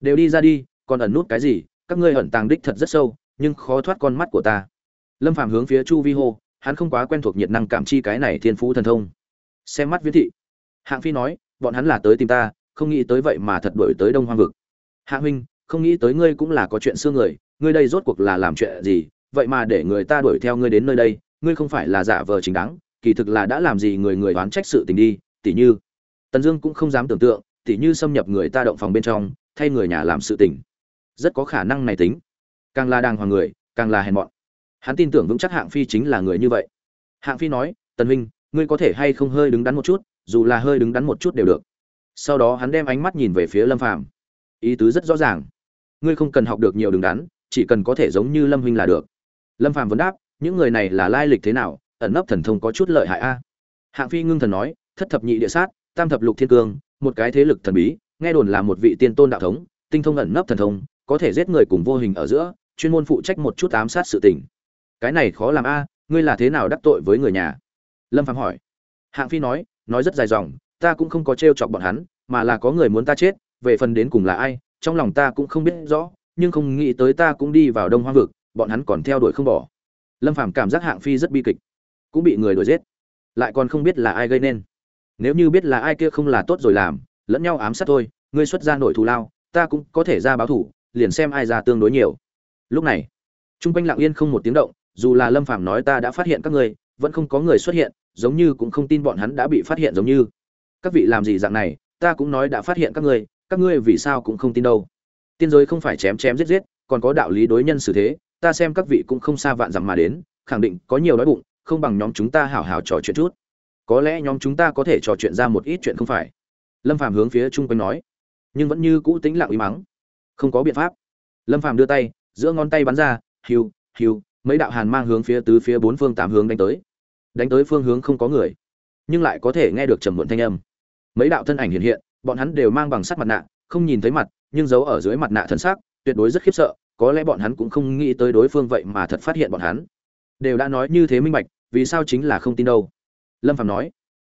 đều đi ra đi, còn ẩn nút cái gì? Các ngươi ẩn tàng đích thật rất sâu, nhưng khó thoát con mắt của ta. Lâm phàm hướng phía chu vi hô, hắn không quá quen thuộc nhiệt năng cảm chi cái này thiên phú thần thông. Xem mắt viễn thị. Hạng phi nói, bọn hắn là tới tìm ta, không nghĩ tới vậy mà thật đổi tới đông hoang vực. Hạ huynh, không nghĩ tới ngươi cũng là có chuyện xưa người, ngươi đây rốt cuộc là làm chuyện gì? Vậy mà để người ta đuổi theo ngươi đến nơi đây, ngươi không phải là giả vờ chính đáng, kỳ thực là đã làm gì người người đoán trách sự tình đi, tỉ như. Tần dương cũng không dám tưởng tượng, tỉ như xâm nhập người ta động phòng bên trong thay người nhà làm sự tình. Rất có khả năng này tính. Càng là đàng hoàng người, càng là hèn mọn. Hắn tin tưởng vững chắc hạng phi chính là người như vậy. Hạng phi nói, tần huynh, ngươi có thể hay không hơi đứng đắn một chút, dù là hơi đứng đắn một chút đều được. Sau đó hắn đem ánh mắt nhìn về phía lâm phàm. Ý tứ rất rõ ràng. Ngươi không cần học được nhiều đứng đắn, chỉ cần có thể giống như lâm huynh là được. Lâm phàm vấn đáp, những người này là lai lịch thế nào, ẩn nấp thần thông có chút lợi hại a. Hạng phi ngưng thần nói, thất thập nhị địa sát, tam thập lục thiên cương, một cái thế lực thần bí nghe đồn là một vị tiên tôn đạo thống, tinh thông ẩn nấp thần thông, có thể giết người cùng vô hình ở giữa, chuyên môn phụ trách một chút ám sát sự tình. Cái này khó làm a, ngươi là thế nào đắc tội với người nhà? Lâm phạm hỏi. Hạng phi nói nói rất dài dòng, ta cũng không có t chọc bọn hắn, mà là có người muốn ta chết, về phần đến cùng là ai, trong lòng ta cũng không biết rõ, nhưng không nghĩ tới ta cũng đi vào đông hoang vực, bọn hắn còn theo đuổi không bỏ. Lâm phàm cảm giác hạng phi rất bi kịch, cũng bị người đuổi giết. Lại còn không biết là ai gây nên. Nếu như biết là ai kia không là tốt rồi làm lẫn nhau ám sát thôi, ngươi xuất ra nổi thù lao, ta cũng có thể ra báo thủ liền xem ai ra tương đối nhiều. Lúc này, trung quanh lặng yên không một tiếng động, dù là lâm phàm nói ta đã phát hiện các ngươi, vẫn không có người xuất hiện, giống như cũng không tin bọn hắn đã bị phát hiện giống như. Các vị làm gì dạng này, ta cũng nói đã phát hiện các ngươi các ngươi vì sao cũng không tin đâu. Tiên giới không phải chém chém giết giết, còn có đạo lý đối nhân xử thế, ta xem các vị cũng không xa vạn dặm mà đến, khẳng định có nhiều đói bụng, không bằng nhóm chúng ta hảo hảo trò chuyện chút. Có lẽ nhóm chúng ta có thể trò chuyện ra một ít chuyện không phải lâm phàm hướng phía trung quanh nói, nhưng vẫn như cũ tính lặng uy mắng. Không có biện pháp. Lâm phàm đưa tay, giữa ngón tay bắn ra, hiu hiu, mấy đạo hàn mang hướng phía tứ phía bốn phương tám hướng đánh tới. Đánh tới phương hướng không có người, nhưng lại có thể nghe được trầm muộn thanh âm. Mấy đạo thân ảnh hiện hiện, bọn hắn đều mang bằng sắt mặt nạ, không nhìn thấy mặt, nhưng giấu ở dưới mặt nạ thân xác tuyệt đối rất khiếp sợ, có lẽ bọn hắn cũng không nghĩ tới đối phương vậy mà thật phát hiện bọn hắn. Đều đã nói như thế minh bạch, vì sao chính là không tin đâu? Lâm phạm nói,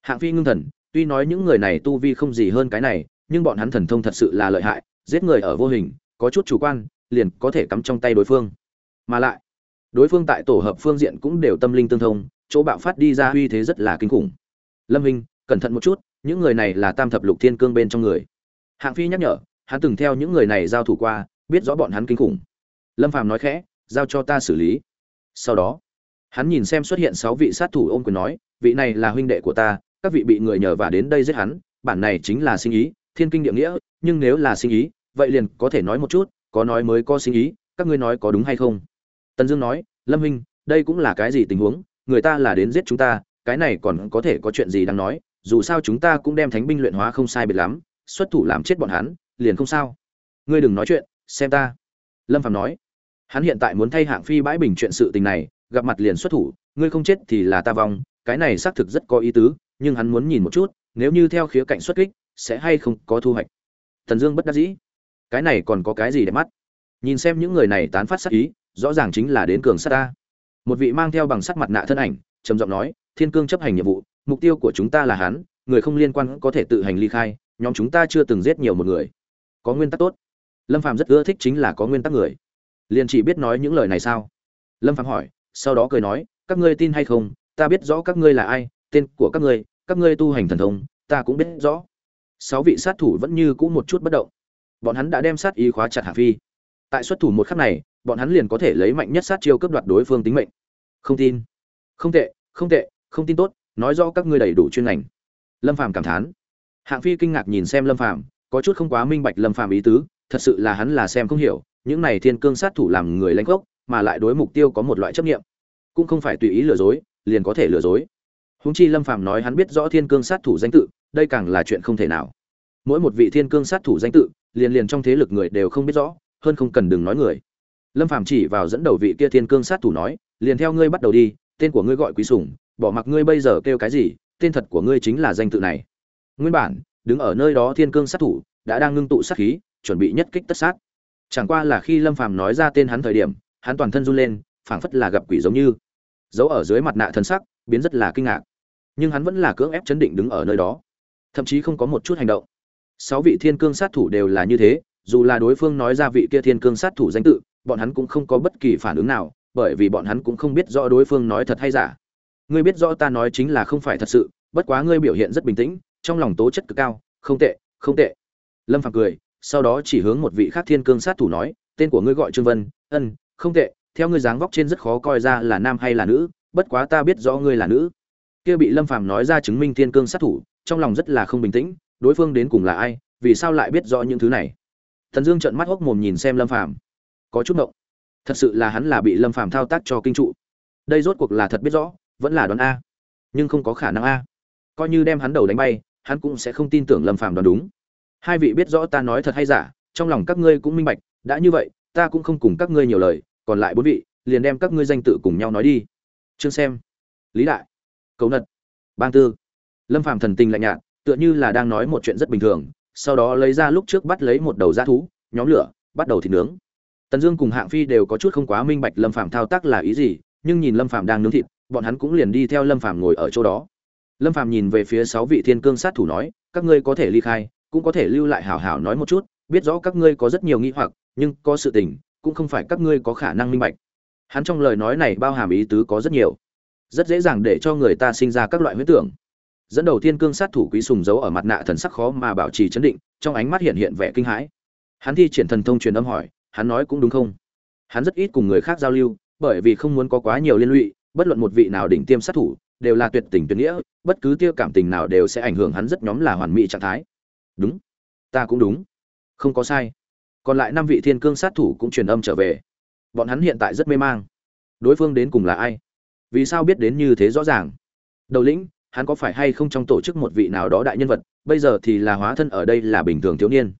hạng phi ngưng thần tuy nói những người này tu vi không gì hơn cái này, nhưng bọn hắn thần thông thật sự là lợi hại, giết người ở vô hình, có chút chủ quan, liền có thể cắm trong tay đối phương. Mà lại, đối phương tại tổ hợp phương diện cũng đều tâm linh tương thông, chỗ bạo phát đi ra uy thế rất là kinh khủng. Lâm hình cẩn thận một chút, những người này là tam thập lục thiên cương bên trong người. Hạng phi nhắc nhở, hắn từng theo những người này giao thủ qua, biết rõ bọn hắn kinh khủng. Lâm phàm nói khẽ, giao cho ta xử lý. Sau đó, hắn nhìn xem xuất hiện sáu vị sát thủ ôm quyền nói, vị này là huynh đệ của ta các vị bị người nhờ và đến đây giết hắn, bản này chính là sinh ý, thiên kinh địa nghĩa, nhưng nếu là sinh ý, vậy liền có thể nói một chút, có nói mới có sinh ý, các ngươi nói có đúng hay không? Tần dương nói, lâm huynh, đây cũng là cái gì tình huống? Người ta là đến giết chúng ta, cái này còn có thể có chuyện gì đang nói? Dù sao chúng ta cũng đem thánh binh luyện hóa không sai biệt lắm, xuất thủ làm chết bọn hắn, liền không sao. Ngươi đừng nói chuyện, xem ta. Lâm phạm nói, hắn hiện tại muốn thay hạng phi bãi bình chuyện sự tình này, gặp mặt liền xuất thủ, ngươi không chết thì là ta vong, cái này xác thực rất có ý tứ nhưng hắn muốn nhìn một chút, nếu như theo khía cạnh xuất kích, sẽ hay không có thu hoạch. Tần dương bất đắc dĩ. Cái này còn có cái gì để mắt? Nhìn xem những người này tán phát sát ý, rõ ràng chính là đến cường sát ta. Một vị mang theo bằng sắt mặt nạ thân ảnh, trầm giọng nói, thiên cương chấp hành nhiệm vụ, mục tiêu của chúng ta là hắn, người không liên quan có thể tự hành ly khai, nhóm chúng ta chưa từng giết nhiều một người. Có nguyên tắc tốt. Lâm phàm rất ưa thích chính là có nguyên tắc người. Liền chỉ biết nói những lời này sao? Lâm phàm hỏi, sau đó cười nói, các ngươi tin hay không? Ta biết rõ các ngươi là ai, tên của các ngươi các ngươi tu hành thần thông ta cũng biết rõ. Sáu vị sát thủ vẫn như cũ một chút bất động. Bọn hắn đã đem sát ý khóa chặt hạ phi. Tại xuất thủ một khắc này bọn hắn liền có thể lấy mạnh nhất sát chiêu cướp đoạt đối phương tính mệnh. Không tin. Không tệ không tệ không tin tốt nói rõ các ngươi đầy đủ chuyên ngành. Lâm phàm cảm thán. Hạng phi kinh ngạc nhìn xem lâm phàm có chút không quá minh bạch lâm phàm ý tứ thật sự là hắn là xem không hiểu những này thiên cương sát thủ làm người lãnh gốc mà lại đối mục tiêu có một loại chấp niệm, cũng không phải tùy ý lừa dối liền có thể lừa dối. Huống chi lâm phàm nói hắn biết rõ thiên cương sát thủ danh tự, đây càng là chuyện không thể nào. Mỗi một vị thiên cương sát thủ danh tự, liền liền trong thế lực người đều không biết rõ, hơn không cần đừng nói người. Lâm phàm chỉ vào dẫn đầu vị kia thiên cương sát thủ nói, liền theo ngươi bắt đầu đi, tên của ngươi gọi quý sủng bỏ mặc ngươi bây giờ kêu cái gì, tên thật của ngươi chính là danh tự này. Nguyên bản, đứng ở nơi đó thiên cương sát thủ, đã đang ngưng tụ sát khí, chuẩn bị nhất kích tất sát. Chẳng qua là khi lâm phàm nói ra tên hắn thời điểm, hắn toàn thân run lên, phảng phất là gặp quỷ giống như. Giấu ở dưới mặt nạ thân sắc, biến rất là kinh ngạc nhưng hắn vẫn là cưỡng ép chấn định đứng ở nơi đó. Thậm chí không có một chút hành động. Sáu vị thiên cương sát thủ đều là như thế, dù là đối phương nói ra vị kia thiên cương sát thủ danh tự, bọn hắn cũng không có bất kỳ phản ứng nào, bởi vì bọn hắn cũng không biết rõ đối phương nói thật hay giả. Ngươi biết rõ ta nói chính là không phải thật sự, bất quá ngươi biểu hiện rất bình tĩnh, trong lòng tố chất cực cao, không tệ không tệ. Lâm phàm cười, sau đó chỉ hướng một vị khác thiên cương sát thủ nói, tên của ngươi gọi trương vân, ân, không tệ, theo ngươi dáng vóc trên rất khó coi ra là nam hay là nữ, bất quá ta biết rõ ngươi là nữ kia bị lâm phàm nói ra chứng minh thiên cương sát thủ, trong lòng rất là không bình tĩnh, đối phương đến cùng là ai, vì sao lại biết rõ những thứ này? Thần dương trợn mắt hốc mồm nhìn xem lâm phàm. Có chút động thật sự là hắn là bị lâm phàm thao tác cho kinh trụ. Đây rốt cuộc là thật biết rõ, vẫn là đoán a. Nhưng không có khả năng a. Coi như đem hắn đầu đánh bay, hắn cũng sẽ không tin tưởng lâm phàm đoán đúng. Hai vị biết rõ ta nói thật hay giả, trong lòng các ngươi cũng minh bạch, đã như vậy, ta cũng không cùng các ngươi nhiều lời, còn lại bốn vị, liền đem các ngươi danh tự cùng nhau nói đi. Chương xem. Lý đại cầu nật. Bang tư. Lâm Phạm thần tình lạnh nhạt, tựa như là đang nói một chuyện rất bình thường, sau đó lấy ra lúc trước bắt lấy một đầu da thú, nhóm lửa, bắt đầu thịt nướng. Tần dương cùng hạng phi đều có chút không quá minh bạch lâm Phạm thao tác là ý gì, nhưng nhìn lâm Phạm đang nướng thịt, bọn hắn cũng liền đi theo lâm Phạm ngồi ở chỗ đó. Lâm Phạm nhìn về phía sáu vị thiên cương sát thủ nói, các ngươi có thể ly khai, cũng có thể lưu lại hảo hảo nói một chút, biết rõ các ngươi có rất nhiều nghi hoặc, nhưng có sự tình, cũng không phải các ngươi có khả năng minh bạch. Hắn trong lời nói này bao hàm ý tứ có rất nhiều rất dễ dàng để cho người ta sinh ra các loại huyết tưởng. Dẫn đầu thiên cương sát thủ quý sùng giấu ở mặt nạ thần sắc khó mà bảo trì chấn định, trong ánh mắt hiện hiện vẻ kinh hãi. Hắn thi triển thần thông truyền âm hỏi, hắn nói cũng đúng không? Hắn rất ít cùng người khác giao lưu, bởi vì không muốn có quá nhiều liên lụy, bất luận một vị nào đỉnh tiêm sát thủ, đều là tuyệt tình tuyệt nghĩa, bất cứ tiêu cảm tình nào đều sẽ ảnh hưởng hắn rất nhóm là hoàn mỹ trạng thái. Đúng. Ta cũng đúng. Không có sai. Còn lại năm vị thiên cương sát thủ cũng truyền âm trở về. Bọn hắn hiện tại rất mê mang. Đối phương đến cùng là ai? Vì sao biết đến như thế rõ ràng? Đầu lĩnh, hắn có phải hay không trong tổ chức một vị nào đó đại nhân vật, bây giờ thì là hóa thân ở đây là bình thường thiếu niên?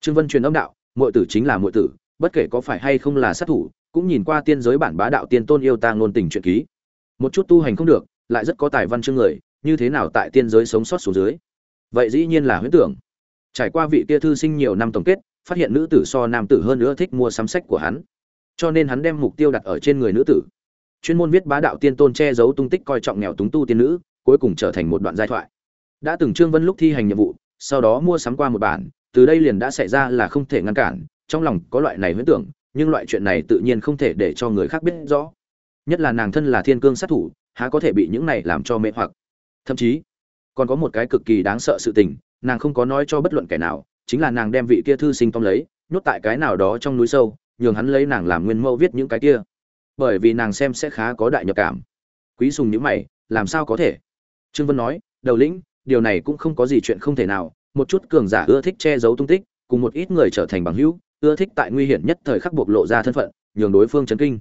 Trương vân truyền âm đạo, muội tử chính là muội tử, bất kể có phải hay không là sát thủ, cũng nhìn qua tiên giới bản bá đạo tiên tôn yêu ta ngôn tình truyện ký. Một chút tu hành không được, lại rất có tài văn chương người, như thế nào tại tiên giới sống sót xuống dưới? Vậy dĩ nhiên là huyễn tưởng. Trải qua vị kia thư sinh nhiều năm tổng kết, phát hiện nữ tử so nam tử hơn nữa thích mua sắm sách của hắn. Cho nên hắn đem mục tiêu đặt ở trên người nữ tử chuyên môn viết bá đạo tiên tôn che giấu tung tích coi trọng nghèo túng tu tiên nữ, cuối cùng trở thành một đoạn giai thoại. Đã từng trương vân lúc thi hành nhiệm vụ, sau đó mua sắm qua một bản, từ đây liền đã xảy ra là không thể ngăn cản, trong lòng có loại này huyễn tưởng, nhưng loại chuyện này tự nhiên không thể để cho người khác biết rõ. Nhất là nàng thân là thiên cương sát thủ, há có thể bị những này làm cho mê hoặc. Thậm chí, còn có một cái cực kỳ đáng sợ sự tình, nàng không có nói cho bất luận kẻ nào, chính là nàng đem vị kia thư sinh tóm lấy, nhốt tại cái nào đó trong núi sâu, nhường hắn lấy nàng làm nguyên mẫu viết những cái kia bởi vì nàng xem sẽ khá có đại nhập cảm. Quý sùng nhữ mày, làm sao có thể? Trương vân nói, đầu lĩnh, điều này cũng không có gì chuyện không thể nào, một chút cường giả ưa thích che giấu tung tích, cùng một ít người trở thành bằng hữu, ưa thích tại nguy hiểm nhất thời khắc bộc lộ ra thân phận, nhường đối phương chấn kinh.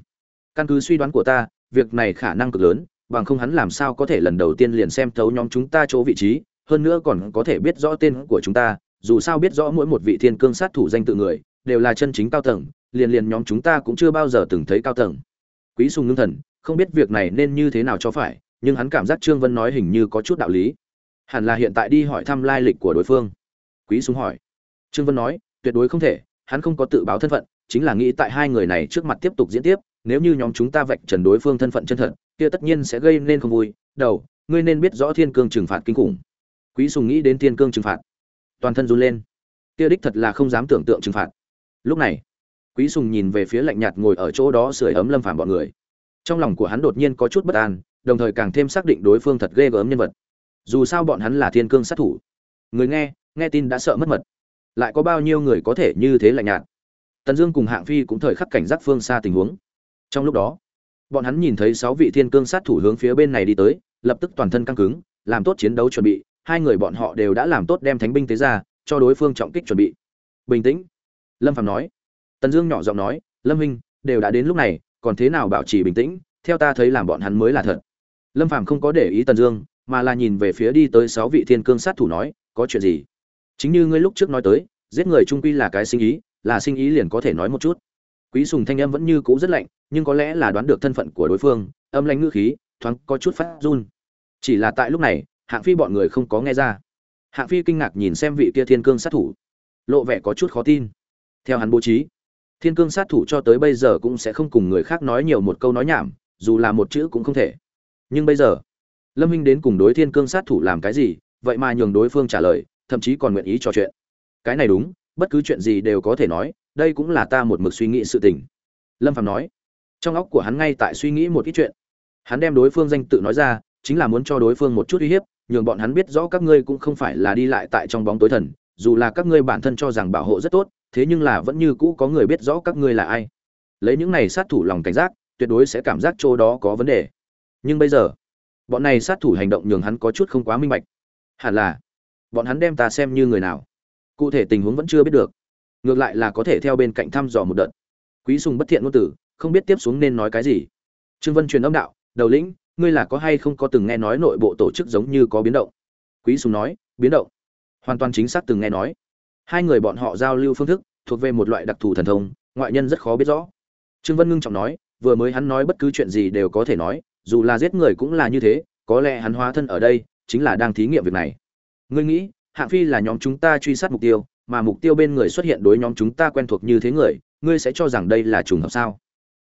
Căn cứ suy đoán của ta, việc này khả năng cực lớn, bằng không hắn làm sao có thể lần đầu tiên liền xem thấu nhóm chúng ta chỗ vị trí, hơn nữa còn có thể biết rõ tên của chúng ta, dù sao biết rõ mỗi một vị thiên cương sát thủ danh tự người, đều là chân chính cao tầng, liền liền nhóm chúng ta cũng chưa bao giờ từng thấy cao tầng quý sùng ngưng thần, không biết việc này nên như thế nào cho phải, nhưng hắn cảm giác trương vân nói hình như có chút đạo lý. Hẳn là hiện tại đi hỏi thăm lai lịch của đối phương. Quý sùng hỏi. Trương vân nói, tuyệt đối không thể, hắn không có tự báo thân phận, chính là nghĩ tại hai người này trước mặt tiếp tục diễn tiếp, nếu như nhóm chúng ta vạch trần đối phương thân phận chân thật, kia tất nhiên sẽ gây nên không vui. Đầu, ngươi nên biết rõ thiên cương trừng phạt kinh khủng. Quý sùng nghĩ đến thiên cương trừng phạt. Toàn thân run lên. Kia đích thật là không dám tưởng tượng trừng phạt. Lúc này quý sùng nhìn về phía lạnh nhạt ngồi ở chỗ đó sưởi ấm lâm phàm bọn người. Trong lòng của hắn đột nhiên có chút bất an, đồng thời càng thêm xác định đối phương thật ghê gớm nhân vật. Dù sao bọn hắn là thiên cương sát thủ. Người nghe nghe tin đã sợ mất mật. Lại có bao nhiêu người có thể như thế lạnh nhạt? Tần dương cùng hạng phi cũng thời khắc cảnh giác phương xa tình huống. Trong lúc đó, bọn hắn nhìn thấy sáu vị thiên cương sát thủ hướng phía bên này đi tới, lập tức toàn thân căng cứng, làm tốt chiến đấu chuẩn bị, hai người bọn họ đều đã làm tốt đem thánh binh tế ra, cho đối phương trọng kích chuẩn bị. Bình tĩnh, lâm Phàm nói tần dương nhỏ giọng nói, lâm minh đều đã đến lúc này, còn thế nào bảo trì bình tĩnh? Theo ta thấy làm bọn hắn mới là thật. Lâm Phàm không có để ý tần dương, mà là nhìn về phía đi tới sáu vị thiên cương sát thủ nói, có chuyện gì? Chính như ngươi lúc trước nói tới, giết người trung quy là cái sinh ý, là sinh ý liền có thể nói một chút. Quý sùng thanh âm vẫn như cũ rất lạnh, nhưng có lẽ là đoán được thân phận của đối phương, âm lãnh ngữ khí, thoáng có chút phát run. Chỉ là tại lúc này, hạng phi bọn người không có nghe ra. Hạng phi kinh ngạc nhìn xem vị kia thiên cương sát thủ, lộ vẻ có chút khó tin. Theo hắn bố trí thiên cương sát thủ cho tới bây giờ cũng sẽ không cùng người khác nói nhiều một câu nói nhảm, dù là một chữ cũng không thể. Nhưng bây giờ, lâm minh đến cùng đối thiên cương sát thủ làm cái gì, vậy mà nhường đối phương trả lời, thậm chí còn nguyện ý trò chuyện. Cái này đúng, bất cứ chuyện gì đều có thể nói, đây cũng là ta một mực suy nghĩ sự tình. Lâm phạm nói. Trong óc của hắn ngay tại suy nghĩ một ít chuyện. Hắn đem đối phương danh tự nói ra, chính là muốn cho đối phương một chút uy hiếp, nhường bọn hắn biết rõ các ngươi cũng không phải là đi lại tại trong bóng tối thần dù là các ngươi bản thân cho rằng bảo hộ rất tốt, thế nhưng là vẫn như cũ có người biết rõ các ngươi là ai. Lấy những này sát thủ lòng cảnh giác, tuyệt đối sẽ cảm giác chỗ đó có vấn đề. Nhưng bây giờ, bọn này sát thủ hành động nhường hắn có chút không quá minh bạch. Hẳn là, bọn hắn đem ta xem như người nào. Cụ thể tình huống vẫn chưa biết được. Ngược lại là có thể theo bên cạnh thăm dò một đợt. Quý sùng bất thiện ngôn tử, không biết tiếp xuống nên nói cái gì. Trương vân truyền âm đạo, đầu lĩnh, ngươi là có hay không có từng nghe nói nội bộ tổ chức giống như có biến động? Quý sùng nói, biến động? Hoàn toàn chính xác từng nghe nói. Hai người bọn họ giao lưu phương thức thuộc về một loại đặc thù thần thông, ngoại nhân rất khó biết rõ. Trương vân ngưng trọng nói, vừa mới hắn nói bất cứ chuyện gì đều có thể nói, dù là giết người cũng là như thế, có lẽ hắn hóa thân ở đây chính là đang thí nghiệm việc này. Ngươi nghĩ, hạng phi là nhóm chúng ta truy sát mục tiêu, mà mục tiêu bên người xuất hiện đối nhóm chúng ta quen thuộc như thế người, ngươi sẽ cho rằng đây là trùng hợp sao?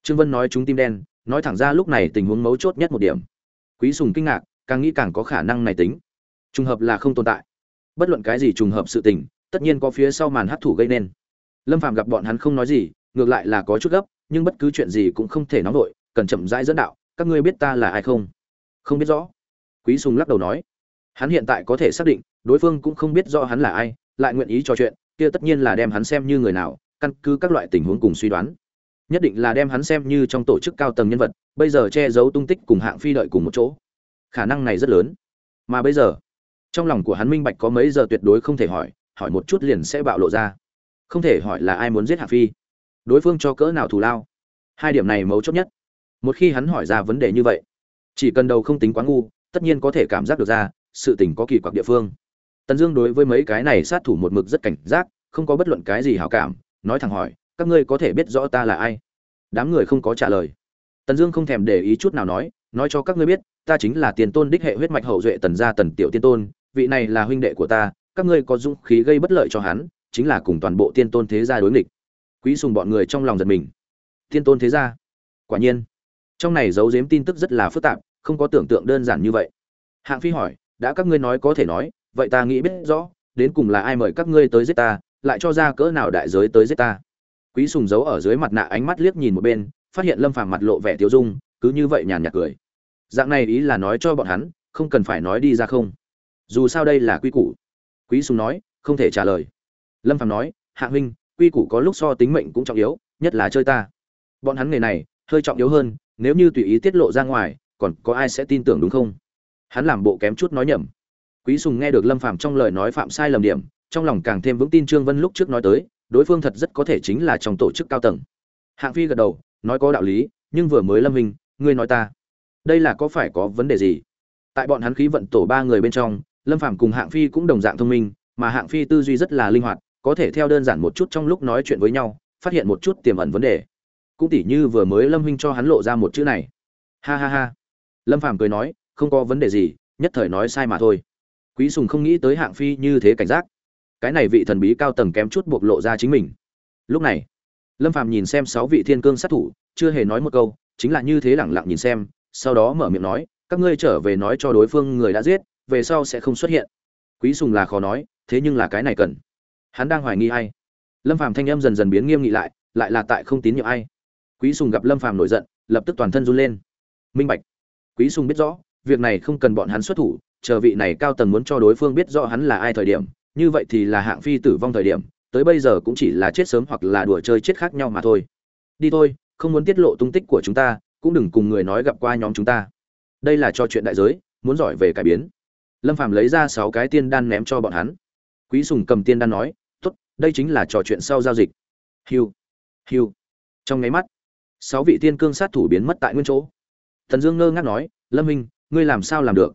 Trương vân nói chúng tim đen, nói thẳng ra lúc này tình huống mấu chốt nhất một điểm. Quý sùng kinh ngạc, càng nghĩ càng có khả năng này tính. Trùng hợp là không tồn tại bất luận cái gì trùng hợp sự tình, tất nhiên có phía sau màn hấp thủ gây nên. Lâm phàm gặp bọn hắn không nói gì, ngược lại là có chút gấp, nhưng bất cứ chuyện gì cũng không thể nóng vội, cần chậm rãi dẫn đạo, các ngươi biết ta là ai không? Không biết rõ. Quý sùng lắc đầu nói. Hắn hiện tại có thể xác định, đối phương cũng không biết rõ hắn là ai, lại nguyện ý trò chuyện, kia tất nhiên là đem hắn xem như người nào, căn cứ các loại tình huống cùng suy đoán. Nhất định là đem hắn xem như trong tổ chức cao tầng nhân vật, bây giờ che giấu tung tích cùng hạng phi đợi cùng một chỗ. Khả năng này rất lớn. Mà bây giờ trong lòng của hắn minh bạch có mấy giờ tuyệt đối không thể hỏi hỏi một chút liền sẽ bạo lộ ra. Không thể hỏi là ai muốn giết hạ phi. Đối phương cho cỡ nào thù lao. Hai điểm này mấu chốt nhất. Một khi hắn hỏi ra vấn đề như vậy, chỉ cần đầu không tính quá ngu, tất nhiên có thể cảm giác được ra, sự tình có kỳ quặc địa phương. Tần dương đối với mấy cái này sát thủ một mực rất cảnh giác, không có bất luận cái gì hảo cảm, nói thẳng hỏi, các ngươi có thể biết rõ ta là ai? Đám người không có trả lời. Tần dương không thèm để ý chút nào nói nói cho các ngươi biết, ta chính là tiền tôn đích hệ huyết mạch hậu duệ tần gia tần tiểu tiên tôn vị này là huynh đệ của ta, các ngươi có dũng khí gây bất lợi cho hắn, chính là cùng toàn bộ tiên tôn thế gia đối nghịch. Quý sùng bọn người trong lòng giật mình. Tiên tôn thế gia? Quả nhiên. Trong này giấu giếm tin tức rất là phức tạp, không có tưởng tượng đơn giản như vậy. Hạng phi hỏi, đã các ngươi nói có thể nói, vậy ta nghĩ biết rõ, đến cùng là ai mời các ngươi tới giết ta, lại cho ra cỡ nào đại giới tới giết ta? Quý sùng giấu ở dưới mặt nạ ánh mắt liếc nhìn một bên, phát hiện lâm phàm mặt lộ vẻ tiêu dung, cứ như vậy nhàn nhạt cười. Dạng này ý là nói cho bọn hắn, không cần phải nói đi ra không dù sao đây là quy củ. Quý sùng nói, không thể trả lời. Lâm phàm nói, hạ huynh, quy củ có lúc so tính mệnh cũng trọng yếu, nhất là chơi ta. Bọn hắn nghề này, hơi trọng yếu hơn, nếu như tùy ý tiết lộ ra ngoài, còn có ai sẽ tin tưởng đúng không? Hắn làm bộ kém chút nói nhầm. Quý sùng nghe được lâm phàm trong lời nói phạm sai lầm điểm, trong lòng càng thêm vững tin trương vân lúc trước nói tới, đối phương thật rất có thể chính là trong tổ chức cao tầng. Hạng phi gật đầu, nói có đạo lý, nhưng vừa mới lâm minh ngươi nói ta. Đây là có phải có vấn đề gì? Tại bọn hắn khí vận tổ ba người bên trong lâm phàm cùng hạng phi cũng đồng dạng thông minh, mà hạng phi tư duy rất là linh hoạt, có thể theo đơn giản một chút trong lúc nói chuyện với nhau, phát hiện một chút tiềm ẩn vấn đề. Cũng tỉ như vừa mới lâm huynh cho hắn lộ ra một chữ này. Ha ha ha. Lâm phàm cười nói, không có vấn đề gì, nhất thời nói sai mà thôi. Quý sùng không nghĩ tới hạng phi như thế cảnh giác. Cái này vị thần bí cao tầng kém chút bộc lộ ra chính mình. Lúc này, lâm phàm nhìn xem sáu vị thiên cương sát thủ, chưa hề nói một câu, chính là như thế lẳng lặng nhìn xem, sau đó mở miệng nói, các ngươi trở về nói cho đối phương người đã giết về sau sẽ không xuất hiện. Quý sùng là khó nói, thế nhưng là cái này cần. Hắn đang hoài nghi ai. Lâm phàm thanh âm dần dần biến nghiêm nghị lại lại là tại không tín nhiệm ai. Quý sùng gặp lâm phàm nổi giận, lập tức toàn thân run lên. Minh bạch. Quý sùng biết rõ, việc này không cần bọn hắn xuất thủ, chờ vị này cao tầng muốn cho đối phương biết rõ hắn là ai thời điểm, như vậy thì là hạng phi tử vong thời điểm, tới bây giờ cũng chỉ là chết sớm hoặc là đùa chơi chết khác nhau mà thôi. Đi thôi, không muốn tiết lộ tung tích của chúng ta, cũng đừng cùng người nói gặp qua nhóm chúng ta. Đây là cho chuyện đại giới, muốn giỏi về cải biến lâm phàm lấy ra sáu cái tiên đan ném cho bọn hắn. Quý sùng cầm tiên đan nói, tốt, đây chính là trò chuyện sau giao dịch. Hiu hiu. Trong nháy mắt, sáu vị tiên cương sát thủ biến mất tại nguyên chỗ. Thần dương ngơ ngác nói, lâm minh ngươi làm sao làm được?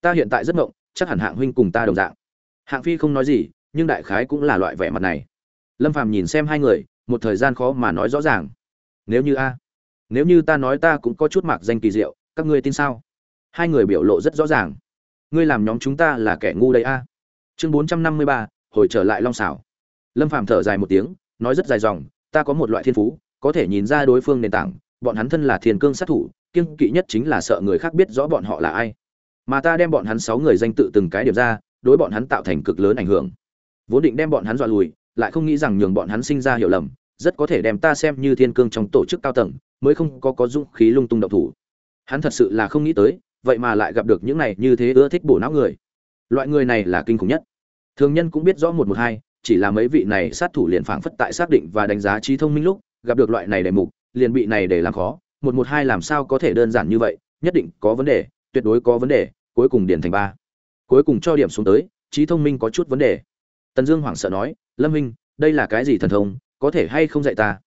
Ta hiện tại rất ngộng, chắc hẳn hạng huynh cùng ta đồng dạng. Hạng phi không nói gì, nhưng đại khái cũng là loại vẻ mặt này. Lâm phàm nhìn xem hai người, một thời gian khó mà nói rõ ràng. Nếu như a, nếu như ta nói ta cũng có chút mạc danh kỳ diệu, các ngươi tin sao? Hai người biểu lộ rất rõ ràng ngươi làm nhóm chúng ta là kẻ ngu đấy a. Chương bốn trăm năm mươi ba, hồi trở lại long xảo lâm phàm thở dài một tiếng, nói rất dài dòng, ta có một loại thiên phú, có thể nhìn ra đối phương nền tảng, bọn hắn thân là thiên cương sát thủ, kiêng kỵ nhất chính là sợ người khác biết rõ bọn họ là ai. Mà ta đem bọn hắn sáu người danh tự từng cái điểm ra, đối bọn hắn tạo thành cực lớn ảnh hưởng. Vốn định đem bọn hắn dọa lùi, lại không nghĩ rằng nhường bọn hắn sinh ra hiểu lầm, rất có thể đem ta xem như thiên cương trong tổ chức cao tầng, mới không có có dũng khí lung tung động thủ. Hắn thật sự là không nghĩ tới vậy mà lại gặp được những này như thế ưa thích bổ não người. Loại người này là kinh khủng nhất. Thường nhân cũng biết rõ một một hai, chỉ là mấy vị này sát thủ liền phảng phất tại xác định và đánh giá trí thông minh lúc, gặp được loại này đề mục, liền bị này để làm khó. Một một hai làm sao có thể đơn giản như vậy, nhất định có vấn đề, tuyệt đối có vấn đề, cuối cùng điển thành ba. Cuối cùng cho điểm xuống tới, trí thông minh có chút vấn đề. Tần dương hoảng sợ nói, lâm minh đây là cái gì thần thông, có thể hay không dạy ta?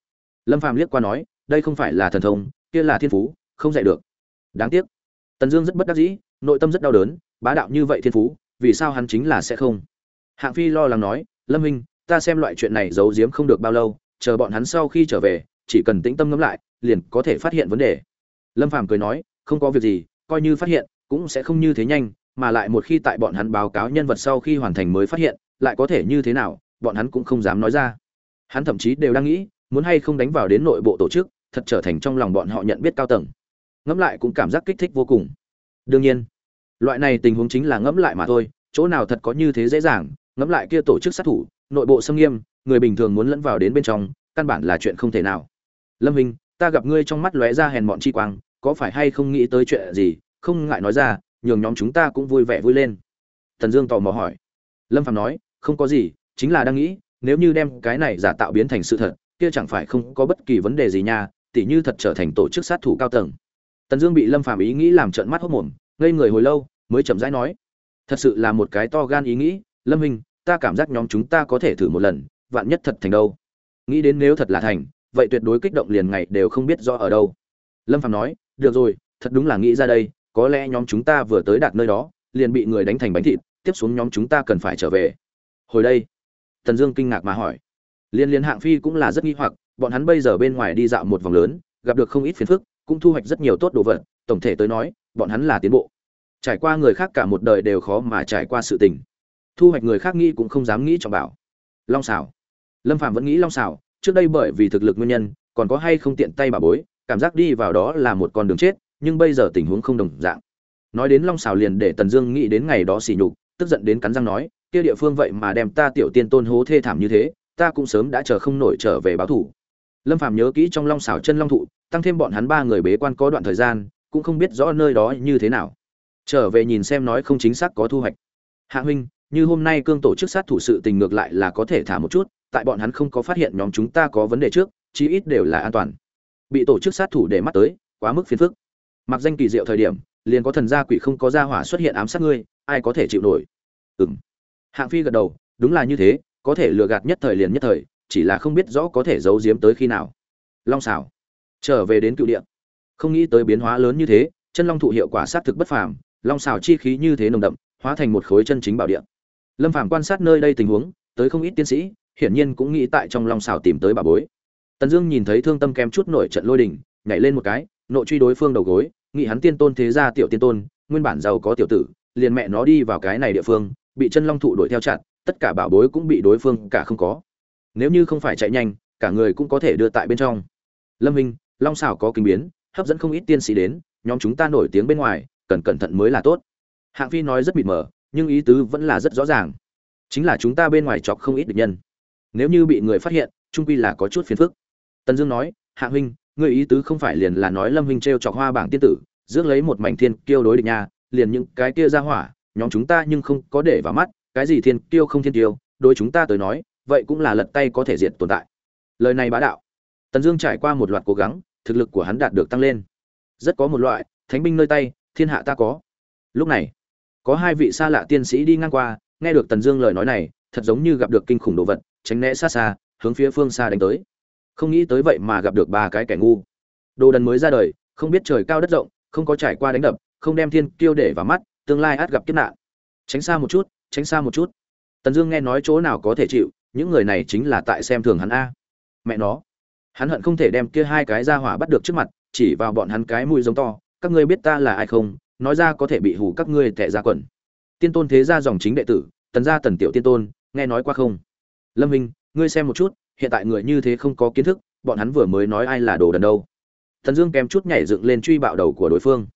Lâm phàm liếc qua nói, đây không phải là thần thông, kia là thiên phú, không dạy được. Đáng tiếc tần dương rất bất đắc dĩ, nội tâm rất đau đớn, bá đạo như vậy thiên phú, vì sao hắn chính là sẽ không? Hạng phi lo lắng nói, lâm minh ta xem loại chuyện này giấu giếm không được bao lâu, chờ bọn hắn sau khi trở về, chỉ cần tĩnh tâm ngẫm lại, liền có thể phát hiện vấn đề. Lâm phàm cười nói, không có việc gì, coi như phát hiện, cũng sẽ không như thế nhanh, mà lại một khi tại bọn hắn báo cáo nhân vật sau khi hoàn thành mới phát hiện, lại có thể như thế nào, bọn hắn cũng không dám nói ra. Hắn thậm chí đều đang nghĩ, muốn hay không đánh vào đến nội bộ tổ chức, thật trở thành trong lòng bọn họ nhận biết cao tầng ngẫm lại cũng cảm giác kích thích vô cùng. Đương nhiên, loại này tình huống chính là ngẫm lại mà thôi, chỗ nào thật có như thế dễ dàng, ngẫm lại kia tổ chức sát thủ, nội bộ xâm nghiêm, người bình thường muốn lẫn vào đến bên trong, căn bản là chuyện không thể nào. Lâm hình, ta gặp ngươi trong mắt lóe ra hèn bọn chi quang, có phải hay không nghĩ tới chuyện gì? Không ngại nói ra, nhường nhóm chúng ta cũng vui vẻ vui lên. Thần dương tò mò hỏi. Lâm phạm nói, không có gì, chính là đang nghĩ, nếu như đem cái này giả tạo biến thành sự thật, kia chẳng phải không có bất kỳ vấn đề gì nha, tỉ như thật trở thành tổ chức sát thủ cao tầng tần dương bị lâm phạm ý nghĩ làm trợn mắt hốt mồm, ngây người hồi lâu, mới chậm rãi nói, thật sự là một cái to gan ý nghĩ, lâm minh ta cảm giác nhóm chúng ta có thể thử một lần, vạn nhất thật thành đâu. Nghĩ đến nếu thật là thành, vậy tuyệt đối kích động liền ngày đều không biết rõ ở đâu. Lâm phạm nói, được rồi, thật đúng là nghĩ ra đây, có lẽ nhóm chúng ta vừa tới đạt nơi đó, liền bị người đánh thành bánh thịt, tiếp xuống nhóm chúng ta cần phải trở về. Hồi đây, tần dương kinh ngạc mà hỏi, liên liên hạng phi cũng là rất nghi hoặc, bọn hắn bây giờ bên ngoài đi dạo một vòng lớn, gặp được không ít phiền phức cũng thu hoạch rất nhiều tốt đồ vật, tổng thể tới nói, bọn hắn là tiến bộ. Trải qua người khác cả một đời đều khó mà trải qua sự tình. Thu hoạch người khác nghĩ cũng không dám nghĩ trọng bảo. Long xảo lâm phạm vẫn nghĩ long xảo trước đây bởi vì thực lực nguyên nhân, còn có hay không tiện tay bà bối, cảm giác đi vào đó là một con đường chết, nhưng bây giờ tình huống không đồng dạng. Nói đến long xảo liền để tần dương nghĩ đến ngày đó xỉ nhục, tức giận đến cắn răng nói, kia địa phương vậy mà đem ta tiểu tiên tôn hố thê thảm như thế, ta cũng sớm đã chờ không nổi trở về báo thủ lâm phạm nhớ kỹ trong long xảo chân long thụ, tăng thêm bọn hắn ba người bế quan có đoạn thời gian, cũng không biết rõ nơi đó như thế nào. Trở về nhìn xem nói không chính xác có thu hoạch. Hạ huynh, như hôm nay cương tổ chức sát thủ sự tình ngược lại là có thể thả một chút, tại bọn hắn không có phát hiện nhóm chúng ta có vấn đề trước, chí ít đều là an toàn. Bị tổ chức sát thủ để mắt tới, quá mức phiền phức. Mặc danh kỳ diệu thời điểm, liền có thần gia quỷ không có gia hỏa xuất hiện ám sát ngươi, ai có thể chịu nổi? Ừ hạng phi gật đầu, đúng là như thế, có thể lừa gạt nhất thời liền nhất thời chỉ là không biết rõ có thể giấu giếm tới khi nào. Long xảo trở về đến cựu địa. Không nghĩ tới biến hóa lớn như thế, chân long thụ hiệu quả sát thực bất phàm, long xảo chi khí như thế nồng đậm, hóa thành một khối chân chính bảo địa. Lâm phàm quan sát nơi đây tình huống, tới không ít tiến sĩ, hiển nhiên cũng nghĩ tại trong long xảo tìm tới bà bối. Tần dương nhìn thấy thương tâm kém chút nổi trận lôi đình, nhảy lên một cái nội truy đối phương đầu gối, nghĩ hắn tiên tôn thế gia tiểu tiên tôn, nguyên bản giàu có tiểu tử, liền mẹ nó đi vào cái này địa phương, bị chân long thụ đuổi theo chặt, tất cả bảo bối cũng bị đối phương cả không có nếu như không phải chạy nhanh, cả người cũng có thể đưa tại bên trong. Lâm minh long xảo có kinh biến, hấp dẫn không ít tiên sĩ đến, nhóm chúng ta nổi tiếng bên ngoài, cần cẩn thận mới là tốt. Hạng phi nói rất mịt mờ, nhưng ý tứ vẫn là rất rõ ràng. Chính là chúng ta bên ngoài chọc không ít địch nhân. Nếu như bị người phát hiện, trung quy là có chút phiền phức. Tần dương nói, hạ huynh người ý tứ không phải liền là nói lâm huynh t r e o chọc hoa bảng tiên tử, rước lấy một mảnh thiên kiêu đối địch nha, liền những cái kia ra hỏa, nhóm chúng ta nhưng không có để vào mắt, cái gì thiên kiêu không thiên kiêu, đối chúng ta tới nói vậy cũng là lật tay có thể diệt tồn tại. Lời này bá đạo. Tần dương trải qua một loạt cố gắng, thực lực của hắn đạt được tăng lên. Rất có một loại, thánh binh nơi tay, thiên hạ ta có. Lúc này, có hai vị xa lạ tiên sĩ đi ngang qua, nghe được tần dương lời nói này, thật giống như gặp được kinh khủng đồ vật, tránh né xa xa, hướng phía phương xa đánh tới. Không nghĩ tới vậy mà gặp được ba cái kẻ ngu. Đồ đần mới ra đời, không biết trời cao đất rộng, không có trải qua đánh đập, không đem thiên kiêu để vào mắt, tương lai át gặp kiếp nạn. Tránh xa một chút, tránh xa một chút. Tần dương nghe nói chỗ nào có thể chịu những người này chính là tại xem thường hắn a. Mẹ nó. Hắn hận không thể đem kia hai cái ra hỏa bắt được trước mặt, chỉ vào bọn hắn cái mũi giống to, các ngươi biết ta là ai không? Nói ra có thể bị hủ các ngươi tệ ra quần. Tiên tôn thế gia dòng chính đệ tử, tần gia tần tiểu tiên tôn, nghe nói qua không? Lâm minh, ngươi xem một chút, hiện tại người như thế không có kiến thức, bọn hắn vừa mới nói ai là đồ đần đâu. Thần dương kém chút nhảy dựng lên truy bạo đầu của đối phương.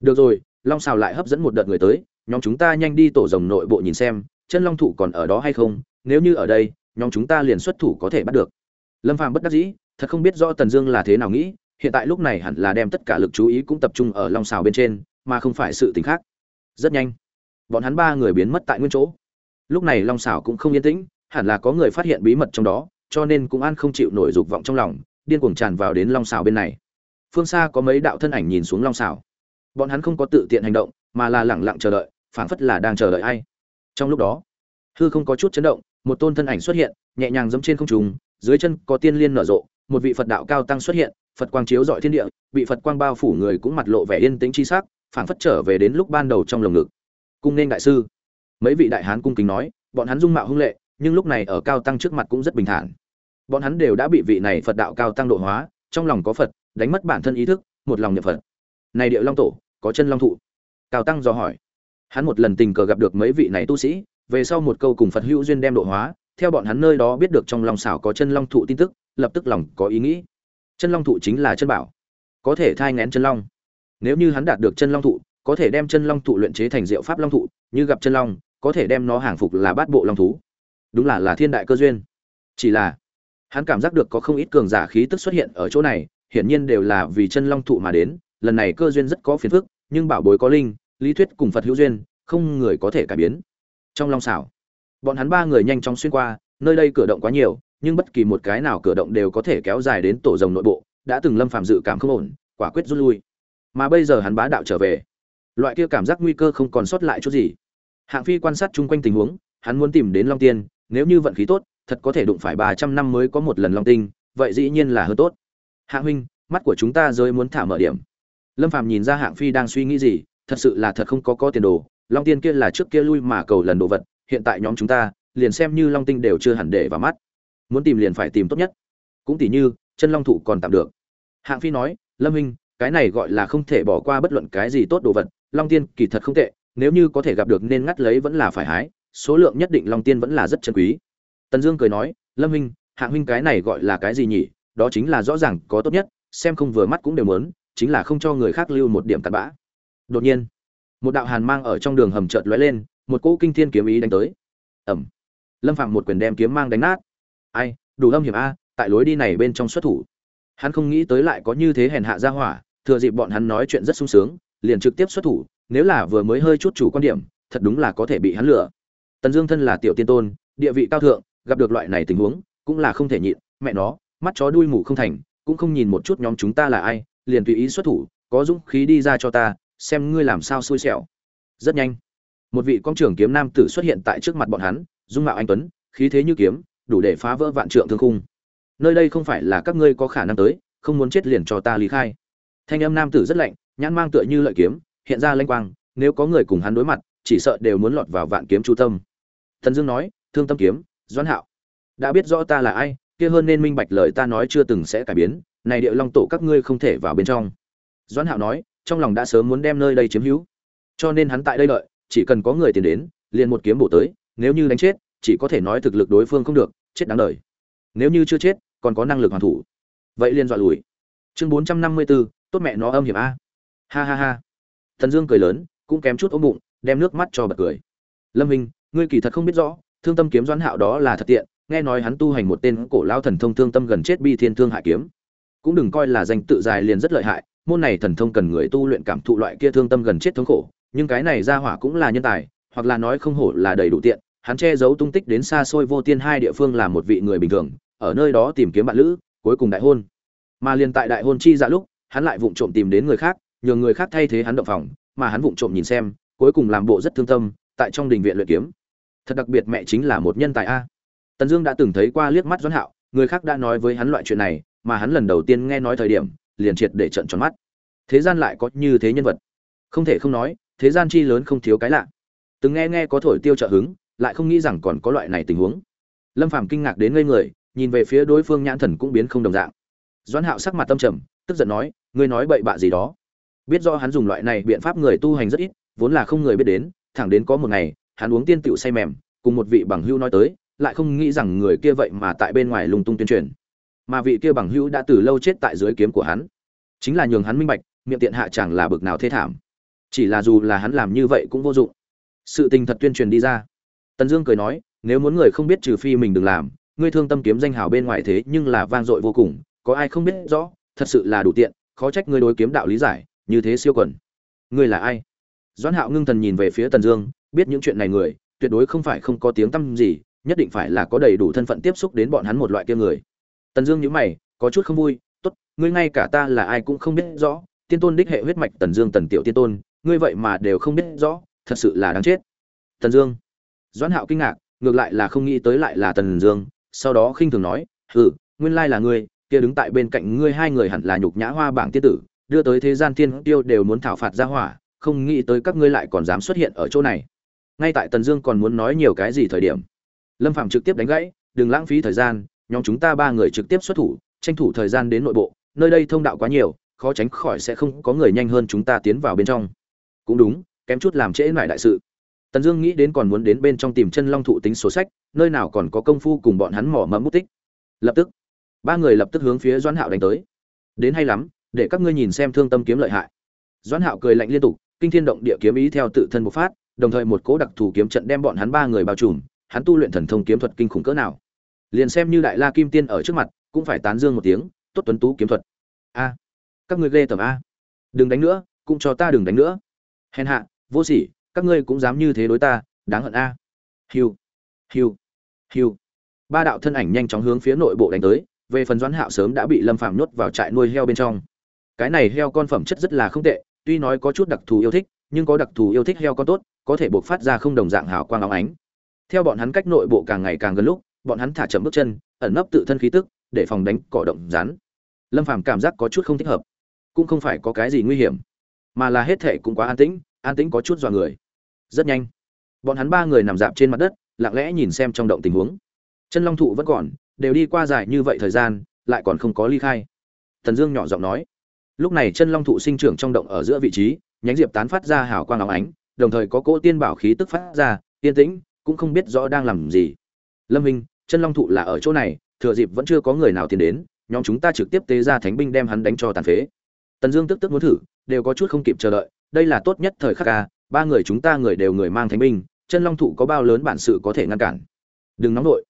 Được rồi, long xào lại hấp dẫn một đợt người tới, nhóm chúng ta nhanh đi tổ rồng nội bộ nhìn xem, chân long thụ còn ở đó hay không? Nếu như ở đây nhóm chúng ta liền xuất thủ có thể bắt được. Lâm phàm bất đắc dĩ, thật không biết rõ tần dương là thế nào nghĩ, hiện tại lúc này hẳn là đem tất cả lực chú ý cũng tập trung ở long xào bên trên, mà không phải sự tình khác. Rất nhanh, bọn hắn ba người biến mất tại nguyên chỗ. Lúc này long xào cũng không yên tĩnh, hẳn là có người phát hiện bí mật trong đó, cho nên cũng an không chịu nổi dục vọng trong lòng, điên cuồng tràn vào đến long xào bên này. Phương xa có mấy đạo thân ảnh nhìn xuống long xào bọn hắn không có tự tiện hành động, mà là lẳng lặng chờ đợi, phảng phất là đang chờ đợi ai. Trong lúc đó, hư không có chút chấn động một tôn thân ảnh xuất hiện, nhẹ nhàng dẫm trên không trung, dưới chân có tiên liên nở rộ, một vị phật đạo cao tăng xuất hiện, phật quang chiếu dọi thiên địa, bị phật quang bao phủ người cũng mặt lộ vẻ yên tĩnh chi sắc, phảng phất trở về đến lúc ban đầu trong lồng ngực. Cung nên đại sư. Mấy vị đại hán cung kính nói, bọn hắn dung mạo hung lệ, nhưng lúc này ở cao tăng trước mặt cũng rất bình thản. Bọn hắn đều đã bị vị này phật đạo cao tăng độ hóa, trong lòng có phật, đánh mất bản thân ý thức, một lòng nhập phật. Này điệu long tổ, có chân long thụ. Cao tăng dò hỏi. Hắn một lần tình cờ gặp được mấy vị này tu sĩ về sau một câu cùng phật hữu duyên đem độ hóa, theo bọn hắn nơi đó biết được trong lòng xảo có chân long thụ tin tức, lập tức lòng có ý nghĩ. Chân long thụ chính là chân bảo, có thể thai ngén chân long. Nếu như hắn đạt được chân long thụ, có thể đem chân long thụ luyện chế thành diệu pháp long thụ, như gặp chân long, có thể đem nó hàng phục là bát bộ long thú. Đúng là là thiên đại cơ duyên. Chỉ là, hắn cảm giác được có không ít cường giả khí tức xuất hiện ở chỗ này, hiển nhiên đều là vì chân long thụ mà đến, lần này cơ duyên rất có phiền phức, nhưng bảo bối có linh, lý thuyết cùng phật hữu duyên, không người có thể cải biến trong long xảo. Bọn hắn ba người nhanh chóng xuyên qua, nơi đây cửa động quá nhiều, nhưng bất kỳ một cái nào cửa động đều có thể kéo dài đến tổ rồng nội bộ, đã từng lâm phạm dự cảm không ổn, quả quyết rút lui. Mà bây giờ hắn bá đạo trở về. Loại kia cảm giác nguy cơ không còn sót lại chút gì. Hạng phi quan sát chung quanh tình huống, hắn muốn tìm đến long tiên, nếu như vận khí tốt, thật có thể đụng phải ba trăm năm mới có một lần long tinh, vậy dĩ nhiên là hơn tốt. Hạng huynh, mắt của chúng ta rơi muốn thả mở điểm. Lâm phàm nhìn ra hạng phi đang suy nghĩ gì, thật sự là thật không có có tiền đồ long tiên kia là trước kia lui mà cầu lần đồ vật hiện tại nhóm chúng ta liền xem như long tinh đều chưa hẳn để vào mắt. Muốn tìm liền phải tìm tốt nhất. Cũng tỉ như chân long thụ còn tạm được. Hạng phi nói lâm Minh, cái này gọi là không thể bỏ qua bất luận cái gì tốt đồ vật long tiên kỳ thật không tệ nếu như có thể gặp được nên ngắt lấy vẫn là phải hái số lượng nhất định long tiên vẫn là rất chân quý. Tần dương cười nói lâm Minh, hạng huynh cái này gọi là cái gì nhỉ? Đó chính là rõ ràng có tốt nhất xem không vừa mắt cũng đều muốn chính là không cho người khác lưu một điểm tạt bã. Đột nhiên một đạo hàn mang ở trong đường hầm chợt lóe lên, một cỗ kinh thiên kiếm ý đánh tới. Ẩm lâm phạm một quyền đem kiếm mang đánh nát. Ai, đủ lâm hiểm a, tại lối đi này bên trong xuất thủ. Hắn không nghĩ tới lại có như thế hèn hạ ra hỏa, thừa dịp bọn hắn nói chuyện rất sung sướng, liền trực tiếp xuất thủ, nếu là vừa mới hơi chút chủ quan điểm, thật đúng là có thể bị hắn lừa. Tần dương thân là tiểu tiên tôn, địa vị cao thượng, gặp được loại này tình huống, cũng là không thể nhịn, mẹ nó, mắt chó đuôi mù không thành, cũng không nhìn một chút nhóm chúng ta là ai, liền tùy ý xuất thủ, có dũng khí đi ra cho ta xem ngươi làm sao xui xẻo. Rất nhanh, một vị công trưởng kiếm nam tử xuất hiện tại trước mặt bọn hắn, dung mạo anh tuấn, khí thế như kiếm, đủ để phá vỡ vạn trượng thương khung. Nơi đây không phải là các ngươi có khả năng tới, không muốn chết liền cho ta lý khai. Thanh âm nam tử rất lạnh, nhãn mang tựa như lợi kiếm, hiện ra lanh quang, nếu có người cùng hắn đối mặt, chỉ sợ đều muốn lọt vào vạn kiếm chu tâm. Thần dương nói, thương tâm kiếm, doãn hạo. Đã biết rõ ta là ai, kia hơn nên minh bạch lời ta nói chưa từng sẽ cải biến, này điệu long tổ các ngươi không thể vào bên trong. Doãn hạo nói trong lòng đã sớm muốn đem nơi đây chiếm hữu. Cho nên hắn tại đây đợi, chỉ cần có người tiền đến, liền một kiếm bổ tới, nếu như đánh chết, chỉ có thể nói thực lực đối phương không được, chết đáng đời. Nếu như chưa chết, còn có năng lực hoàn thủ. Vậy liền dọa lùi. Chương bốn trăm năm mươi bốn tốt mẹ nó âm hiểm a. Ha ha ha. Thần dương cười lớn, cũng kém chút ốm bụng, đem nước mắt cho bật cười. Lâm minh, ngươi kỳ thật không biết rõ, thương tâm kiếm doãn hạo đó là thật tiện, nghe nói hắn tu hành một tên cổ lao thần thông thương tâm gần chết bi thiên thương hại kiếm. Cũng đừng coi là danh tự dài liền rất lợi hại môn này thần thông cần người tu luyện cảm thụ loại kia thương tâm gần chết thống khổ, nhưng cái này ra hỏa cũng là nhân tài, hoặc là nói không hổ là đầy đủ tiện, hắn che giấu tung tích đến xa xôi vô tiên hai địa phương là một vị người bình thường, ở nơi đó tìm kiếm bạn lữ, cuối cùng đại hôn. Mà liền tại đại hôn chi dạ lúc, hắn lại vụng trộm tìm đến người khác nhường người khác thay thế hắn động phòng, mà hắn vụng trộm nhìn xem, cuối cùng làm bộ rất thương tâm, tại trong đình viện luyện kiếm. Thật đặc biệt mẹ chính là một nhân tài a. Tần dương đã từng thấy qua liếc mắt doãn hạo, người khác đã nói với hắn loại chuyện này, mà hắn lần đầu tiên nghe nói thời điểm liền triệt để trận tròn mắt. Thế gian lại có như thế nhân vật. Không thể không nói, thế gian chi lớn không thiếu cái lạ. Từng nghe nghe có thổi tiêu trợ hứng, lại không nghĩ rằng còn có loại này tình huống. Lâm phàm kinh ngạc đến ngây người, nhìn về phía đối phương nhãn thần cũng biến không đồng dạng. Doãn hạo sắc mặt tâm trầm, tức giận nói, ngươi nói bậy bạ gì đó? Biết do hắn dùng loại này biện pháp người tu hành rất ít, vốn là không người biết đến, thẳng đến có một ngày, hắn uống tiên tiểu say mềm, cùng một vị bằng hưu nói tới, lại không nghĩ rằng người kia vậy mà tại bên ngoài lung tung tuyên truyền mà vị kia bằng hữu đã từ lâu chết tại dưới kiếm của hắn. Chính là nhường hắn minh bạch, miệng tiện hạ chẳng là bực nào thế thảm. Chỉ là dù là hắn làm như vậy cũng vô dụng. Sự tình thật tuyên truyền đi ra. Tần dương cười nói, nếu muốn người không biết trừ phi mình đừng làm, ngươi thương tâm kiếm danh hào bên ngoài thế nhưng là vang dội vô cùng, có ai không biết rõ, thật sự là đủ tiện, khó trách ngươi đối kiếm đạo lý giải, như thế siêu quần ngươi là ai? Doãn hạo ngưng thần nhìn về phía tần dương, biết những chuyện này người, tuyệt đối không phải không có tiếng tăm gì, nhất định phải là có đầy đủ thân phận tiếp xúc đến bọn hắn một loại kia người tần dương nhíu mày, có chút không vui, tốt, ngươi ngay cả ta là ai cũng không biết rõ, tiên tôn đích hệ huyết mạch tần dương tần tiểu tiên tôn, ngươi vậy mà đều không biết rõ, thật sự là đáng chết. Tần dương doãn hạo kinh ngạc, ngược lại là không nghĩ tới lại là tần dương, sau đó khinh thường nói, hừ, nguyên lai là ngươi, kia đứng tại bên cạnh ngươi hai người hẳn là nhục nhã hoa bảng tiên tử, đưa tới thế gian tiên tiêu đều muốn thảo phạt ra hỏa, không nghĩ tới các ngươi lại còn dám xuất hiện ở chỗ này. Ngay tại tần dương còn muốn nói nhiều cái gì thời điểm, lâm Phàm trực tiếp đánh gãy, đừng lãng phí thời gian nhóm chúng ta ba người trực tiếp xuất thủ, tranh thủ thời gian đến nội bộ, nơi đây thông đạo quá nhiều, khó tránh khỏi sẽ không có người nhanh hơn chúng ta tiến vào bên trong. Cũng đúng, kém chút làm trễ lại đại sự. Tần dương nghĩ đến còn muốn đến bên trong tìm chân long thụ tính sổ sách, nơi nào còn có công phu cùng bọn hắn mỏ mẫm mút tích lập tức, ba người lập tức hướng phía doãn hạo đánh tới. Đến hay lắm, để các ngươi nhìn xem thương tâm kiếm lợi hại. Doãn hạo cười lạnh liên tục, kinh thiên động địa kiếm ý theo tự thân bộc phát, đồng thời một cố đặc thù kiếm trận đem bọn hắn ba người bao trùm, hắn tu luyện thần thông kiếm thuật kinh khủng cỡ nào liền xem như đại la kim tiên ở trước mặt, cũng phải tán dương một tiếng, tốt tuấn tú kiếm thuật. A, các ngươi ghê tởm a. Đừng đánh nữa, cũng cho ta đừng đánh nữa. Hèn hạ, vô sỉ, các ngươi cũng dám như thế đối ta, đáng hận a. Hiu hiu hiu. Ba đạo thân ảnh nhanh chóng hướng phía nội bộ đánh tới, về phần doãn hạo sớm đã bị lâm phàm nhốt vào trại nuôi heo bên trong. Cái này heo con phẩm chất rất là không tệ, tuy nói có chút đặc thù yêu thích, nhưng có đặc thù yêu thích heo con tốt, có thể buộc phát ra không đồng dạng hào quang óng ánh. Theo bọn hắn cách nội bộ càng ngày càng gần lúc bọn hắn thả chậm bước chân, ẩn nấp tự thân khí tức, để phòng đánh cỏ động rắn. Lâm phàm cảm giác có chút không thích hợp, cũng không phải có cái gì nguy hiểm, mà là hết thệ cũng quá an tĩnh an tĩnh có chút dọa người. Rất nhanh, bọn hắn ba người nằm dạp trên mặt đất, lặng lẽ nhìn xem trong động tình huống. Chân long thụ vẫn còn, đều đi qua dài như vậy thời gian, lại còn không có ly khai. Thần dương nhỏ giọng nói, lúc này chân long thụ sinh trưởng trong động ở giữa vị trí, nhánh diệp tán phát ra hào quang óng ánh, đồng thời có cỗ tiên bảo khí tức phát ra, yên tĩnh, cũng không biết rõ đang làm gì lâm minh, chân long thụ là ở chỗ này, thừa dịp vẫn chưa có người nào tiến đến, nhóm chúng ta trực tiếp tế ra thánh binh đem hắn đánh cho tàn phế. Tần dương tức tức muốn thử, đều có chút không kịp chờ đợi, đây là tốt nhất thời khắc ca ba người chúng ta người đều người mang thánh binh, chân long thụ có bao lớn bản sự có thể ngăn cản. Đừng nóng nổi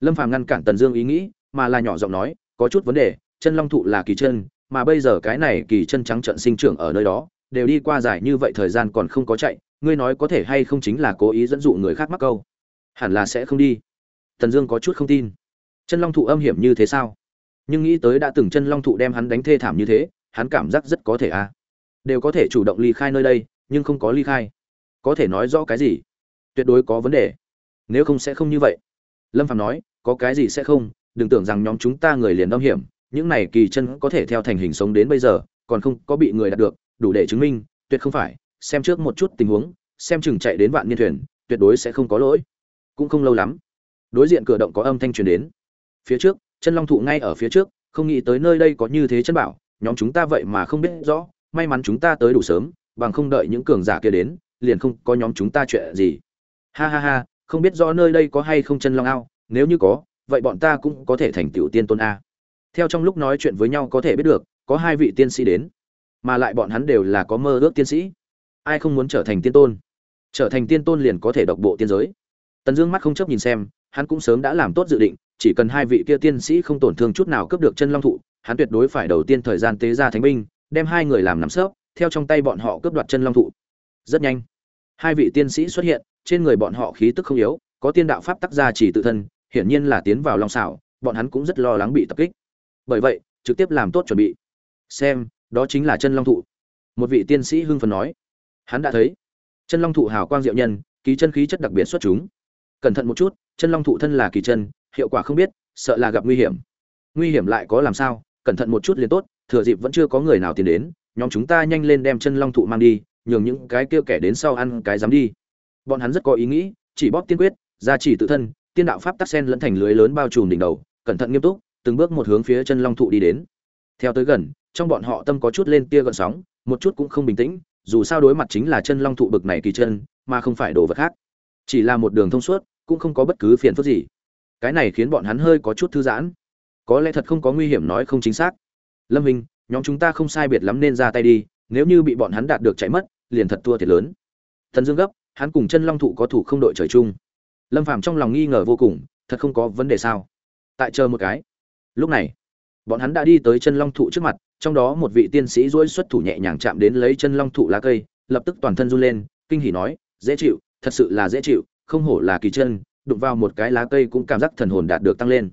lâm phàm ngăn cản tần dương ý nghĩ, mà là nhỏ giọng nói, có chút vấn đề, chân long thụ là kỳ chân, mà bây giờ cái này kỳ chân trắng trận sinh trưởng ở nơi đó, đều đi qua dài như vậy thời gian còn không có chạy, ngươi nói có thể hay không chính là cố ý dẫn dụ người khác mắc câu. Hẳn là sẽ không đi tần dương có chút không tin. Chân long thụ âm hiểm như thế sao? Nhưng nghĩ tới đã từng chân long thụ đem hắn đánh thê thảm như thế, hắn cảm giác rất có thể a à. đều có thể chủ động ly khai nơi đây, nhưng không có ly khai. Có thể nói rõ cái gì? Tuyệt đối có vấn đề. Nếu không sẽ không như vậy. Lâm phạm nói, có cái gì sẽ không? Đừng tưởng rằng nhóm chúng ta người liền âm hiểm, những này kỳ chân có thể theo thành hình sống đến bây giờ, còn không có bị người đạt được, đủ để chứng minh, tuyệt không phải. Xem trước một chút tình huống, xem chừng chạy đến vạn niên thuyền, tuyệt đối sẽ không có lỗi. Cũng không lâu lắm đối diện cửa động có âm thanh truyền đến. Phía trước, chân long thụ ngay ở phía trước, không nghĩ tới nơi đây có như thế chân bảo, nhóm chúng ta vậy mà không biết rõ, may mắn chúng ta tới đủ sớm, bằng không đợi những cường giả kia đến, liền không có nhóm chúng ta chuyện gì. Ha ha ha, không biết rõ nơi đây có hay không chân long ao, nếu như có, vậy bọn ta cũng có thể thành tiểu tiên tôn a. Theo trong lúc nói chuyện với nhau có thể biết được, có hai vị tiên sĩ đến, mà lại bọn hắn đều là có mơ ước tiên sĩ. Ai không muốn trở thành tiên tôn? Trở thành tiên tôn liền có thể độc bộ tiên giới. Tần dương mắt không chấp nhìn xem hắn cũng sớm đã làm tốt dự định chỉ cần hai vị kia tiên sĩ không tổn thương chút nào cướp được chân long thụ hắn tuyệt đối phải đầu tiên thời gian tế ra thánh binh đem hai người làm nắm sấp, theo trong tay bọn họ cướp đoạt chân long thụ. Rất nhanh hai vị tiên sĩ xuất hiện trên người bọn họ khí tức không yếu có tiên đạo pháp tác ra chỉ tự thân hiển nhiên là tiến vào long xảo bọn hắn cũng rất lo lắng bị tập kích. Bởi vậy trực tiếp làm tốt chuẩn bị. Xem đó chính là chân long thụ. Một vị tiên sĩ hưng phấn nói. Hắn đã thấy chân long thụ hào quang diệu nhân ký chân khí chất đặc biệt xuất chúng. Cẩn thận một chút chân long thụ thân là kỳ chân, hiệu quả không biết, sợ là gặp nguy hiểm. Nguy hiểm lại có làm sao? Cẩn thận một chút liền tốt, thừa dịp vẫn chưa có người nào tiến đến, nhóm chúng ta nhanh lên đem chân long thụ mang đi, nhường những cái kia kẻ đến sau ăn cái dám đi. Bọn hắn rất có ý nghĩ, chỉ bóp tiên quyết, gia chỉ tự thân, tiên đạo pháp tắc sen lẫn thành lưới lớn bao trùm đỉnh đầu, cẩn thận nghiêm túc, từng bước một hướng phía chân long thụ đi đến. Theo tới gần, trong bọn họ tâm có chút lên tia gợn sóng, một chút cũng không bình tĩnh, dù sao đối mặt chính là chân long thụ bực này kỳ chân, mà không phải đồ vật khác. Chỉ là một đường thông suốt cũng không có bất cứ phiền phức gì. Cái này khiến bọn hắn hơi có chút thư giãn. Có lẽ thật không có nguy hiểm nói không chính xác. Lâm hình nhóm chúng ta không sai biệt lắm nên ra tay đi, nếu như bị bọn hắn đạt được chạy mất, liền thật thua thiệt lớn. Thần dương gấp, hắn cùng chân long thụ có thủ không đội trời chung. Lâm phàm trong lòng nghi ngờ vô cùng, thật không có vấn đề sao? Tại chờ một cái. Lúc này, bọn hắn đã đi tới chân long thụ trước mặt, trong đó một vị tiên sĩ duỗi xuất thủ nhẹ nhàng chạm đến lấy chân long thụ lá cây, lập tức toàn thân run lên, kinh hỉ nói, dễ chịu, thật sự là dễ chịu không hổ là kỳ chân, đụng vào một cái lá cây cũng cảm giác thần hồn đạt được tăng lên.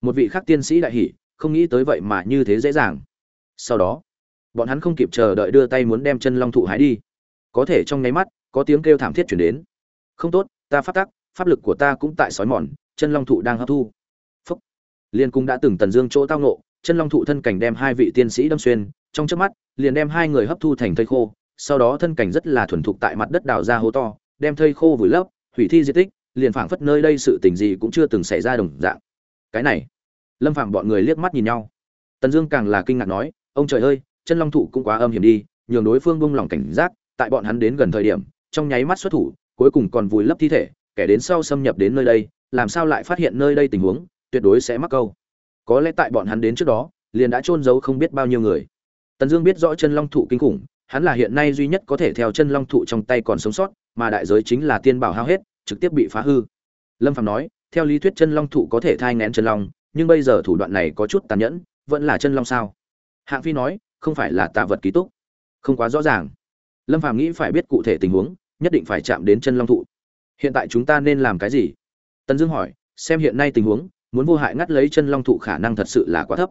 Một vị khác tiên sĩ đại hỉ, không nghĩ tới vậy mà như thế dễ dàng. Sau đó, bọn hắn không kịp chờ đợi đưa tay muốn đem chân long thụ hái đi. Có thể trong nháy mắt, có tiếng kêu thảm thiết chuyển đến. Không tốt, ta phát tắc, pháp lực của ta cũng tại sói mòn, chân long thụ đang hấp thu. Phúc. Liên cung đã từng tần dương chỗ tao nộ chân long thụ thân cảnh đem hai vị tiên sĩ đâm xuyên, trong chớp mắt, liền đem hai người hấp thu thành thây khô, sau đó thân cảnh rất là thuần thục tại mặt đất đào ra hố to, đem thây khô vùi lấp hủy thi di tích, liền phảng phất nơi đây sự tình gì cũng chưa từng xảy ra đồng dạng. Cái này, lâm phạm bọn người liếc mắt nhìn nhau. Tần dương càng là kinh ngạc nói, ông trời ơi, chân long thụ cũng quá âm hiểm đi, nhường đối phương bung lỏng cảnh giác, tại bọn hắn đến gần thời điểm, trong nháy mắt xuất thủ, cuối cùng còn vùi lấp thi thể, kẻ đến sau xâm nhập đến nơi đây, làm sao lại phát hiện nơi đây tình huống, tuyệt đối sẽ mắc câu. Có lẽ tại bọn hắn đến trước đó, liền đã trôn giấu không biết bao nhiêu người. Tần dương biết rõ chân long thụ kinh khủng, hắn là hiện nay duy nhất có thể theo chân long thụ trong tay còn sống sót mà đại giới chính là tiên bảo hao hết, trực tiếp bị phá hư. Lâm Phàm nói, theo lý thuyết chân long thụ có thể thai nghén chân long, nhưng bây giờ thủ đoạn này có chút tàn nhẫn, vẫn là chân long sao? Hạng phi nói, không phải là tà vật ký túc. Không quá rõ ràng. Lâm Phàm nghĩ phải biết cụ thể tình huống, nhất định phải chạm đến chân long thụ. Hiện tại chúng ta nên làm cái gì? Tần dương hỏi, xem hiện nay tình huống, muốn vô hại ngắt lấy chân long thụ khả năng thật sự là quá thấp.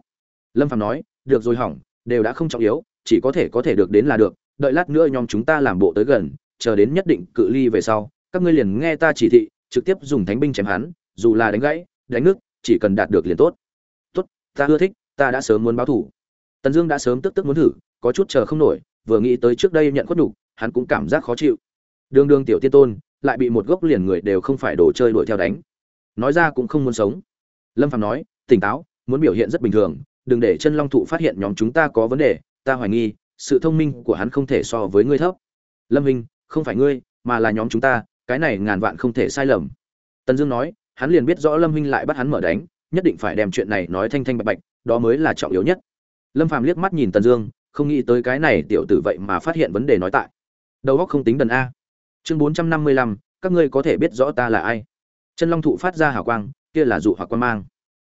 Lâm Phàm nói, được rồi hỏng, đều đã không trọng yếu, chỉ có thể có thể được đến là được, đợi lát nữa nhóm chúng ta làm bộ tới gần chờ đến nhất định cự ly về sau, các ngươi liền nghe ta chỉ thị, trực tiếp dùng thánh binh chém hắn, dù là đánh gãy, đánh nước chỉ cần đạt được liền tốt. Tốt, ta ưa thích, ta đã sớm muốn báo thủ. Tần dương đã sớm tức tức muốn thử, có chút chờ không nổi, vừa nghĩ tới trước đây nhận khuất nhục, hắn cũng cảm giác khó chịu. Đường đường tiểu tiên tôn, lại bị một gốc liền người đều không phải đồ chơi đuổi theo đánh. Nói ra cũng không muốn sống. Lâm Phàm nói, tỉnh táo, muốn biểu hiện rất bình thường, đừng để chân long thụ phát hiện nhóm chúng ta có vấn đề, ta hoài nghi, sự thông minh của hắn không thể so với ngươi thấp. Lâm hình không phải ngươi, mà là nhóm chúng ta, cái này ngàn vạn không thể sai lầm. Tần dương nói, hắn liền biết rõ lâm huynh lại bắt hắn mở đánh, nhất định phải đem chuyện này nói thanh thanh bạch bạch, đó mới là trọng yếu nhất. Lâm phàm liếc mắt nhìn tần dương, không nghĩ tới cái này tiểu tử vậy mà phát hiện vấn đề nói tại. Đầu óc không tính đần a. Chương bốn trăm năm mươi lăm, các ngươi có thể biết rõ ta là ai? Chân long thụ phát ra hào quang, kia là dụ hoặc quan mang.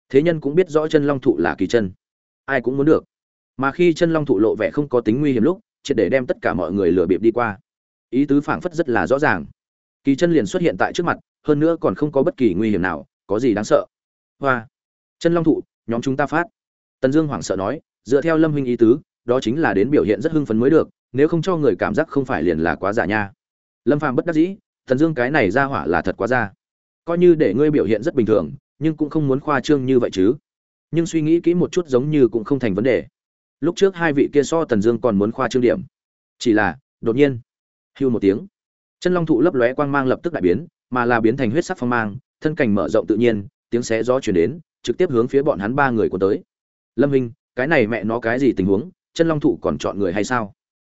Thế nhân cũng biết rõ chân long thụ là kỳ chân. Ai cũng muốn được. Mà khi chân long thụ lộ vẻ không có tính nguy hiểm lúc, triệt để đem tất cả mọi người lừa bịp đi qua ý tứ phảng phất rất là rõ ràng. Kỳ chân liền xuất hiện tại trước mặt, hơn nữa còn không có bất kỳ nguy hiểm nào, có gì đáng sợ? Hoa. Chân long thụ, nhóm chúng ta phát. Tần dương hoảng sợ nói, dựa theo lâm huynh ý tứ, đó chính là đến biểu hiện rất hưng phấn mới được, nếu không cho người cảm giác không phải liền là quá giả nha. Lâm phàm bất đắc dĩ, tần dương cái này ra hỏa là thật quá ra. Coi như để ngươi biểu hiện rất bình thường, nhưng cũng không muốn khoa trương như vậy chứ. Nhưng suy nghĩ kỹ một chút giống như cũng không thành vấn đề. Lúc trước hai vị kia so tần dương còn muốn khoa trương điểm. Chỉ là, đột nhiên hưu một tiếng. Chân long thụ lấp lóe quang mang lập tức đại biến, mà là biến thành huyết sắc phong mang, thân cảnh mở rộng tự nhiên, tiếng xé gió chuyển đến, trực tiếp hướng phía bọn hắn ba người của tới. Lâm hình cái này mẹ nó cái gì tình huống, chân long thụ còn chọn người hay sao?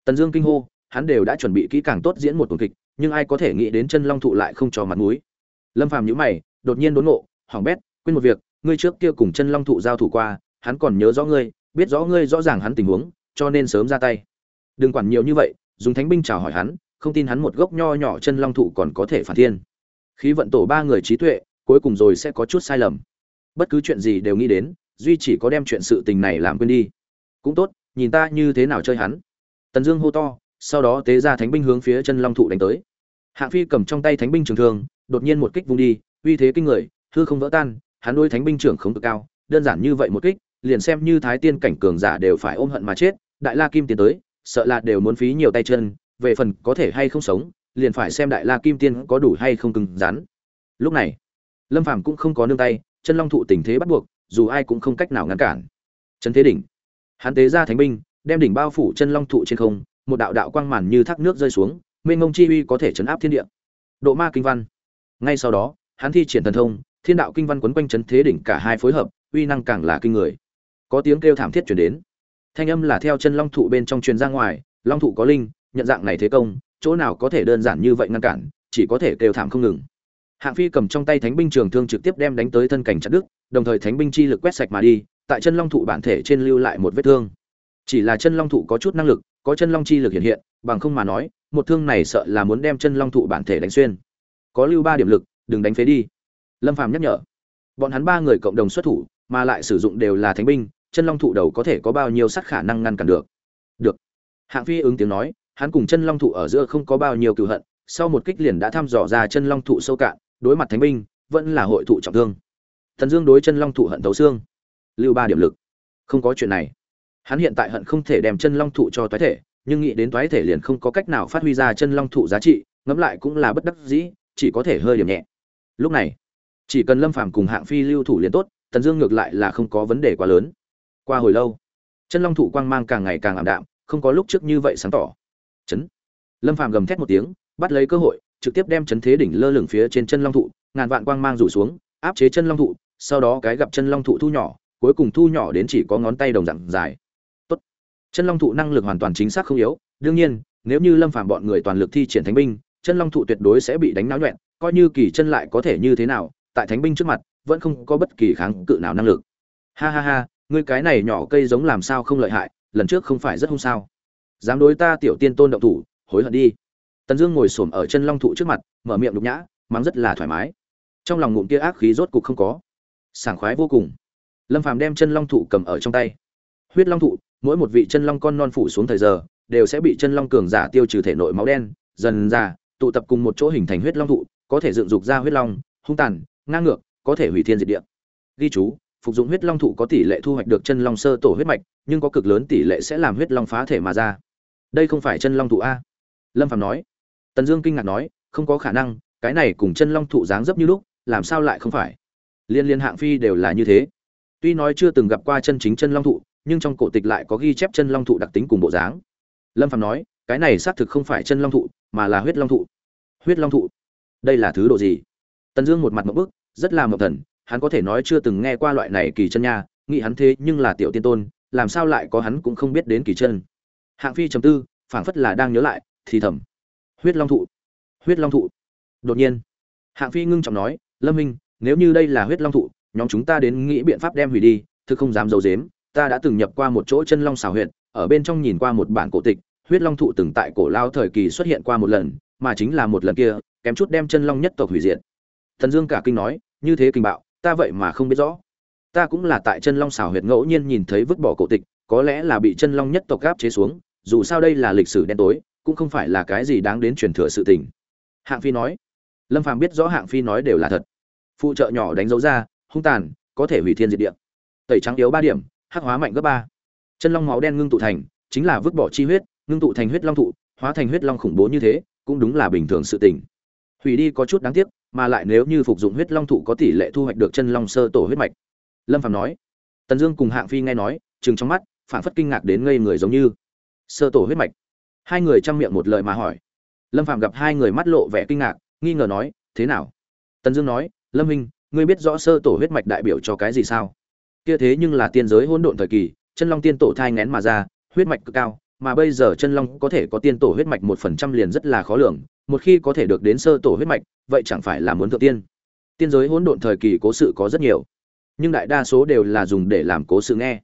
Tần dương kinh hô, hắn đều đã chuẩn bị kỹ càng tốt diễn một tuần kịch, nhưng ai có thể nghĩ đến chân long thụ lại không cho mặt mũi. Lâm phàm nhíu mày, đột nhiên đốn ngộ hỏng bét, quên một việc, ngươi trước kia cùng chân long thụ giao thủ qua, hắn còn nhớ rõ ngươi, biết rõ ngươi rõ ràng hắn tình huống, cho nên sớm ra tay. Đừng quản nhiều như vậy. Dùng thánh binh chào hỏi hắn không tin hắn một gốc nho nhỏ chân long thụ còn có thể phản thiên. Khí vận tổ ba người trí tuệ, cuối cùng rồi sẽ có chút sai lầm. Bất cứ chuyện gì đều nghĩ đến, duy chỉ có đem chuyện sự tình này làm quên đi. Cũng tốt, nhìn ta như thế nào chơi hắn. Tần dương hô to, sau đó tế ra thánh binh hướng phía chân long thụ đánh tới. Hạng phi cầm trong tay thánh binh trường thương, đột nhiên một kích vung đi, uy thế kinh người, hư không vỡ tan, hắn đôi thánh binh trưởng không cực cao, đơn giản như vậy một kích, liền xem như thái tiên cảnh cường giả đều phải ôm hận mà chết, đại la kim tiến tới, sợ là đều muốn phí nhiều tay chân về phần có thể hay không sống, liền phải xem đại la kim tiên có đủ hay không cứng rắn. Lúc này, lâm phàm cũng không có nương tay, chân long thụ tình thế bắt buộc, dù ai cũng không cách nào ngăn cản. Chân thế đỉnh. Hắn tế ra thánh binh, đem đỉnh bao phủ chân long thụ trên không, một đạo đạo quang màn như thác nước rơi xuống, mênh mông chi uy có thể chấn áp thiên địa. Độ ma kinh văn. Ngay sau đó, hắn thi triển thần thông, thiên đạo kinh văn quấn quanh trấn thế đỉnh cả hai phối hợp, uy năng càng là kinh người. Có tiếng kêu thảm thiết chuyển đến. Thanh âm là theo chân long thụ bên trong truyền ra ngoài, long thụ có linh nhận dạng này thế công, chỗ nào có thể đơn giản như vậy ngăn cản, chỉ có thể kêu thảm không ngừng. Hạng phi cầm trong tay thánh binh trường thương trực tiếp đem đánh tới thân cảnh chặt đức đồng thời thánh binh chi lực quét sạch mà đi, tại chân long thụ bản thể trên lưu lại một vết thương. Chỉ là chân long thụ có chút năng lực, có chân long chi lực hiện hiện, bằng không mà nói, một thương này sợ là muốn đem chân long thụ bản thể đánh xuyên. Có lưu ba điểm lực, đừng đánh phế đi. Lâm phàm nhắc nhở. Bọn hắn ba người cộng đồng xuất thủ, mà lại sử dụng đều là thánh binh, chân long thụ đầu có thể có bao nhiêu sát khả năng ngăn cản được? Được. Hạng phi ứng tiếng nói hắn cùng chân long thụ ở giữa không có bao nhiêu cựu hận, sau một kích liền đã thăm dò ra chân long thụ sâu cạn, đối mặt thánh binh, vẫn là hội thụ trọng thương. Thần dương đối chân long thụ hận thấu xương. Lưu ba điểm lực. Không có chuyện này. Hắn hiện tại hận không thể đem chân long thụ cho toái thể, nhưng nghĩ đến toái thể liền không có cách nào phát huy ra chân long thụ giá trị, ngẫm lại cũng là bất đắc dĩ, chỉ có thể hơi điểm nhẹ. Lúc này, chỉ cần lâm phàm cùng hạng phi lưu thủ liền tốt tần dương ngược lại là không có vấn đề quá lớn. Qua hồi lâu, chân long thụ quang mang càng ngày càng ảm đạm, không có lúc trước như vậy sáng tỏ chấn lâm phàm gầm thét một tiếng, bắt lấy cơ hội, trực tiếp đem chấn thế đỉnh lơ lửng phía trên chân long thụ, ngàn vạn quang mang rủ xuống, áp chế chân long thụ, sau đó cái gặp chân long thụ thu nhỏ, cuối cùng thu nhỏ đến chỉ có ngón tay đồng dạng dài. Tốt. chân long thụ năng lực hoàn toàn chính xác không yếu, đương nhiên, nếu như lâm phàm bọn người toàn lực thi triển thánh binh, chân long thụ tuyệt đối sẽ bị đánh náo nhuẹn coi như kỳ chân lại có thể như thế nào, tại thánh binh trước mặt, vẫn không có bất kỳ kháng cự nào năng lực. Ha ha ha, ngươi cái này nhỏ cây giống làm sao không lợi hại, lần trước không phải rất hung sao? Dám đối ta tiểu tiên tôn động thủ, hối hận đi. Tần dương ngồi xổm ở chân long thụ trước mặt, mở miệng đục nhã, mắng rất là thoải mái. Trong lòng ngụm kia ác khí rốt cục không có. Sảng khoái vô cùng. Lâm phàm đem chân long thụ cầm ở trong tay. Huyết long thụ, mỗi một vị chân long con non phủ xuống thời giờ, đều sẽ bị chân long cường giả tiêu trừ thể nội máu đen, dần ra, tụ tập cùng một chỗ hình thành huyết long thụ, có thể dựng dục ra huyết long, hung tàn, ngang ngược, có thể hủy thiên diệt địa. Ghi chú, phục dụng huyết long thụ có tỷ lệ thu hoạch được chân long sơ tổ huyết mạch, nhưng có cực lớn tỷ lệ sẽ làm huyết long phá thể mà ra đây không phải chân long thụ a? Lâm phạm nói. Tần dương kinh ngạc nói, không có khả năng, cái này cùng chân long thụ dáng dấp như lúc, làm sao lại không phải? Liên liên hạng phi đều là như thế. Tuy nói chưa từng gặp qua chân chính chân long thụ, nhưng trong cổ tịch lại có ghi chép chân long thụ đặc tính cùng bộ dáng. Lâm phạm nói, cái này xác thực không phải chân long thụ, mà là huyết long thụ. Huyết long thụ? Đây là thứ độ gì? Tần dương một mặt một bức, rất là mộng thần, hắn có thể nói chưa từng nghe qua loại này kỳ chân nha, nghĩ hắn thế nhưng là tiểu tiên tôn, làm sao lại có hắn cũng không biết đến kỳ chân hạng phi trầm tư, phảng phất là đang nhớ lại, thì thầm. Huyết long thụ. Huyết long thụ. Đột nhiên, hạng phi ngưng trọng nói, lâm minh, nếu như đây là huyết long thụ, nhóm chúng ta đến nghĩ biện pháp đem hủy đi, thực không dám d i ấ u dếm ta đã từng nhập qua một chỗ chân long xào huyện ở bên trong nhìn qua một bản cổ tịch. Huyết long thụ từng tại cổ lao thời kỳ xuất hiện qua một lần, mà chính là một lần kia, kém chút đem chân long nhất tộc hủy diệt. Thần dương cả kinh nói, như thế kinh bạo, ta vậy mà không biết rõ. Ta cũng là tại chân long xào huyệt ngẫu nhiên nhìn thấy vứt bỏ cổ tịch, có lẽ là bị chân long nhất tộc gáp chế xuống dù sao đây là lịch sử đen tối, cũng không phải là cái gì đáng đến truyền thừa sự tình. Hạng phi nói, lâm phàm biết rõ hạng phi nói đều là thật. Phụ trợ nhỏ đánh dấu ra, hung tàn, có thể hủy thiên diệt địa. Tẩy trắng yếu ba điểm, hắc hóa mạnh gấp ba. Chân long máu đen ngưng tụ thành, chính là vứt bỏ chi huyết, ngưng tụ thành huyết long thụ, hóa thành huyết long khủng bố như thế, cũng đúng là bình thường sự tình. Hủy đi có chút đáng tiếc, mà lại nếu như phục dụng huyết long thụ có tỷ lệ thu hoạch được chân long sơ tổ huyết mạch. Lâm Phàm nói, tần dương cùng hạng phi nghe nói chừng trong mắt phản phất kinh ngạc đến ngây người giống như sơ tổ huyết mạch. Hai người chăm miệng một lời mà hỏi. Lâm phạm gặp hai người mắt lộ vẻ kinh ngạc, nghi ngờ nói, thế nào? Tần dương nói, lâm minh ngươi biết rõ sơ tổ huyết mạch đại biểu cho cái gì sao? Kia thế nhưng là tiên giới hỗn độn thời kỳ, chân long tiên tổ thai ngén mà ra, huyết mạch cực cao, mà bây giờ chân long có thể có tiên tổ huyết mạch một phần trăm liền rất là khó lường, một khi có thể được đến sơ tổ huyết mạch, vậy chẳng phải là muốn thượng tiên? Tiên giới hỗn độn thời kỳ cố sự có rất nhiều, nhưng đại đa số đều là dùng để làm cố sự nghe.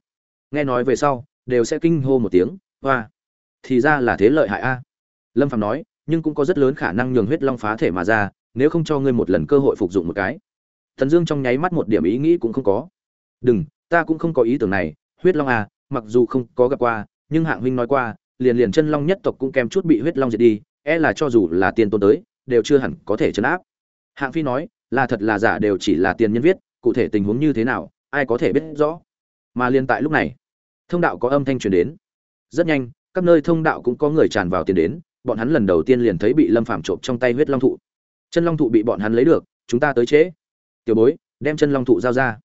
Nghe nói về sau, đều sẽ kinh hô một tiếng, hoa! Thì ra là thế lợi hại a. Lâm phạm nói, nhưng cũng có rất lớn khả năng nhường huyết long phá thể mà ra, nếu không cho ngươi một lần cơ hội phục dụng một cái. Thần dương trong nháy mắt một điểm ý nghĩ cũng không có. Đừng, ta cũng không có ý tưởng này, huyết long à mặc dù không có gặp qua, nhưng hạng huynh nói qua, liền liền chân long nhất tộc cũng kèm chút bị huyết long diệt đi e là cho dù là tiền tôn tới, đều chưa hẳn có thể chấn áp. Hạng phi nói, là thật là giả đều chỉ là tiền nhân viết, cụ thể tình huống như thế nào, ai có thể biết rõ. Mà liên tại lúc này, thông đạo có âm thanh truyền đến. Rất nhanh các nơi thông đạo cũng có người tràn vào tiền đến, bọn hắn lần đầu tiên liền thấy bị lâm phạm trộm trong tay huyết long thụ. Chân long thụ bị bọn hắn lấy được, chúng ta tới chế. tiểu bối, đem chân long thụ giao ra.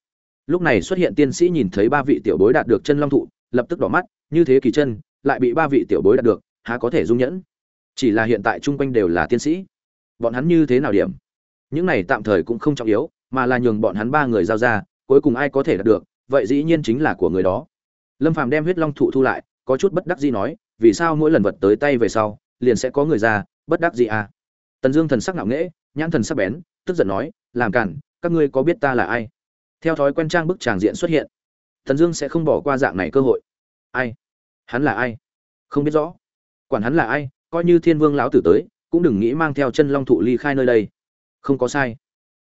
Lúc này xuất hiện tiên sĩ nhìn thấy ba vị tiểu bối đạt được chân long thụ, lập tức đỏ mắt, như thế kỳ chân, lại bị ba vị tiểu bối đạt được, há có thể dung nhẫn? Chỉ là hiện tại chung quanh đều là tiên sĩ. Bọn hắn như thế nào điểm? Những này tạm thời cũng không trọng yếu, mà là nhường bọn hắn ba người giao ra, cuối cùng ai có thể đạt được, vậy dĩ nhiên chính là của người đó. Lâm phàm đem huyết long thụ thu lại có chút bất đắc dĩ nói, vì sao mỗi lần vật tới tay về sau, liền sẽ có người ra, bất đắc dĩ à? Tần dương thần sắc ngạo nghễ, nhãn thần sắc bén, tức giận nói, làm cản, các ngươi có biết ta là ai? Theo thói quen trang bức tràng diện xuất hiện, tần dương sẽ không bỏ qua dạng này cơ hội. Ai? Hắn là ai? Không biết rõ. Quản hắn là ai, coi như thiên vương lão tử tới, cũng đừng nghĩ mang theo chân long thụ ly khai nơi đây. Không có sai.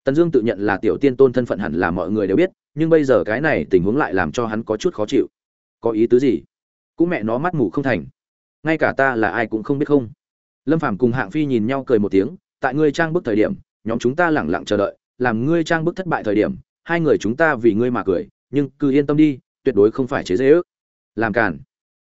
Tần dương tự nhận là tiểu tiên tôn thân phận hẳn là mọi người đều biết, nhưng bây giờ cái này tình huống lại làm cho hắn có chút khó chịu. Có ý tứ gì? Cũng mẹ nó mắt mù không thành. Ngay cả ta là ai cũng không biết không. Lâm phàm cùng hạng phi nhìn nhau cười một tiếng, tại ngươi trang bức thời điểm, nhóm chúng ta lẳng lặng chờ đợi, làm ngươi trang bức thất bại thời điểm, hai người chúng ta vì ngươi mà cười, nhưng cứ yên tâm đi, tuyệt đối không phải chế dễ ước. Làm cản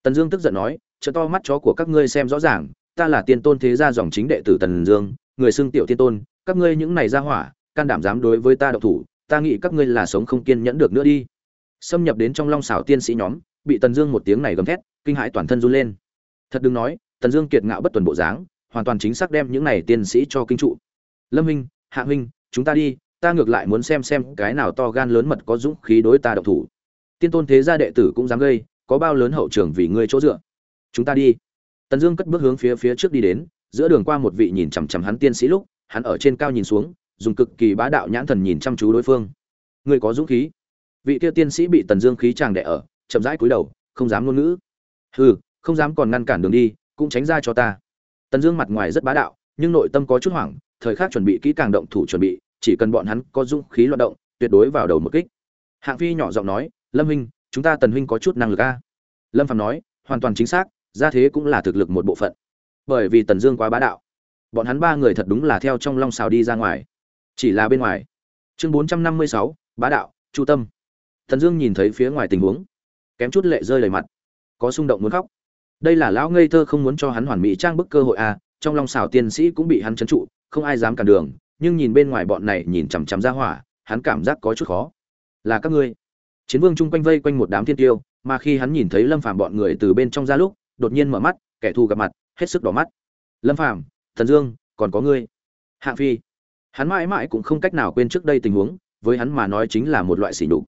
tần dương tức giận nói, trợ to mắt chó của các ngươi xem rõ ràng, ta là tiên tôn thế gia dòng chính đệ tử tần dương, người xưng tiểu tiên tôn, các ngươi những này ra hỏa, can đảm dám đối với ta độc thủ, ta nghĩ các ngươi là sống không kiên nhẫn được nữa đi. Xâm nhập đến trong long xảo tiên sĩ nhóm bị tần dương một tiếng này gầm thét, kinh hãi toàn thân run lên. Thật đừng nói, tần dương kiệt ngạo bất tuần bộ dáng, hoàn toàn chính xác đem những này tiên sĩ cho kinh trụ. Lâm huynh hạ huynh chúng ta đi, ta ngược lại muốn xem xem cái nào to gan lớn mật có dũng khí đối ta độc thủ. Tiên tôn thế gia đệ tử cũng dám gây, có bao lớn hậu trường vì ngươi chỗ dựa. Chúng ta đi. Tần dương cất bước hướng phía phía trước đi đến, giữa đường qua một vị nhìn chằm chằm hắn tiên sĩ lúc, hắn ở trên cao nhìn xuống, dùng cực kỳ bá đạo nhãn thần nhìn chăm chú đối phương. Ngươi có dũng khí. Vị kia tiên sĩ bị tần dương khí tràng đẻ ở chậm rãi cúi đầu, không dám ngôn ngữ. Hừ, không dám còn ngăn cản đường đi, cũng tránh ra cho ta. Tần dương mặt ngoài rất bá đạo, nhưng nội tâm có chút hoảng, thời khắc chuẩn bị kỹ càng động thủ chuẩn bị, chỉ cần bọn hắn có dũng khí loạt động, tuyệt đối vào đầu một kích. Hạng phi nhỏ giọng nói, lâm huynh, chúng ta tần huynh có chút năng lực a. Lâm phạm nói, hoàn toàn chính xác ra thế cũng là thực lực một bộ phận. Bởi vì tần dương quá bá đạo, bọn hắn ba người thật đúng là theo trong long xào đi ra ngoài, chỉ là bên ngoài. Chương bốn trăm năm mươi sáu, bá đạo, chu tâm. Tần dương nhìn thấy phía ngoài tình huống kém chút lệ rơi đầy mặt. Có xung động muốn khóc. Đây là lão ngây thơ không muốn cho hắn hoàn mỹ trang bức cơ hội a trong long xào tiên sĩ cũng bị hắn trấn trụ, không ai dám cản đường, nhưng nhìn bên ngoài bọn này nhìn chằm chằm ra hỏa, hắn cảm giác có chút khó. Là các ngươi. Chiến vương chung quanh vây quanh một đám thiên tiêu, mà khi hắn nhìn thấy lâm phàm bọn người từ bên trong ra lúc, đột nhiên mở mắt, kẻ thù gặp mặt, hết sức đỏ mắt. Lâm phàm, thần dương, còn có ngươi. Hạng phi. Hắn mãi mãi cũng không cách nào quên trước đây tình huống, với hắn mà nói chính là một loại sỉ nhục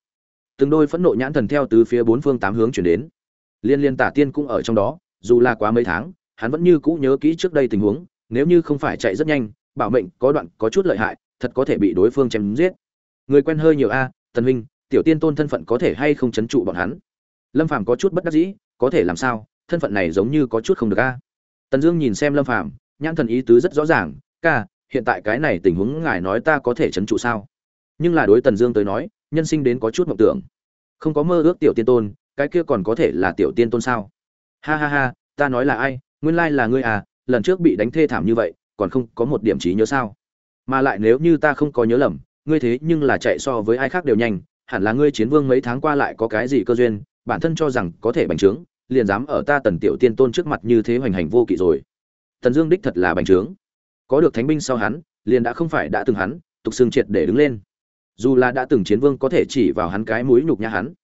từng đôi phẫn nộ nhãn thần theo từ phía bốn phương tám hướng chuyển đến. Liên liên tả tiên cũng ở trong đó, dù là quá mấy tháng, hắn vẫn như cũ nhớ kỹ trước đây tình huống, nếu như không phải chạy rất nhanh, bảo mệnh có đoạn có chút lợi hại, thật có thể bị đối phương chém giết. Người quen hơi nhiều a, tần huynh, tiểu tiên tôn thân phận có thể hay không chấn trụ bọn hắn? Lâm phàm có chút bất đắc dĩ, có thể làm sao, thân phận này giống như có chút không được a. Tần dương nhìn xem lâm phàm, nhãn thần ý tứ rất rõ ràng, ca, hiện tại cái này tình huống ngài nói ta có thể chấn trụ sao? Nhưng là đối tần dương tới nói nhân sinh đến có chút mộng tưởng. Không có mơ ước tiểu tiên tôn, cái kia còn có thể là tiểu tiên tôn sao? Ha ha ha, ta nói là ai? Nguyên lai là ngươi à lần trước bị đánh thê thảm như vậy, còn không có một điểm trí nhớ sao? Mà lại nếu như ta không có nhớ lầm, ngươi thế nhưng là chạy so với ai khác đều nhanh, hẳn là ngươi chiến vương mấy tháng qua lại có cái gì cơ duyên, bản thân cho rằng có thể bành trướng, liền dám ở ta tần tiểu tiên tôn trước mặt như thế hoành hành vô kỵ rồi. Tần dương đích thật là bành trướng. Có được thánh binh sau hắn, liền đã không phải đã từng hắn, tục xương triệt để đứng lên dù là đã từng chiến vương có thể chỉ vào hắn cái mũi nhục nhã hắn,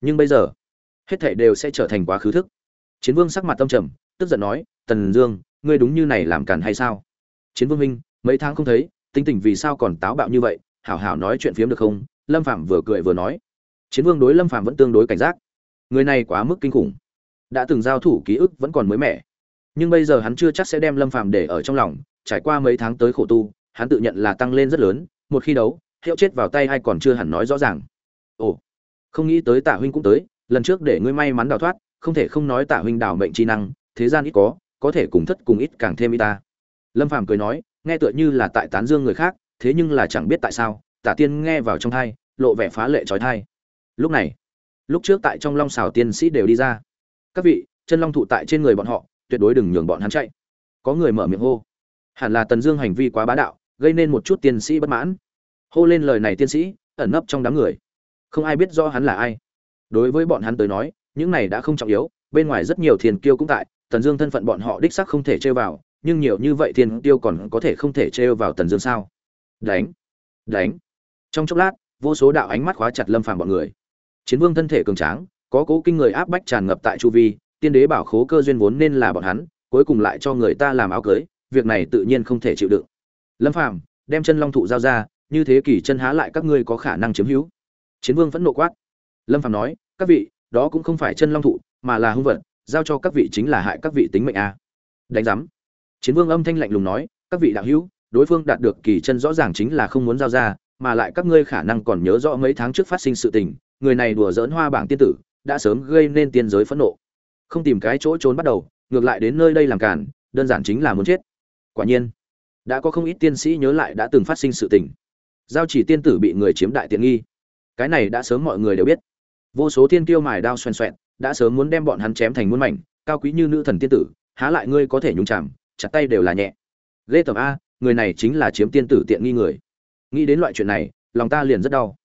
nhưng bây giờ, hết thảy đều sẽ trở thành quá khứ thức. Chiến vương sắc mặt tâm trầm, tức giận nói, tần dương, ngươi đúng như này làm càn hay sao? Chiến vương minh mấy tháng không thấy, tính tình vì sao còn táo bạo như vậy, hảo hảo nói chuyện phiếm được không? Lâm phạm vừa cười vừa nói. Chiến vương đối lâm phạm vẫn tương đối cảnh giác. Người này quá mức kinh khủng. Đã từng giao thủ ký ức vẫn còn mới mẻ. Nhưng bây giờ hắn chưa chắc sẽ đem lâm phạm để ở trong lòng. Trải qua mấy tháng tới khổ tu, hắn tự nhận là tăng lên rất lớn. Một khi đấu hiệu chết vào tay hay còn chưa hẳn nói rõ ràng. Ồ, không nghĩ tới Tả huynh cũng tới, lần trước để ngươi may mắn đào thoát, không thể không nói Tả huynh đào mệnh chi năng, thế gian ít có có thể cùng thất cùng ít càng thêm y ta. Lâm phàm cười nói, nghe tựa như là tại tán dương người khác, thế nhưng là chẳng biết tại sao tả tiên nghe vào trong thai, lộ vẻ phá lệ trói thai. Lúc này, lúc trước tại trong long xào tiên sĩ đều đi ra. Các vị, chân long thụ tại trên người bọn họ, tuyệt đối đừng nhường bọn hắn chạy. Có người mở miệng hô. Hẳn là tần dương hành vi quá bá đạo, gây nên một chút tiên sĩ bất mãn hô lên lời này tiên sĩ, ẩn nấp trong đám người. Không ai biết do hắn là ai. Đối với bọn hắn tới nói, những này đã không trọng yếu, bên ngoài rất nhiều thiền kiêu cũng tại, tần dương thân phận bọn họ đích sắc không thể trêu vào, nhưng nhiều như vậy thiền tiêu còn có thể không thể trêu vào tần dương sao? Đánh đánh. Trong chốc lát, vô số đạo ánh mắt khóa chặt lâm phàm bọn người. Chiến vương thân thể cường tráng, có cố kinh người áp bách tràn ngập tại chu vi, tiên đế bảo khố cơ duyên vốn nên là bọn hắn, cuối cùng lại cho người ta làm áo cưới, việc này tự nhiên không thể chịu đựng. Lâm phàm đem chân long thụ giao ra như thế kỳ chân há lại các ngươi có khả năng chiếm hữu. Chiến vương vẫn nộ quát. Lâm phàm nói, các vị, đó cũng không phải chân long thụ, mà là hung vật, giao cho các vị chính là hại các vị tính mệnh a. Đánh giám. Chiến vương âm thanh lạnh lùng nói, các vị đạo hữu, đối phương đạt được kỳ chân rõ ràng chính là không muốn giao ra, mà lại các ngươi khả năng còn nhớ rõ mấy tháng trước phát sinh sự tình, người này đùa dỡn hoa bảng tiên tử, đã sớm gây nên tiên giới phẫn nộ. Không tìm cái chỗ trốn bắt đầu, ngược lại đến nơi đây làm cản đơn giản chính là muốn chết. Quả nhiên, đã có không ít tiên sĩ nhớ lại đã từng phát sinh sự tình giao chỉ tiên tử bị người chiếm đại tiện nghi. Cái này đã sớm mọi người đều biết. Vô số thiên kiêu mài đao xoèn xoẹn, đã sớm muốn đem bọn hắn chém thành muôn mảnh, cao quý như nữ thần tiên tử, há lại ngươi có thể nhúng chạm chặt tay đều là nhẹ. Ghê tởm a, người này chính là chiếm tiên tử tiện nghi người. Nghĩ đến loại chuyện này, lòng ta liền rất đau.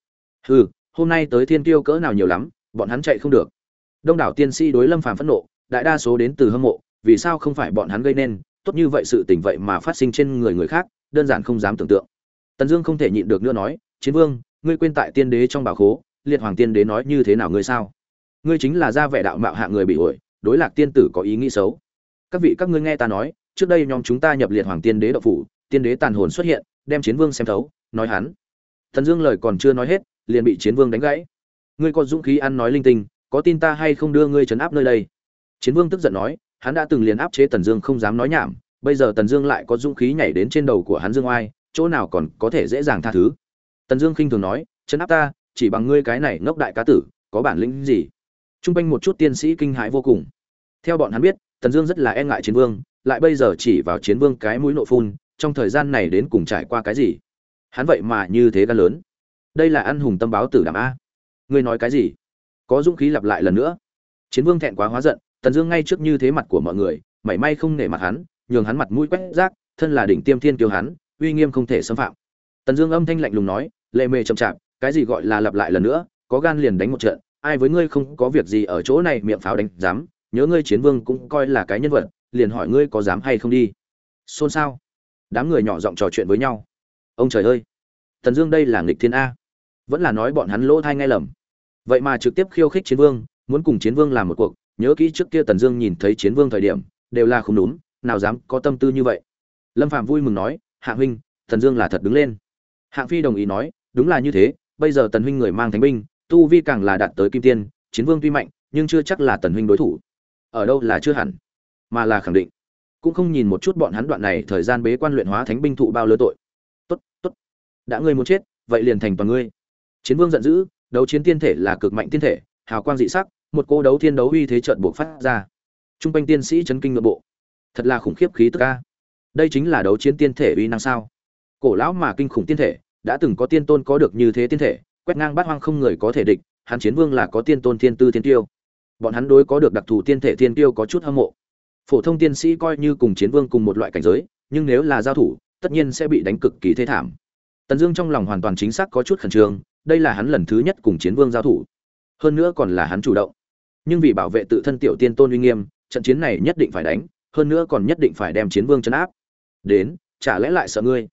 Hừ, hôm nay tới thiên kiêu cỡ nào nhiều lắm, bọn hắn chạy không được. Đông đảo tiên sĩ đối lâm phàm phẫn nộ, đại đa số đến từ hâm mộ, vì sao không phải bọn hắn gây nên, tốt như vậy sự tình vậy mà phát sinh trên người người khác, đơn giản không dám tưởng tượng tần dương không thể nhịn được nữa nói chiến vương ngươi quên tại tiên đế trong bảo khố liệt hoàng tiên đế nói như thế nào ngươi sao? Ngươi chính là gia vẻ đạo mạo hạ người bị uội, đối lạc tiên tử có ý nghĩ xấu. Các vị các ngươi nghe ta nói trước đây nhóm chúng ta nhập liệt hoàng tiên đế đạo phủ tiên đế tàn hồn xuất hiện đem chiến vương xem thấu nói hắn. Tần dương lời còn chưa nói hết liền bị chiến vương đánh gãy. Ngươi có dũng khí ăn nói linh tinh có tin ta hay không đưa ngươi trấn áp nơi đây? Chiến vương tức giận nói hắn đã từng liền áp chế tần dương không dám nói nhảm bây giờ tần dương lại có dũng khí nhảy đến trên đầu của hắn dương oai chỗ nào còn có thể dễ dàng tha thứ? Tần dương khinh thường nói chấn áp ta, chỉ bằng ngươi cái này ngốc đại cá tử, có bản lĩnh gì? T r u n g quanh một chút tiên sĩ kinh hãi vô cùng. Theo bọn hắn biết, tần dương rất là e ngại chiến vương, lại bây giờ chỉ vào chiến vương cái mũi nộ phun, trong thời gian này đến cùng trải qua cái gì? Hắn vậy mà như thế gan lớn. Đây là ăn hùng tâm báo tử đảm a. Ngươi nói cái gì? Có dũng khí lặp lại lần nữa. Chiến vương thẹn quá hóa giận, tần dương ngay trước như thế mặt của mọi người, mảy may không nể mặt hắn, nhường hắn mặt mũi quét rác, thân là đỉnh tiêm thiên kiêu hắn uy nghiêm không thể xâm phạm. Tần dương âm thanh lạnh lùng nói, lệ mề chậm chạp, cái gì gọi là lặp lại lần nữa, có gan liền đánh một trận, ai với ngươi không có việc gì ở chỗ này miệng pháo đánh dám nhớ ngươi chiến vương cũng coi là cái nhân vật, liền hỏi ngươi có dám hay không đi. Xôn xao. Đám người nhỏ giọng trò chuyện với nhau. Ông trời ơi! Tần dương đây là nghịch thiên a. Vẫn là nói bọn hắn lỗ thai ngay lầm. Vậy mà trực tiếp khiêu khích chiến vương, muốn cùng chiến vương làm một cuộc, nhớ kỹ trước kia tần dương nhìn thấy chiến vương thời điểm, đều là không đúng, nào dám có tâm tư như vậy. Lâm phạm vui mừng nói hạ huynh Thần dương là thật đứng lên. Hạng phi đồng ý nói, đúng là như thế, bây giờ tần huynh người mang thánh binh, tu vi càng là đạt tới kim tiên, chiến vương tuy mạnh, nhưng chưa chắc là tần huynh đối thủ. Ở đâu là chưa hẳn, mà là khẳng định. Cũng không nhìn một chút bọn hắn đoạn này thời gian bế quan luyện hóa thánh binh thụ bao lứa tội. Tốt tốt. Đã ngươi muốn chết, vậy liền thành toàn ngươi. Chiến vương giận dữ, đấu chiến tiên thể là cực mạnh tiên thể, hào quang dị sắc, một cô đấu thiên đấu uy thế trận buộc phát ra. Trung quanh tiên sĩ chấn kinh nội bộ. Thật là khủng khiếp khí tức ca đây chính là đấu chiến tiên thể uy năng sao? Cổ lão mà kinh khủng tiên thể, đã từng có tiên tôn có được như thế tiên thể, quét ngang bát hoang không người có thể địch, hắn chiến vương là có tiên tôn thiên tư thiên tiêu. Bọn hắn đối có được đặc thù tiên thể thiên tiêu có chút hâm mộ. Phổ thông tiên sĩ coi như cùng chiến vương cùng một loại cảnh giới, nhưng nếu là giao thủ, tất nhiên sẽ bị đánh cực kỳ thế thảm. Tần dương trong lòng hoàn toàn chính xác có chút khẩn trương, đây là hắn lần thứ nhất cùng chiến vương giao thủ. Hơn nữa còn là hắn chủ động. Nhưng vì bảo vệ tự thân tiểu tiên tôn uy nghiêm, trận chiến này nhất định phải đánh, hơn nữa còn nhất định phải đem chiến vương chấn áp đến, chả lẽ lại sợ ngươi?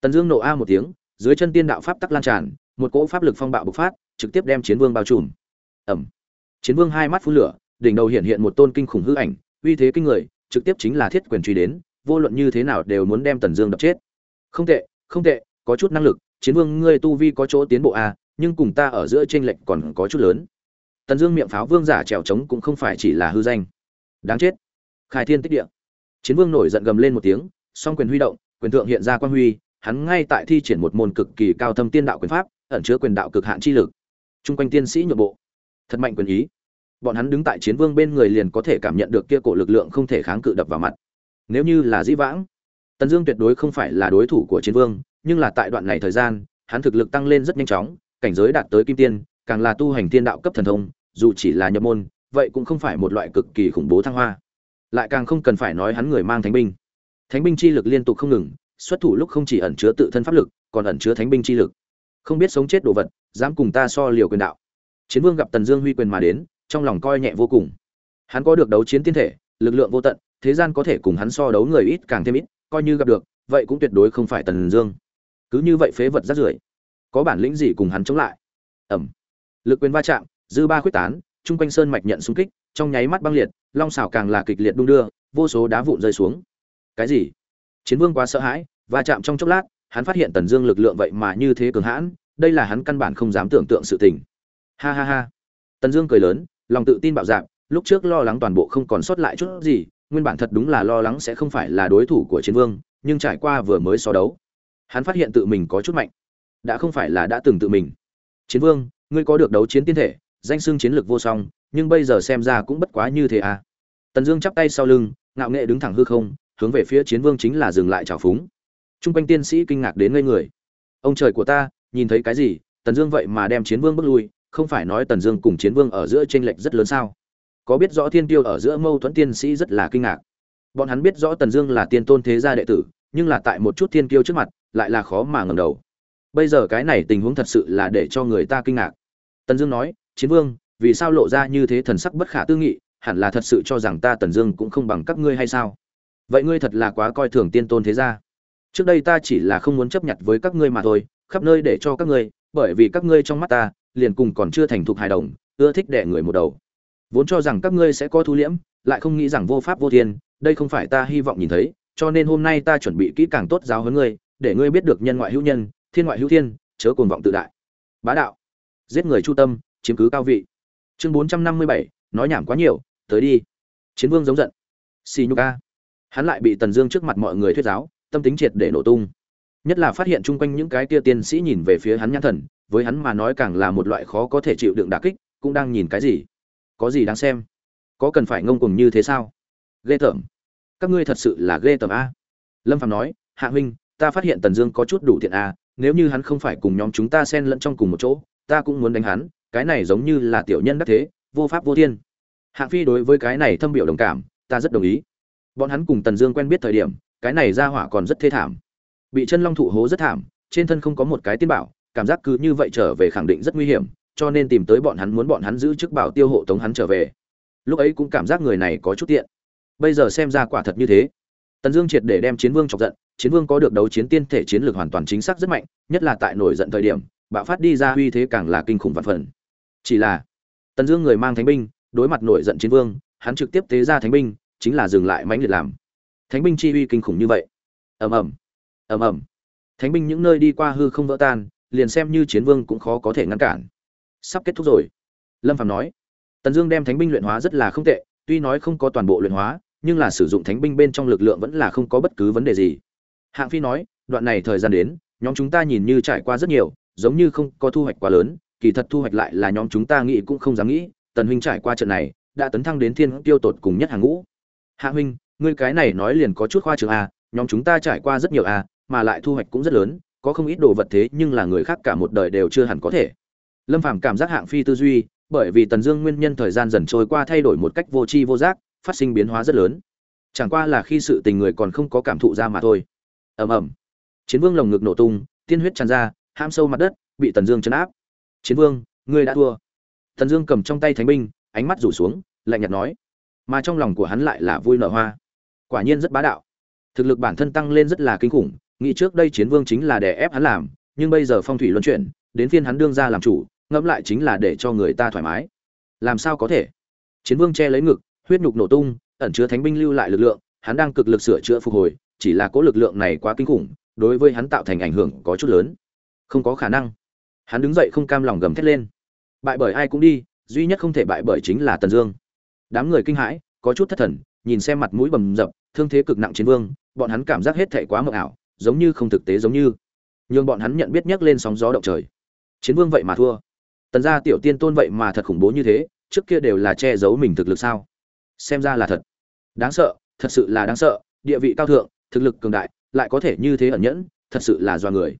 Tần dương nổ a một tiếng, dưới chân tiên đạo pháp tắc lan tràn, một cỗ pháp lực phong bạo bộc phát, trực tiếp đem chiến vương bao trùm. Ẩm chiến vương hai mắt phun lửa, đỉnh đầu hiện hiện một tôn kinh khủng hư ảnh, uy thế kinh người, trực tiếp chính là thiết quyền truy đến, vô luận như thế nào đều muốn đem tần dương đập chết. Không tệ không tệ, có chút năng lực, chiến vương ngươi tu vi có chỗ tiến bộ a, nhưng cùng ta ở giữa t r ê n lệch còn có chút lớn. Tần dương miệng pháo vương giả trèo trống cũng không phải chỉ là hư danh. Đáng chết. Khai thiên tích địa. Chiến vương nổi giận gầm lên một tiếng song quyền huy động quyền thượng hiện ra quan huy hắn ngay tại thi triển một môn cực kỳ cao thâm tiên đạo quyền pháp ẩn chứa quyền đạo cực hạn chi lực chung quanh tiên sĩ nhượng bộ thật mạnh quyền ý bọn hắn đứng tại chiến vương bên người liền có thể cảm nhận được kia cổ lực lượng không thể kháng cự đập vào mặt nếu như là dĩ vãng tần dương tuyệt đối không phải là đối thủ của chiến vương nhưng là tại đoạn này thời gian, hắn thực lực tăng lên rất nhanh chóng, cảnh giới đạt tới kim tiên, càng là tu hành tiên đạo cấp thần thông, dù chỉ là nhập môn, vậy cũng không phải một loại cực kỳ khủng bố thăng hoa. Lại càng không cần phải nói hắn người mang thánh binh. Thánh binh chi lực liên tục không ngừng, xuất thủ lúc không chỉ ẩn chứa tự thân pháp lực, còn ẩn chứa thánh binh chi lực. Không biết sống chết đồ vật, dám cùng ta so liều quyền đạo. Chiến Vương gặp Tần Dương huy quyền mà đến, trong lòng coi nhẹ vô cùng. Hắn có được đấu chiến tiên thể, lực lượng vô tận, thế gian có thể cùng hắn so đấu người ít càng thêm ít, coi như gặp được, vậy cũng tuyệt đối không phải Tần Dương cứ như vậy phế vật rác rưởi có bản lĩnh gì cùng hắn chống lại ẩm lực quyền va chạm dư ba khuyết tán chung quanh sơn mạch nhận xung kích trong nháy mắt băng liệt long xảo càng là kịch liệt đung đưa vô số đá vụn rơi xuống cái gì? Chiến vương quá sợ hãi và chạm trong chốc lát, hắn phát hiện tần dương lực lượng vậy mà như thế cường hãn, đây là hắn căn bản không dám tưởng tượng sự tình. Ha ha ha. Tần dương cười lớn, lòng tự tin bạo dạn, lúc trước lo lắng toàn bộ không còn sót lại chút gì, nguyên bản thật đúng là lo lắng sẽ không phải là đối thủ của chiến vương, nhưng trải qua vừa mới so đấu, hắn phát hiện tự mình có chút mạnh. Đã không phải là đã từng tự mình. Chiến vương, ngươi có được đấu chiến tiên thể, danh xưng chiến lược vô song, nhưng bây giờ xem ra cũng bất quá như thế à. Tần dương chắp tay sau lưng, ngạo nghệ đứng thẳng hư không hướng về phía chiến vương chính là dừng lại trào phúng. T r u n g quanh tiên sĩ kinh ngạc đến ngây người. Ông trời của ta, nhìn thấy cái gì? Tần dương vậy mà đem chiến vương bước lui, không phải nói tần dương cùng chiến vương ở giữa tranh lệch rất lớn sao? Có biết rõ thiên tiêu ở giữa mâu thuẫn tiên sĩ rất là kinh ngạc. Bọn hắn biết rõ tần dương là tiên tôn thế gia đệ tử, nhưng là tại một chút thiên tiêu trước mặt, lại là khó mà ngẩng đầu. Bây giờ cái này tình huống thật sự là để cho người ta kinh ngạc. Tần dương nói, chiến vương, vì sao lộ ra như thế thần sắc bất khả tư nghị? Hẳn là thật sự cho rằng ta tần dương cũng không bằng các ngươi hay sao? Vậy ngươi thật là quá coi thường tiên tôn thế gia. Trước đây ta chỉ là không muốn chấp nhận với các ngươi mà thôi, khắp nơi để cho các ngươi, bởi vì các ngươi trong mắt ta, liền cùng còn chưa thành thục hài đồng, ưa thích đẻ người một đầu. Vốn cho rằng các ngươi sẽ có thu liễm, lại không nghĩ rằng vô pháp vô thiên, đây không phải ta hy vọng nhìn thấy, cho nên hôm nay ta chuẩn bị kỹ càng tốt giáo huấn ngươi, để ngươi biết được nhân ngoại hữu nhân, thiên ngoại hữu thiên, chớ cuồng vọng tự đại. Bá đạo. Giết người chu tâm, chiếm cứ cao vị. Chương bốn trăm năm mươi bảy, nói nhảm quá nhiều, tới đi. Chiến vương giống giận. Xì nhục a hắn lại bị tần dương trước mặt mọi người thuyết giáo, tâm tính triệt để nổ tung. Nhất là phát hiện chung quanh những cái tia tiên sĩ nhìn về phía hắn nhãn thần, với hắn mà nói càng là một loại khó có thể chịu đựng đả kích, cũng đang nhìn cái gì? Có gì đáng xem? Có cần phải ngông cuồng như thế sao? Ghê tởm. Các ngươi thật sự là ghê tởm a. Lâm phạm nói, hạ huynh, ta phát hiện tần dương có chút đủ thiện a, nếu như hắn không phải cùng nhóm chúng ta xen lẫn trong cùng một chỗ, ta cũng muốn đánh hắn, cái này giống như là tiểu nhân đắc thế, vô pháp vô thiên. Hạng phi đối với cái này thâm biểu đồng cảm, ta rất đồng ý bọn hắn cùng tần dương quen biết thời điểm, cái này ra hỏa còn rất thê thảm. Bị chân long thụ hố rất thảm, trên thân không có một cái tiên bảo, cảm giác cứ như vậy trở về khẳng định rất nguy hiểm, cho nên tìm tới bọn hắn muốn bọn hắn giữ chức bảo tiêu hộ tống hắn trở về. Lúc ấy cũng cảm giác người này có chút tiện. Bây giờ xem ra quả thật như thế. Tần dương triệt để đem chiến vương chọc giận, chiến vương có được đấu chiến tiên thể chiến lược hoàn toàn chính xác rất mạnh, nhất là tại nổi giận thời điểm, bạo phát đi ra uy thế càng là kinh khủng vạn phần. Chỉ là, tần dương người mang thánh binh, đối mặt nổi giận chiến vương, hắn trực tiếp tế ra thánh binh chính là dừng lại mãnh liệt làm. Thánh binh chi uy kinh khủng như vậy. Ầm ầm. Ầm ầm. Thánh binh những nơi đi qua hư không vỡ tan, liền xem như chiến vương cũng khó có thể ngăn cản. Sắp kết thúc rồi. Lâm phạm nói. Tần dương đem thánh binh luyện hóa rất là không tệ, tuy nói không có toàn bộ luyện hóa, nhưng là sử dụng thánh binh bên trong lực lượng vẫn là không có bất cứ vấn đề gì. Hạng phi nói, đoạn này thời gian đến, nhóm chúng ta nhìn như trải qua rất nhiều, giống như không có thu hoạch quá lớn, kỳ thật thu hoạch lại là nhóm chúng ta nghĩ cũng không dám nghĩ, tần huynh trải qua trận này, đã tấn thăng đến thiên tiêu tột cùng nhất hàng ngũ hạ huynh, ngươi cái này nói liền có chút khoa trường a nhóm chúng ta trải qua rất nhiều a mà lại thu hoạch cũng rất lớn, có không ít đồ vật thế nhưng là người khác cả một đời đều chưa hẳn có thể. Lâm phàm cảm giác hạng phi tư duy, bởi vì tần dương nguyên nhân thời gian dần trôi qua thay đổi một cách vô tri vô giác, phát sinh biến hóa rất lớn. Chẳng qua là khi sự tình người còn không có cảm thụ ra mà thôi. Ầm ầm. Chiến vương lồng ngực nổ tung, tiên huyết tràn ra, ham sâu mặt đất, bị tần dương chấn áp. Chiến vương, ngươi đã thua. Tần dương cầm trong tay thánh binh, ánh mắt rủ xuống, lạnh nhạt nói mà trong lòng của hắn lại là vui nở hoa. Quả nhiên rất bá đạo. Thực lực bản thân tăng lên rất là kinh khủng, nghĩ trước đây chiến vương chính là để ép hắn làm, nhưng bây giờ phong thủy luân chuyển, đến phiên hắn đương ra làm chủ, ngẫm lại chính là để cho người ta thoải mái. Làm sao có thể? Chiến vương che lấy ngực, huyết nhục nổ tung, ẩn chứa thánh binh lưu lại lực lượng, hắn đang cực lực sửa chữa phục hồi, chỉ là cố lực lượng này quá kinh khủng, đối với hắn tạo thành ảnh hưởng có chút lớn. Không có khả năng. Hắn đứng dậy không cam lòng gầm thét lên. Bại bởi ai cũng đi, duy nhất không thể bại bởi chính là tần dương đám người kinh hãi, có chút thất thần, nhìn xem mặt mũi bầm dập, thương thế cực nặng chiến vương, bọn hắn cảm giác hết thệ quá mờ ảo, giống như không thực tế giống như. Nhưng bọn hắn nhận biết nhắc lên sóng gió động trời. Chiến vương vậy mà thua. Tần gia tiểu tiên tôn vậy mà thật khủng bố như thế, trước kia đều là che giấu mình thực lực sao? Xem ra là thật. Đáng sợ, thật sự là đáng sợ, địa vị cao thượng, thực lực cường đại, lại có thể như thế ẩn nhẫn, thật sự là do người.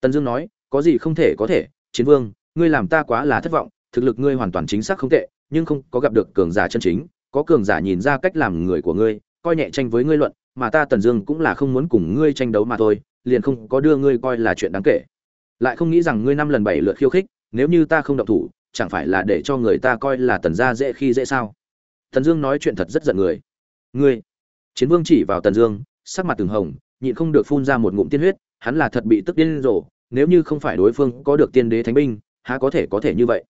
Tần dương nói, có gì không thể có thể, chiến vương, ngươi làm ta quá là thất vọng, thực lực ngươi hoàn toàn chính xác không tệ nhưng không có gặp được cường giả chân chính, có cường giả nhìn ra cách làm người của ngươi, coi nhẹ tranh với ngươi luận, mà ta tần dương cũng là không muốn cùng ngươi tranh đấu mà thôi, liền không có đưa ngươi coi là chuyện đáng kể. Lại không nghĩ rằng ngươi năm lần bảy lượt khiêu khích, nếu như ta không động thủ, chẳng phải là để cho người ta coi là tần gia dễ khi dễ sao? Tần dương nói chuyện thật rất giận người. Ngươi, chiến vương chỉ vào tần dương, sắc mặt từng hồng, nhịn không được phun ra một ngụm tiên huyết, hắn là thật bị tức điên rồ, nếu như không phải đối phương có được tiên đế thánh binh, há có thể có thể như vậy?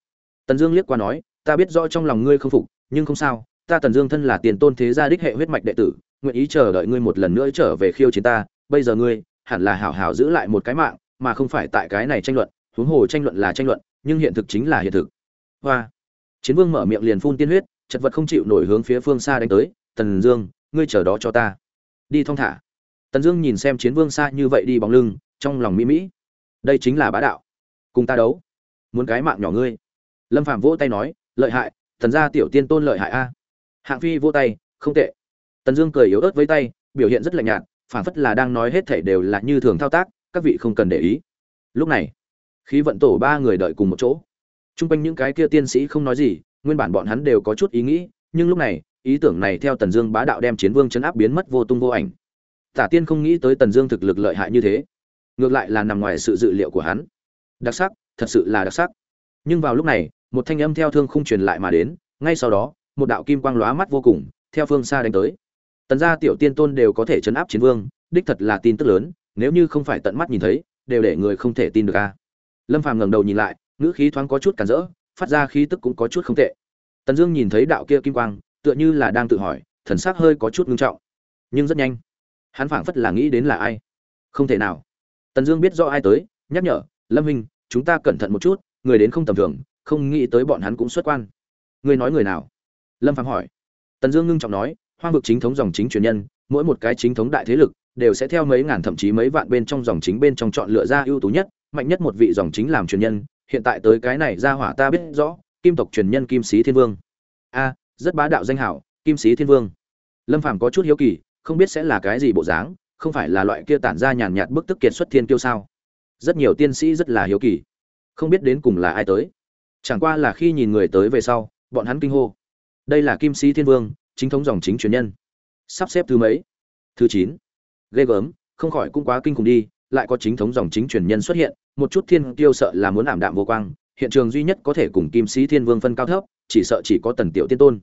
Tần dương liếc qua nói ta biết rõ trong lòng ngươi không phục, nhưng không sao, ta tần dương thân là tiền tôn thế gia đích hệ huyết mạch đệ tử, nguyện ý chờ đợi ngươi một lần nữa trở về khiêu chiến ta, bây giờ ngươi hẳn là hảo hảo giữ lại một cái mạng, mà không phải tại cái này tranh luận, huống hồ tranh luận là tranh luận, nhưng hiện thực chính là hiện thực. Hoa. Chiến vương mở miệng liền phun tiên huyết, chật vật không chịu nổi hướng phía phương xa đánh tới, tần dương, ngươi chờ đó cho ta. Đi thong thả. Tần dương nhìn xem chiến vương xa như vậy đi bóng lưng, trong lòng mỹ mỹ. Đây chính là bá đạo. Cùng ta đấu. Muốn cái mạng nhỏ ngươi. Lâm phạm vỗ tay nói lợi hại, thần gia tiểu tiên tôn lợi hại a. Hạng phi vô tay, không tệ. Tần dương cười yếu ớt với tay, biểu hiện rất lạnh nhạt, phản phất là đang nói hết thể đều là như thường thao tác, các vị không cần để ý. Lúc này, khí vận tổ ba người đợi cùng một chỗ. T r u n g quanh những cái kia tiên sĩ không nói gì, nguyên bản bọn hắn đều có chút ý nghĩ, nhưng lúc này, ý tưởng này theo tần dương bá đạo đem chiến vương chấn áp biến mất vô tung vô ảnh. Tả tiên không nghĩ tới tần dương thực lực lợi hại như thế. Ngược lại là nằm ngoài sự dự liệu của hắn. Đặc sắc, thật sự là đặc sắc. Nhưng vào lúc này một thanh âm theo thương không truyền lại mà đến, ngay sau đó, một đạo kim quang lóa mắt vô cùng, theo phương xa đánh tới. Tần gia tiểu tiên tôn đều có thể chấn áp chiến vương, đích thật là tin tức lớn, nếu như không phải tận mắt nhìn thấy, đều để người không thể tin được a. Lâm phàm ngẩng đầu nhìn lại, ngữ khí thoáng có chút cản rỡ, phát ra khí tức cũng có chút không tệ. Tần dương nhìn thấy đạo kia kim quang, tựa như là đang tự hỏi, thần sắc hơi có chút ngưng trọng, nhưng rất nhanh, hắn phảng phất là nghĩ đến là ai. Không thể nào. Tần dương biết rõ ai tới, nhắc nhở, lâm minh chúng ta cẩn thận một chút, người đến không tầm thường không nghĩ tới bọn hắn cũng xuất quan. Ngươi nói người nào? Lâm phàm hỏi. Tần dương ngưng trọng nói, hoang vực chính thống dòng chính truyền nhân, mỗi một cái chính thống đại thế lực đều sẽ theo mấy ngàn thậm chí mấy vạn bên trong dòng chính bên trong chọn lựa ra ưu tú nhất, mạnh nhất một vị dòng chính làm truyền nhân. Hiện tại tới cái này ra hỏa ta biết rõ, kim tộc truyền nhân kim sĩ thiên vương. A, rất bá đạo danh hảo, kim sĩ thiên vương. Lâm phàm có chút hiếu kỳ, không biết sẽ là cái gì bộ dáng, không phải là loại kia tản ra nhàn nhạt bức tức kiệt xuất thiên kiêu sao? Rất nhiều tiên sĩ rất là hiếu kỳ. Không biết đến cùng là ai tới chẳng qua là khi nhìn người tới về sau, bọn hắn kinh hô. Đây là kim sĩ thiên vương, chính thống dòng chính truyền nhân. Sắp xếp thứ mấy? Thứ chín. Ghê gớm, không khỏi cũng quá kinh khủng đi, lại có chính thống dòng chính truyền nhân xuất hiện, một chút thiên tiêu sợ là muốn ảm đạm vô quang, hiện trường duy nhất có thể cùng kim sĩ thiên vương phân cao thấp, chỉ sợ chỉ có tần tiểu tiên tôn.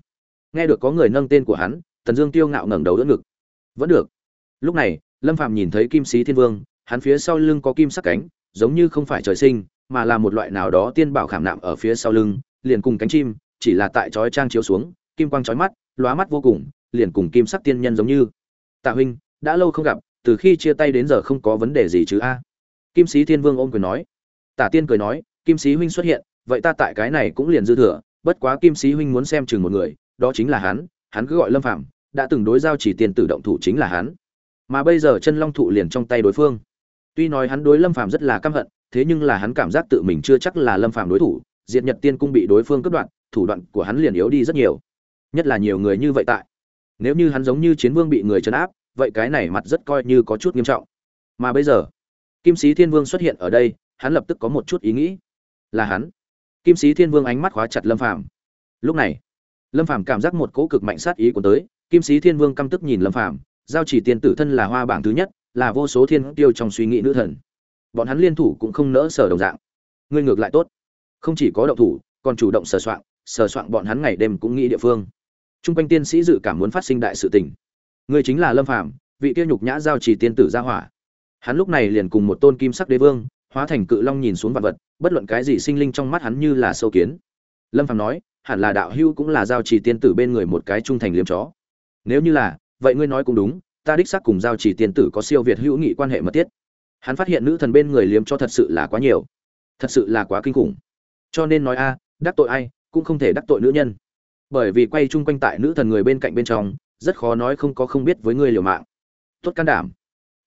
Nghe được có người nâng tên của hắn, tần dương tiêu ngạo ngẩng đầu đỡ ngực. Vẫn được. Lúc này, lâm phạm nhìn thấy kim sĩ thiên vương, hắn phía sau lưng có kim sắc cánh, giống như không phải trời sinh mà là một loại nào đó tiên bảo khảm nạm ở phía sau lưng, liền cùng cánh chim, chỉ là tại chói trang chiếu xuống, kim quang chói mắt, lóa mắt vô cùng, liền cùng kim sắc tiên nhân giống như. Tạ huynh, đã lâu không gặp, từ khi chia tay đến giờ không có vấn đề gì chứ a? Kim sĩ thiên vương ôm cười nói. Tả tiên cười nói, kim sĩ huynh xuất hiện, vậy ta tại cái này cũng liền dư thừa, bất quá kim sĩ huynh muốn xem chừng một người, đó chính là hắn hắn cứ gọi lâm phạm đã từng đối giao chỉ tiền tự động thủ chính là hắn. Mà bây giờ chân long thụ liền trong tay đối phương. Tuy nói hắn đối lâm phạm rất là căm hận thế nhưng là hắn cảm giác tự mình chưa chắc là lâm phạm đối thủ diện nhật tiên cung bị đối phương cướp đoạn thủ đoạn của hắn liền yếu đi rất nhiều. Nhất là nhiều người như vậy tại. Nếu như hắn giống như chiến vương bị người trấn áp, vậy cái này mặt rất coi như có chút nghiêm trọng. Mà bây giờ, kim sĩ thiên vương xuất hiện ở đây, hắn lập tức có một chút ý nghĩ. Là hắn. Kim sĩ thiên vương ánh mắt khóa chặt lâm phàm. Lúc này, lâm phàm cảm giác một cỗ cực mạnh sát ý của tới, kim sĩ thiên vương căm tức nhìn lâm phàm, giao chỉ tiền tử thân là hoa bảng thứ nhất, là vô số thiên tiêu trong suy nghĩ nữ thần bọn hắn liên thủ cũng không nỡ sở đồng dạng ngươi ngược lại tốt không chỉ có động thủ còn chủ động sờ soạn sờ soạn bọn hắn ngày đêm cũng nghĩ địa phương Trung quanh tiên sĩ dự cảm muốn phát sinh đại sự tình. ngươi chính là Lâm Phàm, vị tiêu nhục nhã giao chỉ tiên tử gia hỏa. Hắn lúc này liền cùng một tôn kim sắc đế vương, hóa thành cự long nhìn xuống vạn vật, bất luận cái gì sinh linh trong mắt hắn như là sâu kiến. Lâm Phàm nói, hẳn là đạo hưu cũng là giao chỉ tiên tử bên người một cái trung thành liếm chó. Nếu như là, vậy ngươi nói cũng đúng, ta đích xác cùng giao chỉ tiên tử có siêu việt hữu nghị quan hệ mật thiết. Hắn phát hiện nữ thần bên người liếm cho thật sự là quá nhiều, thật sự là quá kinh khủng. Cho nên nói a, đắc tội ai, cũng không thể đắc tội nữ nhân. Bởi vì quay chung quanh tại nữ thần người bên cạnh bên trong rất khó nói không có không biết với người liều mạng. Tốt can đảm.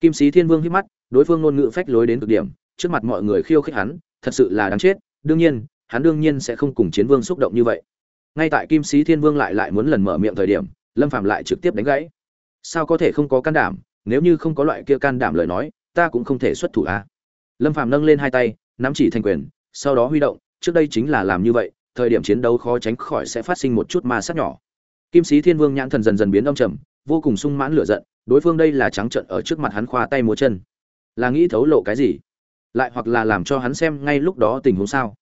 Kim sĩ thiên vương hít mắt đối phương ngôn ngữ phách lối đến cực điểm trước mặt mọi người khiêu khích hắn thật sự là đáng chết đương nhiên hắn đương nhiên sẽ không cùng chiến vương xúc động như vậy. Ngay tại kim sĩ thiên vương lại lại muốn lần mở miệng thời điểm lâm phạm lại trực tiếp đánh gãy. Sao có thể không có can đảm nếu như không có loại kia can đảm lời nói ta cũng không thể xuất thủ a à? lâm phạm nâng lên hai tay, nắm chỉ thành quyền, sau đó huy động, trước đây chính là làm như vậy, thời điểm chiến đấu khó tránh khỏi sẽ phát sinh một chút ma sát nhỏ. Kim sĩ thiên vương nhãn thần dần dần biến đông trầm, vô cùng sung mãn lửa giận, đối phương đây là trắng trợn ở trước mặt hắn khoa tay múa chân. Là nghĩ thấu lộ cái gì? Lại hoặc là làm cho hắn xem ngay lúc đó tình huống sao?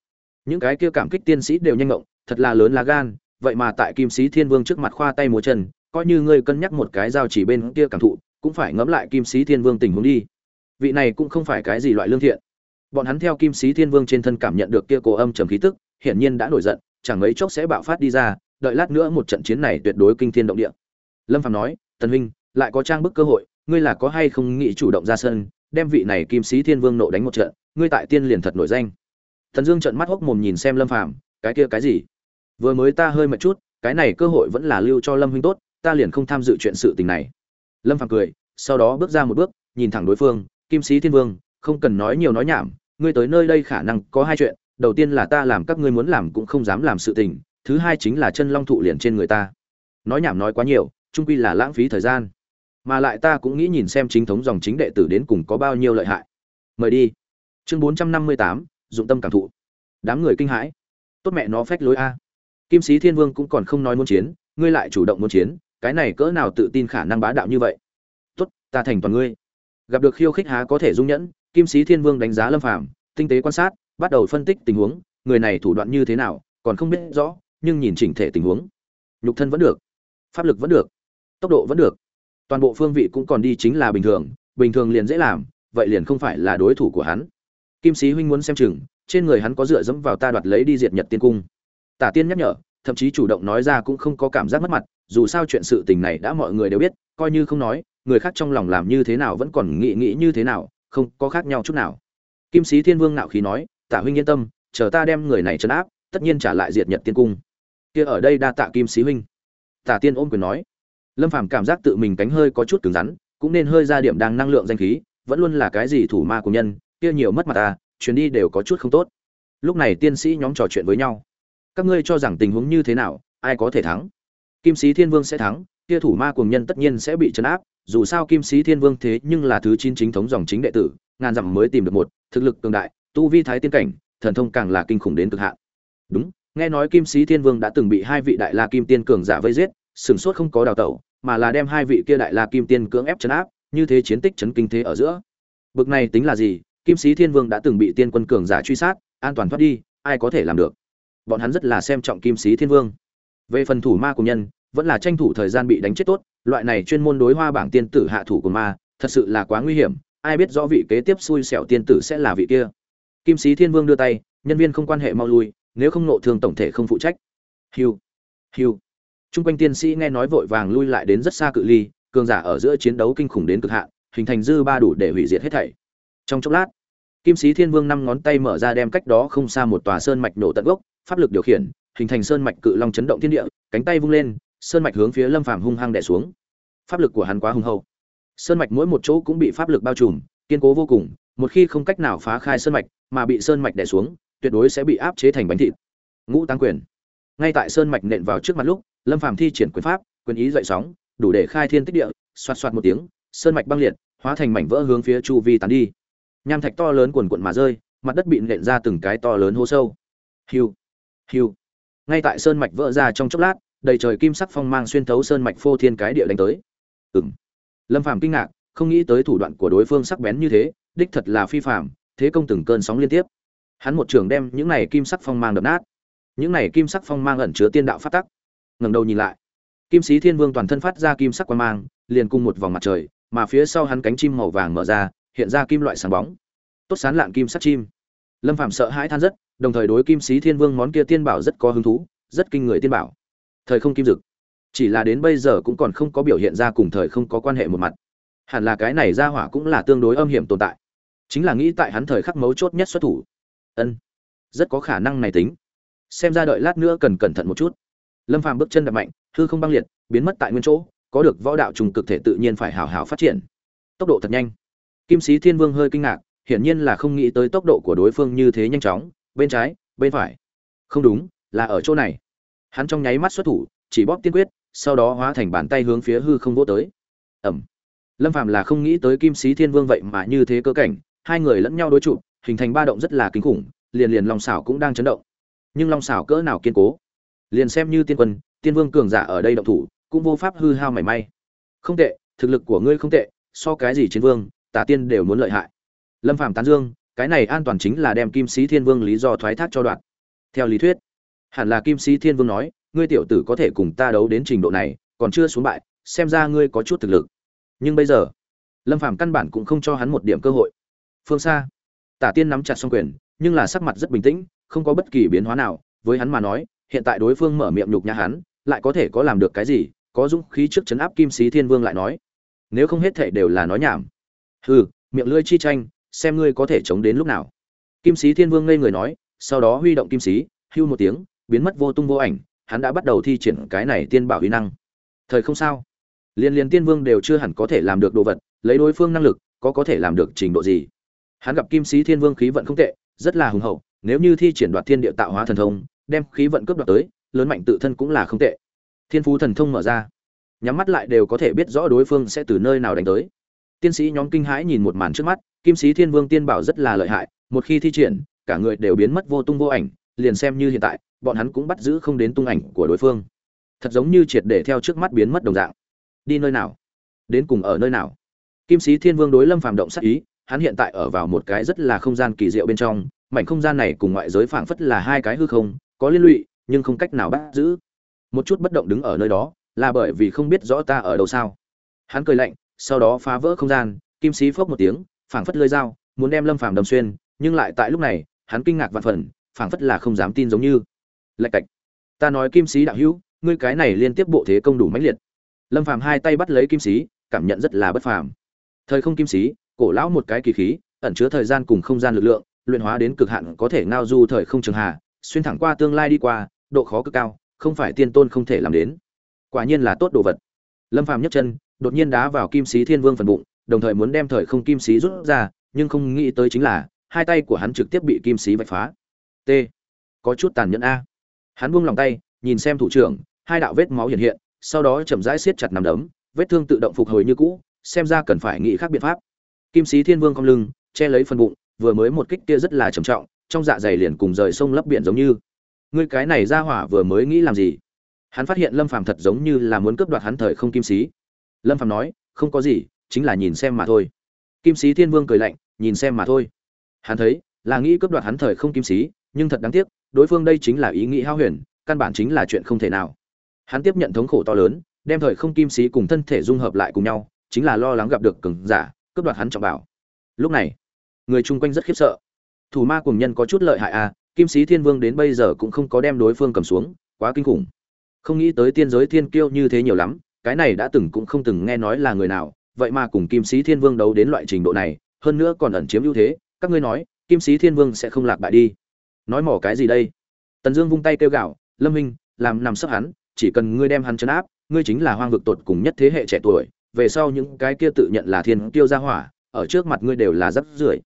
Những cái kia cảm kích tiên sĩ đều nhanh ngộng, thật là lớn lá gan, vậy mà tại kim sĩ thiên vương trước mặt khoa tay múa chân, coi như ngươi cân nhắc một cái giao chỉ bên kia cảm thụ, cũng phải ngẫm lại kim sĩ thiên vương tình huống đi vị này cũng không phải cái gì loại lương thiện bọn hắn theo kim sĩ thiên vương trên thân cảm nhận được kia cổ âm trầm khí tức hiển nhiên đã nổi giận, chẳng mấy chốc sẽ bạo phát đi ra, đợi lát nữa một trận chiến này tuyệt đối kinh thiên động địa. Lâm Phàm nói, "Tần huynh, lại có trang bức cơ hội, ngươi là có hay không nghĩ chủ động ra sân, đem vị này Kim Sĩ Thiên Vương nộ đánh một trận, ngươi tại tiên liền thật nổi danh." thần Dương trợn mắt hốc mồm nhìn xem Lâm Phàm, cái kia cái gì? Vừa mới ta hơi mệt chút, cái này cơ hội vẫn là lưu cho Lâm huynh tốt, ta liền không tham dự chuyện sự tình này. Lâm Phàm cười, sau đó bước ra một bước, nhìn thẳng đối phương, Kim Sĩ Thiên Vương, không cần nói nhiều nói nhảm, ngươi tới nơi đây khả năng có hai chuyện, đầu tiên là ta làm các ngươi muốn làm cũng không dám làm sự tình thứ hai chính là chân long thụ liền trên người ta. Nói nhảm nói quá nhiều trung quy là lãng phí thời gian. Mà lại ta cũng nghĩ nhìn xem chính thống dòng chính đệ tử đến cùng có bao nhiêu lợi hại. Mời đi. Chương bốn trăm năm mươi tám dụng tâm cảm thụ. Đám người kinh hãi. Tốt mẹ nó phách lối a. Kim sĩ thiên vương cũng còn không nói muốn chiến ngươi lại chủ động muốn chiến cái này cỡ nào tự tin khả năng bá đạo như vậy. Tốt ta thành toàn ngươi gặp được khiêu khích há có thể dung nhẫn, kim sĩ thiên vương đánh giá lâm phàm, tinh tế quan sát, bắt đầu phân tích tình huống, người này thủ đoạn như thế nào, còn không biết rõ, nhưng nhìn chỉnh thể tình huống. Nhục thân vẫn được, pháp lực vẫn được, tốc độ vẫn được. Toàn bộ phương vị cũng còn đi chính là bình thường bình thường liền dễ làm, vậy liền không phải là đối thủ của hắn. Kim sĩ huynh muốn xem chừng, trên người hắn có dựa dẫm vào ta đoạt lấy đi diệt nhật tiên cung. Tả tiên nhắc nhở, thậm chí chủ động nói ra cũng không có cảm giác mất mặt, dù sao chuyện sự tình này đã mọi người đều biết, coi như không nói người khác trong lòng làm như thế nào vẫn còn nghĩ nghĩ như thế nào, không có khác nhau chút nào. Kim sĩ thiên vương nạo khí nói tả huynh yên tâm, chờ ta đem người này trấn áp, tất nhiên trả lại diệt nhật tiên cung. Kia ở đây đa tạ kim sĩ huynh. Tả tiên ôm quyền nói, lâm phàm cảm giác tự mình cánh hơi có chút cứng rắn, cũng nên hơi ra điểm đang năng lượng danh khí, vẫn luôn là cái gì thủ ma của nhân, kia nhiều mất mặt ta chuyến đi đều có chút không tốt. Lúc này tiên sĩ nhóm trò chuyện với nhau. Các ngươi cho rằng tình huống như thế nào, ai có thể thắng? Kim sĩ thiên vương sẽ thắng, kia thủ ma cùng nhân tất nhiên sẽ bị trấn áp dù sao kim sĩ thiên vương thế nhưng là thứ chín chính thống dòng chính đệ tử, ngàn dặm mới tìm được một, thực lực cường đại, tu vi thái tiên cảnh, thần thông càng là kinh khủng đến cực hạn. Đúng, nghe nói kim sĩ thiên vương đã từng bị hai vị đại la kim tiên cường giả vây giết, sừng sốt không có đào tẩu, mà là đem hai vị kia đại la kim tiên cưỡng ép chấn áp, như thế chiến tích chấn kinh thế ở giữa. Bực này tính là gì? Kim sĩ thiên vương đã từng bị tiên quân cường giả truy sát, an toàn thoát đi, ai có thể làm được? Bọn hắn rất là xem trọng kim sĩ thiên vương. Về phần thủ ma của nhân, vẫn là tranh thủ thời gian bị đánh chết tốt loại này chuyên môn đối hoa bảng tiên tử hạ thủ của ma, thật sự là quá nguy hiểm, ai biết rõ vị kế tiếp xui xẻo tiên tử sẽ là vị kia. Kim sĩ thiên vương đưa tay, nhân viên không quan hệ mau lui, nếu không nộ thương tổng thể không phụ trách. Hiu hiu. Trung quanh tiên sĩ nghe nói vội vàng lui lại đến rất xa cự ly, cường giả ở giữa chiến đấu kinh khủng đến cực hạn, hình thành dư ba đủ để hủy diệt hết thảy. Trong chốc lát, kim sĩ thiên vương năm ngón tay mở ra đem cách đó không xa một tòa sơn mạch nổ tận gốc, pháp lực điều khiển, hình thành sơn mạch cự long chấn động thiên địa, cánh tay vung lên sơn mạch hướng phía lâm phàm hung hăng đè xuống. Pháp lực của hắn quá hùng hậu. Sơn mạch mỗi một chỗ cũng bị pháp lực bao trùm, kiên cố vô cùng, một khi không cách nào phá khai sơn mạch, mà bị sơn mạch đè xuống, tuyệt đối sẽ bị áp chế thành bánh thịt. Ngũ tăng quyền. Ngay tại sơn mạch nện vào trước mặt lúc, lâm phàm thi triển quyền pháp, quyền ý dậy sóng, đủ để khai thiên tích địa, xoạt xoạt một tiếng, sơn mạch băng liệt, hóa thành mảnh vỡ hướng phía chu vi tán đi. Nham thạch to lớn quần cuộn mà rơi, mặt đất bị nện ra từng cái to lớn hố sâu. Hiu hiu. Ngay tại sơn mạch vỡ ra trong chốc lát đầy trời kim sắc phong mang xuyên thấu sơn mạch phô thiên cái địa đánh tới. Ừm. lâm phàm kinh ngạc, không nghĩ tới thủ đoạn của đối phương sắc bén như thế, đích thật là phi phàm, thế công từng cơn sóng liên tiếp. Hắn một trường đem những này kim sắc phong mang đập nát. Những này kim sắc phong mang ẩn chứa tiên đạo phát tắc. Ngẩng đầu nhìn lại. Kim sĩ thiên vương toàn thân phát ra kim sắc quang mang, liền cùng một vòng mặt trời, mà phía sau hắn cánh chim màu vàng mở ra, hiện ra kim loại sáng bóng. Tốt sán lạng kim sắc chim. Lâm phạm sợ hãi than rất, đồng thời đối kim sĩ thiên vương món kia tiên bảo rất có hứng thú, rất kinh người tiên bảo thời không kim dực. Chỉ là đến bây giờ cũng còn không có biểu hiện ra cùng thời không có quan hệ một mặt. Hẳn là cái này ra hỏa cũng là tương đối âm hiểm tồn tại. Chính là nghĩ tại hắn thời khắc mấu chốt nhất xuất thủ. Ân, rất có khả năng này tính. Xem ra đợi lát nữa cần cẩn thận một chút. Lâm phàm bước chân đập mạnh, hư không băng liệt, biến mất tại nguyên chỗ, có được võ đạo trùng cực thể tự nhiên phải hào hào phát triển. Tốc độ thật nhanh. Kim sĩ thiên vương hơi kinh ngạc, hiển nhiên là không nghĩ tới tốc độ của đối phương như thế nhanh chóng, bên trái, bên phải. Không đúng, là ở chỗ này hắn trong nháy mắt xuất thủ, chỉ bóp tiên quyết, sau đó hóa thành bàn tay hướng phía hư không vô tới. Ẩm lâm phàm là không nghĩ tới kim sĩ thiên vương vậy mà như thế cơ cảnh, hai người lẫn nhau đối trụ hình thành ba động rất là kinh khủng, liền liền long xảo cũng đang chấn động. Nhưng long xảo cỡ nào kiên cố? Liền xem như tiên quân, tiên vương cường giả ở đây động thủ, cũng vô pháp hư hao mảy may. Không tệ, thực lực của ngươi không tệ, so cái gì chiến vương tả tiên đều muốn lợi hại. Lâm phạm tán dương, cái này an toàn chính là đem kim sĩ thiên vương lý do thoái thác cho đoạn. Theo lý thuyết hẳn là kim sĩ thiên vương nói, ngươi tiểu tử có thể cùng ta đấu đến trình độ này, còn chưa xuống bại, xem ra ngươi có chút thực lực. Nhưng bây giờ, lâm Phàm căn bản cũng không cho hắn một điểm cơ hội. Phương xa, tả tiên nắm chặt xong quyền, nhưng là sắc mặt rất bình tĩnh, không có bất kỳ biến hóa nào. Với hắn mà nói, hiện tại đối phương mở miệng nhục nhã hắn, lại có thể có làm được cái gì? Có dũng khí trước chấn áp kim sĩ thiên vương lại nói. Nếu không hết thể đều là nói nhảm. Hừ, miệng lưỡi chi tranh, xem ngươi có thể chống đến lúc nào. Kim sĩ thiên vương ngây người nói, sau đó huy động kim sĩ, hưu một tiếng biến mất vô tung vô ảnh, hắn đã bắt đầu thi triển cái này tiên bảo huy năng. Thời không sao? Liên liên tiên vương đều chưa hẳn có thể làm được đồ vật, lấy đối phương năng lực, có có thể làm được trình độ gì? Hắn gặp kim sĩ thiên vương khí vận không tệ, rất là hùng hậu, nếu như thi triển đoạt thiên địa tạo hóa thần thông, đem khí vận cướp đoạt tới, lớn mạnh tự thân cũng là không tệ. Thiên phú thần thông mở ra, nhắm mắt lại đều có thể biết rõ đối phương sẽ từ nơi nào đánh tới. Tiên sĩ nhóm kinh hãi nhìn một màn trước mắt, kim sĩ thiên vương tiên bảo rất là lợi hại, một khi thi triển, cả người đều biến mất vô tung vô ảnh liền xem như hiện tại, bọn hắn cũng bắt giữ không đến tung ảnh của đối phương. Thật giống như triệt để theo trước mắt biến mất đồng dạng. Đi nơi nào? Đến cùng ở nơi nào? Kim sĩ thiên vương đối lâm phàm động sắc ý, hắn hiện tại ở vào một cái rất là không gian kỳ diệu bên trong, mảnh không gian này cùng ngoại giới phảng phất là hai cái hư không, có liên lụy, nhưng không cách nào bắt giữ. Một chút bất động đứng ở nơi đó, là bởi vì không biết rõ ta ở đâu sao. Hắn cười lạnh, sau đó phá vỡ không gian, kim sĩ phốc một tiếng, phảng phất lơi dao, muốn đem lâm phàm đâm xuyên, nhưng lại tại lúc này, hắn kinh ngạc vạn phần phảng phất là không dám tin giống như. Lạch cạch. Ta nói kim sĩ đạo hữu, ngươi cái này liên tiếp bộ thế công đủ mãnh liệt. Lâm phàm hai tay bắt lấy kim sĩ, cảm nhận rất là bất phàm. Thời không kim sĩ, cổ lão một cái kỳ khí, ẩn chứa thời gian cùng không gian lực lượng, luyện hóa đến cực hạn có thể ngao du thời không trường hà, xuyên thẳng qua tương lai đi qua, độ khó cực cao, không phải tiên tôn không thể làm đến. Quả nhiên là tốt đồ vật. Lâm phàm nhấc chân, đột nhiên đá vào kim sĩ thiên vương phần bụng, đồng thời muốn đem thời không kim sĩ rút ra, nhưng không nghĩ tới chính là, hai tay của hắn trực tiếp bị kim sĩ vạch phá t. Có chút tàn nhẫn a. Hắn buông lòng tay, nhìn xem thủ trưởng, hai đạo vết máu hiện hiện, sau đó chậm rãi siết chặt nằm đấm, vết thương tự động phục hồi như cũ, xem ra cần phải nghĩ khác biện pháp. Kim sĩ thiên vương cong lưng, che lấy phần bụng, vừa mới một kích kia rất là trầm trọng, trong dạ dày liền cùng rời sông lấp biển giống như. Ngươi cái này ra hỏa vừa mới nghĩ làm gì? Hắn phát hiện lâm phàm thật giống như là muốn cướp đoạt hắn thời không kim sĩ. Lâm phàm nói, không có gì, chính là nhìn xem mà thôi. Kim sĩ thiên vương cười lạnh, nhìn xem mà thôi. Hắn thấy, là nghĩ cướp đoạt hắn thời không kim sĩ nhưng thật đáng tiếc, đối phương đây chính là ý nghĩ hao huyền, căn bản chính là chuyện không thể nào. Hắn tiếp nhận thống khổ to lớn, đem thời không kim sĩ cùng thân thể dung hợp lại cùng nhau, chính là lo lắng gặp được cường giả, cướp đoạt hắn trọng bảo. Lúc này, người chung quanh rất khiếp sợ. Thủ ma cùng nhân có chút lợi hại à kim sĩ thiên vương đến bây giờ cũng không có đem đối phương cầm xuống, quá kinh khủng. Không nghĩ tới tiên giới thiên kiêu như thế nhiều lắm, cái này đã từng cũng không từng nghe nói là người nào, vậy mà cùng kim sĩ thiên vương đấu đến loại trình độ này, hơn nữa còn ẩn chiếm ưu thế, các ngươi nói, kim sĩ thiên vương sẽ không lạc bại đi nói mỏ cái gì đây? Tần dương vung tay kêu gạo lâm minh làm nằm sấp hắn, chỉ cần ngươi đem hắn chấn áp, ngươi chính là hoang vực tột cùng nhất thế hệ trẻ tuổi, về sau những cái kia tự nhận là thiên tiêu gia hỏa, ở trước mặt ngươi đều là rất rưởi.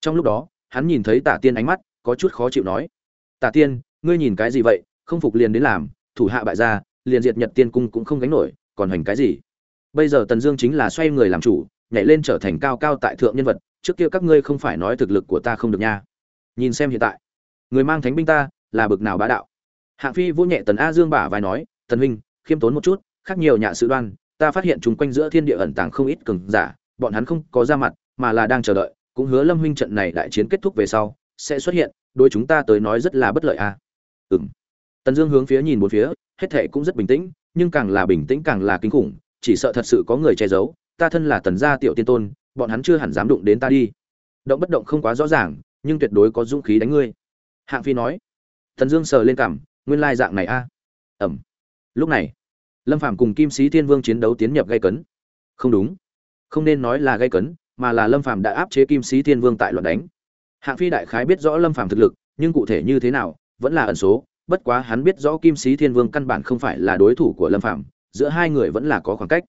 Trong lúc đó, hắn nhìn thấy tả tiên ánh mắt, có chút khó chịu nói, tả tiên, ngươi nhìn cái gì vậy? Không phục liền đến làm, thủ hạ bại gia liền diệt nhật tiên cung cũng không gánh nổi, còn hành cái gì? Bây giờ tần dương chính là xoay người làm chủ, nhảy lên trở thành cao cao tại thượng nhân vật, trước kia các ngươi không phải nói thực lực của ta không được nha. Nhìn xem hiện tại người mang thánh binh ta, là bực nào bá đạo hạng phi vô nhẹ tần a dương bả vai nói, tần huynh, khiêm tốn một chút, khác nhiều nhạ sự đoan, ta phát hiện chúng quanh giữa thiên địa ẩn tàng không ít cường giả, bọn hắn không có ra mặt, mà là đang chờ đợi, cũng hứa lâm huynh trận này đại chiến kết thúc về sau, sẽ xuất hiện đôi chúng ta tới nói rất là bất lợi a à. Ừm. tần dương hướng phía nhìn một phía, hết thệ cũng rất bình tĩnh, nhưng càng là bình tĩnh càng là kinh khủng, chỉ sợ thật sự có người che giấu, ta thân là tần gia tiểu tiên tôn, bọn hắn chưa hẳn dám đụng đến ta đi động bất động không quá rõ ràng, nhưng tuyệt đối có dũng khí đánh ngươi hạng phi nói thần dương sờ lên cảm nguyên lai dạng này a. Ẩm. Lúc này, lâm phạm cùng kim sĩ thiên vương chiến đấu tiến nhập gây cấn. Không đúng, không nên nói là gây cấn, mà là lâm phạm đã áp chế kim sĩ thiên vương tại luận đánh. Hạng phi đại khái biết rõ lâm phạm thực lực, nhưng cụ thể như thế nào, vẫn là ẩn số, bất quá hắn biết rõ kim sĩ thiên vương căn bản không phải là đối thủ của lâm phạm giữa hai người vẫn là có khoảng cách.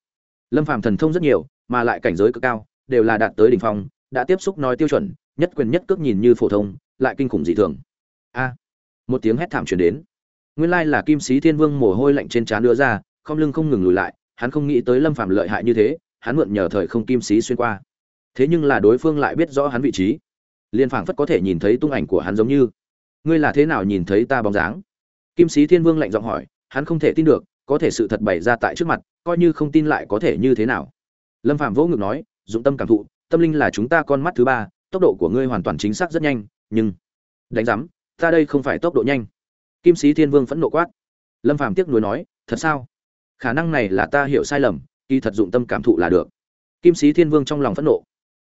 Lâm phạm thần thông rất nhiều, mà lại cảnh giới cực cao, đều là đạt tới đỉnh phong, đã tiếp xúc nói tiêu chuẩn, nhất quyền nhất cước nhìn như phổ thông, lại kinh khủng dị thường a. Một tiếng hét thảm truyền đến. Nguyên lai là kim sĩ thiên vương mồ hôi lạnh trên trán đưa ra, không lưng không ngừng lùi lại, hắn không nghĩ tới lâm phạm lợi hại như thế, hắn mượn nhờ thời không kim sĩ xuyên qua. Thế nhưng là đối phương lại biết rõ hắn vị trí. Liên phảng phất có thể nhìn thấy tung ảnh của hắn giống như. Ngươi là thế nào nhìn thấy ta bóng dáng? Kim sĩ thiên vương lạnh giọng hỏi, hắn không thể tin được, có thể sự thật bày ra tại trước mặt, coi như không tin lại có thể như thế nào. Lâm phạm vỗ ngực nói, dụng tâm cảm thụ, tâm linh là chúng ta con mắt thứ ba, tốc độ của ngươi hoàn toàn chính xác rất nhanh, nhưng đánh giám ta đây không phải tốc độ nhanh. Kim sĩ thiên vương phẫn nộ quát. Lâm phàm tiếc nuối nói, thật sao? Khả năng này là ta hiểu sai lầm, kỳ thật dụng tâm cảm thụ là được. Kim sĩ thiên vương trong lòng phẫn nộ.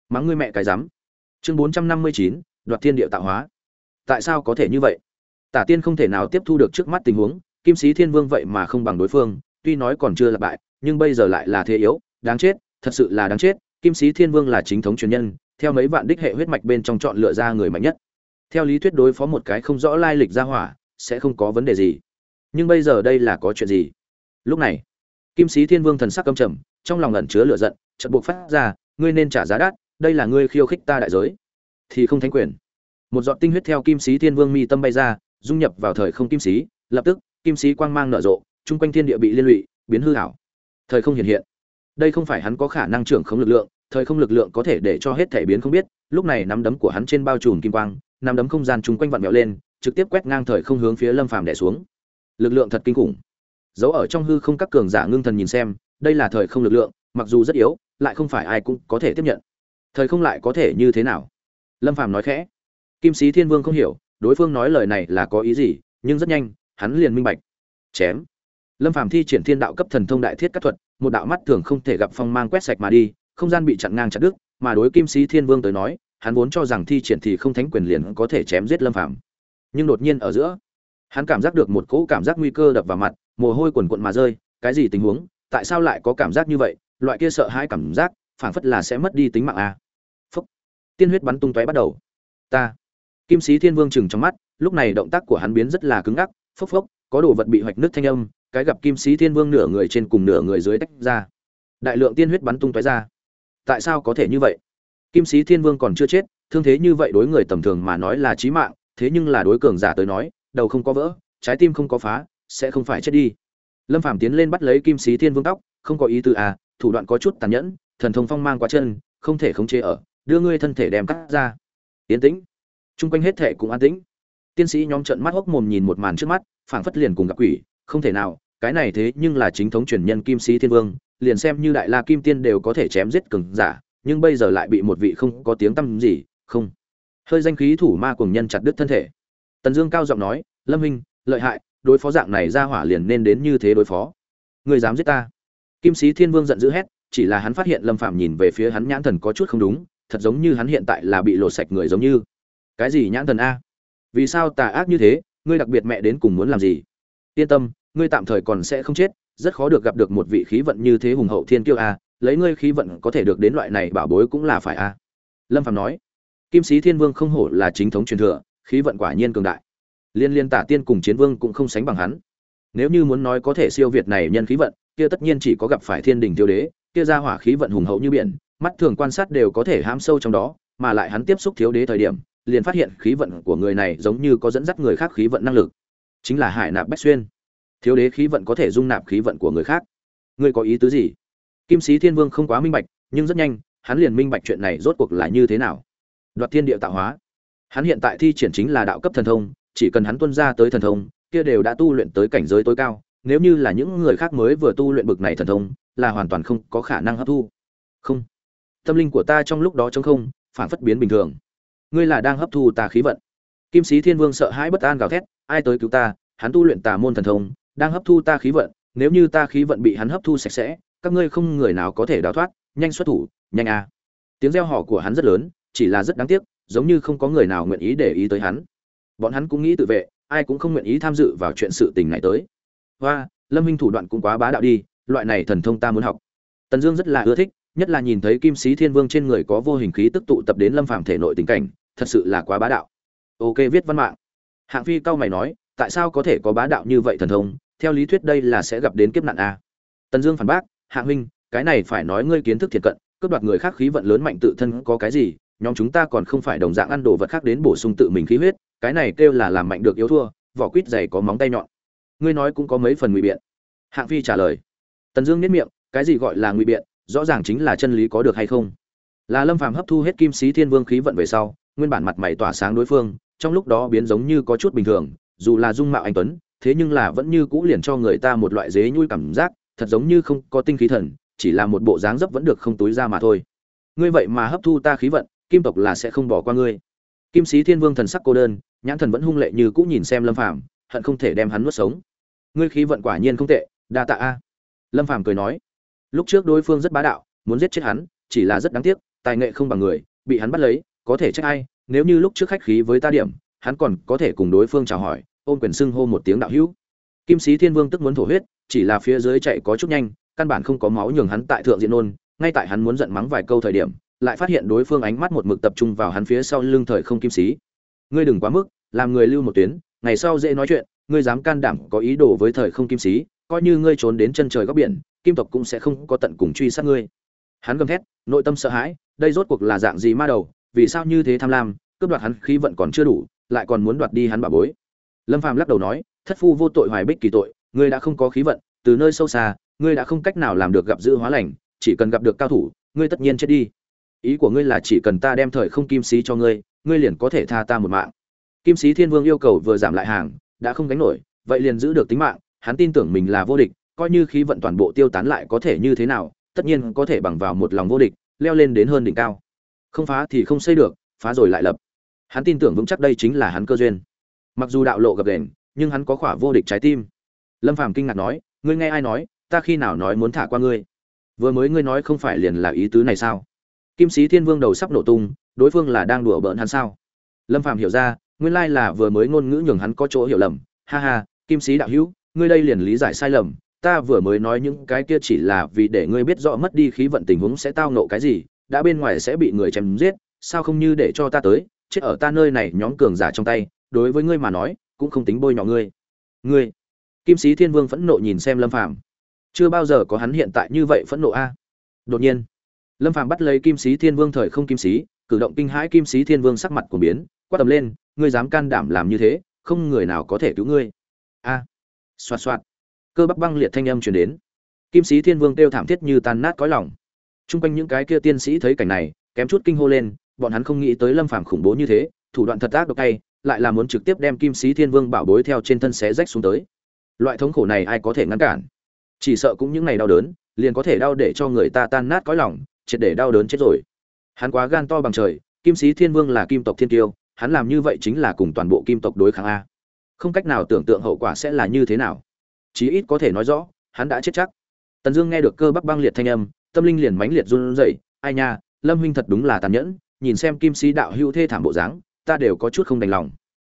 Mắng ngươi mẹ cái dám chương bốn trăm năm mươi chín, đoạt thiên địa tạo hóa. Tại sao có thể như vậy? Tả tiên không thể nào tiếp thu được trước mắt tình huống, kim sĩ thiên vương vậy mà không bằng đối phương, tuy nói còn chưa là bại, nhưng bây giờ lại là thế yếu, đáng chết, thật sự là đáng chết, kim sĩ thiên vương là chính thống truyền nhân, theo mấy vạn đích hệ huyết mạch bên trong chọn lựa ra người mạnh nhất theo lý thuyết đối phó một cái không rõ lai lịch ra hỏa, sẽ không có vấn đề gì. Nhưng bây giờ đây là có chuyện gì? Lúc này, kim sĩ thiên vương thần sắc căm trầm, trong lòng ẩn chứa lửa giận, chợt buộc phát ra, ngươi nên trả giá đắt, đây là ngươi khiêu khích ta đại giới. Thì không thánh quyền. Một giọt tinh huyết theo kim sĩ thiên vương mi tâm bay ra, dung nhập vào thời không kim sĩ, lập tức, kim sĩ quang mang nở rộ, chung quanh thiên địa bị liên lụy, biến hư ảo. Thời không hiện hiện. Đây không phải hắn có khả năng trưởng không lực lượng, thời không lực lượng có thể để cho hết thể biến không biết, lúc này nắm đấm của hắn trên bao trùm kim quang nằm đấm không gian chung quanh vặn vẹo lên, trực tiếp quét ngang thời không hướng phía lâm phàm đẻ xuống. Lực lượng thật kinh khủng. Giấu ở trong hư không các cường giả ngưng thần nhìn xem, đây là thời không lực lượng, mặc dù rất yếu, lại không phải ai cũng có thể tiếp nhận. Thời không lại có thể như thế nào? Lâm phàm nói khẽ. Kim sĩ thiên vương không hiểu, đối phương nói lời này là có ý gì, nhưng rất nhanh, hắn liền minh bạch. Chém. Lâm phàm thi triển thiên đạo cấp thần thông đại thiết các thuật, một đạo mắt thường không thể gặp phong mang quét sạch mà đi, không gian bị chặn ngang chặt đứt, mà đối kim sĩ thiên vương tới nói hắn vốn cho rằng thi triển thì không thánh quyền liền có thể chém giết lâm phàm. Nhưng đột nhiên ở giữa, hắn cảm giác được một cỗ cảm giác nguy cơ đập vào mặt, mồ hôi quần quận mà rơi, cái gì tình huống, tại sao lại có cảm giác như vậy, loại kia sợ hãi cảm giác, phảng phất là sẽ mất đi tính mạng a. À? phúc. Tiên huyết bắn tung tóe bắt đầu. Ta. Kim sĩ thiên vương chừng trong mắt, lúc này động tác của hắn biến rất là cứng ngắc, phốc phốc, có đồ vật bị hoạch nước thanh âm, cái gặp kim sĩ thiên vương nửa người trên cùng nửa người dưới tách ra. Đại lượng tiên huyết bắn tung tóe ra. Tại sao có thể như vậy? Kim sĩ thiên vương còn chưa chết, thương thế như vậy đối người tầm thường mà nói là chí mạng, thế nhưng là đối cường giả tới nói, đầu không có vỡ, trái tim không có phá, sẽ không phải chết đi. Lâm phàm tiến lên bắt lấy kim sĩ thiên vương tóc, không có ý tư à thủ đoạn có chút tàn nhẫn, thần thông phong mang quá chân, không thể khống chế ở, đưa ngươi thân thể đem cắt ra. Tiến tĩnh. Chung quanh hết thể cũng an tĩnh. Tiên sĩ nhóm trận mắt hốc mồm nhìn một màn trước mắt, phảng phất liền cùng gặp quỷ, không thể nào, cái này thế nhưng là chính thống truyền nhân kim sĩ thiên vương, liền xem như đại la kim tiên đều có thể chém giết cường giả nhưng bây giờ lại bị một vị không có tiếng tăm gì, không. Hơi danh khí thủ ma cuồng nhân chặt đứt thân thể. Tần dương cao giọng nói, lâm minh lợi hại, đối phó dạng này ra hỏa liền nên đến như thế đối phó. Người dám giết ta? Kim sĩ thiên vương giận dữ hét, chỉ là hắn phát hiện lâm phạm nhìn về phía hắn nhãn thần có chút không đúng, thật giống như hắn hiện tại là bị lột sạch người giống như. Cái gì nhãn thần a? Vì sao tà ác như thế, ngươi đặc biệt mẹ đến cùng muốn làm gì? Yên tâm, ngươi tạm thời còn sẽ không chết, rất khó được gặp được một vị khí vận như thế hùng hậu thiên kiêu a lấy ngươi khí vận có thể được đến loại này bảo bối cũng là phải a lâm phạm nói, kim sĩ thiên vương không hổ là chính thống truyền thừa, khí vận quả nhiên cường đại. Liên liên tả tiên cùng chiến vương cũng không sánh bằng hắn. Nếu như muốn nói có thể siêu việt này nhân khí vận, kia tất nhiên chỉ có gặp phải thiên đình tiêu đế, kia ra hỏa khí vận hùng hậu như biển, mắt thường quan sát đều có thể hám sâu trong đó, mà lại hắn tiếp xúc thiếu đế thời điểm, liền phát hiện khí vận của người này giống như có dẫn dắt người khác khí vận năng lực. Chính là hải nạp bách xuyên. Thiếu đế khí vận có thể dung nạp khí vận của người khác. Ngươi có ý tứ gì? Kim sĩ thiên vương không quá minh bạch, nhưng rất nhanh, hắn liền minh bạch chuyện này rốt cuộc là như thế nào. Đoạt thiên địa tạo hóa. Hắn hiện tại thi triển chính là đạo cấp thần thông, chỉ cần hắn tuân ra tới thần thông, kia đều đã tu luyện tới cảnh giới tối cao. Nếu như là những người khác mới vừa tu luyện bực này thần thông, là hoàn toàn không có khả năng hấp thu. Không. Tâm linh của ta trong lúc đó trống không, phản phất biến bình thường. Ngươi là đang hấp thu ta khí vận. Kim sĩ thiên vương sợ hãi bất an gào thét, ai tới cứu ta? Hắn tu luyện tà môn thần thông, đang hấp thu ta khí vận. Nếu như ta khí vận bị hắn hấp thu sạch sẽ các ngươi không người nào có thể đào thoát, nhanh xuất thủ, nhanh a. Tiếng reo họ của hắn rất lớn, chỉ là rất đáng tiếc, giống như không có người nào nguyện ý để ý tới hắn. Bọn hắn cũng nghĩ tự vệ, ai cũng không nguyện ý tham dự vào chuyện sự tình này tới. Hoa, lâm minh thủ đoạn cũng quá bá đạo đi, loại này thần thông ta muốn học. Tần dương rất là ưa thích, nhất là nhìn thấy kim sĩ thiên vương trên người có vô hình khí tức tụ tập đến lâm phàm thể nội tình cảnh, thật sự là quá bá đạo. Ok, viết văn mạng. Hạng phi cao mày nói, tại sao có thể có bá đạo như vậy thần thông? Theo lý thuyết đây là sẽ gặp đến kiếp nạn a. Tần dương phản bác hạng huynh, cái này phải nói ngươi kiến thức thiệt cận, cướp đoạt người khác khí vận lớn mạnh tự thân có cái gì, nhóm chúng ta còn không phải đồng dạng ăn đồ vật khác đến bổ sung tự mình khí huyết, cái này kêu là làm mạnh được yếu thua, vỏ quýt dày có móng tay nhọn. Ngươi nói cũng có mấy phần ngụy biện. Hạng phi trả lời. Tần dương nếp miệng, cái gì gọi là ngụy biện, rõ ràng chính là chân lý có được hay không? Là lâm phàm hấp thu hết kim sĩ thiên vương khí vận về sau, nguyên bản mặt mày tỏa sáng đối phương, trong lúc đó biến giống như có chút bình thường, dù là dung mạo anh tuấn, thế nhưng là vẫn như cũ liền cho người ta một loại dế nhui cảm giác thật giống như không có tinh khí thần, chỉ là một bộ dáng dấp vẫn được không túi ra mà thôi. Ngươi vậy mà hấp thu ta khí vận, kim tộc là sẽ không bỏ qua ngươi. Kim sĩ thiên vương thần sắc cô đơn, nhãn thần vẫn hung lệ như cũ nhìn xem lâm phàm, hận không thể đem hắn nuốt sống. Ngươi khí vận quả nhiên không tệ, đa tạ a. Lâm phàm cười nói. Lúc trước đối phương rất bá đạo, muốn giết chết hắn, chỉ là rất đáng tiếc, tài nghệ không bằng người, bị hắn bắt lấy, có thể trách ai, nếu như lúc trước khách khí với ta điểm, hắn còn có thể cùng đối phương chào hỏi, ôm quyền xưng hô một tiếng đạo hữu. Kim sĩ thiên vương tức muốn thổ huyết chỉ là phía dưới chạy có chút nhanh, căn bản không có máu nhường hắn tại thượng diện nôn, ngay tại hắn muốn giận mắng vài câu thời điểm, lại phát hiện đối phương ánh mắt một mực tập trung vào hắn phía sau lưng thời không kim sĩ. Ngươi đừng quá mức, làm người lưu một tuyến, ngày sau dễ nói chuyện, ngươi dám can đảm có ý đồ với thời không kim sĩ, coi như ngươi trốn đến chân trời góc biển, kim tộc cũng sẽ không có tận cùng truy sát ngươi. Hắn gầm thét, nội tâm sợ hãi, đây rốt cuộc là dạng gì ma đầu, vì sao như thế tham lam, cướp đoạt hắn khí vận còn chưa đủ, lại còn muốn đoạt đi hắn bà bối. Lâm phàm lắc đầu nói, thất phu vô tội hoài bích kỳ tội ngươi đã không có khí vận, từ nơi sâu xa, ngươi đã không cách nào làm được gặp giữ hóa lành, chỉ cần gặp được cao thủ, ngươi tất nhiên chết đi. Ý của ngươi là chỉ cần ta đem thời không kim sĩ cho ngươi ngươi liền có thể tha ta một mạng. Kim sĩ thiên vương yêu cầu vừa giảm lại hàng, đã không gánh nổi, vậy liền giữ được tính mạng, hắn tin tưởng mình là vô địch, coi như khí vận toàn bộ tiêu tán lại có thể như thế nào, tất nhiên có thể bằng vào một lòng vô địch, leo lên đến hơn đỉnh cao. Không phá thì không xây được, phá rồi lại lập. Hắn tin tưởng vững chắc đây chính là hắn cơ duyên. Mặc dù đạo lộ gặp đền nhưng hắn có khỏa vô địch trái tim lâm phàm kinh ngạc nói, ngươi nghe ai nói, ta khi nào nói muốn thả qua ngươi? Vừa mới ngươi nói không phải liền là ý tứ này sao? Kim sĩ thiên vương đầu sắp nổ tung, đối phương là đang đùa bỡn hắn sao? Lâm phàm hiểu ra, nguyên lai là vừa mới ngôn ngữ nhường hắn có chỗ hiểu lầm. Ha ha, kim sĩ đạo hữu, ngươi đây liền lý giải sai lầm. Ta vừa mới nói những cái kia chỉ là vì để ngươi biết rõ mất đi khí vận tình huống sẽ tao nộ cái gì, đã bên ngoài sẽ bị người chém giết, sao không như để cho ta tới? Chết ở ta nơi này, nhóm cường giả trong tay, đối với ngươi mà nói, cũng không tính bôi nhọ ngươi. Ngươi? Kim sĩ thiên vương phẫn nộ nhìn xem lâm phàm. Chưa bao giờ có hắn hiện tại như vậy phẫn nộ a. Đột nhiên lâm phàm bắt lấy kim sĩ thiên vương thời không kim sĩ cử động kinh hãi kim sĩ thiên vương sắc mặt của biến quát tầm lên ngươi dám can đảm làm như thế không người nào có thể cứu ngươi. A. À. xoạt xoạt. Cơ bắp băng liệt thanh âm truyền đến. Kim sĩ thiên vương kêu thảm thiết như tan nát cõi lòng. Trung quanh những cái kia tiên sĩ thấy cảnh này, kém chút kinh hô lên, bọn hắn không nghĩ tới Lâm Phàm khủng bố như thế, thủ đoạn thật ác độc tay, lại là muốn trực tiếp đem Kim Sĩ Thiên Vương bảo bối theo trên thân xé rách xuống tới. Loại thống khổ này ai có thể ngăn cản? Chỉ sợ cũng những ngày đau đớn, liền có thể đau để cho người ta tan nát cõi lòng, triệt để đau đớn chết rồi. Hắn quá gan to bằng trời, Kim Sĩ Thiên Vương là kim tộc thiên tiêu, hắn làm như vậy chính là cùng toàn bộ kim tộc đối kháng a. Không cách nào tưởng tượng hậu quả sẽ là như thế nào. Chí ít có thể nói rõ, hắn đã chết chắc. Tần Dương nghe được cơ bắp băng liệt thanh âm, tâm linh liền mãnh liệt run rẩy, ai nha, Lâm huynh thật đúng là tàn nhẫn, nhìn xem Kim Sĩ đạo hữu thê thảm bộ dáng, ta đều có chút không đành lòng.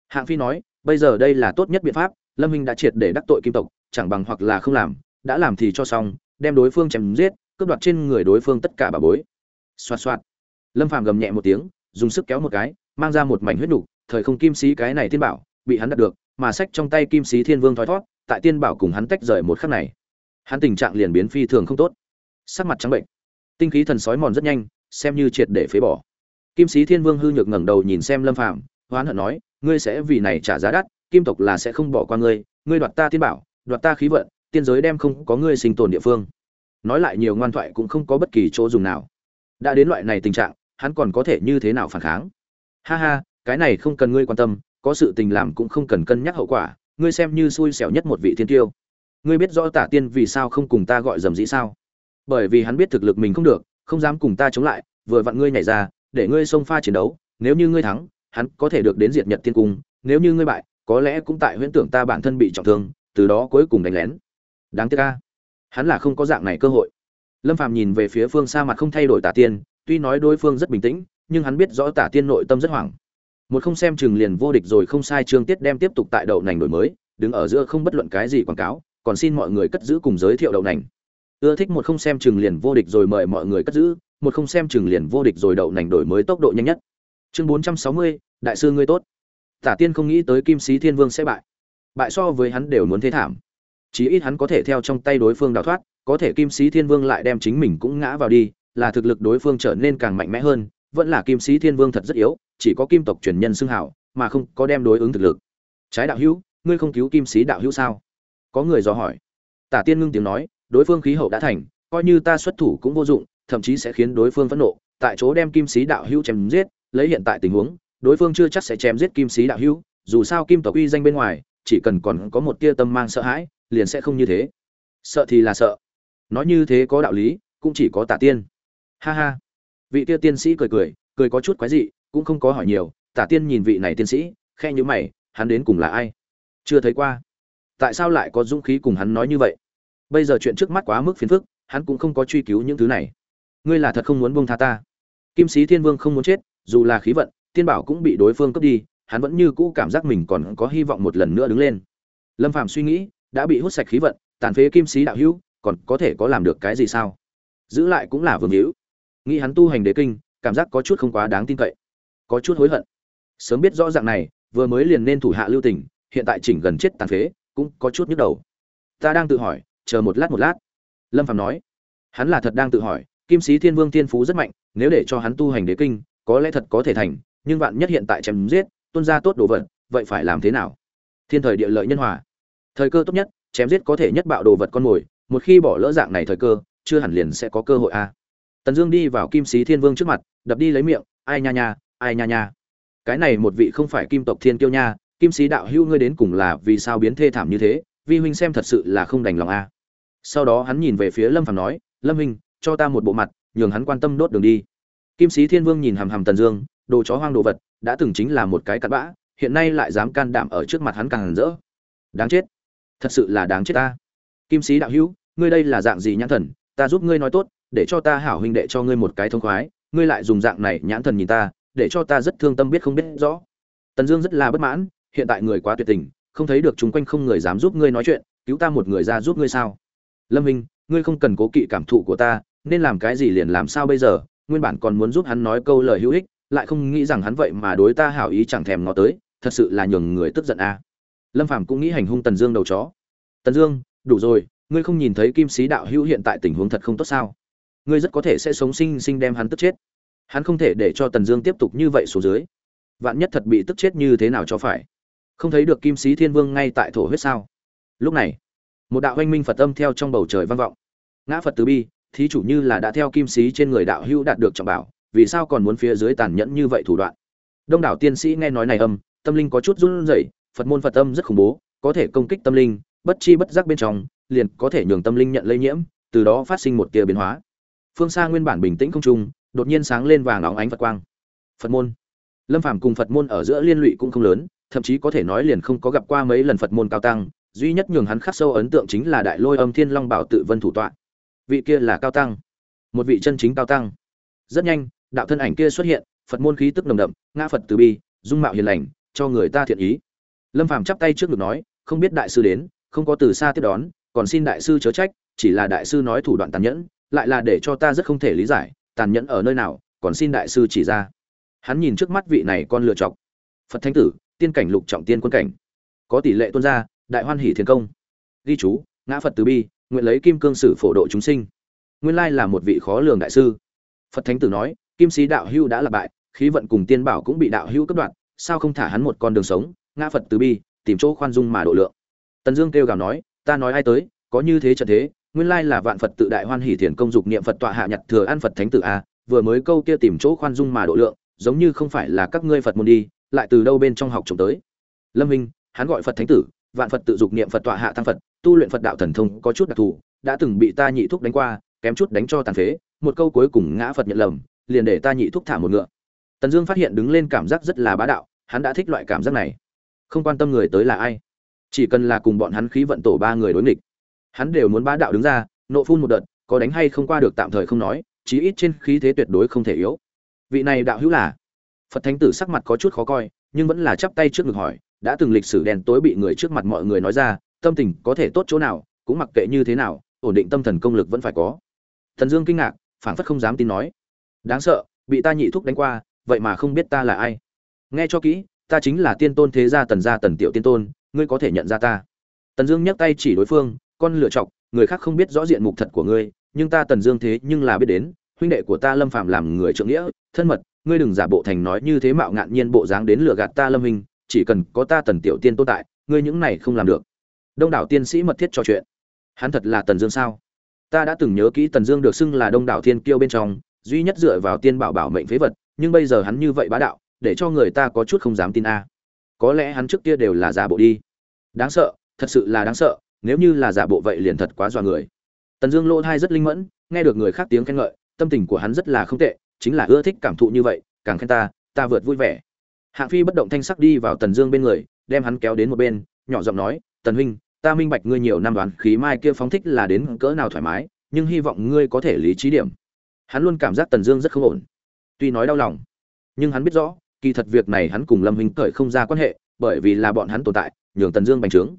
Hạng Phi nói, bây giờ đây là tốt nhất biện pháp, Lâm Minh đã triệt để đắc tội kim tộc, chẳng bằng hoặc là không làm, đã làm thì cho xong, đem đối phương chém giết, cướp đoạt trên người đối phương tất cả bảo bối. Xoạt xoạt. Lâm Phàm gầm nhẹ một tiếng, dùng sức kéo một cái, mang ra một mảnh huyết đủ, thời không kim sĩ cái này thiên bảo, bị hắn đạt được, mà sách trong tay kim sĩ thiên vương thoi thoát, tại tiên bảo cùng hắn tách rời một khắc này. Hắn tình trạng liền biến phi thường không tốt sắc mặt trắng bệnh tinh khí thần sói mòn rất nhanh xem như triệt để phế bỏ kim sĩ thiên vương hư nhược ngẩng đầu nhìn xem lâm phàm hoán hận nói ngươi sẽ vì này trả giá đắt kim tộc là sẽ không bỏ qua ngươi ngươi đoạt ta tiên bảo, đoạt ta khí vận, tiên giới đem không có ngươi sinh tồn địa phương. Nói lại nhiều ngoan thoại cũng không có bất kỳ chỗ dùng nào. Đã đến loại này tình trạng, hắn còn có thể như thế nào phản kháng? Ha ha, cái này không cần ngươi quan tâm, có sự tình làm cũng không cần cân nhắc hậu quả, ngươi xem như xui xẻo nhất một vị thiên tiêu. Ngươi biết rõ tả tiên vì sao không cùng ta gọi dầm dĩ sao? Bởi vì hắn biết thực lực mình không được, không dám cùng ta chống lại, vừa vặn ngươi nhảy ra, để ngươi xông pha chiến đấu, nếu như ngươi thắng, hắn có thể được đến diệt nhật tiên cung, nếu như ngươi bại có lẽ cũng tại huyễn tưởng ta bản thân bị trọng thương, từ đó cuối cùng đánh lén. Đáng tiếc ca hắn là không có dạng này cơ hội. Lâm phàm nhìn về phía phương xa mặt không thay đổi tả tiên, tuy nói đối phương rất bình tĩnh, nhưng hắn biết rõ tả tiên nội tâm rất hoảng. Một không xem chừng liền vô địch rồi không sai trương tiết đem tiếp tục tại đậu nành đổi mới, đứng ở giữa không bất luận cái gì quảng cáo, còn xin mọi người cất giữ cùng giới thiệu đậu nành. Ưa thích một không xem chừng liền vô địch rồi mời mọi người cất giữ, một không xem chừng liền vô địch rồi đậu nành đổi mới tốc độ nhanh nhất. Chương bốn trăm sáu mươi, đại sư ngươi tốt tả tiên không nghĩ tới kim sĩ thiên vương sẽ bại. Bại so với hắn đều muốn thế thảm. Chí ít hắn có thể theo trong tay đối phương đào thoát, có thể kim sĩ thiên vương lại đem chính mình cũng ngã vào đi, là thực lực đối phương trở nên càng mạnh mẽ hơn, vẫn là kim sĩ thiên vương thật rất yếu, chỉ có kim tộc truyền nhân xưng hảo, mà không có đem đối ứng thực lực. Trái đạo hữu, ngươi không cứu kim sĩ đạo hữu sao? Có người dò hỏi. Tả tiên ngưng tiếng nói, đối phương khí hậu đã thành, coi như ta xuất thủ cũng vô dụng, thậm chí sẽ khiến đối phương phẫn nộ, tại chỗ đem kim sĩ đạo hữu chém giết, lấy hiện tại tình huống đối phương chưa chắc sẽ chém giết kim sĩ đạo hữu, dù sao kim tộc uy danh bên ngoài, chỉ cần còn có một tia tâm mang sợ hãi, liền sẽ không như thế. Sợ thì là sợ. Nói như thế có đạo lý, cũng chỉ có tả tiên. Ha ha. Vị tia tiên sĩ cười cười cười có chút quái dị, cũng không có hỏi nhiều. Tả tiên nhìn vị này tiên sĩ khe nhữ mày, hắn đến cùng là ai? Chưa thấy qua. Tại sao lại có dũng khí cùng hắn nói như vậy? Bây giờ chuyện trước mắt quá mức phiền phức, hắn cũng không có truy cứu những thứ này. Ngươi là thật không muốn buông tha ta. Kim sĩ thiên vương không muốn chết, dù là khí vận tiên bảo cũng bị đối phương cướp đi, hắn vẫn như cũ cảm giác mình còn có hy vọng một lần nữa đứng lên. Lâm Phàm suy nghĩ, đã bị hút sạch khí vận, tàn phế kim sĩ đạo hữu, còn có thể có làm được cái gì sao? Giữ lại cũng là vương hữu. Nghĩ hắn tu hành đế kinh, cảm giác có chút không quá đáng tin cậy, có chút hối hận. Sớm biết rõ dạng này, vừa mới liền nên thủ hạ lưu tình, hiện tại chỉnh gần chết tàn phế, cũng có chút nhức đầu. Ta đang tự hỏi, chờ một lát một lát. Lâm Phàm nói. Hắn là thật đang tự hỏi, kim sĩ thiên vương thiên phú rất mạnh, nếu để cho hắn tu hành đế kinh, có lẽ thật có thể thành nhưng vạn nhất hiện tại chém giết tuân ra tốt đồ vật, vậy phải làm thế nào? Thiên thời địa lợi nhân hòa. Thời cơ tốt nhất, chém giết có thể nhất bạo đồ vật con mồi, một khi bỏ lỡ dạng này thời cơ, chưa hẳn liền sẽ có cơ hội a. Tần dương đi vào kim sĩ thiên vương trước mặt, đập đi lấy miệng, ai nha nha, ai nha nha. Cái này một vị không phải kim tộc thiên kiêu nha, kim sĩ đạo hữu ngươi đến cùng là vì sao biến thê thảm như thế, vi huynh xem thật sự là không đành lòng a. Sau đó hắn nhìn về phía lâm phàm nói, lâm huynh, cho ta một bộ mặt, nhường hắn quan tâm đốt đường đi. Kim sĩ thiên vương nhìn hàm hàm tần dương đồ chó hoang đồ vật, đã từng chính là một cái cặn bã, hiện nay lại dám can đảm ở trước mặt hắn càng rỡ. Đáng chết. Thật sự là đáng chết ta. Kim sĩ đạo hữu, ngươi đây là dạng gì nhãn thần? Ta giúp ngươi nói tốt, để cho ta hảo huynh đệ cho ngươi một cái thông khoái, ngươi lại dùng dạng này nhãn thần nhìn ta, để cho ta rất thương tâm biết không biết rõ. Tần dương rất là bất mãn, hiện tại người quá tuyệt tình, không thấy được chúng quanh không người dám giúp ngươi nói chuyện, cứu ta một người ra giúp ngươi sao? Lâm minh, ngươi không cần cố kỵ cảm thụ của ta, nên làm cái gì liền làm sao bây giờ? Nguyên bản còn muốn giúp hắn nói câu lời hữu ích lại không nghĩ rằng hắn vậy mà đối ta hảo ý chẳng thèm ngó tới, thật sự là nhường người tức giận a. À. lâm phàm cũng nghĩ hành hung tần dương đầu chó. Tần dương, đủ rồi, ngươi không nhìn thấy kim sĩ đạo hữu hiện tại tình huống thật không tốt sao? Ngươi rất có thể sẽ sống sinh sinh đem hắn tức chết. Hắn không thể để cho tần dương tiếp tục như vậy xuống dưới. Vạn nhất thật bị tức chết như thế nào cho phải? Không thấy được kim sĩ thiên vương ngay tại thổ huyết sao? Lúc này, một đạo oanh minh phật âm theo trong bầu trời vang vọng. Ngã phật từ bi, thí chủ như là đã theo kim sĩ trên người đạo hữu đạt được trọng bảo vì sao còn muốn phía dưới tàn nhẫn như vậy thủ đoạn? Đông đảo tiên sĩ nghe nói này âm, tâm linh có chút run rẩy, phật môn phật âm rất khủng bố, có thể công kích tâm linh, bất chi bất giác bên trong, liền có thể nhường tâm linh nhận lây nhiễm, từ đó phát sinh một tia biến hóa. Phương xa nguyên bản bình tĩnh không trung, đột nhiên sáng lên vàng óng ánh phật quang. Phật môn. Lâm phàm cùng phật môn ở giữa liên lụy cũng không lớn, thậm chí có thể nói liền không có gặp qua mấy lần phật môn cao tăng, duy nhất nhường hắn khắc sâu ấn tượng chính là đại lôi âm thiên long bảo tự vân thủ tọa. Vị kia là cao tăng. Một vị chân chính cao tăng. Rất nhanh đạo thân ảnh kia xuất hiện phật môn khí tức nồng đậm ngã phật từ bi dung mạo hiền lành cho người ta thiện ý. Lâm phàm chắp tay trước ngực nói không biết đại sư đến không có từ xa tiếp đón còn xin đại sư chớ trách chỉ là đại sư nói thủ đoạn tàn nhẫn lại là để cho ta rất không thể lý giải tàn nhẫn ở nơi nào còn xin đại sư chỉ ra. Hắn nhìn trước mắt vị này con lựa chọc. Phật thánh tử tiên cảnh lục trọng tiên quân cảnh có tỷ lệ tuân ra, đại hoan hỷ thiên công. Ghi chú ngã phật từ bi nguyện lấy kim cương sử phổ độ chúng sinh. Nguyên lai là một vị khó lường đại sư. Phật thánh tử nói kim sĩ đạo hưu đã là bại, khí vận cùng tiên bảo cũng bị đạo hưu cất đoạn sao không thả hắn một con đường sống, ngã phật từ bi, tìm chỗ khoan dung mà độ lượng. Tần dương kêu gào nói, ta nói ai tới, có như thế trận thế, nguyên lai là vạn phật tự đại hoan hỷ thiền công dục niệm phật tọa hạ nhặt thừa an phật thánh tử a, vừa mới câu kia tìm chỗ khoan dung mà độ lượng, giống như không phải là các ngươi phật môn đi, lại từ đâu bên trong học trồng tới? Lâm minh, hắn gọi phật thánh tử, vạn phật tự dục niệm phật tọa hạ tăng phật, tu luyện phật đạo thần thông có chút đặc thù, đã từng bị ta nhị thúc đánh qua, kém chút đánh cho tàn phế, một câu cuối cùng ngã phật nhận lầm liền để ta nhị thúc thả một ngựa. Tần dương phát hiện đứng lên cảm giác rất là bá đạo, hắn đã thích loại cảm giác này. Không quan tâm người tới là ai, chỉ cần là cùng bọn hắn khí vận tổ ba người đối nghịch, hắn đều muốn bá đạo đứng ra, nộ phun một đợt, có đánh hay không qua được tạm thời không nói, chí ít trên khí thế tuyệt đối không thể yếu. Vị này đạo hữu là? Phật thánh tử sắc mặt có chút khó coi, nhưng vẫn là chắp tay trước ngực hỏi, đã từng lịch sử đen tối bị người trước mặt mọi người nói ra, tâm tình có thể tốt chỗ nào, cũng mặc kệ như thế nào, ổn định tâm thần công lực vẫn phải có. Thần dương kinh ngạc, phảng phất không dám tin nói đáng sợ, bị ta nhị thúc đánh qua, vậy mà không biết ta là ai. Nghe cho kỹ, ta chính là tiên tôn thế gia tần gia tần tiểu tiên tôn, ngươi có thể nhận ra ta. Tần dương nhấc tay chỉ đối phương, con lựa chọc, người khác không biết rõ diện mục thật của ngươi, nhưng ta tần dương thế nhưng là biết đến, huynh đệ của ta lâm phạm làm người trượng nghĩa, thân mật, ngươi đừng giả bộ thành nói như thế mạo ngạn nhiên bộ dáng đến lừa gạt ta lâm hình chỉ cần có ta tần tiểu tiên tồn tại, ngươi những này không làm được. Đông đảo tiên sĩ mật thiết trò chuyện. Hắn thật là tần dương sao? Ta đã từng nhớ kỹ tần dương được xưng là đông đảo thiên kiêu bên trong duy nhất dựa vào tiên bảo bảo mệnh phế vật, nhưng bây giờ hắn như vậy bá đạo, để cho người ta có chút không dám tin a. Có lẽ hắn trước kia đều là giả bộ đi. Đáng sợ, thật sự là đáng sợ, nếu như là giả bộ vậy liền thật quá dọa người. Tần dương lỗ thai rất linh mẫn, nghe được người khác tiếng khen ngợi, tâm tình của hắn rất là không tệ, chính là ưa thích cảm thụ như vậy, càng khen ta ta vượt vui vẻ. Hạng phi bất động thanh sắc đi vào tần dương bên người, đem hắn kéo đến một bên, nhỏ giọng nói, tần huynh, ta minh bạch ngươi nhiều năm đoán khí mai kia phóng thích là đến cỡ nào thoải mái, nhưng hy vọng ngươi có thể lý trí điểm hắn luôn cảm giác tần dương rất không ổn. Tuy nói đau lòng, nhưng hắn biết rõ, kỳ thật việc này hắn cùng lâm hình cởi không ra quan hệ, bởi vì là bọn hắn tồn tại, nhường tần dương bành trướng.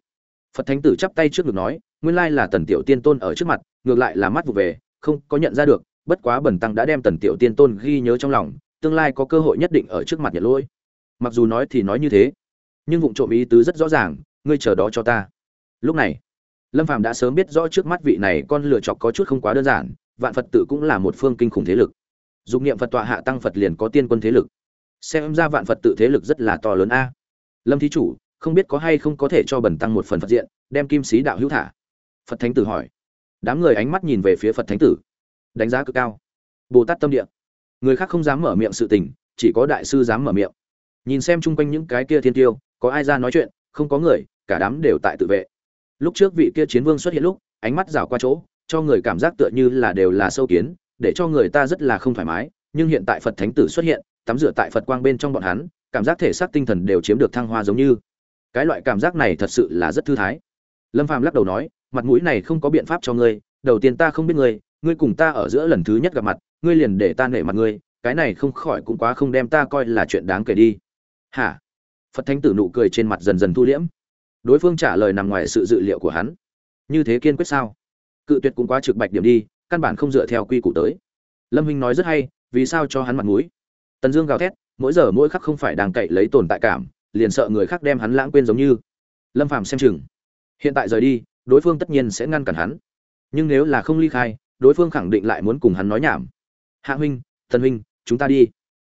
Phật thánh tử chắp tay trước ngực nói, nguyên lai là tần tiểu tiên tôn ở trước mặt, ngược lại là mắt vụ về, không có nhận ra được, bất quá bẩn tăng đã đem tần tiểu tiên tôn ghi nhớ trong lòng, tương lai có cơ hội nhất định ở trước mặt nhận lỗi. Mặc dù nói thì nói như thế, nhưng vụng trộm ý tứ rất rõ ràng, ngươi chờ đó cho ta. Lúc này, lâm phàm đã sớm biết rõ trước mắt vị này con lựa chọc có chút không quá đơn giản vạn phật tự cũng là một phương kinh khủng thế lực. Dục niệm phật tọa hạ tăng phật liền có tiên quân thế lực. Xem ra vạn phật tự thế lực rất là to lớn a. Lâm thí chủ, không biết có hay không có thể cho bần tăng một phần phật diện, đem kim sĩ đạo hữu thả? Phật thánh tử hỏi. Đám người ánh mắt nhìn về phía phật thánh tử. Đánh giá cực cao. Bồ tát tâm địa. Người khác không dám mở miệng sự tình, chỉ có đại sư dám mở miệng. Nhìn xem chung quanh những cái kia thiên tiêu, có ai ra nói chuyện, không có người, cả đám đều tại tự vệ. Lúc trước vị kia chiến vương xuất hiện lúc, ánh mắt rảo qua chỗ cho người cảm giác tựa như là đều là sâu kiến, để cho người ta rất là không thoải mái, nhưng hiện tại phật thánh tử xuất hiện, tắm rửa tại phật quang bên trong bọn hắn, cảm giác thể xác tinh thần đều chiếm được thăng hoa giống như. Cái loại cảm giác này thật sự là rất thư thái. Lâm phàm lắc đầu nói, mặt mũi này không có biện pháp cho ngươi, đầu tiên ta không biết ngươi ngươi cùng ta ở giữa lần thứ nhất gặp mặt, ngươi liền để ta nể mặt ngươi, cái này không khỏi cũng quá không đem ta coi là chuyện đáng kể đi. Hả? Phật thánh tử nụ cười trên mặt dần dần thu liễm. Đối phương trả lời nằm ngoài sự dự liệu của hắn. Như thế kiên quyết sao? Cự tuyệt cũng quá trực bạch điểm đi, căn bản không dựa theo quy củ tới. Lâm huynh nói rất hay, vì sao cho hắn mặt mũi? Tần dương gào thét, mỗi giờ mỗi khắc không phải đang cậy lấy tồn tại cảm, liền sợ người khác đem hắn lãng quên giống như. Lâm phàm xem chừng. Hiện tại rời đi, đối phương tất nhiên sẽ ngăn cản hắn. Nhưng nếu là không ly khai, đối phương khẳng định lại muốn cùng hắn nói nhảm. Hạ huynh thần huynh, chúng ta đi.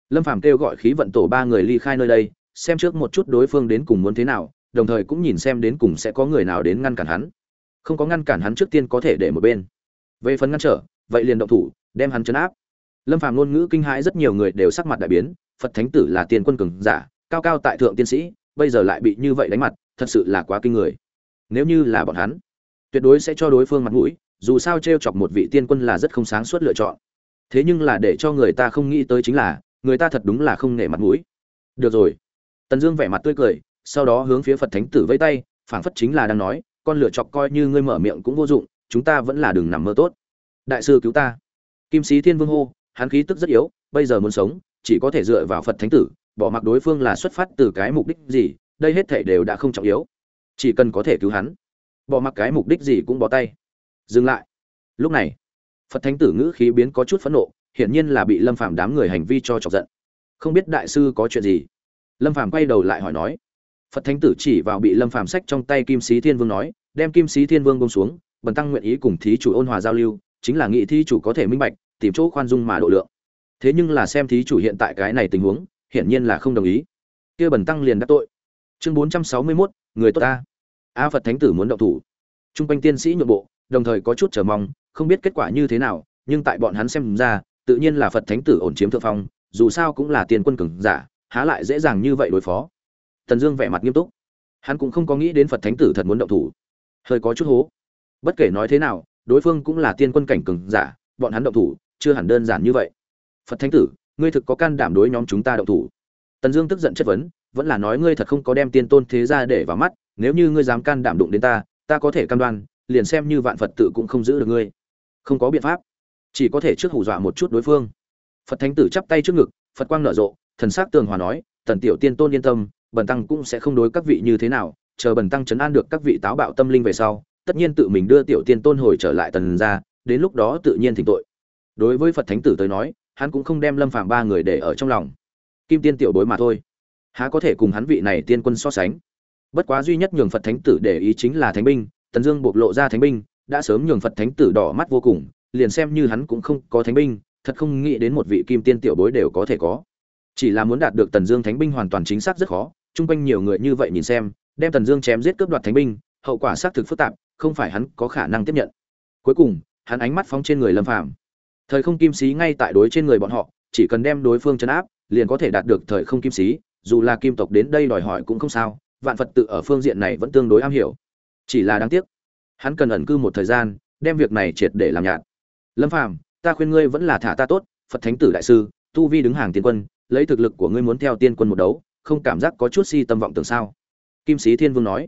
Lâm phàm kêu gọi khí vận tổ ba người ly khai nơi đây, xem trước một chút đối phương đến cùng muốn thế nào, đồng thời cũng nhìn xem đến cùng sẽ có người nào đến ngăn cản hắn không có ngăn cản hắn trước tiên có thể để một bên. Về phần ngăn trở, vậy liền động thủ, đem hắn chấn áp. Lâm phàm ngôn ngữ kinh hãi rất nhiều người đều sắc mặt đại biến, phật thánh tử là tiền quân cường giả, cao cao tại thượng tiên sĩ, bây giờ lại bị như vậy đánh mặt, thật sự là quá kinh người. Nếu như là bọn hắn, tuyệt đối sẽ cho đối phương mặt mũi, dù sao t r e o chọc một vị tiên quân là rất không sáng suốt lựa chọn. Thế nhưng là để cho người ta không nghĩ tới chính là, người ta thật đúng là không nể mặt mũi. Được rồi. Tần dương vẻ mặt tươi cười, sau đó hướng phía phật thánh tử vẫy tay, phảng phất chính là đang nói con lựa chọc coi như ngươi mở miệng cũng vô dụng, chúng ta vẫn là đừng nằm mơ tốt. Đại sư cứu ta. Kim sĩ thiên vương hô, hắn khí tức rất yếu, bây giờ muốn sống, chỉ có thể dựa vào phật thánh tử, bỏ mặc đối phương là xuất phát từ cái mục đích gì, đây hết thể đều đã không trọng yếu. Chỉ cần có thể cứu hắn, bỏ mặc cái mục đích gì cũng bỏ tay. Dừng lại. Lúc này, phật thánh tử ngữ khí biến có chút phẫn nộ, hiển nhiên là bị lâm phàm đám người hành vi cho chọc giận. Không biết đại sư có chuyện gì? Lâm phàm quay đầu lại hỏi nói phật thánh tử chỉ vào bị lâm phàm sách trong tay kim sĩ thiên vương nói đem kim sĩ thiên vương bông xuống bần tăng nguyện ý cùng thí chủ ôn hòa giao lưu chính là nghị thí chủ có thể minh bạch tìm chỗ khoan dung mà độ lượng. Thế nhưng là xem thí chủ hiện tại cái này tình huống hiển nhiên là không đồng ý. Kia bần tăng liền đắc tội. Chương bốn trăm sáu mươi 461, người tốt ta. A phật thánh tử muốn động thủ. Trung quanh tiên sĩ nhượng bộ đồng thời có chút chờ mong không biết kết quả như thế nào nhưng tại bọn hắn xem ra tự nhiên là phật thánh tử ổn chiếm thượng phong dù sao cũng là tiền quân cường giả há lại dễ dàng như vậy đối phó tần dương vẻ mặt nghiêm túc. Hắn cũng không có nghĩ đến phật thánh tử thật muốn động thủ. Hơi có chút hố. Bất kể nói thế nào, đối phương cũng là tiên quân cảnh cường giả, bọn hắn động thủ, chưa hẳn đơn giản như vậy. Phật thánh tử, ngươi thực có can đảm đối nhóm chúng ta động thủ? Tần dương tức giận chất vấn, vẫn là nói ngươi thật không có đem tiên tôn thế ra để vào mắt, nếu như ngươi dám can đảm đụng đến ta ta có thể cam đoan, liền xem như vạn phật tự cũng không giữ được ngươi. Không có biện pháp. Chỉ có thể trước hù dọa một chút đối phương. Phật thánh tử chắp tay trước ngực, phật quang nở rộ, thần s c tường hòa nói, tần tiểu tiên tôn yên tâm bần tăng cũng sẽ không đối các vị như thế nào, chờ bần tăng chấn an được các vị táo bạo tâm linh về sau, tất nhiên tự mình đưa tiểu tiên tôn hồi trở lại tần ra đến lúc đó tự nhiên thỉnh tội. Đối với phật thánh tử tới nói, hắn cũng không đem lâm phàm ba người để ở trong lòng. Kim tiên tiểu bối mà thôi. Há có thể cùng hắn vị này tiên quân so sánh? Bất quá duy nhất nhường phật thánh tử để ý chính là thánh binh, tần dương bộc lộ ra thánh binh, đã sớm nhường phật thánh tử đỏ mắt vô cùng, liền xem như hắn cũng không có thánh binh, thật không nghĩ đến một vị kim tiên tiểu bối đều có thể có. Chỉ là muốn đạt được tần dương thánh binh hoàn toàn chính xác rất khó chung quanh nhiều người như vậy nhìn xem, đem tần dương chém giết cướp đoạt thánh binh, hậu quả xác thực phức tạp, không phải hắn có khả năng tiếp nhận. Cuối cùng, hắn ánh mắt phóng trên người lâm phàm. Thời không kim sĩ ngay tại đối trên người bọn họ, chỉ cần đem đối phương chấn áp, liền có thể đạt được thời không kim sĩ, dù là kim tộc đến đây đòi hỏi cũng không sao, vạn phật tự ở phương diện này vẫn tương đối am hiểu. Chỉ là đáng tiếc, hắn cần ẩn cư một thời gian, đem việc này triệt để làm nhạt. Lâm phàm, ta khuyên ngươi vẫn là thả ta tốt, phật thánh tử đại sư, tu vi đứng hàng tiên quân, lấy thực lực của ngươi muốn theo tiên quân một đấu không cảm giác có chút si tâm vọng tưởng sao? Kim sĩ thiên vương nói.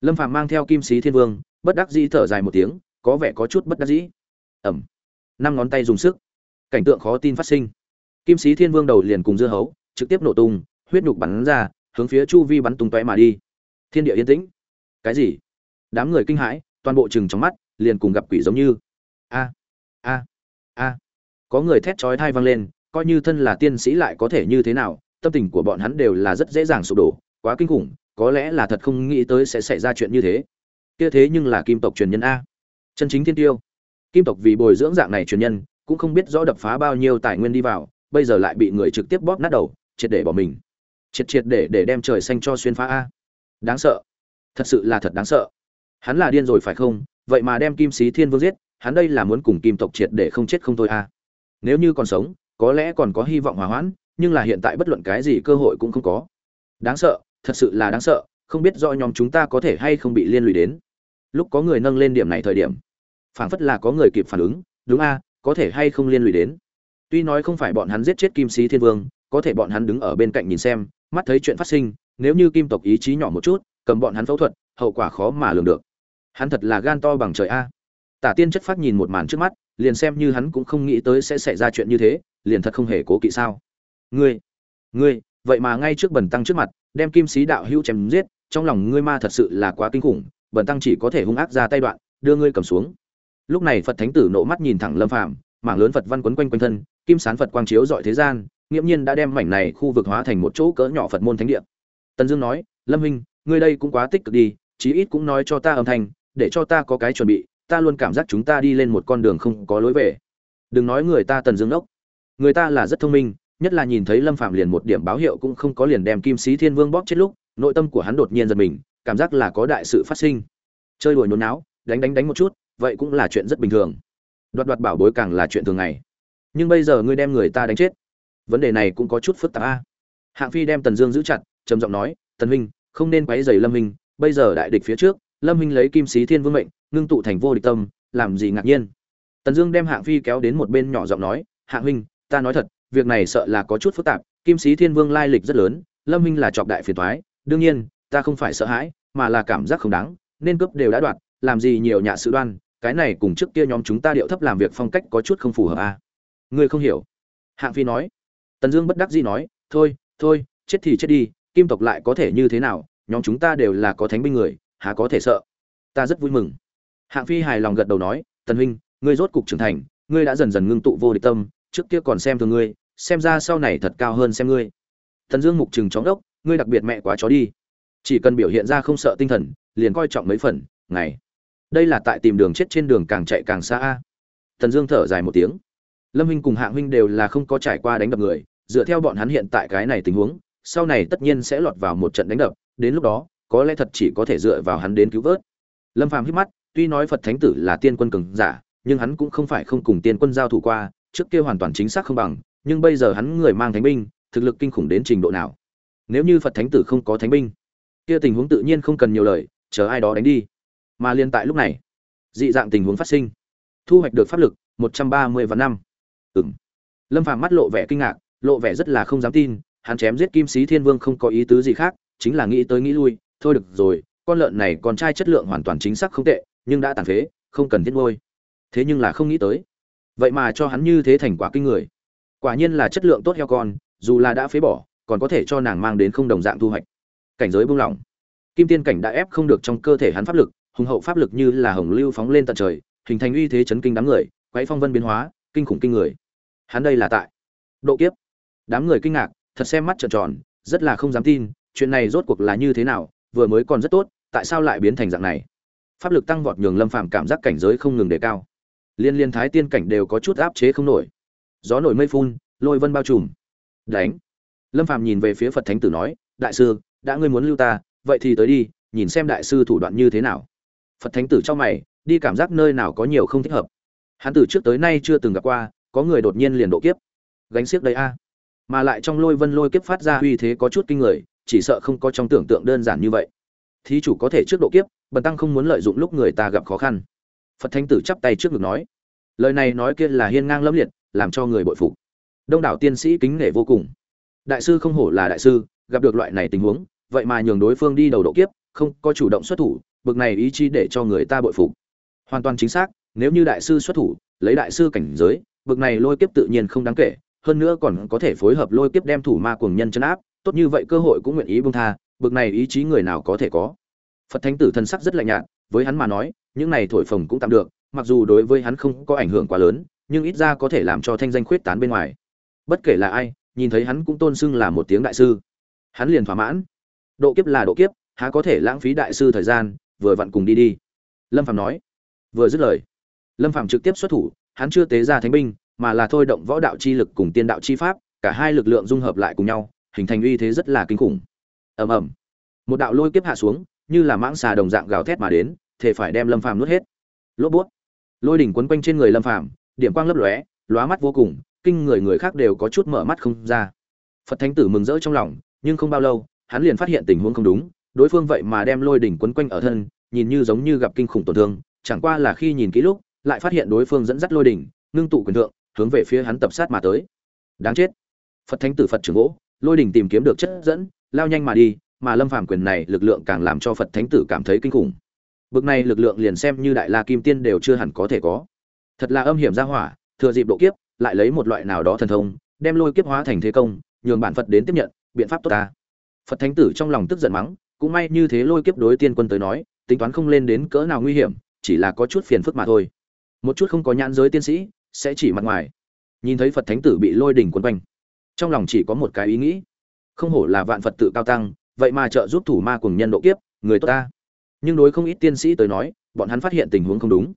Lâm phàm mang theo kim sĩ thiên vương, bất đắc dĩ thở dài một tiếng, có vẻ có chút bất đắc dĩ. Ẩm. Năm ngón tay dùng sức. Cảnh tượng khó tin phát sinh. Kim sĩ thiên vương đầu liền cùng dưa hấu, trực tiếp nổ tung, huyết nhục bắn ra, hướng phía chu vi bắn tung tóe mà đi. Thiên địa yên tĩnh. Cái gì? Đám người kinh hãi, toàn bộ chừng trong mắt, liền cùng gặp quỷ giống như. A a a. Có người thét chói thai vang lên, coi như thân là tiên sĩ lại có thể như thế nào tâm tình của bọn hắn đều là rất dễ dàng sụp đổ, quá kinh khủng, có lẽ là thật không nghĩ tới sẽ xảy ra chuyện như thế. Kia thế nhưng là kim tộc truyền nhân a. Chân chính thiên tiêu. Kim tộc vì bồi dưỡng dạng này truyền nhân, cũng không biết rõ đập phá bao nhiêu tài nguyên đi vào, bây giờ lại bị người trực tiếp bóp nát đầu, triệt để bỏ mình. Triệt triệt để để đem trời xanh cho xuyên phá a. Đáng sợ. Thật sự là thật đáng sợ. Hắn là điên rồi phải không? Vậy mà đem kim sĩ thiên vương giết, hắn đây là muốn cùng kim tộc triệt để không chết không thôi a. Nếu như còn sống, có lẽ còn có hy vọng hòa hoãn nhưng là hiện tại bất luận cái gì cơ hội cũng không có. Đáng sợ, thật sự là đáng sợ, không biết do nhóm chúng ta có thể hay không bị liên lụy đến. Lúc có người nâng lên điểm này thời điểm, phảng phất là có người kịp phản ứng, đúng a, có thể hay không liên lụy đến. Tuy nói không phải bọn hắn giết chết kim sĩ thiên vương, có thể bọn hắn đứng ở bên cạnh nhìn xem, mắt thấy chuyện phát sinh, nếu như kim tộc ý chí nhỏ một chút, cầm bọn hắn phẫu thuật, hậu quả khó mà lường được. Hắn thật là gan to bằng trời a. Tả tiên chất phát nhìn một màn trước mắt, liền xem như hắn cũng không nghĩ tới sẽ xảy ra chuyện như thế, liền thật không hề cố kỵ sao ngươi ngươi, vậy mà ngay trước bần tăng trước mặt, đem kim sĩ đạo hữu chém giết, trong lòng ngươi ma thật sự là quá kinh khủng bần tăng chỉ có thể hung ác ra tay đoạn, đưa ngươi cầm xuống. Lúc này phật thánh tử nộ mắt nhìn thẳng lâm phàm, mảng lớn phật văn quấn quanh quanh thân, kim sán phật quang chiếu dọi thế gian, nghiễm nhiên đã đem mảnh này khu vực hóa thành một chỗ cỡ nhỏ phật môn thánh địa. Tần dương nói, lâm huynh, ngươi đây cũng quá tích cực đi, chí ít cũng nói cho ta âm thanh, để cho ta có cái chuẩn bị, ta luôn cảm giác chúng ta đi lên một con đường không có lối về. Đừng nói người ta tần dương đốc. Người ta là rất thông minh nhất là nhìn thấy lâm phạm liền một điểm báo hiệu cũng không có liền đem kim sĩ thiên vương bóp chết lúc, nội tâm của hắn đột nhiên giật mình, cảm giác là có đại sự phát sinh. Chơi đùa nhốn náo đánh đánh đánh một chút, vậy cũng là chuyện rất bình thường. Đoạt đoạt bảo bối càng là chuyện thường ngày. Nhưng bây giờ ngươi đem người ta đánh chết. Vấn đề này cũng có chút phức tạp a. Hạng phi đem tần dương giữ chặt, trầm giọng nói, tần huynh, không nên quấy dày lâm huynh. Bây giờ đại địch phía trước, lâm huynh lấy kim sĩ thiên vương mệnh, ngưng tụ thành vô địch tâm, làm gì ngạc nhiên? Tần dương đem hạng phi kéo đến một bên nhỏ giọng nói, hạng huynh, ta nói thật việc này sợ là có chút phức tạp, kim sĩ thiên vương lai lịch rất lớn, lâm Minh là trọc đại phiền thoái, đương nhiên, ta không phải sợ hãi, mà là cảm giác không đáng, nên cướp đều đã đoạt, làm gì nhiều nhạ sự đoan, cái này cùng trước kia nhóm chúng ta điệu thấp làm việc phong cách có chút không phù hợp à. ngươi không hiểu. Hạng phi nói. Tần dương bất đắc dĩ nói, thôi thôi, chết thì chết đi, kim tộc lại có thể như thế nào, nhóm chúng ta đều là có thánh binh người, há có thể sợ? Ta rất vui mừng. Hạng phi hài lòng gật đầu nói, tần huynh, ngươi rốt cục trưởng thành, ngươi đã dần dần ngưng tụ vô địch tâm, trước kia còn xem thường ngươi xem ra sau này thật cao hơn xem ngươi. Thần dương mục chừng chóng đốc, ngươi đặc biệt mẹ quá chó đi. Chỉ cần biểu hiện ra không sợ tinh thần, liền coi trọng mấy phần, ngày. Đây là tại tìm đường chết trên đường càng chạy càng xa a. Thần dương thở dài một tiếng. Lâm huynh cùng hạng huynh đều là không có trải qua đánh đập người, dựa theo bọn hắn hiện tại cái này tình huống, sau này tất nhiên sẽ lọt vào một trận đánh đập, đến lúc đó, có lẽ thật chỉ có thể dựa vào hắn đến cứu vớt. Lâm phàm hít mắt, tuy nói phật thánh tử là tiên quân cường giả, nhưng hắn cũng không phải không cùng tiên quân giao thủ qua, trước kia hoàn toàn chính xác không bằng nhưng bây giờ hắn người mang thánh binh thực lực kinh khủng đến trình độ nào? Nếu như phật thánh tử không có thánh binh kia tình huống tự nhiên không cần nhiều lời chờ ai đó đánh đi. Mà liên tại lúc này dị dạng tình huống phát sinh. Thu hoạch được pháp lực một trăm ba mươi vạn năm. Ừm, lâm phàm mắt lộ vẻ kinh ngạc lộ vẻ rất là không dám tin hắn chém giết kim sĩ thiên vương không có ý tứ gì khác chính là nghĩ tới nghĩ lui thôi được rồi con lợn này con trai chất lượng hoàn toàn chính xác không tệ nhưng đã tàn phế không cần thiết ngôi thế nhưng là không nghĩ tới. Vậy mà cho hắn như thế thành quả kinh người quả nhiên là chất lượng tốt heo con, dù là đã phế bỏ, còn có thể cho nàng mang đến không đồng dạng thu hoạch. Cảnh giới buông lỏng. Kim tiên cảnh đã ép không được trong cơ thể hắn pháp lực, hùng hậu pháp lực như là hồng lưu phóng lên tận trời, hình thành uy thế chấn kinh đám người, quấy phong vân biến hóa, kinh khủng kinh người. Hắn đây là tại độ kiếp. Đám người kinh ngạc, thật xem mắt trợn tròn, rất là không dám tin, chuyện này rốt cuộc là như thế nào, vừa mới còn rất tốt, tại sao lại biến thành dạng này? Pháp lực tăng vọt nhường lâm phàm cảm giác cảnh giới không ngừng đề cao. Liên liên thái tiên cảnh đều có chút áp chế không nổi gió nổi mây phun, lôi vân bao trùm. Đánh. Lâm phàm nhìn về phía phật thánh tử nói, đại sư, đã ngươi muốn lưu ta, vậy thì tới đi, nhìn xem đại sư thủ đoạn như thế nào. Phật thánh tử cho mày, đi cảm giác nơi nào có nhiều không thích hợp. Hắn từ trước tới nay chưa từng gặp qua, có người đột nhiên liền độ kiếp. Gánh xiếc đấy a. Mà lại trong lôi vân lôi kiếp phát ra uy thế có chút kinh người, chỉ sợ không có trong tưởng tượng đơn giản như vậy. Thí chủ có thể trước độ kiếp, bần tăng không muốn lợi dụng lúc người ta gặp khó khăn. Phật thánh tử chắp tay trước ngực nói lời này nói kia là hiên ngang lẫm liệt, làm cho người bội phục. Đông đảo tiên sĩ kính nể vô cùng. Đại sư không hổ là đại sư, gặp được loại này tình huống, vậy mà nhường đối phương đi đầu độ kiếp, không có chủ động xuất thủ, bực này ý chí để cho người ta bội phục. Hoàn toàn chính xác, nếu như đại sư xuất thủ, lấy đại sư cảnh giới, bực này lôi kiếp tự nhiên không đáng kể, hơn nữa còn có thể phối hợp lôi kiếp đem thủ ma cuồng nhân chấn áp, tốt như vậy cơ hội cũng nguyện ý buông tha, bực này ý chí người nào có thể có. Phật thánh tử thân sắc rất lạnh nhạt, với hắn mà nói, những này thổi phồng cũng tạm được mặc dù đối với hắn không có ảnh hưởng quá lớn, nhưng ít ra có thể làm cho thanh danh khuyết tán bên ngoài. Bất kể là ai, nhìn thấy hắn cũng tôn xưng là một tiếng đại sư. Hắn liền thỏa mãn. Độ kiếp là độ kiếp, há có thể lãng phí đại sư thời gian, vừa vặn cùng đi đi. Lâm phạm nói. Vừa dứt lời, lâm phạm trực tiếp xuất thủ, hắn chưa tế ra thánh binh, mà là thôi động võ đạo chi lực cùng tiên đạo chi pháp, cả hai lực lượng dung hợp lại cùng nhau, hình thành uy thế rất là kinh khủng. Ầm ầm. Một đạo lôi kiếp hạ xuống, như là mãng xà đồng dạng gào thét mà đến, thể phải đem lâm phàm nuốt hết. Lốp bút lôi đỉnh quấn quanh trên người lâm phàm, điểm quang lấp lóe, lóa mắt vô cùng, kinh người người khác đều có chút mở mắt không ra. Phật thánh tử mừng rỡ trong lòng, nhưng không bao lâu, hắn liền phát hiện tình huống không đúng, đối phương vậy mà đem lôi đỉnh quấn quanh ở thân, nhìn như giống như gặp kinh khủng tổn thương, chẳng qua là khi nhìn kỹ lúc, lại phát hiện đối phương dẫn dắt lôi đỉnh, ngưng tụ quyền thượng, hướng về phía hắn tập sát mà tới. Đáng chết. Phật thánh tử phật trưởng gỗ, lôi đỉnh tìm kiếm được chất dẫn, lao nhanh mà đi, mà lâm phàm quyền này lực lượng càng làm cho phật thánh tử cảm thấy kinh khủng bực này lực lượng liền xem như đại la kim tiên đều chưa hẳn có thể có. Thật là âm hiểm ra hỏa, thừa dịp độ kiếp, lại lấy một loại nào đó thần thông, đem lôi kiếp hóa thành thế công, nhường bản phật đến tiếp nhận, biện pháp tốt ta. Phật thánh tử trong lòng tức giận mắng, cũng may như thế lôi kiếp đối tiên quân tới nói, tính toán không lên đến cỡ nào nguy hiểm, chỉ là có chút phiền phức mà thôi. Một chút không có nhãn giới tiên sĩ, sẽ chỉ mặt ngoài. Nhìn thấy phật thánh tử bị lôi đỉnh quấn quanh, trong lòng chỉ có một cái ý nghĩ. Không hổ là vạn phật tự cao tăng, vậy mà trợ giúp thủ ma cùng nhân độ kiếp, người tốt ta nhưng đối không ít tiên sĩ tới nói, bọn hắn phát hiện tình huống không đúng.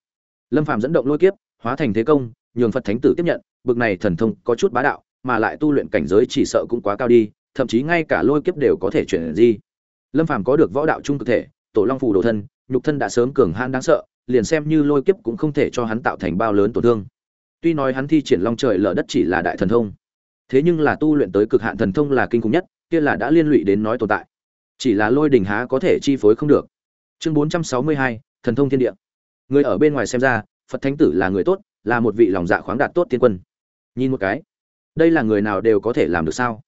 Lâm phàm dẫn động lôi kiếp, hóa thành thế công, nhường phật thánh tử tiếp nhận, bực này thần thông có chút bá đạo, mà lại tu luyện cảnh giới chỉ sợ cũng quá cao đi, thậm chí ngay cả lôi kiếp đều có thể chuyển di. Lâm phàm có được võ đạo trung cực thể, tổ long phù đồ thân, nhục thân đã sớm cường han đáng sợ, liền xem như lôi kiếp cũng không thể cho hắn tạo thành bao lớn tổn thương. Tuy nói hắn thi triển long trời lở đất chỉ là đại thần thông, thế nhưng là tu luyện tới cực hạn thần thông là kinh khủng nhất, kia là đã liên lụy đến nói tồn tại. Chỉ là lôi đình há có thể chi phối không được chương bốn trăm sáu mươi hai, thần thông thiên địa. Người ở bên ngoài xem ra, phật thánh tử là người tốt, là một vị lòng dạ khoáng đạt tốt tiên quân. Nhìn một cái, đây là người nào đều có thể làm được sao?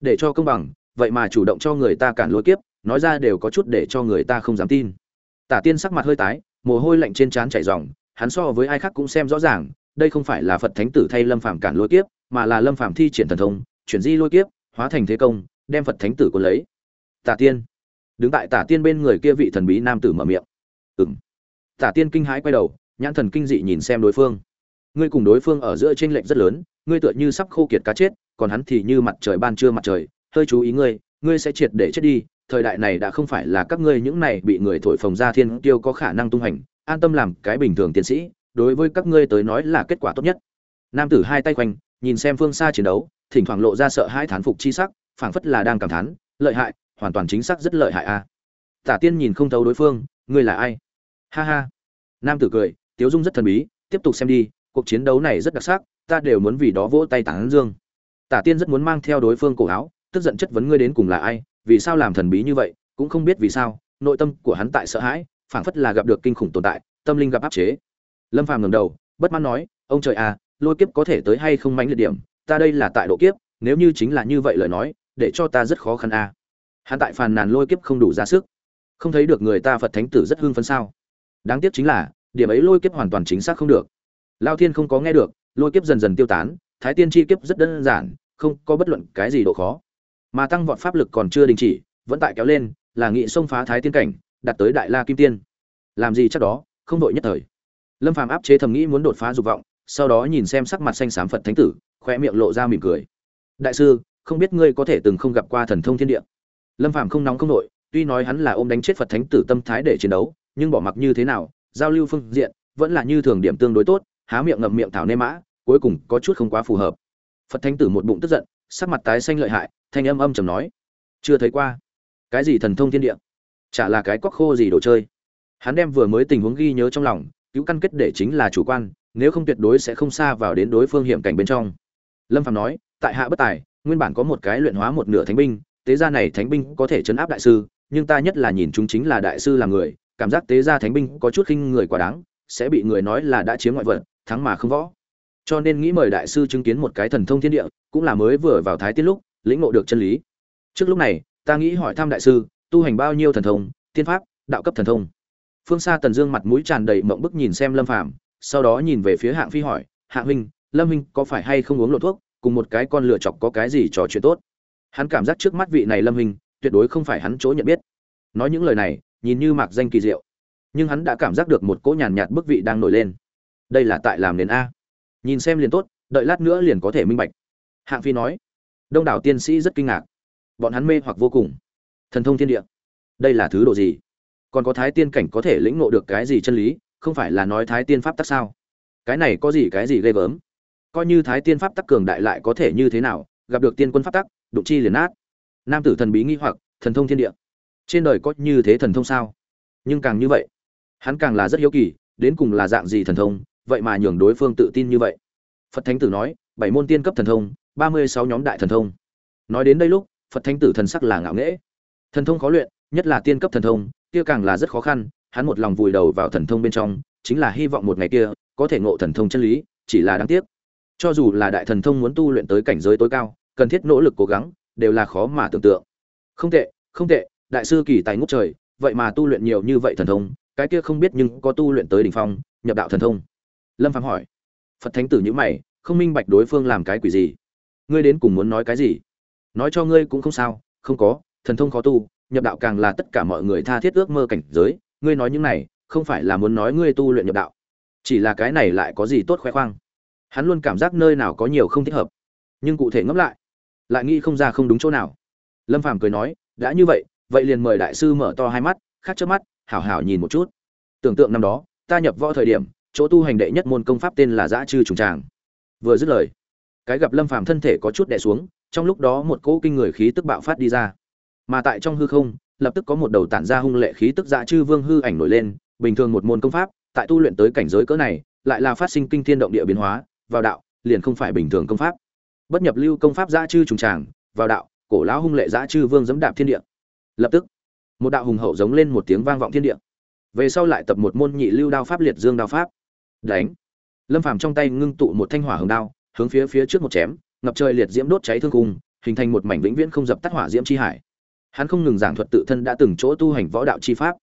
Để cho công bằng, vậy mà chủ động cho người ta cản lối kiếp, nói ra đều có chút để cho người ta không dám tin. Tả tiên sắc mặt hơi tái, mồ hôi lạnh trên trán chảy ròng, hắn so với ai khác cũng xem rõ ràng, đây không phải là phật thánh tử thay lâm phàm cản lối kiếp, mà là lâm phàm thi triển thần thông, chuyển di lôi kiếp, hóa thành thế công, đem phật thánh tử cuốn lấy. Tả tiên đứng tại tả tiên bên người kia vị thần bí nam tử mở miệng. Ừng tả tiên kinh hãi quay đầu, nhãn thần kinh dị nhìn xem đối phương. Ngươi cùng đối phương ở giữa t r ê n lệch rất lớn, ngươi tựa như sắp khô kiệt cá chết, còn hắn thì như mặt trời ban trưa mặt trời. Hơi chú ý ngươi ngươi sẽ triệt để chết đi. Thời đại này đã không phải là các ngươi những này bị người thổi phồng ra thiên tiêu có khả năng tung hành, an tâm làm cái bình thường tiến sĩ, đối với các ngươi tới nói là kết quả tốt nhất. Nam tử hai tay quanh, nhìn xem phương xa chiến đấu, thỉnh thoảng lộ ra sợ hai thán phục chi sắc, phảng phất là đang cảm thán, lợi hại hoàn toàn chính xác rất lợi hại a. Tả tiên nhìn không thấu đối phương, ngươi là ai? Ha ha. Nam tử cười, tiếu dung rất thần bí, tiếp tục xem đi, cuộc chiến đấu này rất đặc sắc, ta đều muốn vì đó vỗ tay tảng dương. Tả tiên rất muốn mang theo đối phương cổ áo, tức giận chất vấn ngươi đến cùng là ai, vì sao làm thần bí như vậy, cũng không biết vì sao, nội tâm của hắn tại sợ hãi, phảng phất là gặp được kinh khủng tồn tại, tâm linh gặp áp chế. Lâm phàm ngẩng đầu, bất mãn nói, ông trời à lôi kiếp có thể tới hay không mãnh liệt điểm, ta đây là tại độ kiếp, nếu như chính là như vậy lời nói, để cho ta rất khó khăn à hắn tại phàn nàn lôi kiếp không đủ ra sức. Không thấy được người ta phật thánh tử rất hưng phấn sao? Đáng tiếc chính là, điểm ấy lôi kiếp hoàn toàn chính xác không được. Lao thiên không có nghe được, lôi kiếp dần dần tiêu tán, thái tiên chi kiếp rất đơn giản, không có bất luận cái gì độ khó. Mà tăng vọt pháp lực còn chưa đình chỉ, vẫn tại kéo lên, là nghị xông phá thái tiên cảnh, đạt tới đại la kim tiên. Làm gì chắc đó, không đội nhất thời. Lâm phàm áp chế thầm nghĩ muốn đột phá dục vọng, sau đó nhìn xem sắc mặt xanh xám phật thánh tử khoe miệng lộ ra mỉm cười. Đại sư, không biết ngươi có thể từng không gặp qua thần thông thiên địa? Lâm phàm không nóng không nội, tuy nói hắn là ôm đánh chết phật thánh tử tâm thái để chiến đấu, nhưng bỏ mặc như thế nào, giao lưu phương diện, vẫn là như thường điểm tương đối tốt, há miệng ngậm miệng thảo nê mã, cuối cùng có chút không quá phù hợp. Phật thánh tử một bụng tức giận, sắc mặt tái xanh lợi hại, thanh âm âm trầm nói, chưa thấy qua. Cái gì thần thông thiên địa? Chả là cái cóc khô gì đồ chơi. Hắn đem vừa mới tình huống ghi nhớ trong lòng, cứu căn kết để chính là chủ quan, nếu không tuyệt đối sẽ không xa vào đến đối phương hiểm cảnh bên trong. Lâm phạm nói, tại hạ bất tài, nguyên bản có một cái luyện hóa một nửa thánh binh tế gia này thánh binh có thể chấn áp đại sư, nhưng ta nhất là nhìn chúng chính là đại sư là người, cảm giác tế gia thánh binh có chút khinh người quá đáng, sẽ bị người nói là đã chiếm ngoại vật, thắng mà không võ. Cho nên nghĩ mời đại sư chứng kiến một cái thần thông thiên địa, cũng là mới vừa vào thái tiết lúc, lĩnh ngộ được chân lý. Trước lúc này, ta nghĩ hỏi thăm đại sư, tu hành bao nhiêu thần thông, tiên pháp, đạo cấp thần thông? Phương xa tần dương mặt mũi tràn đầy mộng bức nhìn xem lâm phàm, sau đó nhìn về phía hạng phi hỏi hạng huynh, lâm huynh có phải hay không uống lộ thuốc, cùng một cái con lựa chọc có cái gì trò chuyện tốt? Hắn cảm giác trước mắt vị này lâm hình, tuyệt đối không phải hắn chỗ nhận biết. Nói những lời này, nhìn như mạc danh kỳ diệu. Nhưng hắn đã cảm giác được một cỗ nhàn nhạt bức vị đang nổi lên. Đây là tại làm nền a. Nhìn xem liền tốt, đợi lát nữa liền có thể minh bạch. Hạng phi nói. Đông đảo tiên sĩ rất kinh ngạc. Bọn hắn mê hoặc vô cùng. Thần thông thiên địa. Đây là thứ độ gì? Còn có thái tiên cảnh có thể lĩnh ngộ được cái gì chân lý? Không phải là nói thái tiên pháp tắc sao? Cái này có gì cái gì ghê gớm? Coi như thái tiên pháp tắc cường đại lại có thể như thế nào, gặp được tiên quân pháp tắc đụng chi liền nát. Nam tử thần bí nghi hoặc, thần thông thiên địa. Trên đời có như thế thần thông sao? Nhưng càng như vậy, hắn càng là rất hiếu kỳ, đến cùng là dạng gì thần thông, vậy mà nhường đối phương tự tin như vậy. Phật thánh tử nói, bảy môn tiên cấp thần thông, ba mươi sáu nhóm đại thần thông. Nói đến đây lúc, phật thánh tử thần sắc là ngạo nghễ. Thần thông khó luyện, nhất là tiên cấp thần thông, kia càng là rất khó khăn, hắn một lòng vùi đầu vào thần thông bên trong, chính là hy vọng một ngày kia, có thể ngộ thần thông chân lý, chỉ là đáng tiếc. Cho dù là đại thần thông muốn tu luyện tới cảnh giới tối cao cần thiết nỗ lực cố gắng, đều là khó mà tưởng tượng. Không tệ không tệ, đại sư kỳ tài ngút trời, vậy mà tu luyện nhiều như vậy thần thông, cái kia không biết nhưng có tu luyện tới đỉnh phong, nhập đạo thần thông. Lâm phạm hỏi. Phật thánh tử nhữ mày, không minh bạch đối phương làm cái quỷ gì. Ngươi đến cùng muốn nói cái gì? Nói cho ngươi cũng không sao, không có, thần thông khó tu, nhập đạo càng là tất cả mọi người tha thiết ước mơ cảnh giới. Ngươi nói những này, không phải là muốn nói ngươi tu luyện nhập đạo. Chỉ là cái này lại có gì tốt khoe khoang? Hắn luôn cảm giác nơi nào có nhiều không thích hợp. Nhưng cụ thể ngẫm lại lại nghĩ không ra không đúng chỗ nào. Lâm phàm cười nói, đã như vậy vậy liền mời đại sư mở to hai mắt, khác trước mắt, hảo hảo nhìn một chút. Tưởng tượng năm đó, ta nhập võ thời điểm, chỗ tu hành đệ nhất môn công pháp tên là giã chư trùng tràng. Vừa dứt lời, cái gặp lâm phàm thân thể có chút đè xuống, trong lúc đó một cỗ kinh người khí tức bạo phát đi ra. Mà tại trong hư không, lập tức có một đầu tản ra hung lệ khí tức giã chư vương hư ảnh nổi lên, bình thường một môn công pháp, tại tu luyện tới cảnh giới cỡ này, lại là phát sinh kinh thiên động địa biến hóa, vào đạo, liền không phải bình thường công pháp bất nhập lưu công pháp giã chư trùng tràng, vào đạo, cổ lão hung lệ giã chư vương dẫm đạp thiên địa. Lập tức, một đạo hùng hậu giống lên một tiếng vang vọng thiên địa. Về sau lại tập một môn nhị lưu đao pháp liệt dương đao pháp. Đánh. Lâm phàm trong tay ngưng tụ một thanh hỏa hồng đao, hướng phía phía trước một chém, ngập trời liệt diễm đốt cháy thương cung, hình thành một mảnh vĩnh viễn không dập tắt hỏa diễm chi hải. Hắn không ngừng giảng thuật tự thân đã từng chỗ tu hành võ đạo chi pháp.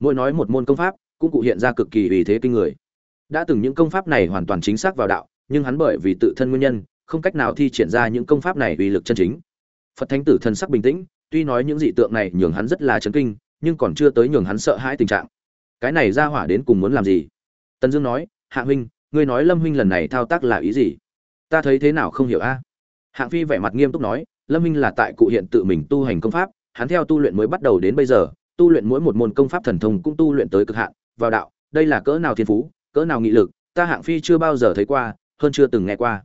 Mỗi nói một môn công pháp, cũng cụ hiện ra cực kỳ vì thế kinh người. Đã từng những công pháp này hoàn toàn chính xác vào đạo, nhưng hắn bởi vì tự thân nguyên nhân không cách nào thi triển ra những công pháp này uy lực chân chính. Phật thánh tử thần sắc bình tĩnh, tuy nói những dị tượng này nhường hắn rất là chấn kinh, nhưng còn chưa tới nhường hắn sợ hãi tình trạng. Cái này ra hỏa đến cùng muốn làm gì? Tần dương nói, hạ huynh, ngươi nói lâm huynh lần này thao tác là ý gì? Ta thấy thế nào không hiểu a? Hạng phi vẻ mặt nghiêm túc nói, lâm huynh là tại cụ hiện tự mình tu hành công pháp, hắn theo tu luyện mới bắt đầu đến bây giờ, tu luyện mỗi một môn công pháp thần thông cũng tu luyện tới cực hạn, vào đạo, đây là cỡ nào thiên phú, cỡ nào nghị lực, ta hạng phi chưa bao giờ thấy qua, hơn chưa từng nghe qua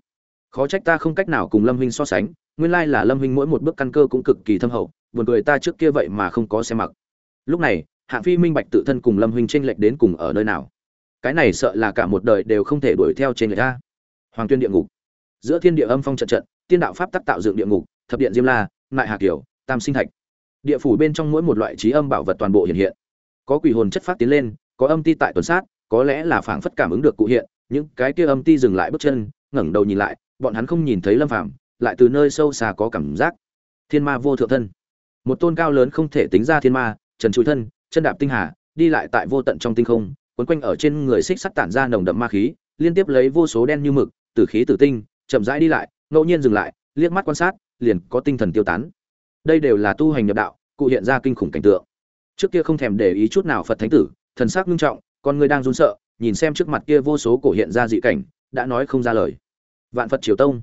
khó trách ta không cách nào cùng lâm huynh so sánh, nguyên lai là lâm huynh mỗi một bước căn cơ cũng cực kỳ thâm hậu, buồn cười ta trước kia vậy mà không có xe mặc. Lúc này, hạng phi minh bạch tự thân cùng lâm huynh tranh lệch đến cùng ở nơi nào? Cái này sợ là cả một đời đều không thể đuổi theo trên người ta hoàng tuyên địa ngục. Giữa thiên địa âm phong trận trận, tiên đạo pháp tác tạo dựng địa ngục, thập điện diêm la nại hà kiều tam sinh thạch. Địa phủ bên trong mỗi một loại trí âm bảo vật toàn bộ hiện hiện. Có quỷ hồn chất phát tiến lên, có âm ti tại tuần sát, có lẽ là phảng phất cảm ứng được cụ hiện, những cái kia âm ti dừng lại bước chân, ngẩng đầu nhìn lại bọn hắn không nhìn thấy lâm phàm, lại từ nơi sâu xa có cảm giác. Thiên ma vô thượng thân. Một tôn cao lớn không thể tính ra thiên ma, trần trụi thân, chân đạp tinh hà, đi lại tại vô tận trong tinh không, quấn quanh ở trên người xích sắt tản ra nồng đậm ma khí, liên tiếp lấy vô số đen như mực, tử khí tử tinh, chậm rãi đi lại, ngẫu nhiên dừng lại, liếc mắt quan sát, liền có tinh thần tiêu tán. Đây đều là tu hành nhập đạo, cụ hiện ra kinh khủng cảnh tượng. Trước kia không thèm để ý chút nào phật thánh tử, thần sắc nghiêm trọng, con người đang run sợ, nhìn xem trước mặt kia vô số cổ hiện ra dị cảnh, đã nói không ra lời vạn phật triều tông.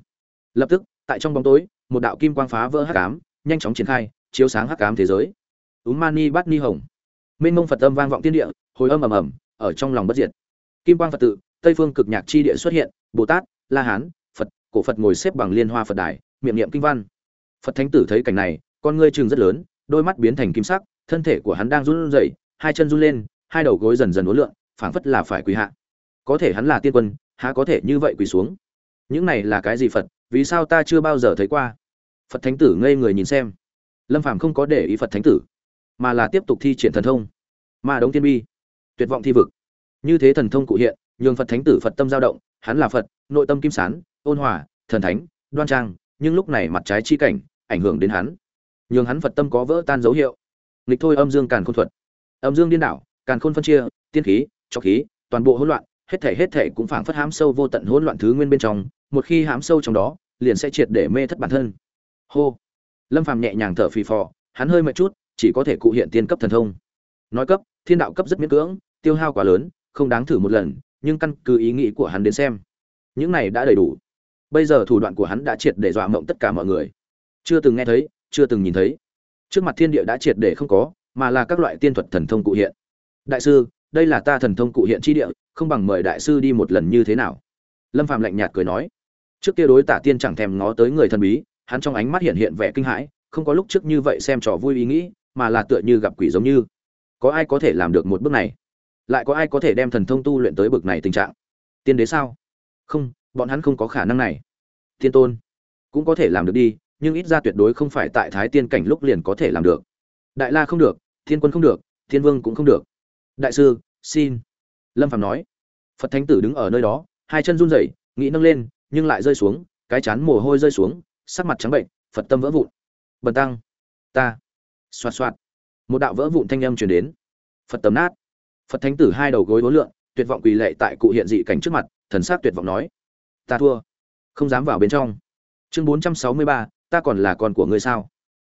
Lập tức, tại trong bóng tối, một đạo kim quang phá vỡ hắc ám, nhanh chóng triển khai, chiếu sáng hắc ám thế giới. Úm mani bát ni hồng. Mênh mông phật âm vang vọng thiên địa, hồi âm ầm ầm, ở trong lòng bất diệt. Kim quang phật tự, tây phương cực nhạc chi địa xuất hiện, bồ tát, la hán, phật, cổ phật ngồi xếp bằng liên hoa phật đài, miệng niệm kinh văn. Phật thánh tử thấy cảnh này, con ngươi trường rất lớn, đôi mắt biến thành kim sắc, thân thể của hắn đang run rẩy, hai chân run lên, hai đầu gối dần dần uốn lượn, phảng phất là phải quỳ hạ. Có thể hắn là tiên quân, há có thể như vậy quỳ xuống? Những này là cái gì phật, vì sao ta chưa bao giờ thấy qua? Phật thánh tử ngây người nhìn xem. Lâm phàm không có để ý phật thánh tử, mà là tiếp tục thi triển thần thông. Ma đống tiên bi, tuyệt vọng thi vực. Như thế thần thông cụ hiện, nhường phật thánh tử phật tâm dao động, hắn là phật, nội tâm kim sán, ôn hòa, thần thánh, đoan trang, nhưng lúc này mặt trái chi cảnh, ảnh hưởng đến hắn. Nhường hắn phật tâm có vỡ tan dấu hiệu. Nghịch thôi âm dương càn khôn thuật. Âm dương điên đảo, càn khôn phân chia, tiên khí, cho khí, toàn bộ hỗn loạn, hết thể hết thể cũng phảng phất hám sâu vô tận hỗn loạn thứ nguyên bên trong một khi hám sâu trong đó, liền sẽ triệt để mê thất bản thân. Hô. Lâm phàm nhẹ nhàng thở phì phò, hắn hơi mệt chút, chỉ có thể cụ hiện tiên cấp thần thông. Nói cấp, thiên đạo cấp rất miễn cưỡng, tiêu hao quá lớn, không đáng thử một lần, nhưng căn cứ ý nghĩ của hắn đến xem, những này đã đầy đủ. Bây giờ thủ đoạn của hắn đã triệt để dọa mộng tất cả mọi người. Chưa từng nghe thấy, chưa từng nhìn thấy. Trước mặt thiên địa đã triệt để không có, mà là các loại tiên thuật thần thông cụ hiện. Đại sư, đây là ta thần thông cụ hiện chi địa, không bằng mời đại sư đi một lần như thế nào? Lâm phạm lạnh nhạt cười nói trước kia đối tả tiên chẳng thèm ngó tới người thần bí, hắn trong ánh mắt hiện hiện vẻ kinh hãi, không có lúc trước như vậy xem trò vui ý nghĩ, mà là tựa như gặp quỷ giống như. Có ai có thể làm được một bước này? Lại có ai có thể đem thần thông tu luyện tới bực này tình trạng? Tiên đế sao? Không, bọn hắn không có khả năng này. Thiên tôn, cũng có thể làm được đi, nhưng ít ra tuyệt đối không phải tại thái tiên cảnh lúc liền có thể làm được. Đại la không được, thiên quân không được, thiên vương cũng không được. Đại sư, xin. Lâm phạm nói. Phật thánh tử đứng ở nơi đó, hai chân run rẩy, nghĩ nâng lên nhưng lại rơi xuống, cái chán mồ hôi rơi xuống, sắc mặt trắng bệnh, phật tâm vỡ vụn. Bần tăng, ta. Xoạt xoạt. Một đạo vỡ vụn thanh âm truyền đến. Phật tầm nát. Phật thánh tử hai đầu gối vốn lượn, tuyệt vọng quỳ lệ tại cụ hiện dị cảnh trước mặt, thần sắc tuyệt vọng nói, ta thua, không dám vào bên trong. Chương bốn trăm sáu mươi ba, ta còn là con của ngươi sao?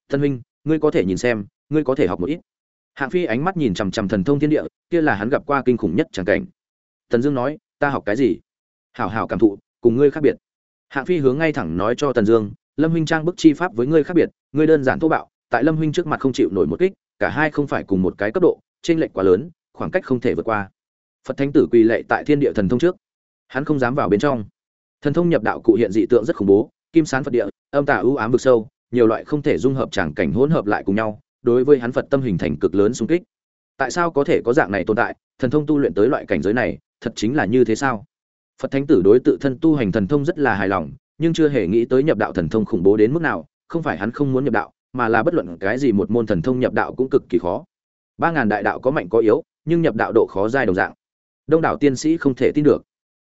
Thân huynh, ngươi có thể nhìn xem, ngươi có thể học một ít. Hạng phi ánh mắt nhìn chằm chằm thần thông thiên địa, kia là hắn gặp qua kinh khủng nhất chẳng cảnh. Tần dương nói, ta học cái gì? Hảo hảo cảm thụ cùng ngươi khác biệt. Hạng phi hướng ngay thẳng nói cho tần dương, lâm huynh trang bức chi pháp với ngươi khác biệt, ngươi đơn giản thô bạo, tại lâm huynh trước mặt không chịu nổi một kích, cả hai không phải cùng một cái cấp độ trên lệch quá lớn, khoảng cách không thể vượt qua. Phật thánh tử quỳ lệ tại thiên địa thần thông trước. Hắn không dám vào bên trong. Thần thông nhập đạo cụ hiện dị tượng rất khủng bố, kim sán phật địa, âm tà ưu ám vực sâu, nhiều loại không thể dung hợp tràng cảnh hỗn hợp lại cùng nhau, đối với hắn phật tâm hình thành cực lớn xung kích. Tại sao có thể có dạng này tồn tại? Thần thông tu luyện tới loại cảnh giới này, thật chính là như thế sao? Phật thánh tử đối tự thân tu hành thần thông rất là hài lòng, nhưng chưa hề nghĩ tới nhập đạo thần thông khủng bố đến mức nào, không phải hắn không muốn nhập đạo, mà là bất luận cái gì một môn thần thông nhập đạo cũng cực kỳ khó. Ba ngàn đại đạo có mạnh có yếu, nhưng nhập đạo độ khó dai đồng dạng. Đông đảo tiên sĩ không thể tin được.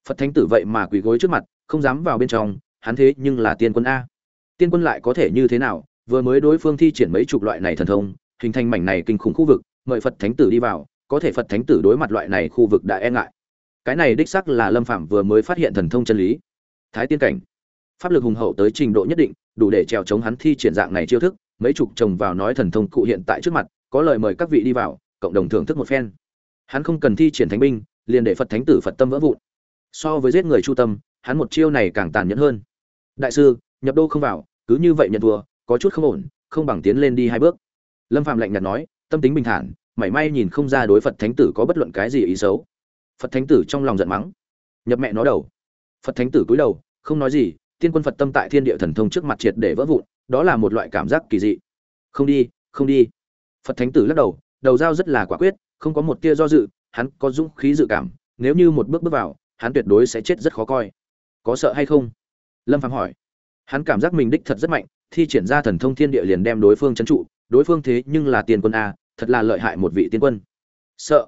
Phật thánh tử vậy mà quỳ gối trước mặt, không dám vào bên trong, hắn thế nhưng là tiên quân a. Tiên quân lại có thể như thế nào? Vừa mới đối phương thi triển mấy chục loại này thần thông, hình thành mảnh này kinh khủng khu vực, mời phật thánh tử đi vào, có thể phật thánh tử đối mặt loại này khu vực đã e ngại cái này đích sắc là lâm phạm vừa mới phát hiện thần thông chân lý. Thái tiên cảnh. Pháp lực hùng hậu tới trình độ nhất định, đủ để trèo chống hắn thi triển dạng này chiêu thức, mấy chục chồng vào nói thần thông cụ hiện tại trước mặt, có lời mời các vị đi vào, cộng đồng thưởng thức một phen. Hắn không cần thi triển thánh binh, liền để phật thánh tử phật tâm vỡ vụn. So với giết người chu tâm, hắn một chiêu này càng tàn nhẫn hơn. Đại sư, nhập đô không vào, cứ như vậy nhận thua, có chút không ổn, không bằng tiến lên đi hai bước. Lâm phạm lạnh nhạt nói, tâm tính bình thản, mảy may nhìn không ra đối phật thánh tử có bất luận cái gì ý xấu phật thánh tử trong lòng giận mắng. Nhập mẹ nó đầu. Phật thánh tử cúi đầu, không nói gì, tiên quân phật tâm tại thiên địa thần thông trước mặt triệt để vỡ vụn, đó là một loại cảm giác kỳ dị. Không đi không đi. Phật thánh tử lắc đầu đầu dao rất là quả quyết, không có một tia do dự, hắn có dũng khí dự cảm, nếu như một bước bước vào, hắn tuyệt đối sẽ chết rất khó coi. Có sợ hay không? Lâm phạm hỏi. Hắn cảm giác mình đích thật rất mạnh, thi triển ra thần thông thiên địa liền đem đối phương trấn trụ, đối phương thế nhưng là tiền quân a, thật là lợi hại một vị tiên quân. Sợ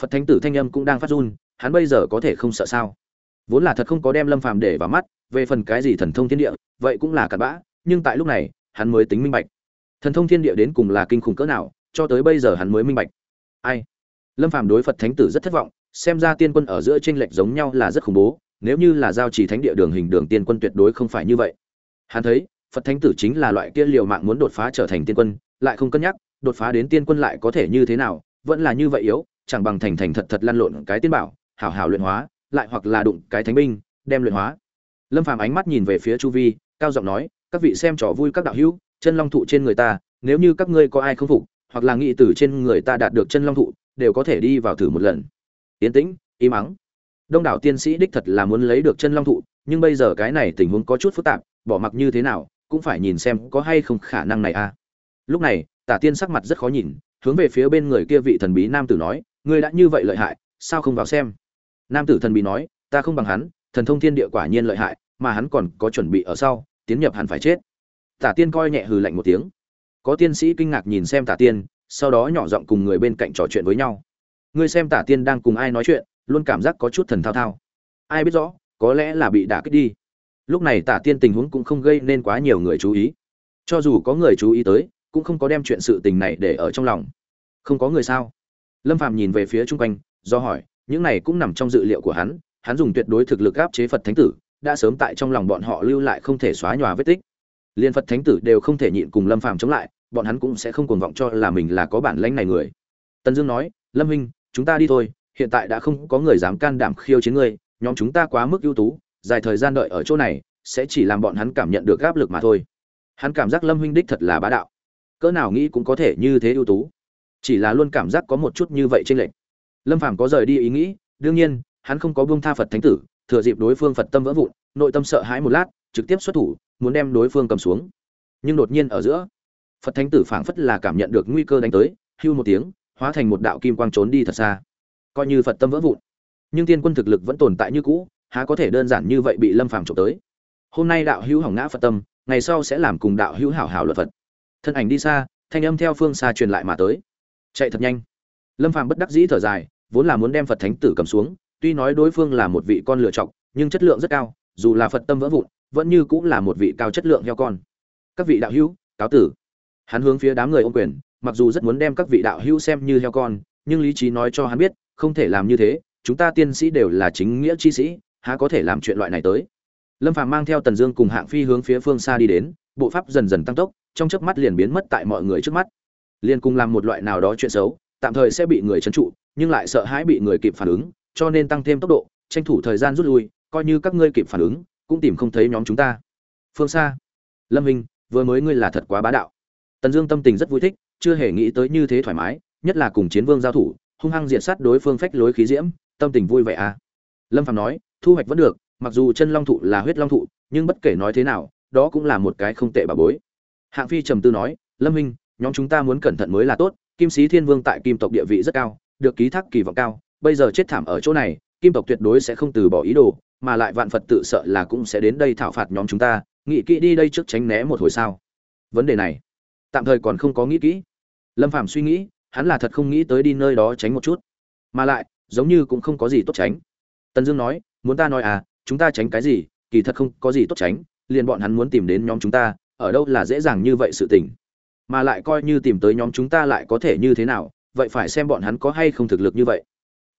phật thánh tử thanh âm cũng đang phát run, hắn bây giờ có thể không sợ sao? Vốn là thật không có đem lâm phàm để vào mắt, về phần cái gì thần thông thiên địa, vậy cũng là cặn bã, nhưng tại lúc này, hắn mới tính minh bạch. Thần thông thiên địa đến cùng là kinh khủng cỡ nào, cho tới bây giờ hắn mới minh bạch. Ai? Lâm phàm đối phật thánh tử rất thất vọng, xem ra tiên quân ở giữa tranh lệch giống nhau là rất khủng bố, nếu như là giao chỉ thánh địa đường hình đường tiên quân tuyệt đối không phải như vậy. Hắn thấy, phật thánh tử chính là loại kia liều mạng muốn đột phá trở thành tiên quân, lại không cân nhắc, đột phá đến tiên quân lại có thể như thế nào, vẫn là như vậy yếu chẳng bằng thành thành thật thật lăn lộn cái tiên bảo, hảo hảo luyện hóa, lại hoặc là đụng cái thánh binh, đem luyện hóa. Lâm phàm ánh mắt nhìn về phía chu vi, cao giọng nói, các vị xem trò vui các đạo hữu, chân long thụ trên người ta, nếu như các ngươi có ai không phục, hoặc là nghĩ từ trên người ta đạt được chân long thụ, đều có thể đi vào thử một lần. Tiến tĩnh, im mắng đông đảo tiên sĩ đích thật là muốn lấy được chân long thụ, nhưng bây giờ cái này tình huống có chút phức tạp, bỏ mặc như thế nào, cũng phải nhìn xem có hay không khả năng này a à. lúc này, tả tiên sắc mặt rất khó nhìn, hướng về phía bên người kia vị thần bí nam tử nói ngươi đã như vậy lợi hại, sao không vào xem? Nam tử thần bị nói, ta không bằng hắn, thần thông thiên địa quả nhiên lợi hại, mà hắn còn có chuẩn bị ở sau, tiến nhập hẳn phải chết. Tả tiên coi nhẹ hừ lạnh một tiếng. Có tiên sĩ kinh ngạc nhìn xem tả tiên, sau đó nhỏ giọng cùng người bên cạnh trò chuyện với nhau. Ngươi xem tả tiên đang cùng ai nói chuyện, luôn cảm giác có chút thần thao thao. Ai biết rõ, có lẽ là bị đả kích đi. Lúc này tả tiên tình huống cũng không gây nên quá nhiều người chú ý. Cho dù có người chú ý tới, cũng không có đem chuyện sự tình này để ở trong lòng. Không có người sao? Lâm phàm nhìn về phía chung quanh, do hỏi, những này cũng nằm trong dự liệu của hắn hắn dùng tuyệt đối thực lực áp chế phật thánh tử, đã sớm tại trong lòng bọn họ lưu lại không thể xóa nhòa vết tích. Liên phật thánh tử đều không thể nhịn cùng lâm phàm chống lại, bọn hắn cũng sẽ không cuồng vọng cho là mình là có bản lãnh này người. Tần dương nói, lâm huynh, chúng ta đi thôi, hiện tại đã không có người dám can đảm khiêu chiến ngươi, nhóm chúng ta quá mức ưu tú, dài thời gian đợi ở chỗ này, sẽ chỉ làm bọn hắn cảm nhận được áp lực mà thôi. Hắn cảm giác lâm huynh đích thật là bá đạo. Cỡ nào nghĩ cũng có thể như thế ưu tú chỉ là luôn cảm giác có một chút như vậy trên lệnh lâm phàm có rời đi ý nghĩ, đương nhiên, hắn không có buông tha phật thánh tử, thừa dịp đối phương phật tâm vỡ vụn, nội tâm sợ hãi một lát, trực tiếp xuất thủ, muốn đem đối phương cầm xuống. Nhưng đột nhiên ở giữa, phật thánh tử phảng phất là cảm nhận được nguy cơ đánh tới, hưu một tiếng, hóa thành một đạo kim quang trốn đi thật xa. Coi như phật tâm vỡ vụn, nhưng tiên quân thực lực vẫn tồn tại như cũ, há có thể đơn giản như vậy bị lâm phàm trộm tới. Hôm nay đạo hữu hỏng ngã phật tâm, ngày sau sẽ làm cùng đạo hữu hảo hảo luật phật. Thân ảnh đi xa, thanh âm theo phương xa truyền lại mà tới chạy thật nhanh. Lâm phàm bất đắc dĩ thở dài, vốn là muốn đem phật thánh tử cầm xuống, tuy nói đối phương là một vị con lựa chọc, nhưng chất lượng rất cao, dù là phật tâm vỡ vụn, vẫn như cũng là một vị cao chất lượng heo con. Các vị đạo hữu, cáo tử. Hắn hướng phía đám người ôm quyền, mặc dù rất muốn đem các vị đạo hữu xem như heo con, nhưng lý trí nói cho hắn biết, không thể làm như thế, chúng ta tiên sĩ đều là chính nghĩa chi sĩ, há có thể làm chuyện loại này tới. Lâm phàm mang theo tần dương cùng hạng phi hướng phía phương xa đi đến, bộ pháp dần dần tăng tốc, trong chớp mắt liền biến mất tại mọi người trước mắt liền cùng làm một loại nào đó chuyện xấu, tạm thời sẽ bị người trấn trụ, nhưng lại sợ hãi bị người kịp phản ứng, cho nên tăng thêm tốc độ, tranh thủ thời gian rút lui, coi như các ngươi kịp phản ứng, cũng tìm không thấy nhóm chúng ta. Phương xa lâm hình, vừa mới ngươi là thật quá bá đạo. Tần dương tâm tình rất vui thích, chưa hề nghĩ tới như thế thoải mái, nhất là cùng chiến vương giao thủ, hung hăng diện sát đối phương phách lối khí diễm, tâm tình vui vẻ à. Lâm phạm nói, thu hoạch vẫn được, mặc dù chân long thụ là huyết long thụ, nhưng bất kể nói thế nào, đó cũng là một cái không tệ bà bối. Hạng phi trầm tư nói, lâm minh nhóm chúng ta muốn cẩn thận mới là tốt, kim sĩ thiên vương tại kim tộc địa vị rất cao, được ký thác kỳ vọng cao, bây giờ chết thảm ở chỗ này, kim tộc tuyệt đối sẽ không từ bỏ ý đồ, mà lại vạn phật tự sợ là cũng sẽ đến đây thảo phạt nhóm chúng ta, nghĩ kỹ đi đây trước tránh né một hồi sao? Vấn đề này, tạm thời còn không có nghĩ kỹ. Lâm phạm suy nghĩ, hắn là thật không nghĩ tới đi nơi đó tránh một chút. Mà lại, giống như cũng không có gì tốt tránh. Tần dương nói, muốn ta nói à chúng ta tránh cái gì, kỳ thật không có gì tốt tránh, liền bọn hắn muốn tìm đến nhóm chúng ta, ở đâu là dễ dàng như vậy sự tình mà lại coi như tìm tới nhóm chúng ta lại có thể như thế nào, vậy phải xem bọn hắn có hay không thực lực như vậy.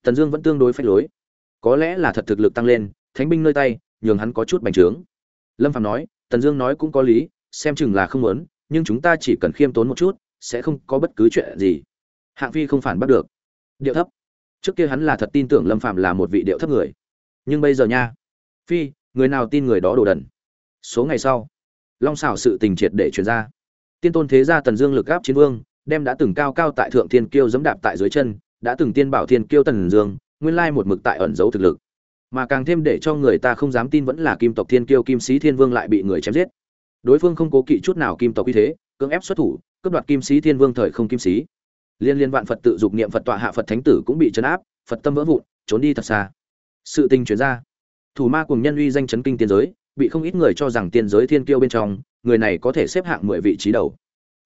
Tần dương vẫn tương đối phách lối. Có lẽ là thật thực lực tăng lên, thánh binh nơi tay, nhường hắn có chút bành trướng. Lâm phạm nói, tần dương nói cũng có lý, xem chừng là không muốn, nhưng chúng ta chỉ cần khiêm tốn một chút, sẽ không có bất cứ chuyện gì. Hạng phi không phản bắt được. Điệu thấp. Trước kia hắn là thật tin tưởng lâm phạm là một vị điệu thấp người. Nhưng bây giờ nha. Phi, người nào tin người đó đồ đần? Số ngày sau, long xảo sự tình triệt để truyền ra tiên tôn thế gia tần dương lực áp chiến vương, đem đã từng cao cao tại thượng thiên kiêu dẫm đạp tại dưới chân, đã từng tiên bảo thiên kiêu tần dương, nguyên lai một mực tại ẩn giấu thực lực. Mà càng thêm để cho người ta không dám tin vẫn là kim tộc thiên kiêu kim sĩ thiên vương lại bị người chém giết. Đối phương không cố kỵ chút nào kim tộc uy thế, cưỡng ép xuất thủ, cướp đoạt kim sĩ thiên vương thời không kim sĩ. Liên liên vạn phật tự dục niệm phật tọa hạ phật thánh tử cũng bị chấn áp, phật tâm vỡ vụn, trốn đi thật xa. Sự tình chuyển ra. Thủ ma cùng nhân uy danh chấn kinh tiên giới, bị không ít người cho rằng tiên giới thiên kiêu bên trong người này có thể xếp hạng mười vị trí đầu.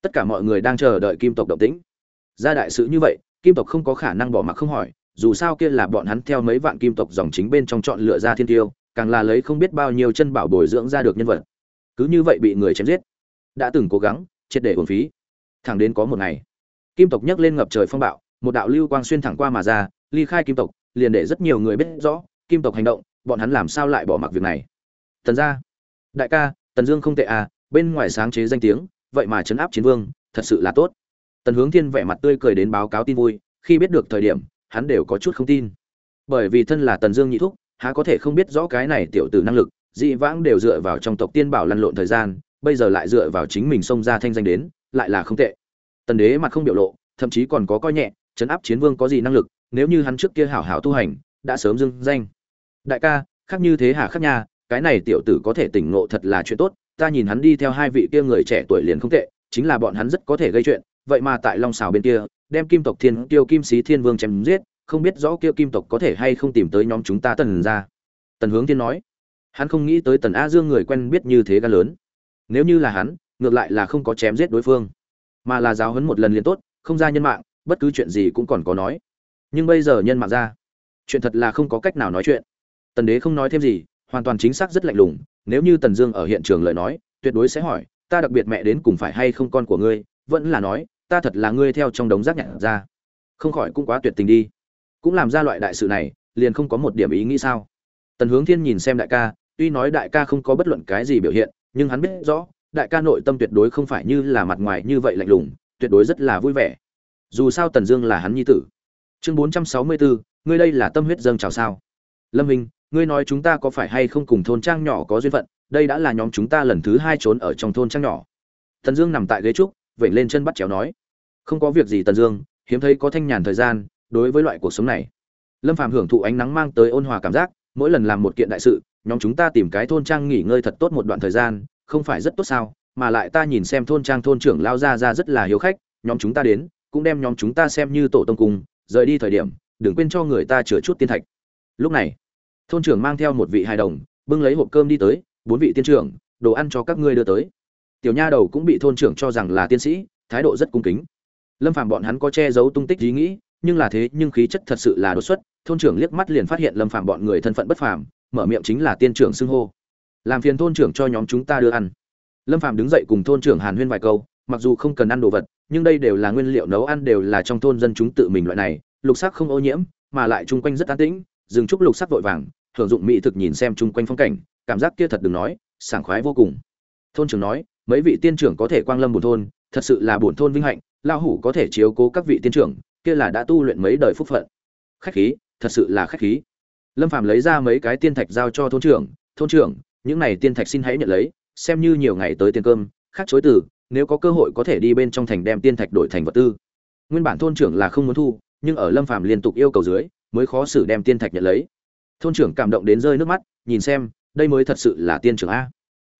Tất cả mọi người đang chờ đợi kim tộc động tĩnh. Ra đại sự như vậy, kim tộc không có khả năng bỏ mặc không hỏi, dù sao kia là bọn hắn theo mấy vạn kim tộc dòng chính bên trong chọn lựa ra thiên tiêu, càng là lấy không biết bao nhiêu chân bảo bồi dưỡng ra được nhân vật. Cứ như vậy bị người chém giết, đã từng cố gắng, triệt để uổng phí. Thẳng đến có một ngày, kim tộc nhấc lên ngập trời phong bạo, một đạo lưu quang xuyên thẳng qua mà ra, ly khai kim tộc, liền để rất nhiều người biết rõ, kim tộc hành động, bọn hắn làm sao lại bỏ mặc việc này. Tần gia, đại ca, tần dương không tệ à bên ngoài sáng chế danh tiếng, vậy mà chấn áp chiến vương, thật sự là tốt. Tần hướng thiên vẻ mặt tươi cười đến báo cáo tin vui, khi biết được thời điểm, hắn đều có chút không tin. Bởi vì thân là tần dương nhị thúc, há có thể không biết rõ cái này tiểu tử năng lực, dị vãng đều dựa vào trong tộc tiên bảo lăn lộn thời gian, bây giờ lại dựa vào chính mình xông ra thanh danh đến, lại là không tệ. Tần đế mặt không biểu lộ, thậm chí còn có coi nhẹ, chấn áp chiến vương có gì năng lực, nếu như hắn trước kia hảo hảo tu hành, đã sớm dưng danh. Đại ca, khác như thế hả khác nha, cái này tiểu tử có thể tỉnh ngộ thật là chuyện tốt ta nhìn hắn đi theo hai vị kia người trẻ tuổi liền không tệ, chính là bọn hắn rất có thể gây chuyện, vậy mà tại long xào bên kia, đem kim tộc thiên, tiêu kim sĩ thiên vương chém giết, không biết rõ kia kim tộc có thể hay không tìm tới nhóm chúng ta tần ra tần hướng thiên nói, hắn không nghĩ tới tần a dương người quen biết như thế gan lớn. Nếu như là hắn, ngược lại là không có chém giết đối phương, mà là giáo hấn một lần liền tốt, không ra nhân mạng, bất cứ chuyện gì cũng còn có nói. Nhưng bây giờ nhân mạng ra, chuyện thật là không có cách nào nói chuyện. Tần đế không nói thêm gì, hoàn toàn chính xác rất lạnh lùng nếu như tần dương ở hiện trường lời nói, tuyệt đối sẽ hỏi, ta đặc biệt mẹ đến cùng phải hay không con của ngươi? Vẫn là nói, ta thật là ngươi theo trong đống rác nhặt ra. Không khỏi cũng quá tuyệt tình đi. Cũng làm ra loại đại sự này, liền không có một điểm ý nghĩ sao. Tần hướng thiên nhìn xem đại ca, tuy nói đại ca không có bất luận cái gì biểu hiện, nhưng hắn biết rõ, đại ca nội tâm tuyệt đối không phải như là mặt ngoài như vậy lạnh lùng, tuyệt đối rất là vui vẻ. Dù sao tần dương là hắn nhi tử. Chương bốn trăm sáu mươi bốn ngươi đây là tâm huyết dâng chào sao? Lâm Minh ngươi nói chúng ta có phải hay không cùng thôn trang nhỏ có duyên phận đây đã là nhóm chúng ta lần thứ hai trốn ở trong thôn trang nhỏ. Tần dương nằm tại ghế trúc vểnh lên chân bắt chéo nói không có việc gì tần dương hiếm thấy có thanh nhàn thời gian đối với loại cuộc sống này. Lâm phàm hưởng thụ ánh nắng mang tới ôn hòa cảm giác mỗi lần làm một kiện đại sự nhóm chúng ta tìm cái thôn trang nghỉ ngơi thật tốt một đoạn thời gian không phải rất tốt sao mà lại ta nhìn xem thôn trang thôn trưởng lao ra ra rất là hiếu khách nhóm chúng ta đến cũng đem nhóm chúng ta xem như tổ tông cùng, rời đi thời điểm đừng quên cho người ta chữa chút tiên thạch. Lúc này thôn trưởng mang theo một vị hài đồng, bưng lấy hộp cơm đi tới, bốn vị tiên trưởng, đồ ăn cho các ngươi đưa tới. Tiểu nha đầu cũng bị thôn trưởng cho rằng là tiên sĩ, thái độ rất cung kính. Lâm phàm bọn hắn có che giấu tung tích ý nghĩ, nhưng là thế, nhưng khí chất thật sự là đột xuất, thôn trưởng liếc mắt liền phát hiện lâm phàm bọn người thân phận bất phàm, mở miệng chính là tiên trưởng xưng hô. Làm phiền thôn trưởng cho nhóm chúng ta đưa ăn. Lâm phàm đứng dậy cùng thôn trưởng hàn huyên vài câu, mặc dù không cần ăn đồ vật, nhưng đây đều là nguyên liệu nấu ăn, đều là trong thôn dân chúng tự mình loại này, lục sắc không ô nhiễm, mà lại chung quanh rất an tĩnh dừng trúc lục sắc vội vàng hưởng dụng mỹ thực nhìn xem chung quanh phong cảnh, cảm giác kia thật đừng nói, sảng khoái vô cùng. Thôn trưởng nói, mấy vị tiên trưởng có thể quang lâm bổn thôn, thật sự là bổn thôn vinh hạnh lao hủ có thể chiếu cố các vị tiên trưởng, kia là đã tu luyện mấy đời phúc phận. Khách khí, thật sự là khách khí. Lâm phàm lấy ra mấy cái tiên thạch giao cho thôn trưởng thôn trưởng, những này tiên thạch xin hãy nhận lấy, xem như nhiều ngày tới tiền cơm, khác chối từ, nếu có cơ hội có thể đi bên trong thành đem tiên thạch đổi thành vật tư. Nguyên bản thôn trưởng là không muốn thu, nhưng ở lâm phàm liên tục yêu cầu dưới, mới khó xử đem tiên thạch nhận lấy thôn trưởng cảm động đến rơi nước mắt, nhìn xem, đây mới thật sự là tiên trưởng a.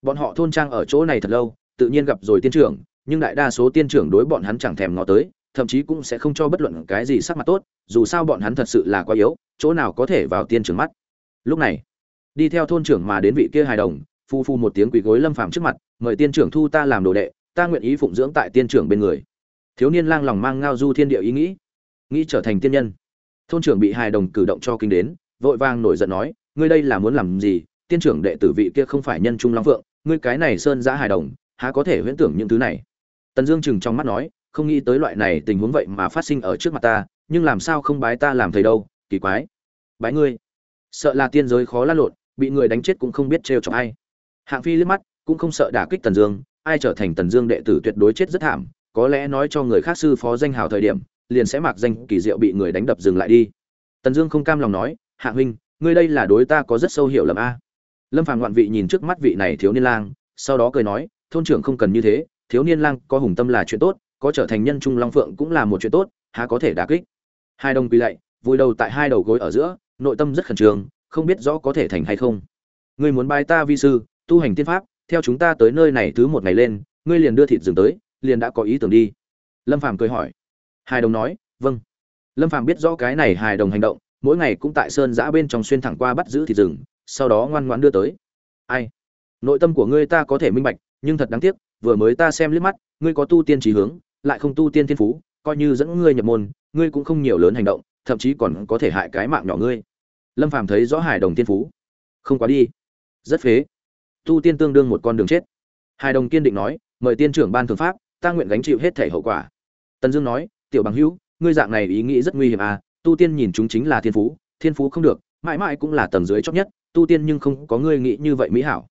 Bọn họ thôn trang ở chỗ này thật lâu, tự nhiên gặp rồi tiên trưởng, nhưng đại đa số tiên trưởng đối bọn hắn chẳng thèm ngó tới, thậm chí cũng sẽ không cho bất luận cái gì sắc mặt tốt, dù sao bọn hắn thật sự là quá yếu, chỗ nào có thể vào tiên trưởng mắt. Lúc này, đi theo thôn trưởng mà đến vị kia hài đồng, phu phu một tiếng quỳ gối lâm phàm trước mặt, mời tiên trưởng thu ta làm đồ đệ, ta nguyện ý phụng dưỡng tại tiên trưởng bên người. Thiếu niên lang lòng mang ngao du thiên địa ý nghĩ nghĩ trở thành tiên nhân. Thôn trưởng bị hài đồng cử động cho kinh đến vội vang nổi giận nói, ngươi đây là muốn làm gì? Tiên trưởng đệ tử vị kia không phải nhân trung long phượng, ngươi cái này sơn giã hài đồng, há có thể huyễn tưởng những thứ này? Tần dương chừng trong mắt nói, không nghĩ tới loại này tình huống vậy mà phát sinh ở trước mặt ta, nhưng làm sao không bái ta làm thầy đâu, kỳ quái. Bái ngươi? Sợ là tiên giới khó lăn lộn, bị người đánh chết cũng không biết trêu chọc ai. Hạng phi liếc mắt, cũng không sợ đả kích tần dương, ai trở thành tần dương đệ tử tuyệt đối chết rất thảm, có lẽ nói cho người khác sư phó danh hào thời điểm, liền sẽ mặc danh kỳ diệu bị người đánh đập dừng lại đi. Tần dương không cam lòng nói hạ huynh, ngươi đây là đối ta có rất sâu hiểu lầm a. Lâm phàm ngoạn vị nhìn trước mắt vị này thiếu niên lang, sau đó cười nói, thôn trưởng không cần như thế, thiếu niên lang có hùng tâm là chuyện tốt, có trở thành nhân trung long phượng cũng là một chuyện tốt, há có thể đả kích. Hai đồng quỳ lạy vùi đầu tại hai đầu gối ở giữa, nội tâm rất khẩn trương, không biết rõ có thể thành hay không. Ngươi muốn bài ta vi sư, tu hành tiên pháp, theo chúng ta tới nơi này thứ một ngày lên, ngươi liền đưa thịt rừng tới, liền đã có ý tưởng đi. Lâm phàm cười hỏi. Hai đồng nói vâng. Lâm phàm biết rõ cái này hài đồng hành động mỗi ngày cũng tại sơn giã bên trong xuyên thẳng qua bắt giữ thịt rừng, sau đó ngoan ngoãn đưa tới. Ai? Nội tâm của ngươi ta có thể minh bạch, nhưng thật đáng tiếc, vừa mới ta xem liếc mắt, ngươi có tu tiên trí hướng, lại không tu tiên thiên phú, coi như dẫn ngươi nhập môn, ngươi cũng không nhiều lớn hành động, thậm chí còn có thể hại cái mạng nhỏ ngươi. Lâm phàm thấy rõ hải đồng tiên phú. Không quá đi. Rất phế. Tu tiên tương đương một con đường chết. Hải đồng kiên định nói, mời tiên trưởng ban thường pháp, ta nguyện gánh chịu hết thể hậu quả. Tần dương nói, tiểu bằng hữu, ngươi dạng này ý nghĩ rất nguy hiểm à tu tiên nhìn chúng chính là thiên phú thiên phú không được, mãi mãi cũng là tầng dưới chót nhất, tu tiên nhưng không có ngươi nghĩ như vậy mỹ hảo.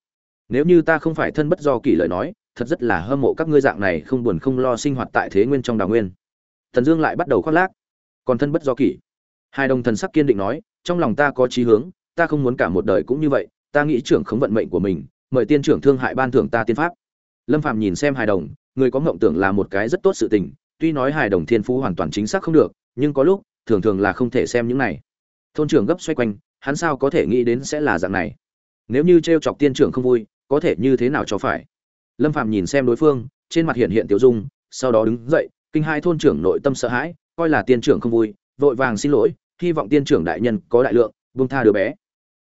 Nếu như ta không phải thân bất do kỷ lời nói, thật rất là hâm mộ các ngươi dạng này không buồn không lo sinh hoạt tại thế nguyên trong đào nguyên. Thần dương lại bắt đầu khoác lác. Còn thân bất do kỷ. Hai đồng thần sắc kiên định nói, trong lòng ta có chí hướng, ta không muốn cả một đời cũng như vậy, ta nghĩ trưởng khống vận mệnh của mình, mời tiên trưởng thương hại ban thưởng ta tiên pháp. Lâm phạm nhìn xem hài đồng, người có ngộng tưởng là một cái rất tốt sự tình, tuy nói hài đồng thiên phú hoàn toàn chính xác không được, nhưng có lúc thường thường là không thể xem những này. Thôn trưởng gấp xoay quanh, hắn sao có thể nghĩ đến sẽ là dạng này? Nếu như t r e o chọc tiên trưởng không vui, có thể như thế nào cho phải? Lâm phạm nhìn xem đối phương, trên mặt hiện hiện tiểu dung, sau đó đứng dậy, kinh hai thôn trưởng nội tâm sợ hãi, coi là tiên trưởng không vui, vội vàng xin lỗi, hy vọng tiên trưởng đại nhân có đại lượng, buông tha đứa bé.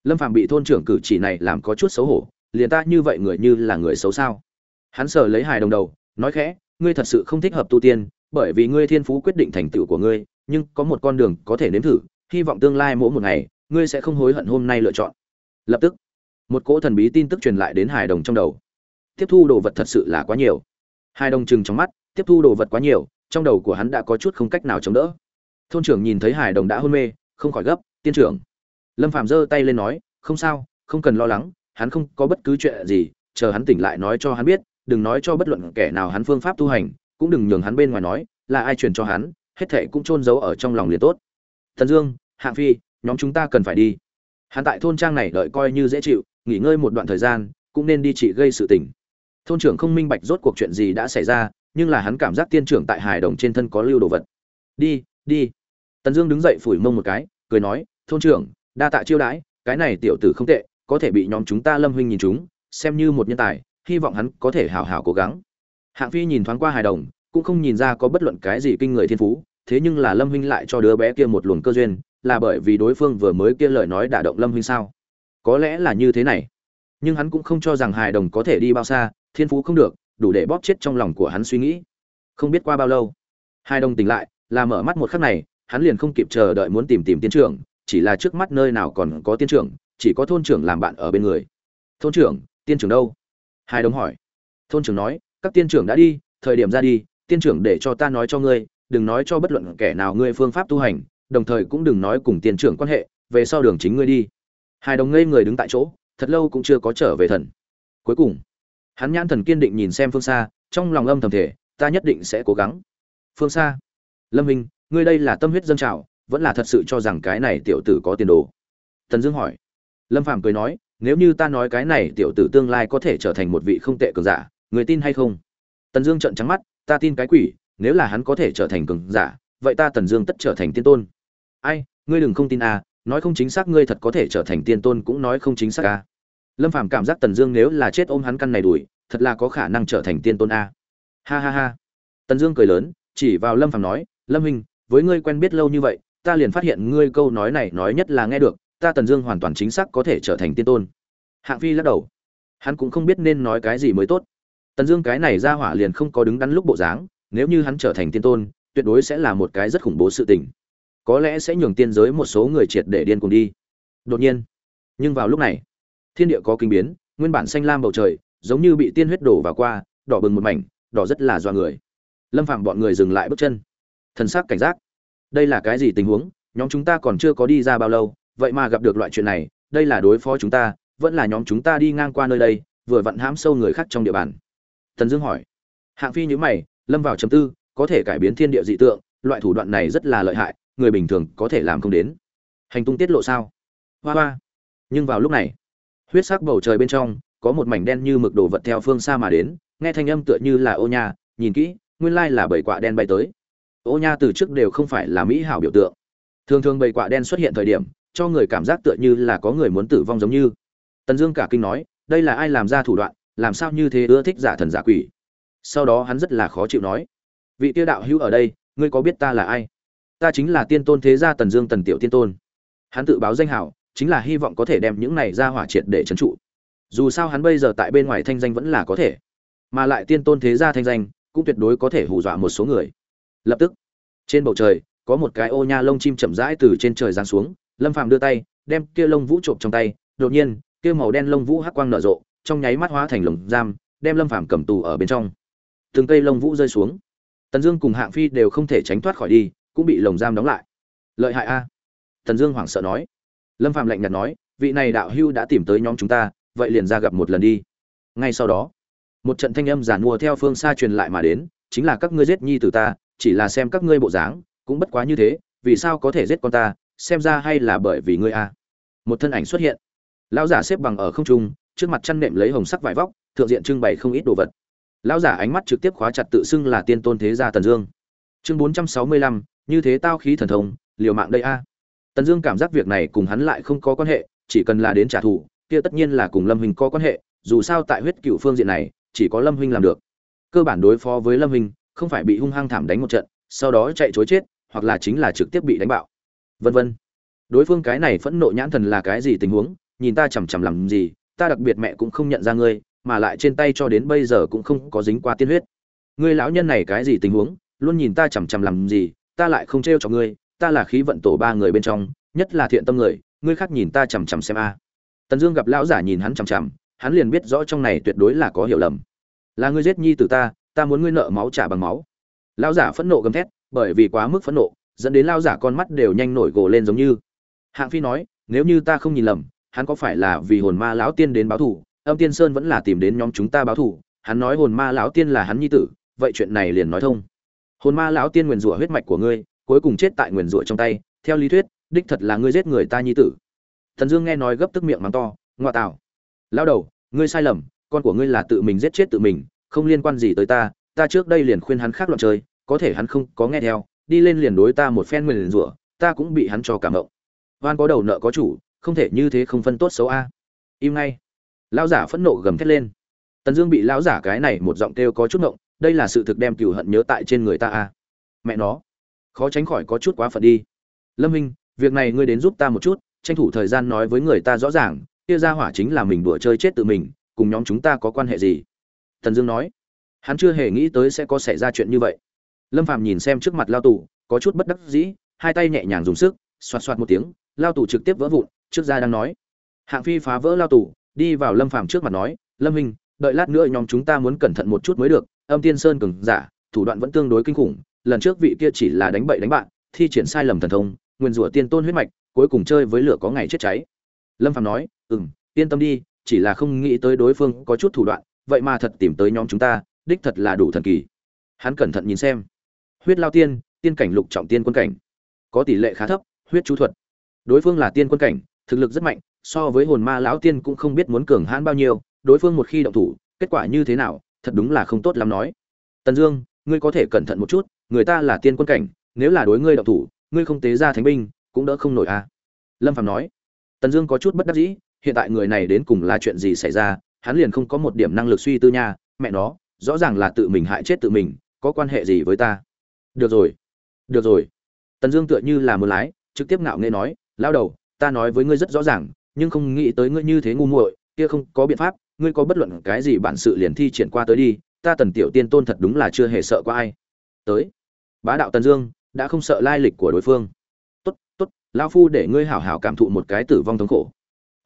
Lâm phạm bị thôn trưởng cử chỉ này làm có chút xấu hổ, liền ta như vậy người như là người xấu sao? Hắn sờ lấy hài đồng đầu, nói khẽ, ngươi thật sự không thích hợp tu tiên, bởi vì ngươi thiên phú quyết định thành tựu của ngươi nhưng có một con đường có thể nếm thử, hy vọng tương lai mỗi một ngày, ngươi sẽ không hối hận hôm nay lựa chọn. Lập tức, một cỗ thần bí tin tức truyền lại đến hài đồng trong đầu. Tiếp thu đồ vật thật sự là quá nhiều. Hai đồng chừng trong mắt, tiếp thu đồ vật quá nhiều, trong đầu của hắn đã có chút không cách nào chống đỡ. Thôn trưởng nhìn thấy hải đồng đã hôn mê, không khỏi gấp, tiên trưởng. Lâm phạm giơ tay lên nói, không sao, không cần lo lắng, hắn không có bất cứ chuyện gì, chờ hắn tỉnh lại nói cho hắn biết, đừng nói cho bất luận kẻ nào hắn phương pháp tu hành, cũng đừng nhường hắn bên ngoài nói, là ai truyền cho hắn hết thệ cũng chôn giấu ở trong lòng liền tốt. Thần dương, hạng phi, nhóm chúng ta cần phải đi. Hắn tại thôn trang này đợi coi như dễ chịu, nghỉ ngơi một đoạn thời gian, cũng nên đi trị gây sự tình. Thôn trưởng không minh bạch rốt cuộc chuyện gì đã xảy ra, nhưng là hắn cảm giác tiên trưởng tại hài đồng trên thân có lưu đồ vật. Đi đi. Tần dương đứng dậy phủi mông một cái, cười nói, thôn trưởng, đa tạ chiêu đãi, cái này tiểu tử không tệ, có thể bị nhóm chúng ta lâm huynh nhìn chúng, xem như một nhân tài, hy vọng hắn có thể hào hào cố gắng. Hạng phi nhìn thoáng qua hài đồng cũng không nhìn ra có bất luận cái gì kinh người thiên phú, thế nhưng là lâm huynh lại cho đứa bé kia một luồng cơ duyên, là bởi vì đối phương vừa mới kia lời nói đả động lâm huynh sao? Có lẽ là như thế này. Nhưng hắn cũng không cho rằng hài đồng có thể đi bao xa, thiên phú không được, đủ để bóp chết trong lòng của hắn suy nghĩ. Không biết qua bao lâu hai đồng tỉnh lại, là mở mắt một khắc này, hắn liền không kịp chờ đợi muốn tìm tìm tiên trưởng, chỉ là trước mắt nơi nào còn có tiên trưởng, chỉ có thôn trưởng làm bạn ở bên người. Thôn trưởng, tiên trưởng đâu? hai đồng hỏi. Thôn trưởng nói, các tiên trưởng đã đi, thời điểm ra đi tiên trưởng để cho ta nói cho ngươi, đừng nói cho bất luận kẻ nào ngươi phương pháp tu hành, đồng thời cũng đừng nói cùng tiên trưởng quan hệ, về sau đường chính ngươi đi. Hai đồng ngây người đứng tại chỗ, thật lâu cũng chưa có trở về thần. Cuối cùng, hắn nhãn thần kiên định nhìn xem phương xa, trong lòng âm thầm thể ta nhất định sẽ cố gắng. Phương xa, lâm minh, ngươi đây là tâm huyết dân trào, vẫn là thật sự cho rằng cái này tiểu tử có tiền đồ? Tần dương hỏi. Lâm phạm cười nói, nếu như ta nói cái này tiểu tử tương lai có thể trở thành một vị không tệ cường giả người tin hay không? Tần dương trợn trắng mắt ta tin cái quỷ, nếu là hắn có thể trở thành cường giả, vậy ta tần dương tất trở thành tiên tôn. Ai, ngươi đừng không tin à nói không chính xác ngươi thật có thể trở thành tiên tôn cũng nói không chính xác à. Lâm phàm cảm giác tần dương nếu là chết ôm hắn căn này đuổi, thật là có khả năng trở thành tiên tôn a ha ha ha. Tần dương cười lớn, chỉ vào lâm phàm nói, lâm hình với ngươi quen biết lâu như vậy, ta liền phát hiện ngươi câu nói này nói nhất là nghe được, ta tần dương hoàn toàn chính xác có thể trở thành tiên tôn. Hạng phi lắc đầu. Hắn cũng không biết nên nói cái gì mới tốt tần dương cái này ra hỏa liền không có đứng đắn lúc bộ dáng, nếu như hắn trở thành tiên tôn, tuyệt đối sẽ là một cái rất khủng bố sự tình. Có lẽ sẽ nhường tiên giới một số người triệt để điên cuồng đi. Đột nhiên, nhưng vào lúc này, thiên địa có kinh biến, nguyên bản xanh lam bầu trời, giống như bị tiên huyết đổ vào qua, đỏ bừng một mảnh, đỏ rất là doa người. Lâm Phàm bọn người dừng lại bước chân. Thần sắc cảnh giác. Đây là cái gì tình huống? Nhóm chúng ta còn chưa có đi ra bao lâu, vậy mà gặp được loại chuyện này, đây là đối phó chúng ta, vẫn là nhóm chúng ta đi ngang qua nơi đây, vừa vặn hãm sâu người khác trong địa bàn. Tần dương hỏi. Hạng phi nhíu mày, lâm vào trầm tư, có thể cải biến thiên địa dị tượng, loại thủ đoạn này rất là lợi hại, người bình thường có thể làm không đến. Hành tung tiết lộ sao? Hoa hoa. Nhưng vào lúc này, huyết sắc bầu trời bên trong, có một mảnh đen như mực đồ vật theo phương xa mà đến, nghe thanh âm tựa như là ô nha, nhìn kỹ, nguyên lai là bảy quạ đen bay tới. Ô nha từ trước đều không phải là mỹ hảo biểu tượng. Thường thường bảy quạ đen xuất hiện thời điểm, cho người cảm giác tựa như là có người muốn tử vong giống như. Tần dương cả kinh nói, đây là ai làm ra thủ đoạn làm sao như thế ưa thích giả thần giả quỷ? Sau đó hắn rất là khó chịu nói, vị tiêu đạo hữu ở đây, ngươi có biết ta là ai? Ta chính là tiên tôn thế gia tần dương tần tiểu tiên tôn. Hắn tự báo danh hảo, chính là hy vọng có thể đem những này ra hỏa triệt để trấn trụ. Dù sao hắn bây giờ tại bên ngoài thanh danh vẫn là có thể, mà lại tiên tôn thế gia thanh danh cũng tuyệt đối có thể hù dọa một số người. Lập tức, trên bầu trời, có một cái ô nha lông chim chậm rãi từ trên trời giáng xuống, lâm phàm đưa tay, đem kia lông vũ trộm trong tay. Đột nhiên, kia màu đen lông vũ hắc quang nở rộ trong nháy mắt hóa thành lồng giam, đem lâm phàm cầm tù ở bên trong. Từng cây lông vũ rơi xuống. Tần dương cùng hạng phi đều không thể tránh thoát khỏi đi, cũng bị lồng giam đóng lại. Lợi hại a. Tần dương hoảng sợ nói. Lâm phạm lạnh nhạt nói, vị này đạo hưu đã tìm tới nhóm chúng ta, vậy liền ra gặp một lần đi. Ngay sau đó, một trận thanh âm giản mua theo phương xa truyền lại mà đến, chính là các ngươi giết nhi tử ta, chỉ là xem các ngươi bộ dáng, cũng bất quá như thế, vì sao có thể giết con ta, xem ra hay là bởi vì ngươi a. Một thân ảnh xuất hiện. Lão giả xếp bằng ở không trung trước mặt chăn nệm lấy hồng sắc vải vóc thượng diện trưng bày không ít đồ vật lão giả ánh mắt trực tiếp khóa chặt tự xưng là tiên tôn thế gia tần dương chương bốn trăm sáu mươi lăm như thế tao khí thần thông liều mạng đây a Tần Dương cảm giác việc này cùng hắn lại không có quan hệ, chỉ cần là đến trả thù, kia tất nhiên là cùng Lâm Huynh có quan hệ, dù sao tại huyết cựu phương diện này, chỉ có Lâm Huynh làm được. Cơ bản đối phó với Lâm Huynh, không phải bị hung hăng thảm đánh một trận, sau đó chạy chối chết, hoặc là chính là trực tiếp bị đánh bạo. Vân vân. Đối phương cái này phẫn nộ nhãn thần là cái gì tình huống, nhìn ta chằm chằm làm gì, ta đặc biệt mẹ cũng không nhận ra ngươi, mà lại trên tay cho đến bây giờ cũng không có dính qua tiên huyết. Ngươi lão nhân này cái gì tình huống, luôn nhìn ta chằm chằm làm gì, ta lại không trêu cho ngươi, ta là khí vận tổ ba người bên trong nhất là thiện tâm người ngươi khác nhìn ta chằm chằm xem a. Tần dương gặp lão giả nhìn hắn chằm chằm hắn liền biết rõ trong này tuyệt đối là có hiểu lầm. Là ngươi giết nhi từ ta ta muốn ngươi nợ máu trả bằng máu. Lão giả phẫn nộ gầm thét bởi vì quá mức phẫn nộ dẫn đến lão giả con mắt đều nhanh nổi gồ lên giống như. Hạng phi nói nếu như ta không nhìn lầm hắn có phải là vì hồn ma lão tiên đến báo thù? Âm tiên sơn vẫn là tìm đến nhóm chúng ta báo thù. Hắn nói hồn ma lão tiên là hắn nhi tử, vậy chuyện này liền nói thông. Hồn ma lão tiên nguyền rủa huyết mạch của ngươi, cuối cùng chết tại nguyền rủa trong tay. Theo lý thuyết, đích thật là ngươi giết người ta nhi tử. Thần dương nghe nói gấp tức miệng mắng to, ngoa tạo lao đầu, ngươi sai lầm, con của ngươi là tự mình giết chết tự mình, không liên quan gì tới ta. Ta trước đây liền khuyên hắn khác loạn chơi, có thể hắn không có nghe theo. Đi lên liền đối ta một phen nguyền rủa, ta cũng bị hắn cho cảm động. Oan có đầu nợ có chủ không thể như thế không phân tốt xấu a. Im ngay. Lão giả phẫn nộ gầm thét lên. Tần dương bị lão giả cái này một giọng kêu có chút ngộng, đây là sự thực đem cừu hận nhớ tại trên người ta a. Mẹ nó. Khó tránh khỏi có chút quá phận đi. Lâm minh, việc này ngươi đến giúp ta một chút, tranh thủ thời gian nói với người ta rõ ràng, kia ra hỏa chính là mình đùa chơi chết tự mình, cùng nhóm chúng ta có quan hệ gì? Tần dương nói. Hắn chưa hề nghĩ tới sẽ có xảy ra chuyện như vậy. Lâm phàm nhìn xem trước mặt lao tù, có chút bất đắc dĩ, hai tay nhẹ nhàng dùng sức, xoạt xoạt một tiếng, lao tù trực tiếp vỡ vụn trước ra đang nói. Hạng phi phá vỡ lao tủ, đi vào lâm phàm trước mặt nói lâm hình đợi lát nữa nhóm chúng ta muốn cẩn thận một chút mới được âm tiên sơn cường giả thủ đoạn vẫn tương đối kinh khủng lần trước vị kia chỉ là đánh bậy đánh bạn thi triển sai lầm thần thông nguyên rủa tiên tôn huyết mạch cuối cùng chơi với lửa có ngày chết cháy. Lâm phàm nói ừm yên tâm đi chỉ là không nghĩ tới đối phương có chút thủ đoạn vậy mà thật tìm tới nhóm chúng ta đích thật là đủ thần kỳ. Hắn cẩn thận nhìn xem. Huyết lao tiên tiên cảnh lục trọng tiên quân cảnh. Có tỷ lệ khá thấp huyết chú thuật. Đối phương là tiên quân cảnh thực lực rất mạnh, so với hồn ma lão tiên cũng không biết muốn cường hãn bao nhiêu, đối phương một khi động thủ, kết quả như thế nào, thật đúng là không tốt lắm nói. Tần dương, ngươi có thể cẩn thận một chút, người ta là tiên quân cảnh, nếu là đối ngươi động thủ, ngươi không tế ra thánh binh, cũng đỡ không nổi à? Lâm phạm nói. Tần dương có chút bất đắc dĩ, hiện tại người này đến cùng là chuyện gì xảy ra, hắn liền không có một điểm năng lực suy tư nha, mẹ nó, rõ ràng là tự mình hại chết tự mình, có quan hệ gì với ta? Được rồi được rồi. Tần dương tựa như là mưa lái, trực tiếp ngạo nghễ nói lao đầu ta nói với ngươi rất rõ ràng, nhưng không nghĩ tới ngươi như thế ngu muội, kia không có biện pháp, ngươi có bất luận cái gì bản sự liền thi triển qua tới đi, ta tần tiểu tiên tôn thật đúng là chưa hề sợ qua ai. Tới, bá đạo tần dương, đã không sợ lai lịch của đối phương. Tốt tốt lao phu để ngươi hảo hảo cảm thụ một cái tử vong thống khổ.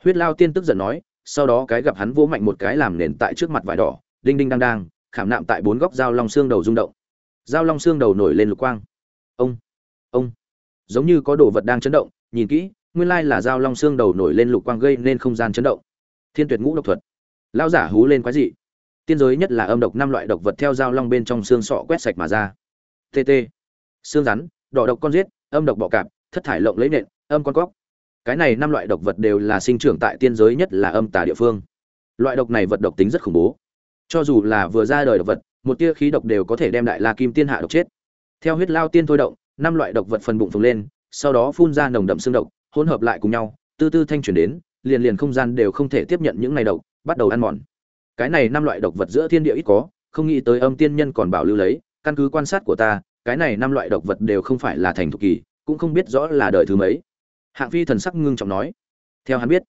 Huyết lao tiên tức giận nói, sau đó cái gặp hắn vỗ mạnh một cái làm nền tại trước mặt vải đỏ, đinh đinh đang đang, khảm nạm tại bốn góc dao long xương đầu rung động. Dao long xương đầu nổi lên lục quang. Ông ông, giống như có đồ vật đang chấn động, nhìn kỹ nguyên lai là dao long xương đầu nổi lên lục quang gây nên không gian chấn động. Thiên tuyệt ngũ độc thuật. Lao giả hú lên quái dị. Tiên giới nhất là âm độc năm loại độc vật theo dao long bên trong xương sọ quét sạch mà ra. Tt xương rắn, đỏ độc con giết, âm độc bọ cạp, thất thải lộng lấy nện, âm con cóc. Cái này năm loại độc vật đều là sinh trưởng tại tiên giới nhất là âm tà địa phương. Loại độc này vật độc tính rất khủng bố. Cho dù là vừa ra đời độc vật, một tia khí độc đều có thể đem đại la kim tiên hạ độc chết. Theo huyết lao tiên thôi động, năm loại độc vật phần bụng phồng lên, sau đó phun ra nồng đậm xương độc hỗn hợp lại cùng nhau, tư tư thanh chuyển đến, liền liền không gian đều không thể tiếp nhận những này độc, bắt đầu ăn mòn. Cái này năm loại độc vật giữa thiên địa ít có, không nghĩ tới âm tiên nhân còn bảo lưu lấy, căn cứ quan sát của ta, cái này năm loại độc vật đều không phải là thành thục kỳ, cũng không biết rõ là đời thứ mấy. Hạng phi thần sắc ngưng trọng nói. Theo hắn biết,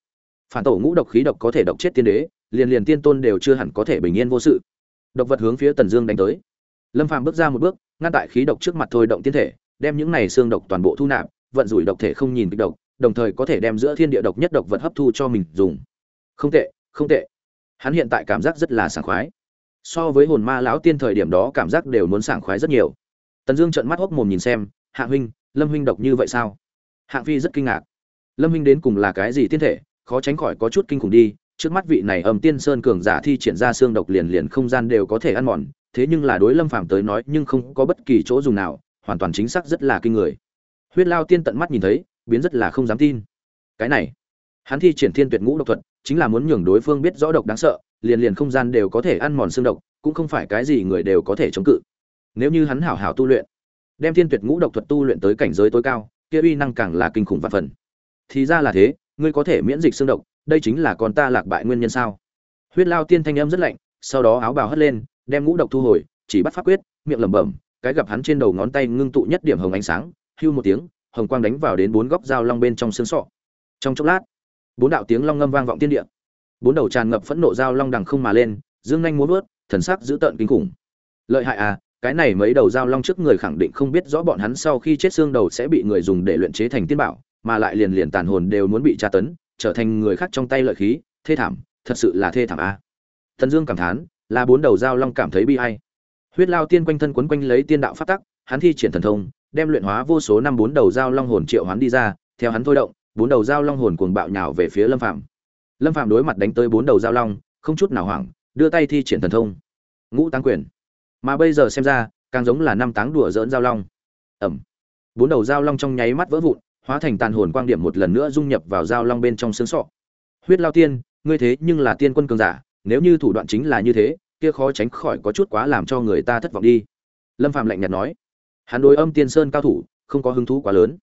phản tổ ngũ độc khí độc có thể độc chết tiên đế, liền liền tiên tôn đều chưa hẳn có thể bình yên vô sự. Độc vật hướng phía tần dương đánh tới. Lâm phàm bước ra một bước, ngăn tại khí độc trước mặt thôi động tiên thể, đem những này xương độc toàn bộ thu nạp, vận rủi độc thể không nhìn kịch độc đồng thời có thể đem giữa thiên địa độc nhất độc vật hấp thu cho mình dùng. Không tệ không tệ. Hắn hiện tại cảm giác rất là sảng khoái. So với hồn ma lão tiên thời điểm đó cảm giác đều muốn sảng khoái rất nhiều. Tần dương trợn mắt hốc mồm nhìn xem, hạ huynh, lâm huynh độc như vậy sao? Hạng phi rất kinh ngạc. Lâm huynh đến cùng là cái gì tiên thể? Khó tránh khỏi có chút kinh khủng đi. Trước mắt vị này ầm tiên sơn cường giả thi triển ra xương độc liền liền không gian đều có thể ăn mòn. Thế nhưng là đối lâm phàm tới nói, nhưng không có bất kỳ chỗ dùng nào, hoàn toàn chính xác rất là kinh người. Huyết lao tiên tận mắt nhìn thấy biến rất là không dám tin. Cái này, hắn thi triển thiên tuyệt ngũ độc thuật, chính là muốn nhường đối phương biết rõ độc đáng sợ, liền liền không gian đều có thể ăn mòn xương độc, cũng không phải cái gì người đều có thể chống cự. Nếu như hắn hảo hảo tu luyện, đem thiên tuyệt ngũ độc thuật tu luyện tới cảnh giới tối cao, kia uy năng càng là kinh khủng vạn phần. Thì ra là thế, ngươi có thể miễn dịch xương độc, đây chính là con ta lạc bại nguyên nhân sao? Huyết lao tiên thanh âm rất lạnh, sau đó áo bào hất lên, đem ngũ độc thu hồi, chỉ bắt pháp quyết, miệng lẩm bẩm, cái gặp hắn trên đầu ngón tay ngưng tụ nhất điểm hồng ánh sáng, hưu một tiếng hồng quang đánh vào đến bốn góc dao long bên trong xương sọ. Trong chốc lát, bốn đạo tiếng long ngâm vang vọng tiên địa. Bốn đầu tràn ngập phẫn nộ dao long đằng không mà lên, dương nhanh muốn vớt, thần sắc dữ tợn kinh khủng. Lợi hại à cái này mấy đầu dao long trước người khẳng định không biết rõ bọn hắn sau khi chết xương đầu sẽ bị người dùng để luyện chế thành tiên bảo, mà lại liền liền tàn hồn đều muốn bị tra tấn, trở thành người khác trong tay lợi khí, thê thảm, thật sự là thê thảm a à. thần dương cảm thán, là bốn đầu dao long cảm thấy bi ai. Huyết lao tiên quanh thân quấn quanh lấy tiên đạo phát tắc, hắn thi triển thần thông đem luyện hóa vô số năm bốn đầu dao long hồn triệu hoán đi ra, theo hắn thôi động, bốn đầu dao long hồn cuồng bạo nhào về phía lâm phạm lâm phạm đối mặt đánh tới bốn đầu dao long, không chút nào hoảng, đưa tay thi triển thần thông. Ngũ tăng quyền. Mà bây giờ xem ra, càng giống là năm táng đùa dỡn dao long. Ẩm. Bốn đầu dao long trong nháy mắt vỡ vụn, hóa thành tàn hồn quang điểm một lần nữa dung nhập vào dao long bên trong xương sọ. Huyết lao tiên, ngươi thế nhưng là tiên quân cường giả, nếu như thủ đoạn chính là như thế, kia khó tránh khỏi có chút quá làm cho người ta thất vọng đi. Lâm phạm lạnh nhạt nói hắn đối âm tiên sơn cao thủ, không có hứng thú quá lớn.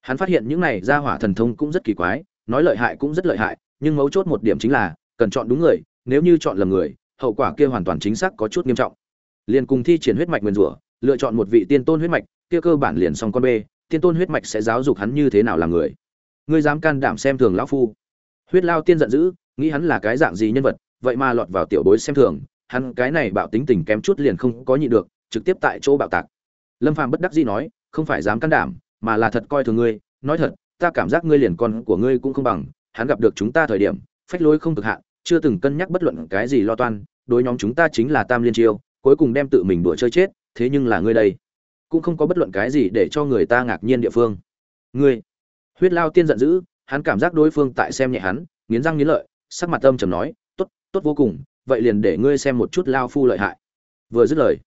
Hắn phát hiện những này ra hỏa thần thông cũng rất kỳ quái, nói lợi hại cũng rất lợi hại, nhưng mấu chốt một điểm chính là, cần chọn đúng người, nếu như chọn lầm người, hậu quả kia hoàn toàn chính xác có chút nghiêm trọng. Liền cùng thi triển huyết mạch nguyên rủa, lựa chọn một vị tiên tôn huyết mạch, kia cơ bản liền xong con bê, tiên tôn huyết mạch sẽ giáo dục hắn như thế nào là người. Ngươi dám can đảm xem thường lão phu. Huyết lao tiên giận dữ, nghĩ hắn là cái dạng gì nhân vật, vậy mà lọt vào tiểu bối xem thường, hắn cái này bạo tính tình kém chút liền không có nhịn được, trực tiếp tại chỗ bạo tạc lâm phàm bất đắc dĩ nói, không phải dám can đảm, mà là thật coi thường ngươi. Nói thật, ta cảm giác ngươi liền con của ngươi cũng không bằng. Hắn gặp được chúng ta thời điểm, phách lối không thực hạn, chưa từng cân nhắc bất luận cái gì lo toan. Đối nhóm chúng ta chính là tam liên chiêu, cuối cùng đem tự mình đùa chơi chết, thế nhưng là ngươi đây, cũng không có bất luận cái gì để cho người ta ngạc nhiên địa phương. Ngươi. Huyết lao tiên giận dữ, hắn cảm giác đối phương tại xem nhẹ hắn, nghiến răng nghiến lợi, sắc mặt âm trầm nói, tốt tốt vô cùng, vậy liền để ngươi xem một chút lao phu lợi hại. Vừa dứt lời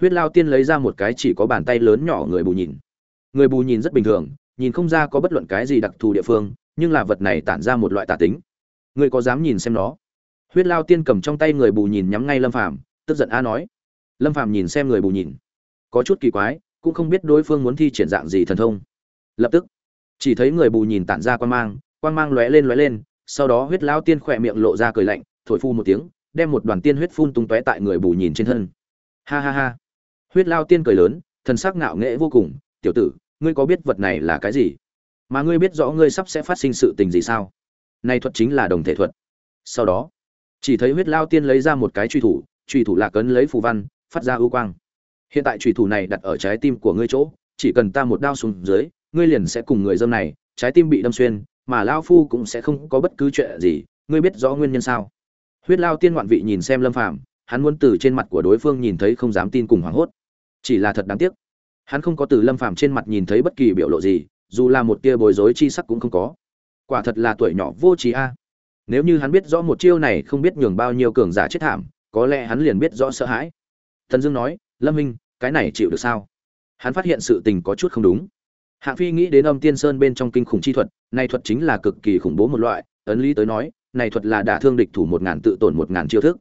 huyết lao tiên lấy ra một cái chỉ có bàn tay lớn nhỏ người bù nhìn. Người bù nhìn rất bình thường, nhìn không ra có bất luận cái gì đặc thù địa phương, nhưng là vật này tản ra một loại tà tính. Người có dám nhìn xem nó? Huyết lao tiên cầm trong tay người bù nhìn nhắm ngay lâm phàm, tức giận a nói. Lâm phàm nhìn xem người bù nhìn. Có chút kỳ quái, cũng không biết đối phương muốn thi triển dạng gì thần thông. Lập tức, chỉ thấy người bù nhìn tản ra quan mang quan mang lóe lên lóe lên, sau đó huyết lao tiên khỏe miệng lộ ra cười lạnh, thổi phu một tiếng, đem một đoàn tiên huyết phun tung tóe tại người bù nhìn trên thân. Ha ha ha huyết lao tiên cười lớn, thần sắc ngạo nghễ vô cùng, tiểu tử, ngươi có biết vật này là cái gì? Mà ngươi biết rõ ngươi sắp sẽ phát sinh sự tình gì sao? Này thuật chính là đồng thể thuật. Sau đó, chỉ thấy huyết lao tiên lấy ra một cái truy thủ truy thủ lạc ấn lấy phù văn, phát ra ưu quang. Hiện tại truy thủ này đặt ở trái tim của ngươi chỗ, chỉ cần ta một đao xuống dưới, ngươi liền sẽ cùng người dâm này, trái tim bị đâm xuyên, mà lao phu cũng sẽ không có bất cứ chuyện gì, ngươi biết rõ nguyên nhân sao? Huyết lao tiên ngoạn vị nhìn xem lâm phàm, hắn muốn từ trên mặt của đối phương nhìn thấy không dám tin cùng hoảng hốt chỉ là thật đáng tiếc. Hắn không có từ lâm phàm trên mặt nhìn thấy bất kỳ biểu lộ gì, dù là một tia bối rối chi sắc cũng không có. Quả thật là tuổi nhỏ vô trí a. Nếu như hắn biết rõ một chiêu này không biết nhường bao nhiêu cường giả chết thảm, có lẽ hắn liền biết rõ sợ hãi. Thần dương nói, lâm minh, cái này chịu được sao? Hắn phát hiện sự tình có chút không đúng. Hạng phi nghĩ đến âm tiên sơn bên trong kinh khủng chi thuật, này thuật chính là cực kỳ khủng bố một loại, ấn lý tới nói, này thuật là đả thương địch thủ một ngàn tự tổn một ngàn chiêu thức.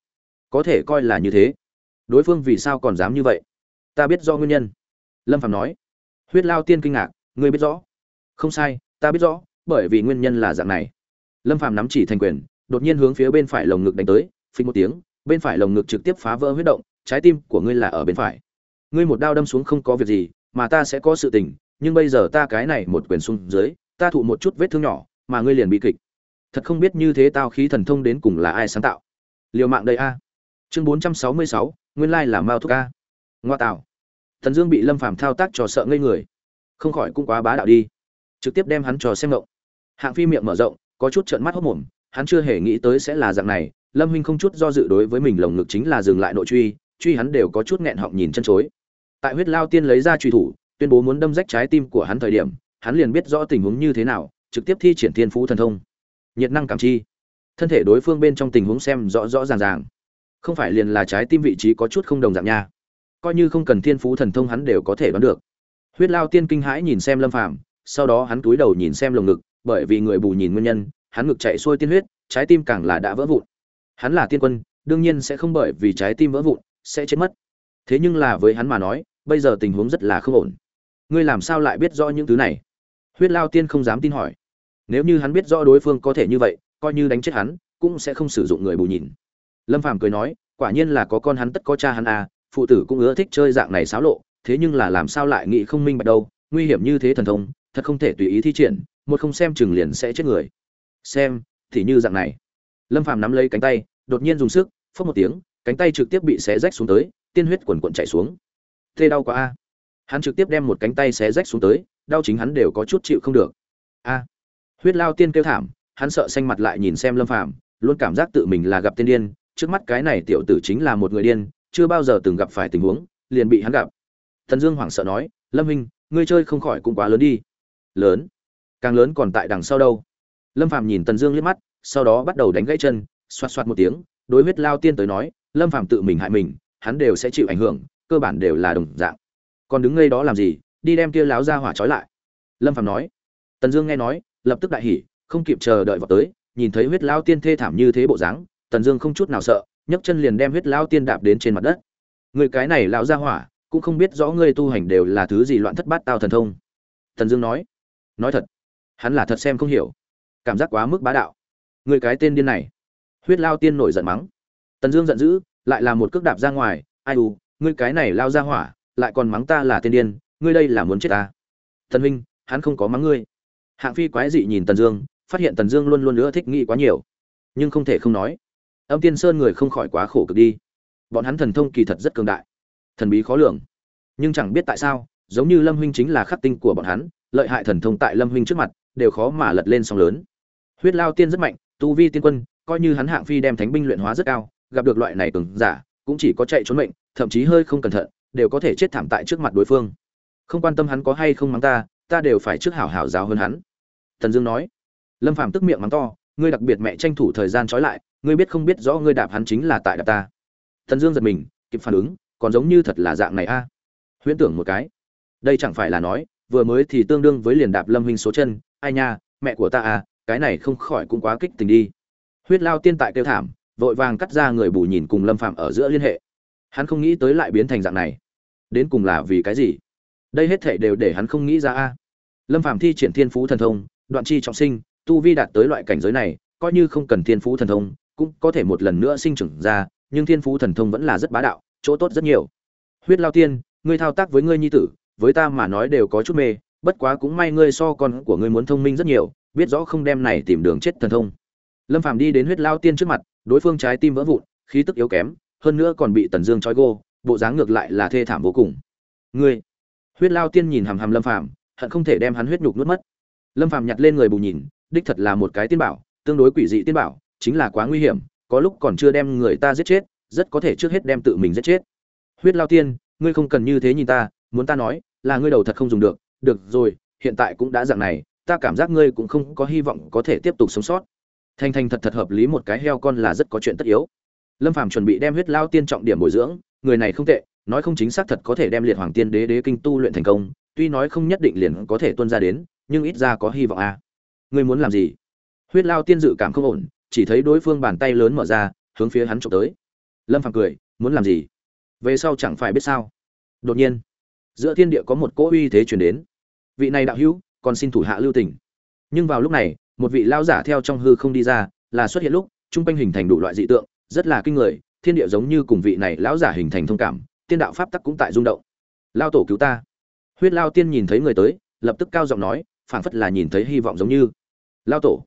Có thể coi là như thế. Đối phương vì sao còn dám như vậy? Ta biết do nguyên nhân. Lâm phạm nói. Huyết lao tiên kinh ngạc, ngươi biết rõ. Không sai, ta biết rõ, bởi vì nguyên nhân là dạng này. Lâm phạm nắm chỉ thành quyền, đột nhiên hướng phía bên phải lồng ngực đánh tới, phình một tiếng, bên phải lồng ngực trực tiếp phá vỡ huyết động, trái tim của ngươi là ở bên phải. Ngươi một đao đâm xuống không có việc gì, mà ta sẽ có sự tình, nhưng bây giờ ta cái này một quyền xuống dưới, ta thụ một chút vết thương nhỏ, mà ngươi liền bị kịch. Thật không biết như thế tao khí thần thông đến cùng là ai sáng tạo. Liều mạng đây a. Chương bốn trăm sáu mươi sáu, nguyên lai là mao thúc a. Ngoa tạo thần dương bị lâm phàm thao tác cho sợ ngây người. Không khỏi cũng quá bá đạo đi. Trực tiếp đem hắn trò xem ngộng. Hạng phi miệng mở rộng, có chút trợn mắt hốc mồm, hắn chưa hề nghĩ tới sẽ là dạng này, lâm huynh không chút do dự đối với mình lồng ngực chính là dừng lại nội truy truy hắn đều có chút nghẹn họng nhìn chân chối. Tại huyết lao tiên lấy ra truy thủ, tuyên bố muốn đâm rách trái tim của hắn thời điểm, hắn liền biết rõ tình huống như thế nào, trực tiếp thi triển thiên phú thần thông. Nhiệt năng cảm chi. Thân thể đối phương bên trong tình huống xem rõ rõ ràng ràng. Không phải liền là trái tim vị trí có chút không đồng dạng nha coi như không cần thiên phú thần thông hắn đều có thể đoán được. Huyết lao tiên kinh hãi nhìn xem lâm phàm, sau đó hắn túi đầu nhìn xem lồng ngực, bởi vì người bù nhìn nguyên nhân, hắn ngực chạy xuôi tiên huyết, trái tim càng là đã vỡ vụn. Hắn là tiên quân, đương nhiên sẽ không bởi vì trái tim vỡ vụn, sẽ chết mất. Thế nhưng là với hắn mà nói, bây giờ tình huống rất là không ổn. Ngươi làm sao lại biết rõ những thứ này? Huyết lao tiên không dám tin hỏi. Nếu như hắn biết rõ đối phương có thể như vậy, coi như đánh chết hắn, cũng sẽ không sử dụng người bù nhìn. Lâm phàm cười nói, quả nhiên là có con hắn tất có cha hắn à phụ tử cũng ưa thích chơi dạng này xáo lộ, thế nhưng là làm sao lại nghĩ không minh bạch đâu, nguy hiểm như thế thần thông, thật không thể tùy ý thi triển, một không xem chừng liền sẽ chết người. Xem, thì như dạng này. Lâm phàm nắm lấy cánh tay, đột nhiên dùng sức phất một tiếng, cánh tay trực tiếp bị xé rách xuống tới, tiên huyết quần quần chảy xuống. Tê đau quá a. Hắn trực tiếp đem một cánh tay xé rách xuống tới, đau chính hắn đều có chút chịu không được. A. Huyết lao tiên kêu thảm, hắn sợ xanh mặt lại nhìn xem lâm phàm, luôn cảm giác tự mình là gặp tiên điên, trước mắt cái này tiểu tử chính là một người điên chưa bao giờ từng gặp phải tình huống, liền bị hắn gặp. Thần dương hoảng sợ nói, lâm minh ngươi chơi không khỏi cũng quá lớn đi. Lớn? Càng lớn còn tại đằng sau đâu? Lâm Phạm nhìn tần dương liếc mắt, sau đó bắt đầu đánh gãy chân, xoát xoát một tiếng, đối huyết lao tiên tới nói, lâm Phạm tự mình hại mình, hắn đều sẽ chịu ảnh hưởng, cơ bản đều là đồng dạng. Còn đứng ngay đó làm gì? Đi đem kia láo ra hỏa trói lại. Lâm Phạm nói. Tần dương nghe nói, lập tức đại hỉ, không kịp chờ đợi vào tới, nhìn thấy huyết lao tiên thê thảm như thế bộ dáng, tần dương không chút nào sợ nhấc chân liền đem huyết lao tiên đạp đến trên mặt đất. Người cái này lão ra hỏa, cũng không biết rõ ngươi tu hành đều là thứ gì loạn thất bát tao thần thông. Thần dương nói nói thật, hắn là thật xem không hiểu, cảm giác quá mức bá đạo. Người cái tên điên này, huyết lao tiên nổi giận mắng. Tần dương giận dữ, lại là một cước đạp ra ngoài, ai u ngươi cái này lao ra hỏa, lại còn mắng ta là tên điên, ngươi đây là muốn chết ta. Thần huynh hắn không có mắng ngươi. Hạng phi quái dị nhìn tần dương, phát hiện tần dương luôn luôn nữa thích nghĩ quá nhiều, nhưng không thể không nói âm tiên sơn người không khỏi quá khổ cực đi. Bọn hắn thần thông kỳ thật rất cường đại. Thần bí khó lường. Nhưng chẳng biết tại sao, giống như lâm huynh chính là khắc tinh của bọn hắn, lợi hại thần thông tại lâm huynh trước mặt, đều khó mà lật lên sóng lớn. Huyết lao tiên rất mạnh, tu vi tiên quân, coi như hắn hạng phi đem thánh binh luyện hóa rất cao, gặp được loại này cường giả, cũng chỉ có chạy trốn mệnh, thậm chí hơi không cẩn thận, đều có thể chết thảm tại trước mặt đối phương. Không quan tâm hắn có hay không mắng ta ta đều phải trước hảo hảo giáo hơn hắn. Thần dương nói. Lâm phàm tức miệng mắng to, ngươi đặc biệt mẹ tranh thủ thời gian trói lại ngươi biết không biết rõ ngươi đạp hắn chính là tại đạp ta. Thần dương giật mình, kịp phản ứng, còn giống như thật là dạng này a. Huyễn tưởng một cái. Đây chẳng phải là nói, vừa mới thì tương đương với liền đạp lâm huynh số chân, ai nha, mẹ của ta à cái này không khỏi cũng quá kích tình đi. Huyết lao tiên tại kêu thảm, vội vàng cắt ra người bù nhìn cùng lâm phạm ở giữa liên hệ. Hắn không nghĩ tới lại biến thành dạng này. Đến cùng là vì cái gì? Đây hết thể đều để hắn không nghĩ ra a. Lâm phạm thi triển thiên phú thần thông, đoạn chi trọng sinh, tu vi đạt tới loại cảnh giới này, coi như không cần thiên phú thần thông cũng có thể một lần nữa sinh trưởng ra, nhưng thiên phú thần thông vẫn là rất bá đạo, chỗ tốt rất nhiều. Huyết lao tiên, ngươi thao tác với ngươi nhi tử, với ta mà nói đều có chút mê, bất quá cũng may ngươi so con của ngươi muốn thông minh rất nhiều, biết rõ không đem này tìm đường chết thần thông. Lâm phàm đi đến huyết lao tiên trước mặt, đối phương trái tim vỡ vụn, khí tức yếu kém, hơn nữa còn bị tần dương trói gô, bộ dáng ngược lại là thê thảm vô cùng. Ngươi, huyết lao tiên nhìn hàm hàm lâm phàm, hận không thể đem hắn huyết nhục nuốt mất. Lâm phàm nhặt lên người bù nhìn, đích thật là một cái tiên bảo, tương đối quỷ dị tiên bảo chính là quá nguy hiểm, có lúc còn chưa đem người ta giết chết, rất có thể trước hết đem tự mình giết chết. Huyết lao tiên, ngươi không cần như thế nhìn ta, muốn ta nói là ngươi đầu thật không dùng được. Được rồi, hiện tại cũng đã dạng này, ta cảm giác ngươi cũng không có hy vọng có thể tiếp tục sống sót. Thành thành thật thật hợp lý một cái heo con là rất có chuyện tất yếu. Lâm phàm chuẩn bị đem huyết lao tiên trọng điểm bồi dưỡng, người này không tệ, nói không chính xác thật có thể đem liệt hoàng tiên đế đế kinh tu luyện thành công, tuy nói không nhất định liền có thể tuân ra đến, nhưng ít ra có hy vọng a à. ngươi muốn làm gì? Huyết lao tiên dự cảm không ổn chỉ thấy đối phương bàn tay lớn mở ra, hướng phía hắn trộm tới. Lâm phàm cười, muốn làm gì? Về sau chẳng phải biết sao? Đột nhiên, giữa thiên địa có một cỗ uy thế truyền đến. Vị này đạo hữu, còn xin thủ hạ lưu tình. Nhưng vào lúc này, một vị lao giả theo trong hư không đi ra, là xuất hiện lúc, trung quanh hình thành đủ loại dị tượng, rất là kinh người, thiên địa giống như cùng vị này lão giả hình thành thông cảm, tiên đạo pháp tắc cũng tại rung động. Lao tổ cứu ta. Huyết lao tiên nhìn thấy người tới, lập tức cao giọng nói, phảng phất là nhìn thấy hy vọng giống như. Lao tổ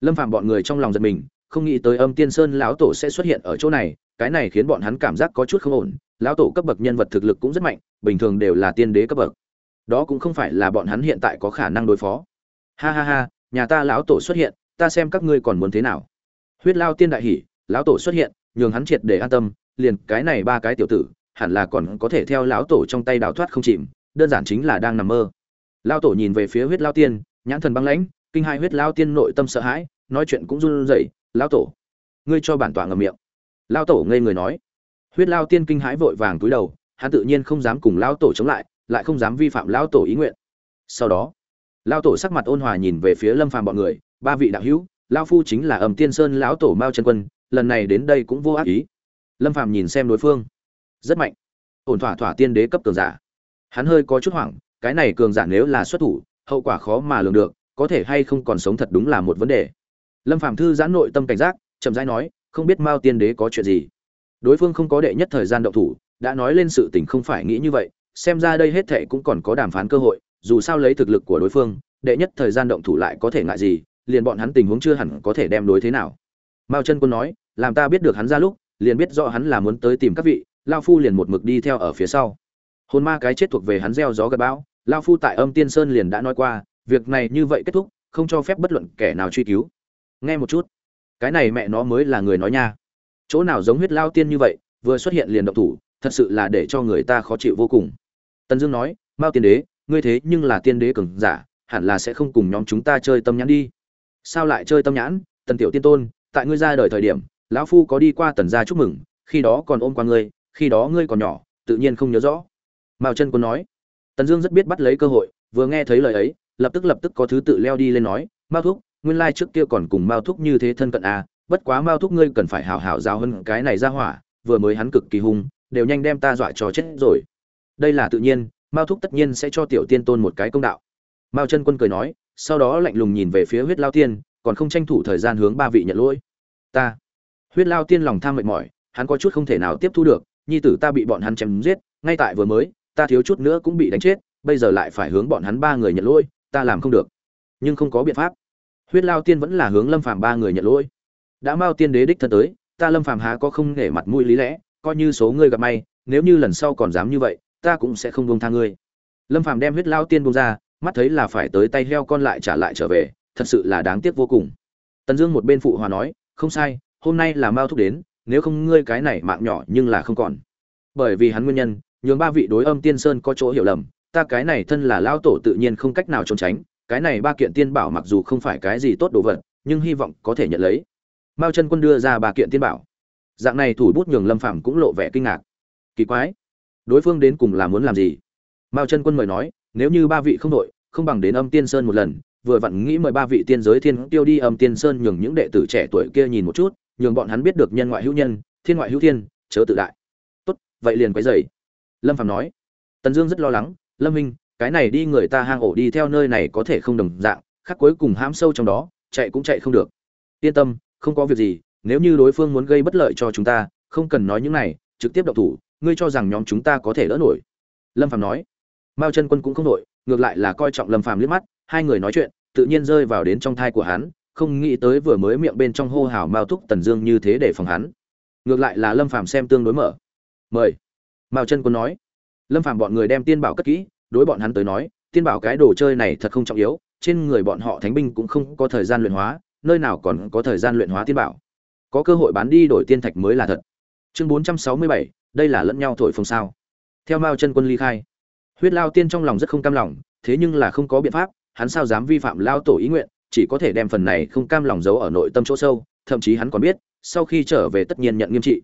lâm phạm bọn người trong lòng giật mình, không nghĩ tới âm tiên sơn lão tổ sẽ xuất hiện ở chỗ này, cái này khiến bọn hắn cảm giác có chút không ổn, lão tổ cấp bậc nhân vật thực lực cũng rất mạnh, bình thường đều là tiên đế cấp bậc. Đó cũng không phải là bọn hắn hiện tại có khả năng đối phó. Ha ha ha, nhà ta lão tổ xuất hiện, ta xem các ngươi còn muốn thế nào. Huyết lao tiên đại hỉ, lão tổ xuất hiện, nhường hắn triệt để an tâm, liền cái này ba cái tiểu tử, hẳn là còn có thể theo lão tổ trong tay đào thoát không chìm, đơn giản chính là đang nằm mơ. Lão tổ nhìn về phía huyết lao tiên, nhãn thần băng lãnh kinh hai huyết lao tiên nội tâm sợ hãi, nói chuyện cũng run rẩy lão tổ, ngươi cho bản tọa ngậm miệng. Lão tổ ngây người nói. Huyết lao tiên kinh hãi vội vàng túi đầu, hắn tự nhiên không dám cùng lão tổ chống lại lại không dám vi phạm lão tổ ý nguyện. Sau đó lão tổ sắc mặt ôn hòa nhìn về phía lâm phàm bọn người, ba vị đạo hữu lão phu chính là ẩm tiên sơn lão tổ mao chân quân, lần này đến đây cũng vô ác ý. Lâm phàm nhìn xem đối phương, rất mạnh. Ổn thỏa thỏa tiên đế cấp cường giả. Hắn hơi có chút hoảng, cái này cường giả nếu là xuất thủ, hậu quả khó mà lường được có thể hay không còn sống thật đúng là một vấn đề. Lâm phàm thư giãn nội tâm cảnh giác, chậm rãi nói, không biết mao tiên đế có chuyện gì. Đối phương không có đệ nhất thời gian động thủ, đã nói lên sự tình không phải nghĩ như vậy, xem ra đây hết thệ cũng còn có đàm phán cơ hội, dù sao lấy thực lực của đối phương, đệ nhất thời gian động thủ lại có thể ngại gì, liền bọn hắn tình huống chưa hẳn có thể đem đối thế nào. Mao chân quân nói, làm ta biết được hắn ra lúc, liền biết rõ hắn là muốn tới tìm các vị, lao phu liền một mực đi theo ở phía sau. Hồn ma cái chết thuộc về hắn gieo gió gặp bão, lao phu tại âm tiên sơn liền đã nói qua việc này như vậy kết thúc, không cho phép bất luận kẻ nào truy cứu. Nghe một chút. Cái này mẹ nó mới là người nói nha. Chỗ nào giống huyết lao tiên như vậy, vừa xuất hiện liền động thủ, thật sự là để cho người ta khó chịu vô cùng. Tần dương nói, mao tiên đế, ngươi thế nhưng là tiên đế cường giả, hẳn là sẽ không cùng nhóm chúng ta chơi tâm nhãn đi. Sao lại chơi tâm nhãn, tần tiểu tiên tôn, tại ngươi ra đời thời điểm, lão phu có đi qua tần gia chúc mừng, khi đó còn ôm qua ngươi, khi đó ngươi còn nhỏ, tự nhiên không nhớ rõ. Mao chân quân nói. Tần dương rất biết bắt lấy cơ hội, vừa nghe thấy lời ấy lập tức lập tức có thứ tự leo đi lên nói mao thúc nguyên lai trước kia còn cùng mao thúc như thế thân cận à, bất quá mao thúc ngươi cần phải hảo hảo giáo hơn cái này ra hỏa vừa mới hắn cực kỳ hung đều nhanh đem ta dọa cho chết rồi. Đây là tự nhiên mao thúc tất nhiên sẽ cho tiểu tiên tôn một cái công đạo. Mao chân quân cười nói sau đó lạnh lùng nhìn về phía huyết lao tiên còn không tranh thủ thời gian hướng ba vị nhận lỗi. Ta. Huyết lao tiên lòng tham mệt mỏi hắn có chút không thể nào tiếp thu được nhi tử ta bị bọn hắn chém giết ngay tại vừa mới ta thiếu chút nữa cũng bị đánh chết bây giờ lại phải hướng bọn hắn ba người nhận lỗi ta làm không được. Nhưng không có biện pháp. Huyết lao tiên vẫn là hướng lâm phàm ba người nhận lỗi. Đã mao tiên đế đích thân tới, ta lâm phàm há có không nể mặt mũi lý lẽ, coi như số ngươi gặp may, nếu như lần sau còn dám như vậy, ta cũng sẽ không buông tha ngươi. Lâm phàm đem huyết lao tiên buông ra, mắt thấy là phải tới tay heo con lại trả lại trở về, thật sự là đáng tiếc vô cùng. Tần dương một bên phụ hòa nói, không sai, hôm nay là mao thúc đến, nếu không ngươi cái này mạng nhỏ nhưng là không còn. Bởi vì hắn nguyên nhân, nhường ba vị đối âm tiên sơn có chỗ hiểu lầm ta cái này thân là lao tổ tự nhiên không cách nào trốn tránh, cái này ba kiện tiên bảo mặc dù không phải cái gì tốt đồ vật, nhưng hy vọng có thể nhận lấy. Mao chân quân đưa ra ba kiện tiên bảo. Dạng này thủ bút nhường lâm phạm cũng lộ vẻ kinh ngạc. Kỳ quái. Đối phương đến cùng là muốn làm gì? Mao chân quân mời nói, nếu như ba vị không đội, không bằng đến âm tiên sơn một lần, vừa vặn nghĩ mời ba vị tiên giới thiên tiêu đi âm tiên sơn nhường những đệ tử trẻ tuổi kia nhìn một chút, nhường bọn hắn biết được nhân ngoại hữu nhân, thiên ngoại hữu thiên, chớ tự đại. Tốt, vậy liền quấy dày lâm phạm nói. Tần dương rất lo lắng lâm minh, cái này đi người ta hang ổ đi theo nơi này có thể không đồng dạng khác cuối cùng hãm sâu trong đó, chạy cũng chạy không được. Yên tâm, không có việc gì, nếu như đối phương muốn gây bất lợi cho chúng ta, không cần nói những này, trực tiếp động thủ, ngươi cho rằng nhóm chúng ta có thể đỡ nổi. Lâm phàm nói. Mao chân quân cũng không nổi, ngược lại là coi trọng lâm phàm liếc mắt, hai người nói chuyện, tự nhiên rơi vào đến trong thai của hắn, không nghĩ tới vừa mới miệng bên trong hô hào mao thúc tần dương như thế để phòng hắn. Ngược lại là lâm phàm xem tương đối mở. Mời. Mao chân quân nói lâm phàm bọn người đem tiên bảo cất kỹ, đối bọn hắn tới nói, tiên bảo cái đồ chơi này thật không trọng yếu, trên người bọn họ thánh binh cũng không có thời gian luyện hóa, nơi nào còn có thời gian luyện hóa tiên bảo. Có cơ hội bán đi đổi tiên thạch mới là thật. Chương bốn trăm sáu mươi bảy, đây là lẫn nhau thổi phồng sao. Theo mao chân quân ly khai. Huyết lao tiên trong lòng rất không cam lòng, thế nhưng là không có biện pháp, hắn sao dám vi phạm lao tổ ý nguyện, chỉ có thể đem phần này không cam lòng giấu ở nội tâm chỗ sâu, thậm chí hắn còn biết, sau khi trở về tất nhiên nhận nghiêm trị.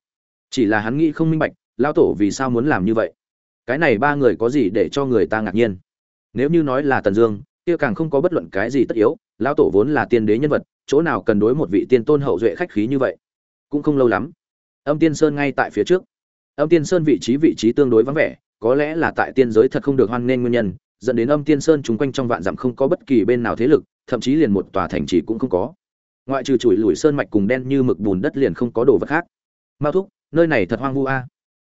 Chỉ là hắn nghĩ không minh bạch, lao tổ vì sao muốn làm như vậy? Cái này ba người có gì để cho người ta ngạc nhiên? Nếu như nói là tần dương, kia càng không có bất luận cái gì tất yếu, lão tổ vốn là tiên đế nhân vật, chỗ nào cần đối một vị tiên tôn hậu duệ khách khí như vậy? Cũng không lâu lắm, âm tiên sơn ngay tại phía trước. Âm tiên sơn vị trí vị trí tương đối vắng vẻ, có lẽ là tại tiên giới thật không được hoan nghênh nguyên nhân, dẫn đến âm tiên sơn chung quanh trong vạn dặm không có bất kỳ bên nào thế lực, thậm chí liền một tòa thành trì cũng không có. Ngoại trừ chùi lùi sơn mạch cùng đen như mực bùn đất liền không có đồ vật khác. Mao thúc, nơi này thật hoang vu a.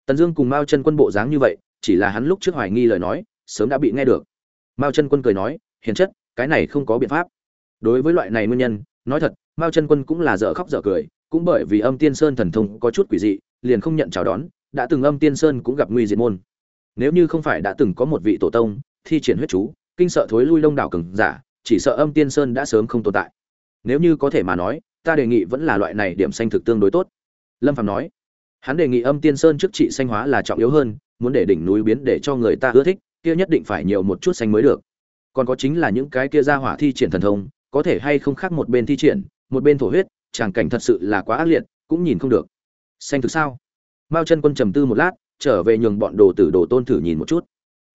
Tần dương cùng mao chân quân bộ dáng như vậy chỉ là hắn lúc trước hoài nghi lời nói, sớm đã bị nghe được. Mao chân quân cười nói, hiền chất, cái này không có biện pháp. Đối với loại này nguyên nhân, nói thật, mao chân quân cũng là dở khóc dở cười, cũng bởi vì âm tiên sơn thần thông có chút quỷ dị, liền không nhận chào đón, đã từng âm tiên sơn cũng gặp nguy diệt môn. Nếu như không phải đã từng có một vị tổ tông, thi triển huyết chú, kinh sợ thối lui đông đảo cường giả, chỉ sợ âm tiên sơn đã sớm không tồn tại. Nếu như có thể mà nói, ta đề nghị vẫn là loại này điểm xanh thực tương đối tốt. Lâm phạm nói, hắn đề nghị âm tiên sơn trước trị xanh hóa là trọng yếu hơn muốn để đỉnh núi biến để cho người ta ưa thích, kia nhất định phải nhiều một chút xanh mới được. Còn có chính là những cái kia ra hỏa thi triển thần thông, có thể hay không khác một bên thi triển, một bên thổ huyết tràng cảnh thật sự là quá ác liệt, cũng nhìn không được. Xanh thực sao? Mao chân quân trầm tư một lát, trở về nhường bọn đồ tử đồ tôn thử nhìn một chút.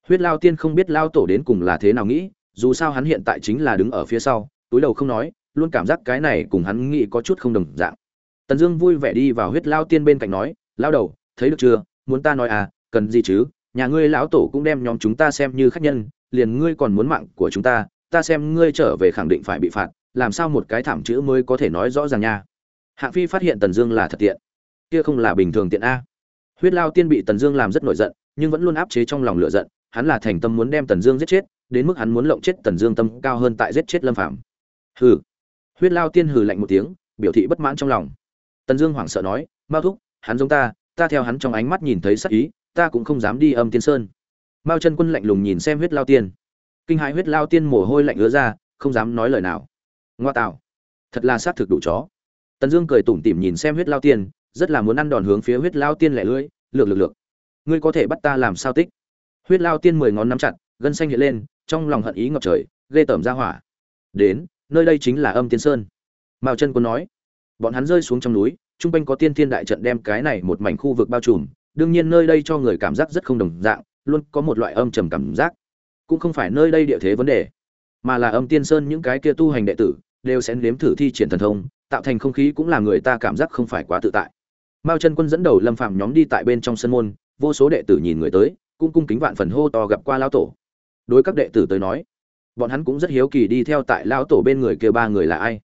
Huyết lao tiên không biết lao tổ đến cùng là thế nào nghĩ, dù sao hắn hiện tại chính là đứng ở phía sau, túi đầu không nói, luôn cảm giác cái này cùng hắn nghĩ có chút không đồng dạng. Tần dương vui vẻ đi vào huyết lao tiên bên cạnh nói, lao đầu, thấy được chưa? Muốn ta nói à cần gì chứ, nhà ngươi lão tổ cũng đem nhóm chúng ta xem như khách nhân, liền ngươi còn muốn mạng của chúng ta ta xem ngươi trở về khẳng định phải bị phạt, làm sao một cái thảm chữ mới có thể nói rõ ràng nha. Hạng phi phát hiện tần dương là thật tiện. Kia không là bình thường tiện a. Huyết lao tiên bị tần dương làm rất nổi giận, nhưng vẫn luôn áp chế trong lòng lửa giận, hắn là thành tâm muốn đem tần dương giết chết, đến mức hắn muốn lộng chết tần dương tâm cao hơn tại giết chết lâm phạm hừ. Huyết lao tiên hừ lạnh một tiếng, biểu thị bất mãn trong lòng. Tần dương hoảng sợ nói, mao thúc, hắn giống ta ta theo hắn trong ánh mắt nhìn thấy sắc ý ta cũng không dám đi âm tiên sơn. Mao chân quân lạnh lùng nhìn xem huyết lao tiên. Kinh hãi huyết lao tiên mồ hôi lạnh ứa ra, không dám nói lời nào. Ngoa tạo, thật là sát thực đủ chó. Tần dương cười tủm tỉm nhìn xem huyết lao tiên, rất là muốn ăn đòn hướng phía huyết lao tiên lẻ lưỡi, lược lược lược, ngươi có thể bắt ta làm sao tích? Huyết lao tiên mười ngón nắm chặt, gân xanh hiện lên, trong lòng hận ý ngập trời, ghê tởm ra hỏa. Đến, nơi đây chính là âm tiên sơn. Mao chân quân nói. Bọn hắn rơi xuống trong núi, trung quanh có tiên thiên đại trận đem cái này một mảnh khu vực bao trùm đương nhiên nơi đây cho người cảm giác rất không đồng dạng, luôn có một loại âm trầm cảm giác. Cũng không phải nơi đây địa thế vấn đề, mà là âm tiên sơn những cái kia tu hành đệ tử, đều sẽ nếm thử thi triển thần thông, tạo thành không khí cũng làm người ta cảm giác không phải quá tự tại. Mao chân quân dẫn đầu lâm phạm nhóm đi tại bên trong sân môn, vô số đệ tử nhìn người tới, cũng cung kính vạn phần hô to gặp qua lao tổ. Đối các đệ tử tới nói, bọn hắn cũng rất hiếu kỳ đi theo tại lao tổ bên người kia ba người là ai.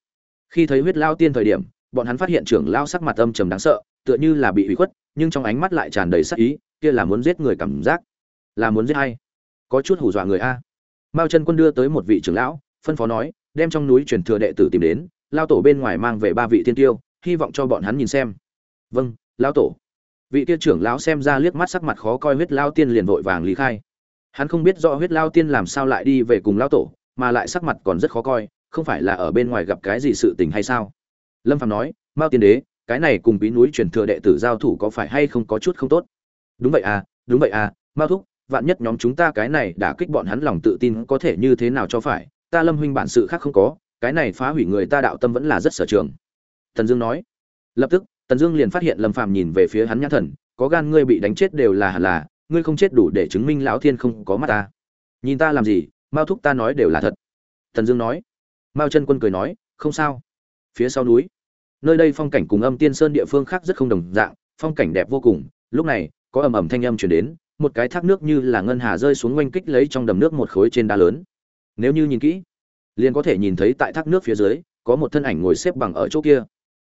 Khi thấy huyết lao tiên thời điểm, bọn hắn phát hiện trưởng lao sắc mặt âm trầm đáng sợ, tựa như là bị hủy khuất nhưng trong ánh mắt lại tràn đầy sắc ý, kia là muốn giết người cảm giác, là muốn giết hay? Có chút hù dọa người a. Mao chân quân đưa tới một vị trưởng lão, phân phó nói, đem trong núi truyền thừa đệ tử tìm đến lao tổ bên ngoài mang về ba vị thiên tiêu, hy vọng cho bọn hắn nhìn xem. Vâng lao tổ. Vị kia trưởng lão xem ra liếc mắt sắc mặt khó coi huyết lao tiên liền vội vàng lý khai. Hắn không biết rõ huyết lao tiên làm sao lại đi về cùng lao tổ, mà lại sắc mặt còn rất khó coi, không phải là ở bên ngoài gặp cái gì sự tình hay sao? Lâm phạm nói, mao tiên đế cái này cùng bí núi truyền thừa đệ tử giao thủ có phải hay không có chút không tốt? Đúng vậy à đúng vậy à mao thúc, vạn nhất nhóm chúng ta cái này đã kích bọn hắn lòng tự tin có thể như thế nào cho phải, ta lâm huynh bản sự khác không có, cái này phá hủy người ta đạo tâm vẫn là rất sở trường. Tần dương nói. Lập tức, tần dương liền phát hiện lâm phàm nhìn về phía hắn nhãn thần, có gan ngươi bị đánh chết đều là hẳn là, ngươi không chết đủ để chứng minh lão thiên không có mắt ta. Nhìn ta làm gì, mao thúc ta nói đều là thật. Tần dương nói. Mao chân quân cười nói, không sao. Phía sau núi nơi đây phong cảnh cùng âm tiên sơn địa phương khác rất không đồng dạng, phong cảnh đẹp vô cùng. Lúc này, có ầm ầm thanh âm chuyển đến, một cái thác nước như là ngân hà rơi xuống oanh kích lấy trong đầm nước một khối trên đá lớn. Nếu như nhìn kỹ, liền có thể nhìn thấy tại thác nước phía dưới, có một thân ảnh ngồi xếp bằng ở chỗ kia.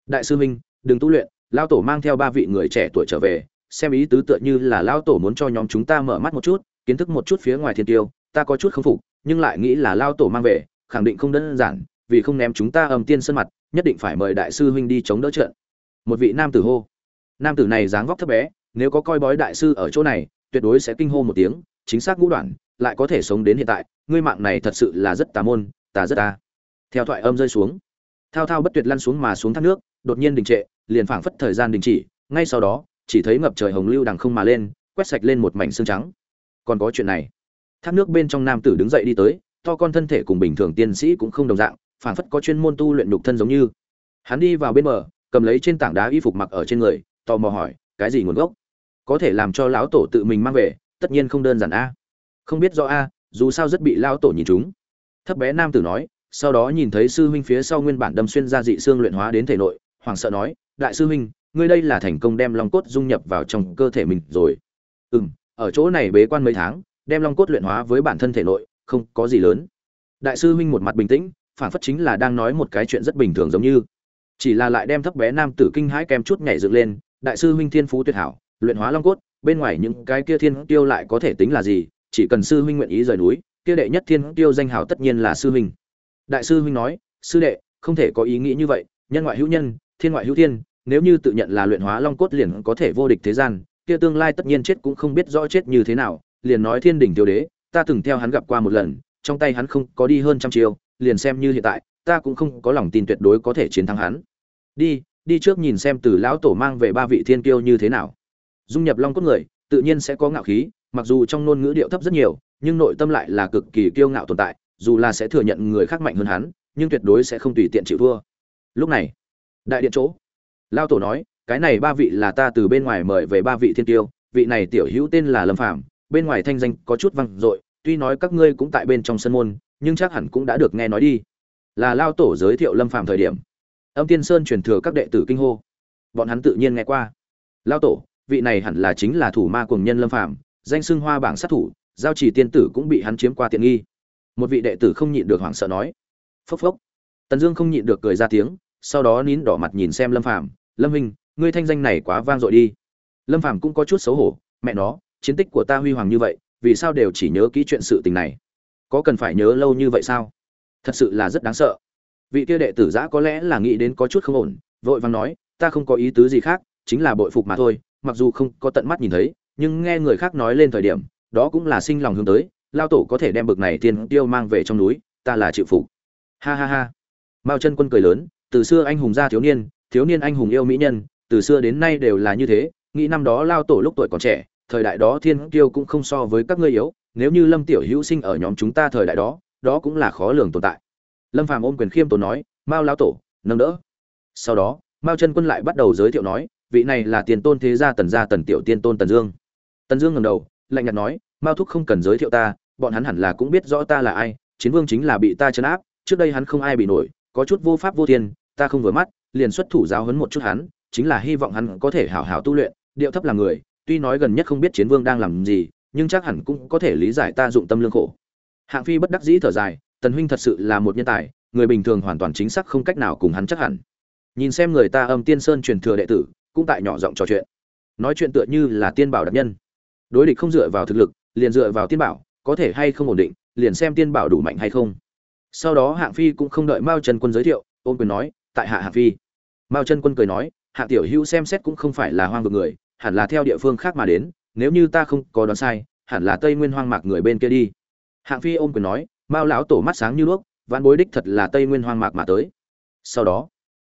Đại sư minh, đừng tu luyện lao tổ mang theo ba vị người trẻ tuổi trở về, xem ý tứ tựa như là lao tổ muốn cho nhóm chúng ta mở mắt một chút, kiến thức một chút phía ngoài thiên tiêu, ta có chút không phục, nhưng lại nghĩ là lao tổ mang về, khẳng định không đơn giản, vì không ném chúng ta âm tiên sân mặt nhất định phải mời đại sư huynh đi chống đỡ trận. Một vị nam tử hô. Nam tử này dáng vóc thấp bé, nếu có coi bói đại sư ở chỗ này, tuyệt đối sẽ kinh hô một tiếng, chính xác ngũ đoạn, lại có thể sống đến hiện tại, ngươi mạng này thật sự là rất tà môn, tà rất ta theo thoại âm rơi xuống, thao thao bất tuyệt lăn xuống mà xuống thác nước, đột nhiên đình trệ, liền phảng phất thời gian đình chỉ, ngay sau đó, chỉ thấy ngập trời hồng lưu đằng không mà lên, quét sạch lên một mảnh xương trắng. Còn có chuyện này. Thác nước bên trong nam tử đứng dậy đi tới to con thân thể cùng bình thường tiên sĩ cũng không đồng dạng, phảng phất có chuyên môn tu luyện nhục thân giống như. Hắn đi vào bên bờ, cầm lấy trên tảng đá y phục mặc ở trên người, tò mò hỏi, cái gì nguồn gốc? Có thể làm cho lão tổ tự mình mang về, tất nhiên không đơn giản a. Không biết do a, dù sao rất bị lão tổ nhìn chúng. Thấp bé nam tử nói, sau đó nhìn thấy sư huynh phía sau nguyên bản đâm xuyên ra dị xương luyện hóa đến thể nội hoàng sợ nói, đại sư huynh, ngươi đây là thành công đem long cốt dung nhập vào trong cơ thể mình rồi. Ừ m ở chỗ này bế quan mấy tháng, đem long cốt luyện hóa với bản thân thể nội không có gì lớn. Đại sư huynh một mặt bình tĩnh phản phất chính là đang nói một cái chuyện rất bình thường giống như. Chỉ là lại đem thấp bé nam tử kinh hãi kèm chút nhảy dựng lên, đại sư huynh thiên phú tuyệt hảo, luyện hóa long cốt, bên ngoài những cái kia thiên tiêu lại có thể tính là gì, chỉ cần sư huynh nguyện ý rời núi, kia đệ nhất thiên tiêu danh hào tất nhiên là sư huynh. Đại sư huynh nói, sư đệ, không thể có ý nghĩ như vậy, nhân ngoại hữu nhân, thiên ngoại hữu thiên, nếu như tự nhận là luyện hóa long cốt liền có thể vô địch thế gian, kia tương lai tất nhiên chết cũng không biết rõ chết như thế nào, liền nói thiên đỉnh tiêu đế ta từng theo hắn gặp qua một lần, trong tay hắn không có đi hơn trăm chiêu, liền xem như hiện tại, ta cũng không có lòng tin tuyệt đối có thể chiến thắng hắn. Đi đi trước nhìn xem từ lão tổ mang về ba vị thiên kiêu như thế nào. Dung nhập long cốt người, tự nhiên sẽ có ngạo khí, mặc dù trong ngôn ngữ điệu thấp rất nhiều, nhưng nội tâm lại là cực kỳ kiêu ngạo tồn tại, dù là sẽ thừa nhận người khác mạnh hơn hắn, nhưng tuyệt đối sẽ không tùy tiện chịu thua. Lúc này, đại điện chỗ lao tổ nói, cái này ba vị là ta từ bên ngoài mời về ba vị thiên tiêu vị này tiểu hữu tên là lâm phàm bên ngoài thanh danh có chút văng dội tuy nói các ngươi cũng tại bên trong sân môn nhưng chắc hẳn cũng đã được nghe nói đi. Là lao tổ giới thiệu lâm phạm thời điểm. Âm tiên sơn truyền thừa các đệ tử kinh hô. Bọn hắn tự nhiên nghe qua. Lao tổ vị này hẳn là chính là thủ ma cường nhân lâm phạm danh xưng hoa bảng sát thủ giao chỉ tiên tử cũng bị hắn chiếm qua tiện nghi. Một vị đệ tử không nhịn được hoảng sợ nói. Phốc phốc. Tần dương không nhịn được cười ra tiếng sau đó nín đỏ mặt nhìn xem lâm phàm. Lâm huynh, ngươi thanh danh này quá vang dội đi. Lâm phàm cũng có chút xấu hổ mẹ nó chiến tích của ta huy hoàng như vậy, vì sao đều chỉ nhớ kỹ chuyện sự tình này? Có cần phải nhớ lâu như vậy sao? Thật sự là rất đáng sợ. Vị kia đệ tử giã có lẽ là nghĩ đến có chút không ổn, vội vàng nói, ta không có ý tứ gì khác, chính là bội phục mà thôi, mặc dù không có tận mắt nhìn thấy, nhưng nghe người khác nói lên thời điểm, đó cũng là sinh lòng hướng tới, lao tổ có thể đem bực này tiền tiêu mang về trong núi, ta là chịu phục. Ha ha ha. Mao chân quân cười lớn, từ xưa anh hùng gia thiếu niên thiếu niên anh hùng yêu mỹ nhân, từ xưa đến nay đều là như thế, nghĩ năm đó lao tổ lúc tuổi còn trẻ thời đại đó thiên kiêu cũng không so với các ngươi yếu, nếu như lâm tiểu hữu sinh ở nhóm chúng ta thời đại đó đó cũng là khó lường tồn tại. Lâm phàm ôm quyền khiêm tốn nói, mao lao tổ, nâng đỡ. Sau đó, mao chân quân lại bắt đầu giới thiệu nói, vị này là tiền tôn thế gia tần gia tần tiểu tiên tôn tần dương. Tần dương ngẩng đầu, lạnh nhạt nói, mao thúc không cần giới thiệu ta, bọn hắn hẳn là cũng biết rõ ta là ai, chiến vương chính là bị ta chấn áp, trước đây hắn không ai bị nổi, có chút vô pháp vô thiên, ta không vừa mắt, liền xuất thủ giáo huấn một chút hắn, chính là hy vọng hắn có thể hảo hảo tu luyện, điệu thấp là người tuy nói gần nhất không biết chiến vương đang làm gì, nhưng chắc hẳn cũng có thể lý giải ta dụng tâm lương khổ. Hạng phi bất đắc dĩ thở dài, tần huynh thật sự là một nhân tài, người bình thường hoàn toàn chính xác không cách nào cùng hắn chắc hẳn. Nhìn xem người ta âm tiên sơn truyền thừa đệ tử, cũng tại nhỏ giọng trò chuyện. Nói chuyện tựa như là tiên bảo đặc nhân. Đối địch không dựa vào thực lực, liền dựa vào tiên bảo, có thể hay không ổn định, liền xem tiên bảo đủ mạnh hay không. Sau đó hạng phi cũng không đợi mao trần quân giới thiệu ôm quyền nói, tại hạ hạng phi. Mao trần quân cười nói, hạng tiểu hữu xem xét cũng không phải là hoang vực người hẳn là theo địa phương khác mà đến, nếu như ta không có đoán sai, hẳn là tây nguyên hoang mạc người bên kia đi. Hạng phi ôm quyền nói, mao lão tổ mắt sáng như đuốc vạn bối đích thật là tây nguyên hoang mạc mà tới. Sau đó,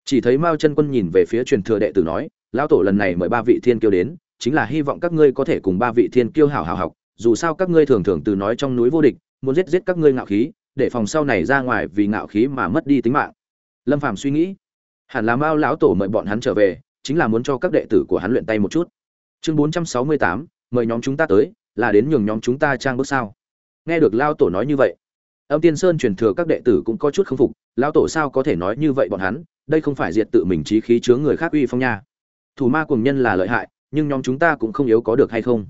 chỉ thấy mao chân quân nhìn về phía truyền thừa đệ tử nói, lão tổ lần này mời ba vị thiên kiêu đến, chính là hy vọng các ngươi có thể cùng ba vị thiên kiêu hảo hảo học, dù sao các ngươi thường thường từ nói trong núi vô địch, muốn giết giết các ngươi ngạo khí, để phòng sau này ra ngoài vì ngạo khí mà mất đi tính mạng. Lâm phàm suy nghĩ, hẳn là mao lão tổ mời bọn hắn trở về, chính là muốn cho các đệ tử của hắn luyện tay một chút chương 468, mời nhóm chúng ta tới là đến nhường nhóm chúng ta trang bước sao? Nghe được lao tổ nói như vậy âm tiên sơn truyền thừa các đệ tử cũng có chút không phục lao tổ sao có thể nói như vậy bọn hắn? Đây không phải diệt tự mình trí khí chứa người khác uy phong nha. Thủ ma cùng nhân là lợi hại nhưng nhóm chúng ta cũng không yếu có được hay không?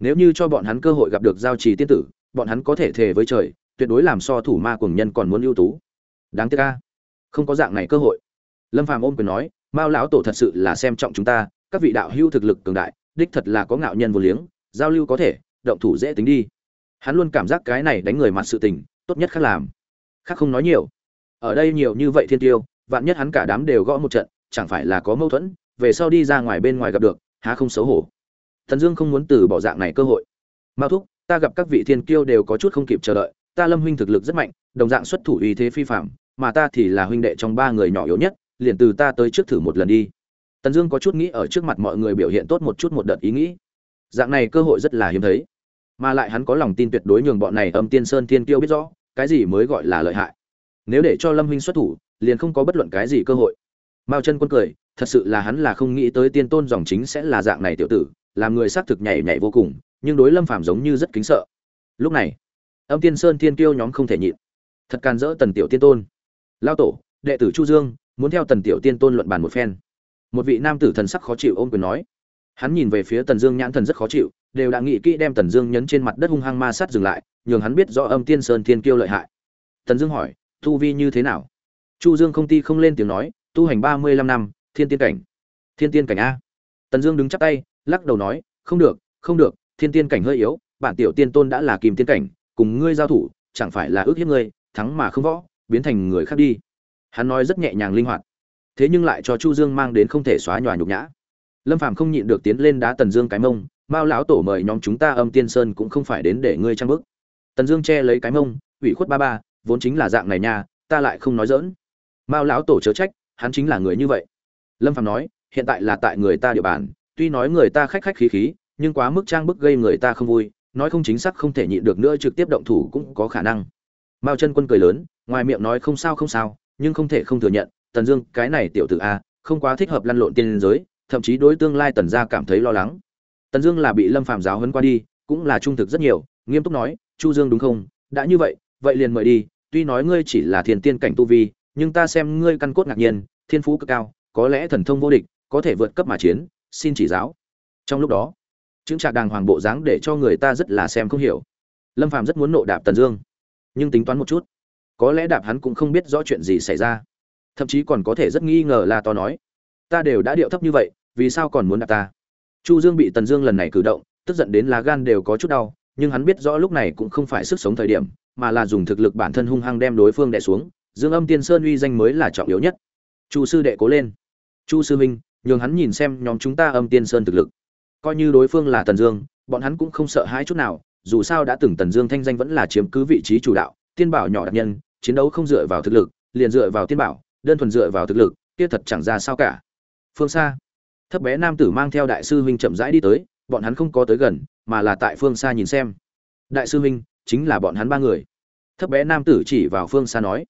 Nếu như cho bọn hắn cơ hội gặp được giao trì tiên tử bọn hắn có thể thề với trời tuyệt đối làm so thủ ma cùng nhân còn muốn ưu tú. Đáng tiếc ca không có dạng này cơ hội. Lâm phàm ôm quyền nói mao lão tổ thật sự là xem trọng chúng ta các vị đạo hưu thực lực cường đại đích thật là có ngạo nhân vô liếng, giao lưu có thể, động thủ dễ tính đi. Hắn luôn cảm giác cái này đánh người mặt sự tình, tốt nhất khác làm. Khác không nói nhiều. Ở đây nhiều như vậy thiên tiêu, vạn nhất hắn cả đám đều gõ một trận, chẳng phải là có mâu thuẫn, về sau đi ra ngoài bên ngoài gặp được, há không xấu hổ. Thần dương không muốn từ bỏ dạng này cơ hội. Mao thúc, ta gặp các vị thiên kiêu đều có chút không kịp chờ đợi, ta lâm huynh thực lực rất mạnh, đồng dạng xuất thủ uy thế phi phạm mà ta thì là huynh đệ trong ba người nhỏ yếu nhất, liền từ ta tới trước thử một lần đi tần dương có chút nghĩ ở trước mặt mọi người biểu hiện tốt một chút một đợt ý nghĩ. Dạng này cơ hội rất là hiếm thấy. Mà lại hắn có lòng tin tuyệt đối nhường bọn này âm tiên sơn thiên kiêu biết rõ, cái gì mới gọi là lợi hại. Nếu để cho lâm huynh xuất thủ, liền không có bất luận cái gì cơ hội. Mao chân quân cười, thật sự là hắn là không nghĩ tới tiên tôn dòng chính sẽ là dạng này tiểu tử, làm người xác thực nhảy nhảy vô cùng, nhưng đối lâm phàm giống như rất kính sợ. Lúc này, âm tiên sơn thiên kiêu nhóm không thể nhịn. Thật can dỡ tần tiểu tiên tôn. Lao tổ, đệ tử chu dương, muốn theo tần tiểu tiên tôn luận bàn một phen một vị nam tử thần sắc khó chịu ôm quyền nói. Hắn nhìn về phía tần dương nhãn thần rất khó chịu, đều đã nghĩ kỹ đem tần dương nhấn trên mặt đất hung hăng ma sát dừng lại, nhường hắn biết rõ âm tiên sơn thiên kiêu lợi hại. Tần dương hỏi tu vi như thế nào? Chu dương không ti không lên tiếng nói, tu hành ba mươi lăm năm, thiên tiên cảnh. Thiên tiên cảnh a? Tần dương đứng chắp tay, lắc đầu nói, không được không được, thiên tiên cảnh hơi yếu, bản tiểu tiên tôn đã là kìm tiên cảnh, cùng ngươi giao thủ, chẳng phải là ước hiếp ngươi, thắng mà không võ, biến thành người khác đi. Hắn nói rất nhẹ nhàng linh hoạt thế nhưng lại cho chu dương mang đến không thể xóa nhòa nhục nhã. Lâm phàm không nhịn được tiến lên đá tần dương cái mông, mao lão tổ mời nhóm chúng ta âm tiên sơn cũng không phải đến để ngươi trang bức. Tần dương che lấy cái mông, ủy khuất ba ba, vốn chính là dạng này nha, ta lại không nói dỡn mao lão tổ chớ trách, hắn chính là người như vậy. Lâm phàm nói, hiện tại là tại người ta địa bàn, tuy nói người ta khách khách khí khí, nhưng quá mức trang bức gây người ta không vui, nói không chính xác không thể nhịn được nữa trực tiếp động thủ cũng có khả năng. Mao chân quân cười lớn, ngoài miệng nói không sao không sao, nhưng không thể không thừa nhận tần dương, cái này tiểu tử a, không quá thích hợp lăn lộn tiên giới, thậm chí đối tương lai tần gia cảm thấy lo lắng. Tần dương là bị lâm phạm giáo hấn qua đi, cũng là trung thực rất nhiều, nghiêm túc nói, chu dương đúng không? Đã như vậy vậy liền mời đi, tuy nói ngươi chỉ là thiền tiên cảnh tu vi, nhưng ta xem ngươi căn cốt ngạc nhiên, thiên phú cực cao, có lẽ thần thông vô địch, có thể vượt cấp mà chiến, xin chỉ giáo. Trong lúc đó chứng trạc đàng hoàng bộ dáng để cho người ta rất là xem không hiểu. Lâm phàm rất muốn nộ đạp tần dương, nhưng tính toán một chút, có lẽ đạp hắn cũng không biết rõ chuyện gì xảy ra thậm chí còn có thể rất nghi ngờ là to nói, ta đều đã điệu thấp như vậy, vì sao còn muốn đặt ta? Chu dương bị tần dương lần này cử động, tức giận đến lá gan đều có chút đau, nhưng hắn biết rõ lúc này cũng không phải sức sống thời điểm, mà là dùng thực lực bản thân hung hăng đem đối phương đè xuống, dương âm tiên sơn uy danh mới là trọng yếu nhất. Chu sư đệ cố lên. Chu sư minh nhường hắn nhìn xem nhóm chúng ta âm tiên sơn thực lực. Coi như đối phương là tần dương, bọn hắn cũng không sợ hãi chút nào, dù sao đã từng tần dương thanh danh vẫn là chiếm cứ vị trí chủ đạo, tiên bảo nhỏ đặc nhân, chiến đấu không dựa vào thực lực, liền dựa vào tiên bảo đơn thuần dựa vào thực lực, kia thật chẳng ra sao cả. Phương xa, thấp bé nam tử mang theo đại sư huynh chậm rãi đi tới, bọn hắn không có tới gần, mà là tại phương xa nhìn xem. Đại sư huynh, chính là bọn hắn ba người. Thấp bé nam tử chỉ vào phương xa nói.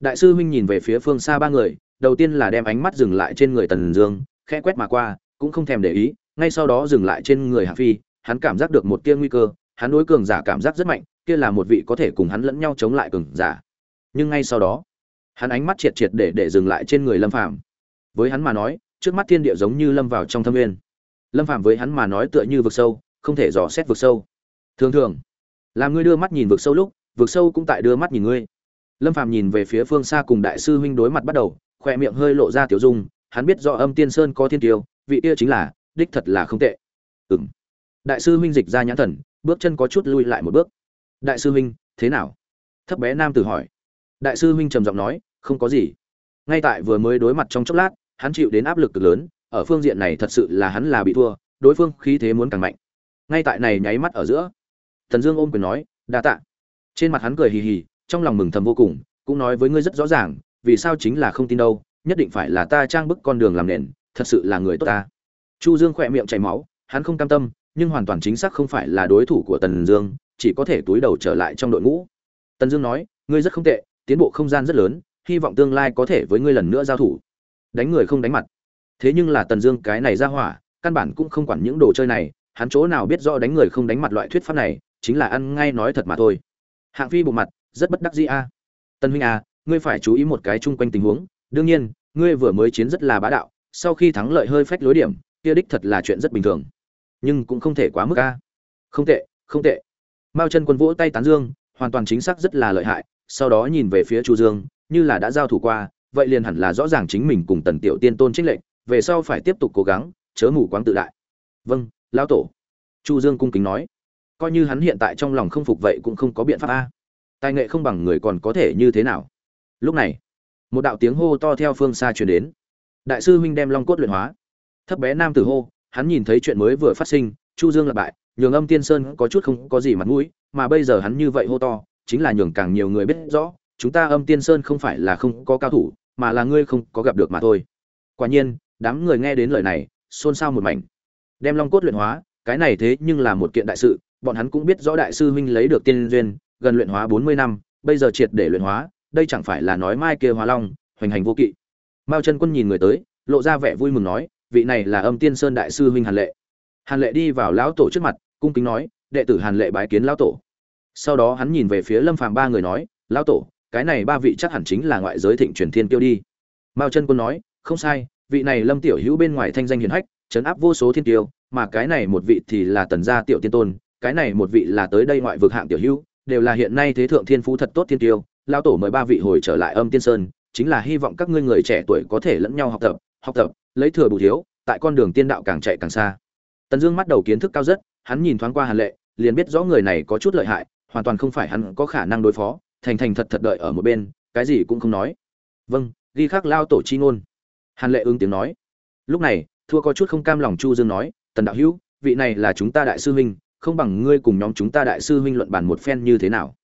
Đại sư huynh nhìn về phía phương xa ba người, đầu tiên là đem ánh mắt dừng lại trên người tần dương, khẽ quét mà qua, cũng không thèm để ý, ngay sau đó dừng lại trên người hạ phi, hắn cảm giác được một tia nguy cơ, hắn đối cường giả cảm giác rất mạnh, kia là một vị có thể cùng hắn lẫn nhau chống lại cường giả. Nhưng ngay sau đó hắn ánh mắt triệt triệt để để dừng lại trên người lâm phàm. Với hắn mà nói, trước mắt thiên địa giống như lâm vào trong thâm nguyên. Lâm phàm với hắn mà nói tựa như vực sâu, không thể dò xét vực sâu. Thường thường làm ngươi đưa mắt nhìn vực sâu lúc, vực sâu cũng tại đưa mắt nhìn ngươi. Lâm phàm nhìn về phía phương xa cùng đại sư huynh đối mặt bắt đầu khoe miệng hơi lộ ra tiểu dung, hắn biết do âm tiên sơn có thiên tiêu, vị kia chính là, đích thật là không tệ. Ừm. Đại sư huynh dịch ra nhãn thần, bước chân có chút lui lại một bước. Đại sư huynh, thế nào? Thấp bé nam tử hỏi. Đại sư huynh trầm giọng nói không có gì. Ngay tại vừa mới đối mặt trong chốc lát, hắn chịu đến áp lực cực lớn, ở phương diện này thật sự là hắn là bị thua, đối phương khí thế muốn càng mạnh. Ngay tại này nháy mắt ở giữa tần dương ôm quyền nói, đa tạ. Trên mặt hắn cười hì hì, trong lòng mừng thầm vô cùng, cũng nói với ngươi rất rõ ràng, vì sao chính là không tin đâu, nhất định phải là ta trang bức con đường làm nền, thật sự là người tốt ta. Chu dương khỏe miệng chảy máu, hắn không cam tâm, nhưng hoàn toàn chính xác không phải là đối thủ của tần dương, chỉ có thể túi đầu trở lại trong đội ngũ. Tần dương nói, ngươi rất không tệ, tiến bộ không gian rất lớn hy vọng tương lai có thể với ngươi lần nữa giao thủ. Đánh người không đánh mặt. Thế nhưng là tần dương cái này ra hỏa, căn bản cũng không quản những đồ chơi này, hắn chỗ nào biết rõ đánh người không đánh mặt loại thuyết pháp này, chính là ăn ngay nói thật mà thôi. Hạng phi bộ mặt, rất bất đắc dĩ a. À. Tân huynh a ngươi phải chú ý một cái chung quanh tình huống. Đương nhiên, ngươi vừa mới chiến rất là bá đạo, sau khi thắng lợi hơi phách lối điểm, kia đích thật là chuyện rất bình thường. Nhưng cũng không thể quá mức a. À. Không tệ không tệ. Mao chân quân vỗ tay tán dương, hoàn toàn chính xác rất là lợi hại, sau đó nhìn về phía chu dương như là đã giao thủ qua, vậy liền hẳn là rõ ràng chính mình cùng tần tiểu tiên tôn trích lệnh về sau phải tiếp tục cố gắng, chớ mù quáng tự đại. Vâng lão tổ. Chu dương cung kính nói. Coi như hắn hiện tại trong lòng không phục vậy cũng không có biện pháp a. Tài nghệ không bằng người còn có thể như thế nào? Lúc này, một đạo tiếng hô to theo phương xa truyền đến. Đại sư huynh đem long cốt luyện hóa. Thấp bé nam tử hô, hắn nhìn thấy chuyện mới vừa phát sinh, chu dương là bại nhường âm tiên sơn có chút không có gì mặt mũi, mà bây giờ hắn như vậy hô to, chính là nhường càng nhiều người biết rõ chúng ta âm tiên sơn không phải là không có cao thủ, mà là ngươi không có gặp được mà thôi. Quả nhiên, đám người nghe đến lời này, xôn xao một mảnh. Đem long cốt luyện hóa, cái này thế nhưng là một kiện đại sự, bọn hắn cũng biết rõ đại sư huynh lấy được tiên duyên, gần luyện hóa bốn mươi năm, bây giờ triệt để luyện hóa, đây chẳng phải là nói mai kia hóa long, hoành hành vô kỵ. Mao chân quân nhìn người tới, lộ ra vẻ vui mừng nói, vị này là âm tiên sơn đại sư huynh hàn lệ. Hàn lệ đi vào lão tổ trước mặt, cung kính nói, đệ tử hàn lệ bái kiến lão tổ. Sau đó hắn nhìn về phía lâm phàm ba người nói, lão tổ cái này ba vị chắc hẳn chính là ngoại giới thịnh truyền thiên tiêu đi. Mao chân quân nói, không sai, vị này lâm tiểu hữu bên ngoài thanh danh hiển hách, chấn áp vô số thiên tiêu mà cái này một vị thì là tần gia tiểu tiên tôn, cái này một vị là tới đây ngoại vực hạng tiểu hữu, đều là hiện nay thế thượng thiên phú thật tốt thiên tiêu lão tổ mời ba vị hồi trở lại âm tiên sơn, chính là hy vọng các ngươi người trẻ tuổi có thể lẫn nhau học tập học tập, lấy thừa bù thiếu, tại con đường tiên đạo càng chạy càng xa. Tần dương mắt đầu kiến thức cao rất, hắn nhìn thoáng qua hàn lệ, liền biết rõ người này có chút lợi hại, hoàn toàn không phải hắn có khả năng đối phó thành thành thật thật đợi ở một bên, cái gì cũng không nói. Vâng ghi khắc lao tổ chi ngôn. Hàn lệ ứng tiếng nói. Lúc này, thua có chút không cam lòng chu dương nói, tần đạo hữu, vị này là chúng ta đại sư huynh, không bằng ngươi cùng nhóm chúng ta đại sư huynh luận bàn một phen như thế nào?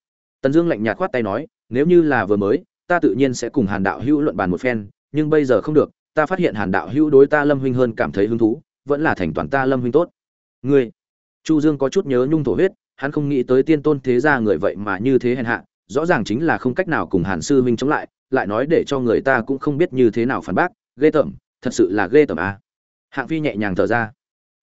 Tần dương lạnh nhạt khoát tay nói, nếu như là vừa mới, ta tự nhiên sẽ cùng hàn đạo hữu luận bàn một phen, nhưng bây giờ không được, ta phát hiện hàn đạo hữu đối ta lâm huynh hơn cảm thấy hứng thú, vẫn là thành toàn ta lâm huynh tốt. Ngươi? Chu dương có chút nhớ nhung thổ huyết, hắn không nghĩ tới tiên tôn thế gia người vậy mà như thế hèn hạ rõ ràng chính là không cách nào cùng hàn sư huynh chống lại lại nói để cho người ta cũng không biết như thế nào phản bác, ghê tởm, thật sự là ghê tởm à. hạng phi nhẹ nhàng thở ra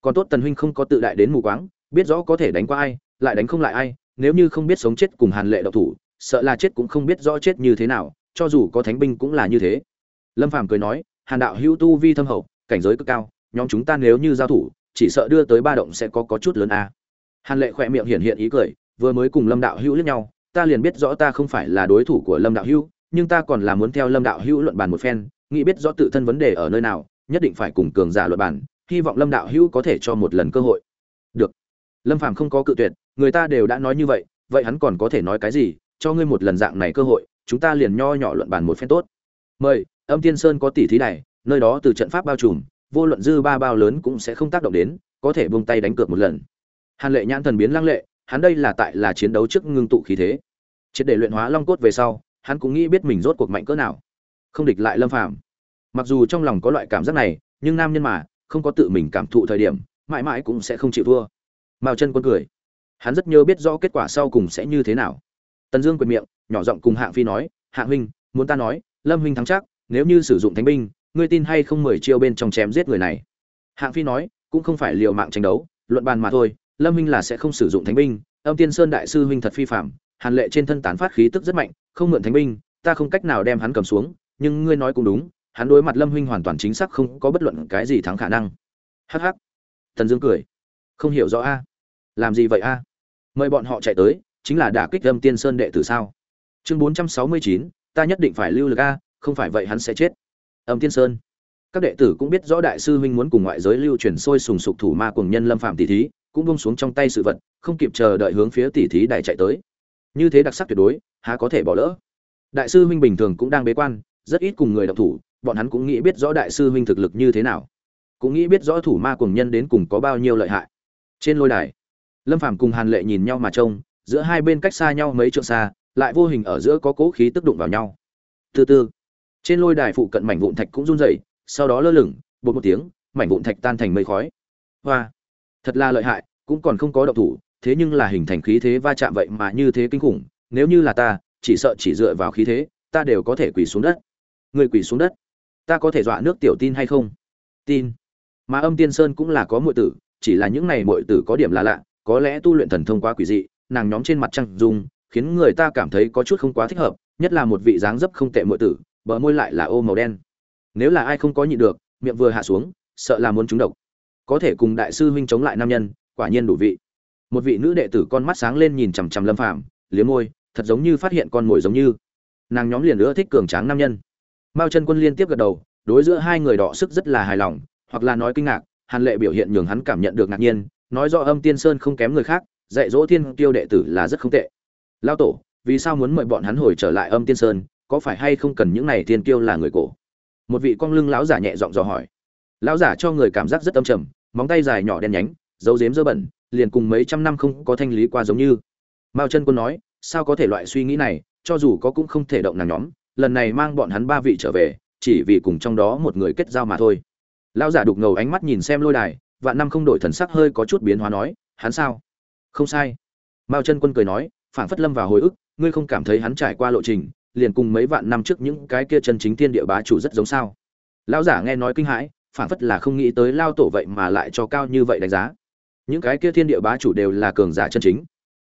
còn tốt tần huynh không có tự đại đến mù quáng, biết rõ có thể đánh qua ai, lại đánh không lại ai, nếu như không biết sống chết cùng hàn lệ độc thủ, sợ là chết cũng không biết rõ chết như thế nào, cho dù có thánh binh cũng là như thế lâm phàm cười nói, hàn đạo hữu tu vi thâm hậu, cảnh giới cực cao, nhóm chúng ta nếu như giao thủ, chỉ sợ đưa tới ba động sẽ có có chút lớn a à. hàn lệ khỏe miệng hiện hiện ý cười, vừa mới cùng lâm đạo hữu lẫn nhau ta liền biết rõ ta không phải là đối thủ của lâm đạo hữu, nhưng ta còn là muốn theo lâm đạo hữu luận bàn một phen, nghĩ biết rõ tự thân vấn đề ở nơi nào, nhất định phải cùng cường giả luận bàn, hy vọng lâm đạo hữu có thể cho một lần cơ hội. Được. Lâm phàm không có cự tuyệt, người ta đều đã nói như vậy vậy hắn còn có thể nói cái gì, cho ngươi một lần dạng này cơ hội, chúng ta liền nho nhỏ luận bàn một phen tốt. Mời, âm tiên sơn có tỷ thí này, nơi đó từ trận pháp bao trùm, vô luận dư ba bao lớn cũng sẽ không tác động đến, có thể buông tay đánh cược một lần. Hàn lệ nhãn thần biến lăng lệ hắn đây là tại là chiến đấu trước ngưng tụ khí thế. Triệt để luyện hóa long cốt về sau, hắn cũng nghĩ biết mình rốt cuộc mạnh cỡ nào. Không địch lại lâm phàm. Mặc dù trong lòng có loại cảm giác này, nhưng nam nhân mà, không có tự mình cảm thụ thời điểm, mãi mãi cũng sẽ không chịu thua. Mao chân quân cười. Hắn rất nhớ biết rõ kết quả sau cùng sẽ như thế nào. Tần dương quyền miệng, nhỏ giọng cùng hạng phi nói, hạng huynh, muốn ta nói, lâm huynh thắng chắc, nếu như sử dụng thánh binh, ngươi tin hay không mười chiêu bên trong chém giết người này? Hạng phi nói, cũng không phải liều mạng tranh đấu, luận bàn mà thôi lâm huynh là sẽ không sử dụng thánh binh, âm tiên sơn đại sư huynh thật phi phạm hàn lệ trên thân tán phát khí tức rất mạnh, không mượn thánh binh, ta không cách nào đem hắn cầm xuống, nhưng ngươi nói cũng đúng, hắn đối mặt lâm huynh hoàn toàn chính xác không có bất luận cái gì thắng khả năng. Hh tần dương cười. Không hiểu rõ a. Làm gì vậy a? Mời bọn họ chạy tới, chính là đả kích âm tiên sơn đệ tử sao? Chương bốn trăm sáu mươi chín, ta nhất định phải lưu lực a, không phải vậy hắn sẽ chết. Âm tiên sơn. Các đệ tử cũng biết rõ đại sư huynh muốn cùng ngoại giới lưu truyền sôi sùng sục thủ ma cùng nhân lâm phạm tỷ thí cũng buông xuống trong tay sự vật, không kịp chờ đợi hướng phía tỷ thí đài chạy tới. Như thế đặc sắc tuyệt đối, há có thể bỏ lỡ. Đại sư huynh bình thường cũng đang bế quan, rất ít cùng người đọc thủ, bọn hắn cũng nghĩ biết rõ đại sư huynh thực lực như thế nào. Cũng nghĩ biết rõ thủ ma cùng nhân đến cùng có bao nhiêu lợi hại. Trên lôi đài, lâm phàm cùng hàn lệ nhìn nhau mà trông, giữa hai bên cách xa nhau mấy trượng xa, lại vô hình ở giữa có cố khí tức đụng vào nhau. Từ từ, trên lôi đài phụ cận mảnh vụn thạch cũng run rẩy, sau đó lơ lửng bột một tiếng, mảnh vụn thạch tan thành mây khói. Hoa! Thật là lợi hại, cũng còn không có động thủ, thế nhưng là hình thành khí thế va chạm vậy mà như thế kinh khủng, nếu như là ta, chỉ sợ chỉ dựa vào khí thế, ta đều có thể quỳ xuống đất. Người quỳ xuống đất, ta có thể dọa nước tiểu tin hay không? Tin. Mà âm tiên sơn cũng là có muội tử, chỉ là những này muội tử có điểm là lạ, có lẽ tu luyện thần thông quá quỷ dị, nàng nhóm trên mặt trăng dung khiến người ta cảm thấy có chút không quá thích hợp, nhất là một vị dáng dấp không tệ muội tử, bờ môi lại là ô màu đen. Nếu là ai không có nhịn được, miệng vừa hạ xuống, sợ là muốn trúng độc có thể cùng đại sư huynh chống lại nam nhân, quả nhiên đủ vị. Một vị nữ đệ tử con mắt sáng lên nhìn chằm chằm lâm phàm, liếm môi, thật giống như phát hiện con mồi giống như. Nàng nhóm liền nữa thích cường tráng nam nhân. Mao chân quân liên tiếp gật đầu, đối giữa hai người đọ sức rất là hài lòng, hoặc là nói kinh ngạc, hàn lệ biểu hiện nhường hắn cảm nhận được ngạc nhiên, nói do âm tiên sơn không kém người khác, dạy dỗ thiên tiêu đệ tử là rất không tệ. Lao tổ, vì sao muốn mời bọn hắn hồi trở lại âm tiên sơn, có phải hay không cần những này thiên tiêu là người cổ? Một vị con lưng lão giả nhẹ giọng dò hỏi. Lão giả cho người cảm giác rất âm trầm móng tay dài nhỏ đen nhánh, dấu dếm dơ bẩn, liền cùng mấy trăm năm không có thanh lý qua giống như. Mao chân quân nói, sao có thể loại suy nghĩ này, cho dù có cũng không thể động nàng nhóm, lần này mang bọn hắn ba vị trở về, chỉ vì cùng trong đó một người kết giao mà thôi. Lão giả đục ngầu ánh mắt nhìn xem lôi đài, vạn năm không đổi thần sắc hơi có chút biến hóa nói, hắn sao? Không sai. Mao chân quân cười nói phản phất lâm vào hồi ức, ngươi không cảm thấy hắn trải qua lộ trình, liền cùng mấy vạn năm trước những cái kia chân chính thiên địa bá chủ rất giống sao? Lão giả nghe nói kinh hãi phản phất là không nghĩ tới lao tổ vậy mà lại cho cao như vậy đánh giá. Những cái kia thiên địa bá chủ đều là cường giả chân chính.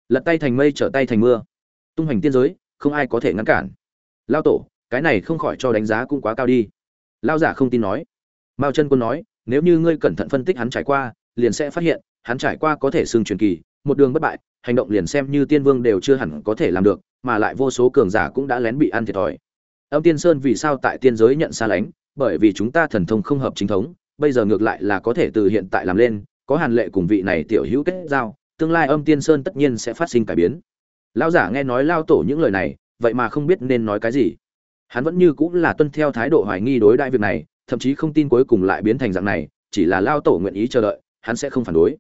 Lật tay thành mây, trở tay thành mưa. Tung hoành tiên giới, không ai có thể ngăn cản. Lao tổ, cái này không khỏi cho đánh giá cũng quá cao đi. Lao giả không tin nói. Mao chân quân nói, nếu như ngươi cẩn thận phân tích hắn trải qua, liền sẽ phát hiện, hắn trải qua có thể xưng truyền kỳ, một đường bất bại, hành động liền xem như tiên vương đều chưa hẳn có thể làm được, mà lại vô số cường giả cũng đã lén bị ăn thiệt thòi. Âm tiên sơn vì sao tại tiên giới nhận xa lánh? Bởi vì chúng ta thần thông không hợp chính thống, bây giờ ngược lại là có thể từ hiện tại làm lên, có hàn lệ cùng vị này tiểu hữu kết giao, tương lai âm tiên sơn tất nhiên sẽ phát sinh cải biến. Lão giả nghe nói lao tổ những lời này, vậy mà không biết nên nói cái gì. Hắn vẫn như cũng là tuân theo thái độ hoài nghi đối đại việc này, thậm chí không tin cuối cùng lại biến thành dạng này, chỉ là lao tổ nguyện ý chờ đợi, hắn sẽ không phản đối.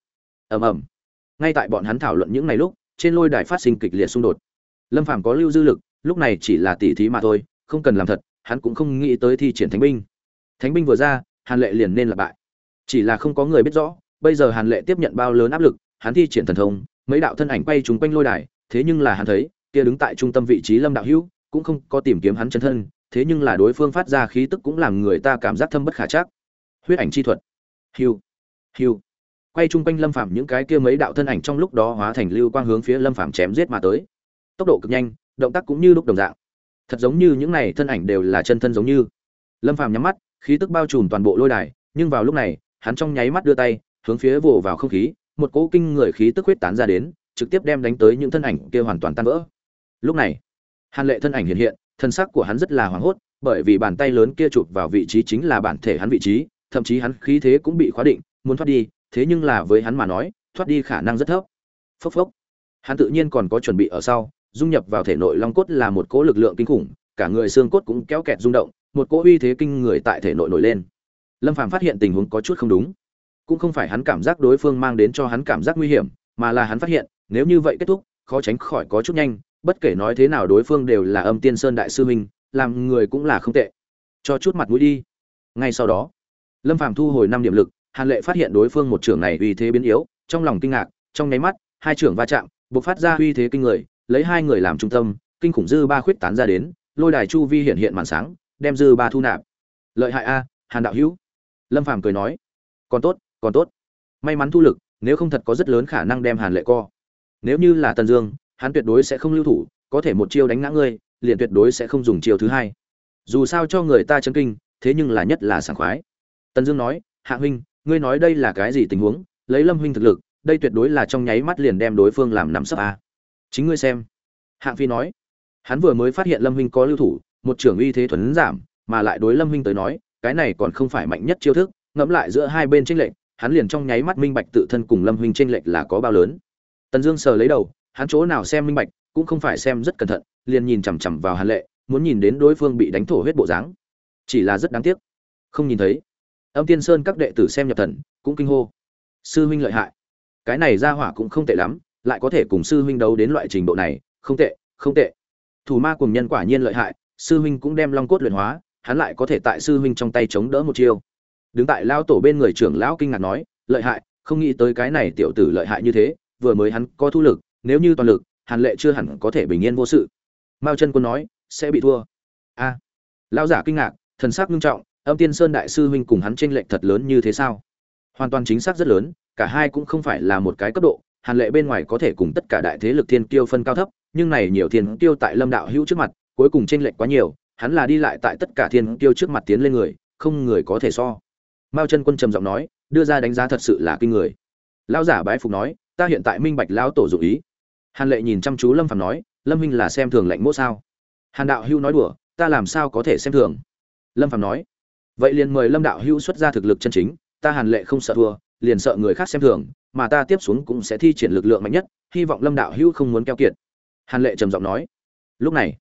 Ầm ầm. Ngay tại bọn hắn thảo luận những này lúc, trên lôi đài phát sinh kịch liệt xung đột. Lâm phàm có lưu dư lực, lúc này chỉ là tỉ thí mà thôi, không cần làm thật hắn cũng không nghĩ tới thi triển thánh binh. Thánh binh vừa ra, hàn lệ liền nên là bại. Chỉ là không có người biết rõ, bây giờ hàn lệ tiếp nhận bao lớn áp lực, hắn thi triển thần thông, mấy đạo thân ảnh quay trúng quanh lôi đài, thế nhưng là hắn thấy, kia đứng tại trung tâm vị trí lâm đạo hữu, cũng không có tìm kiếm hắn chân thân, thế nhưng là đối phương phát ra khí tức cũng làm người ta cảm giác thâm bất khả chắc. Huyết ảnh chi thuật. Hiu hiu quay chung quanh lâm phạm những cái kia mấy đạo thân ảnh trong lúc đó hóa thành lưu quang hướng phía lâm phạm chém giết mà tới. Tốc độ cực nhanh, động tác cũng như lúc đồng dạng thật giống như những này thân ảnh đều là chân thân giống như. Lâm phàm nhắm mắt, khí tức bao trùm toàn bộ lôi đài, nhưng vào lúc này, hắn trong nháy mắt đưa tay, hướng phía vồ vào không khí, một cỗ kinh người khí tức huyết tán ra đến, trực tiếp đem đánh tới những thân ảnh kia hoàn toàn tan vỡ. Lúc này, hàn lệ thân ảnh hiện hiện, thân sắc của hắn rất là hoảng hốt, bởi vì bàn tay lớn kia chụp vào vị trí chính là bản thể hắn vị trí, thậm chí hắn khí thế cũng bị khóa định, muốn thoát đi, thế nhưng là với hắn mà nói, thoát đi khả năng rất thấp. Phốc phốc. Hắn tự nhiên còn có chuẩn bị ở sau dung nhập vào thể nội long cốt là một cỗ lực lượng kinh khủng, cả người xương cốt cũng kéo kẹt rung động, một cỗ uy thế kinh người tại thể nội nổi lên. Lâm phàm phát hiện tình huống có chút không đúng. Cũng không phải hắn cảm giác đối phương mang đến cho hắn cảm giác nguy hiểm, mà là hắn phát hiện, nếu như vậy kết thúc, khó tránh khỏi có chút nhanh, bất kể nói thế nào đối phương đều là âm tiên sơn đại sư huynh, làm người cũng là không tệ. Cho chút mặt mũi đi. Ngay sau đó, lâm phàm thu hồi năm điểm lực, hàn lệ phát hiện đối phương một trưởng này uy thế biến yếu, trong lòng kinh ngạc, trong nháy mắt, hai trưởng va chạm, bộc phát ra uy thế kinh người lấy hai người làm trung tâm, kinh khủng dư ba khuyết tán ra đến, lôi đài chu vi hiện hiện màn sáng, đem dư ba thu nạp. Lợi hại a, hàn đạo hữu. Lâm phàm cười nói. Còn tốt còn tốt. May mắn thu lực, nếu không thật có rất lớn khả năng đem hàn lệ co. Nếu như là tần dương, hắn tuyệt đối sẽ không lưu thủ, có thể một chiêu đánh ngã ngươi, liền tuyệt đối sẽ không dùng chiêu thứ hai. Dù sao cho người ta chấn kinh, thế nhưng là nhất là sảng khoái. Tần dương nói, hạ huynh, ngươi nói đây là cái gì tình huống? Lấy lâm huynh thực lực, đây tuyệt đối là trong nháy mắt liền đem đối phương làm nằm sấp a chính ngươi xem. Hạng phi nói. Hắn vừa mới phát hiện lâm huynh có lưu thủ, một trưởng uy thế thuần giảm, mà lại đối lâm huynh tới nói, cái này còn không phải mạnh nhất chiêu thức, ngẫm lại giữa hai bên tranh lệch, hắn liền trong nháy mắt minh bạch tự thân cùng lâm huynh tranh lệch là có bao lớn. Tần dương sờ lấy đầu, hắn chỗ nào xem minh bạch, cũng không phải xem rất cẩn thận, liền nhìn chằm chằm vào hàn lệ, muốn nhìn đến đối phương bị đánh thổ huyết bộ dáng. Chỉ là rất đáng tiếc. Không nhìn thấy. Âm tiên sơn các đệ tử xem nhập thần, cũng kinh hô. Sư huynh lợi hại. Cái này ra hỏa cũng không tệ lắm lại có thể cùng sư huynh đấu đến loại trình độ này, không tệ không tệ. Thủ ma cùng nhân quả nhiên lợi hại, sư huynh cũng đem long cốt luyện hóa, hắn lại có thể tại sư huynh trong tay chống đỡ một chiêu. Đứng tại lao tổ bên người trưởng lão kinh ngạc nói, lợi hại, không nghĩ tới cái này tiểu tử lợi hại như thế, vừa mới hắn có thu lực, nếu như toàn lực, hàn lệ chưa hẳn có thể bình yên vô sự. Mao chân quân nói, sẽ bị thua. A. Lão giả kinh ngạc, thần sắc nghiêm trọng, âm tiên sơn đại sư huynh cùng hắn tranh lệch thật lớn như thế sao? Hoàn toàn chính xác rất lớn, cả hai cũng không phải là một cái cấp độ hàn lệ bên ngoài có thể cùng tất cả đại thế lực thiên kiêu phân cao thấp, nhưng này nhiều thiên kiêu tại lâm đạo hữu trước mặt, cuối cùng chênh lệch quá nhiều, hắn là đi lại tại tất cả thiên kiêu trước mặt tiến lên người, không người có thể so. Mao chân quân trầm giọng nói, đưa ra đánh giá thật sự là kinh người. Lão giả bái phục nói, ta hiện tại minh bạch lão tổ dụng ý. Hàn lệ nhìn chăm chú lâm phàm nói, lâm huynh là xem thường lệnh mỗ sao? Hàn đạo hưu nói đùa, ta làm sao có thể xem thường? Lâm phàm nói, vậy liền mời lâm đạo hưu xuất ra thực lực chân chính, ta hàn lệ không sợ thua, liền sợ người khác xem thường mà ta tiếp xuống cũng sẽ thi triển lực lượng mạnh nhất, hy vọng lâm đạo hưu không muốn keo kiệt. Hàn lệ trầm giọng nói. Lúc này,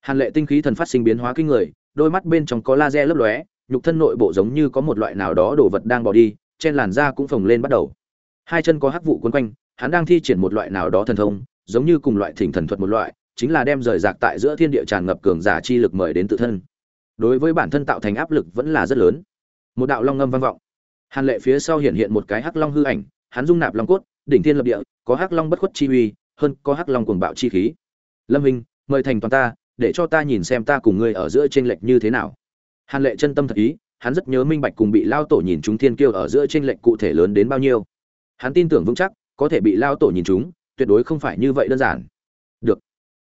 hàn lệ tinh khí thần phát sinh biến hóa kinh người, đôi mắt bên trong có laser lấp lóe, nhục thân nội bộ giống như có một loại nào đó đồ vật đang bỏ đi, trên làn da cũng phồng lên bắt đầu. Hai chân có hắc vụ quấn quanh, hắn đang thi triển một loại nào đó thần thông, giống như cùng loại thỉnh thần thuật một loại, chính là đem rời rạc tại giữa thiên địa tràn ngập cường giả chi lực mời đến tự thân. Đối với bản thân tạo thành áp lực vẫn là rất lớn. Một đạo long ngâm vang vọng. Hàn lệ phía sau hiện hiện một cái hắc long hư ảnh hắn dung nạp long cốt, đỉnh thiên lập địa, có hắc long bất khuất chi uy, hơn có hắc long cuồng bạo chi khí. Lâm hình mời thành toàn ta, để cho ta nhìn xem ta cùng ngươi ở giữa tranh lệch như thế nào. Hàn lệ chân tâm thật ý, hắn rất nhớ minh bạch cùng bị lao tổ nhìn chúng thiên kiêu ở giữa tranh lệch cụ thể lớn đến bao nhiêu. Hắn tin tưởng vững chắc, có thể bị lao tổ nhìn chúng, tuyệt đối không phải như vậy đơn giản. Được.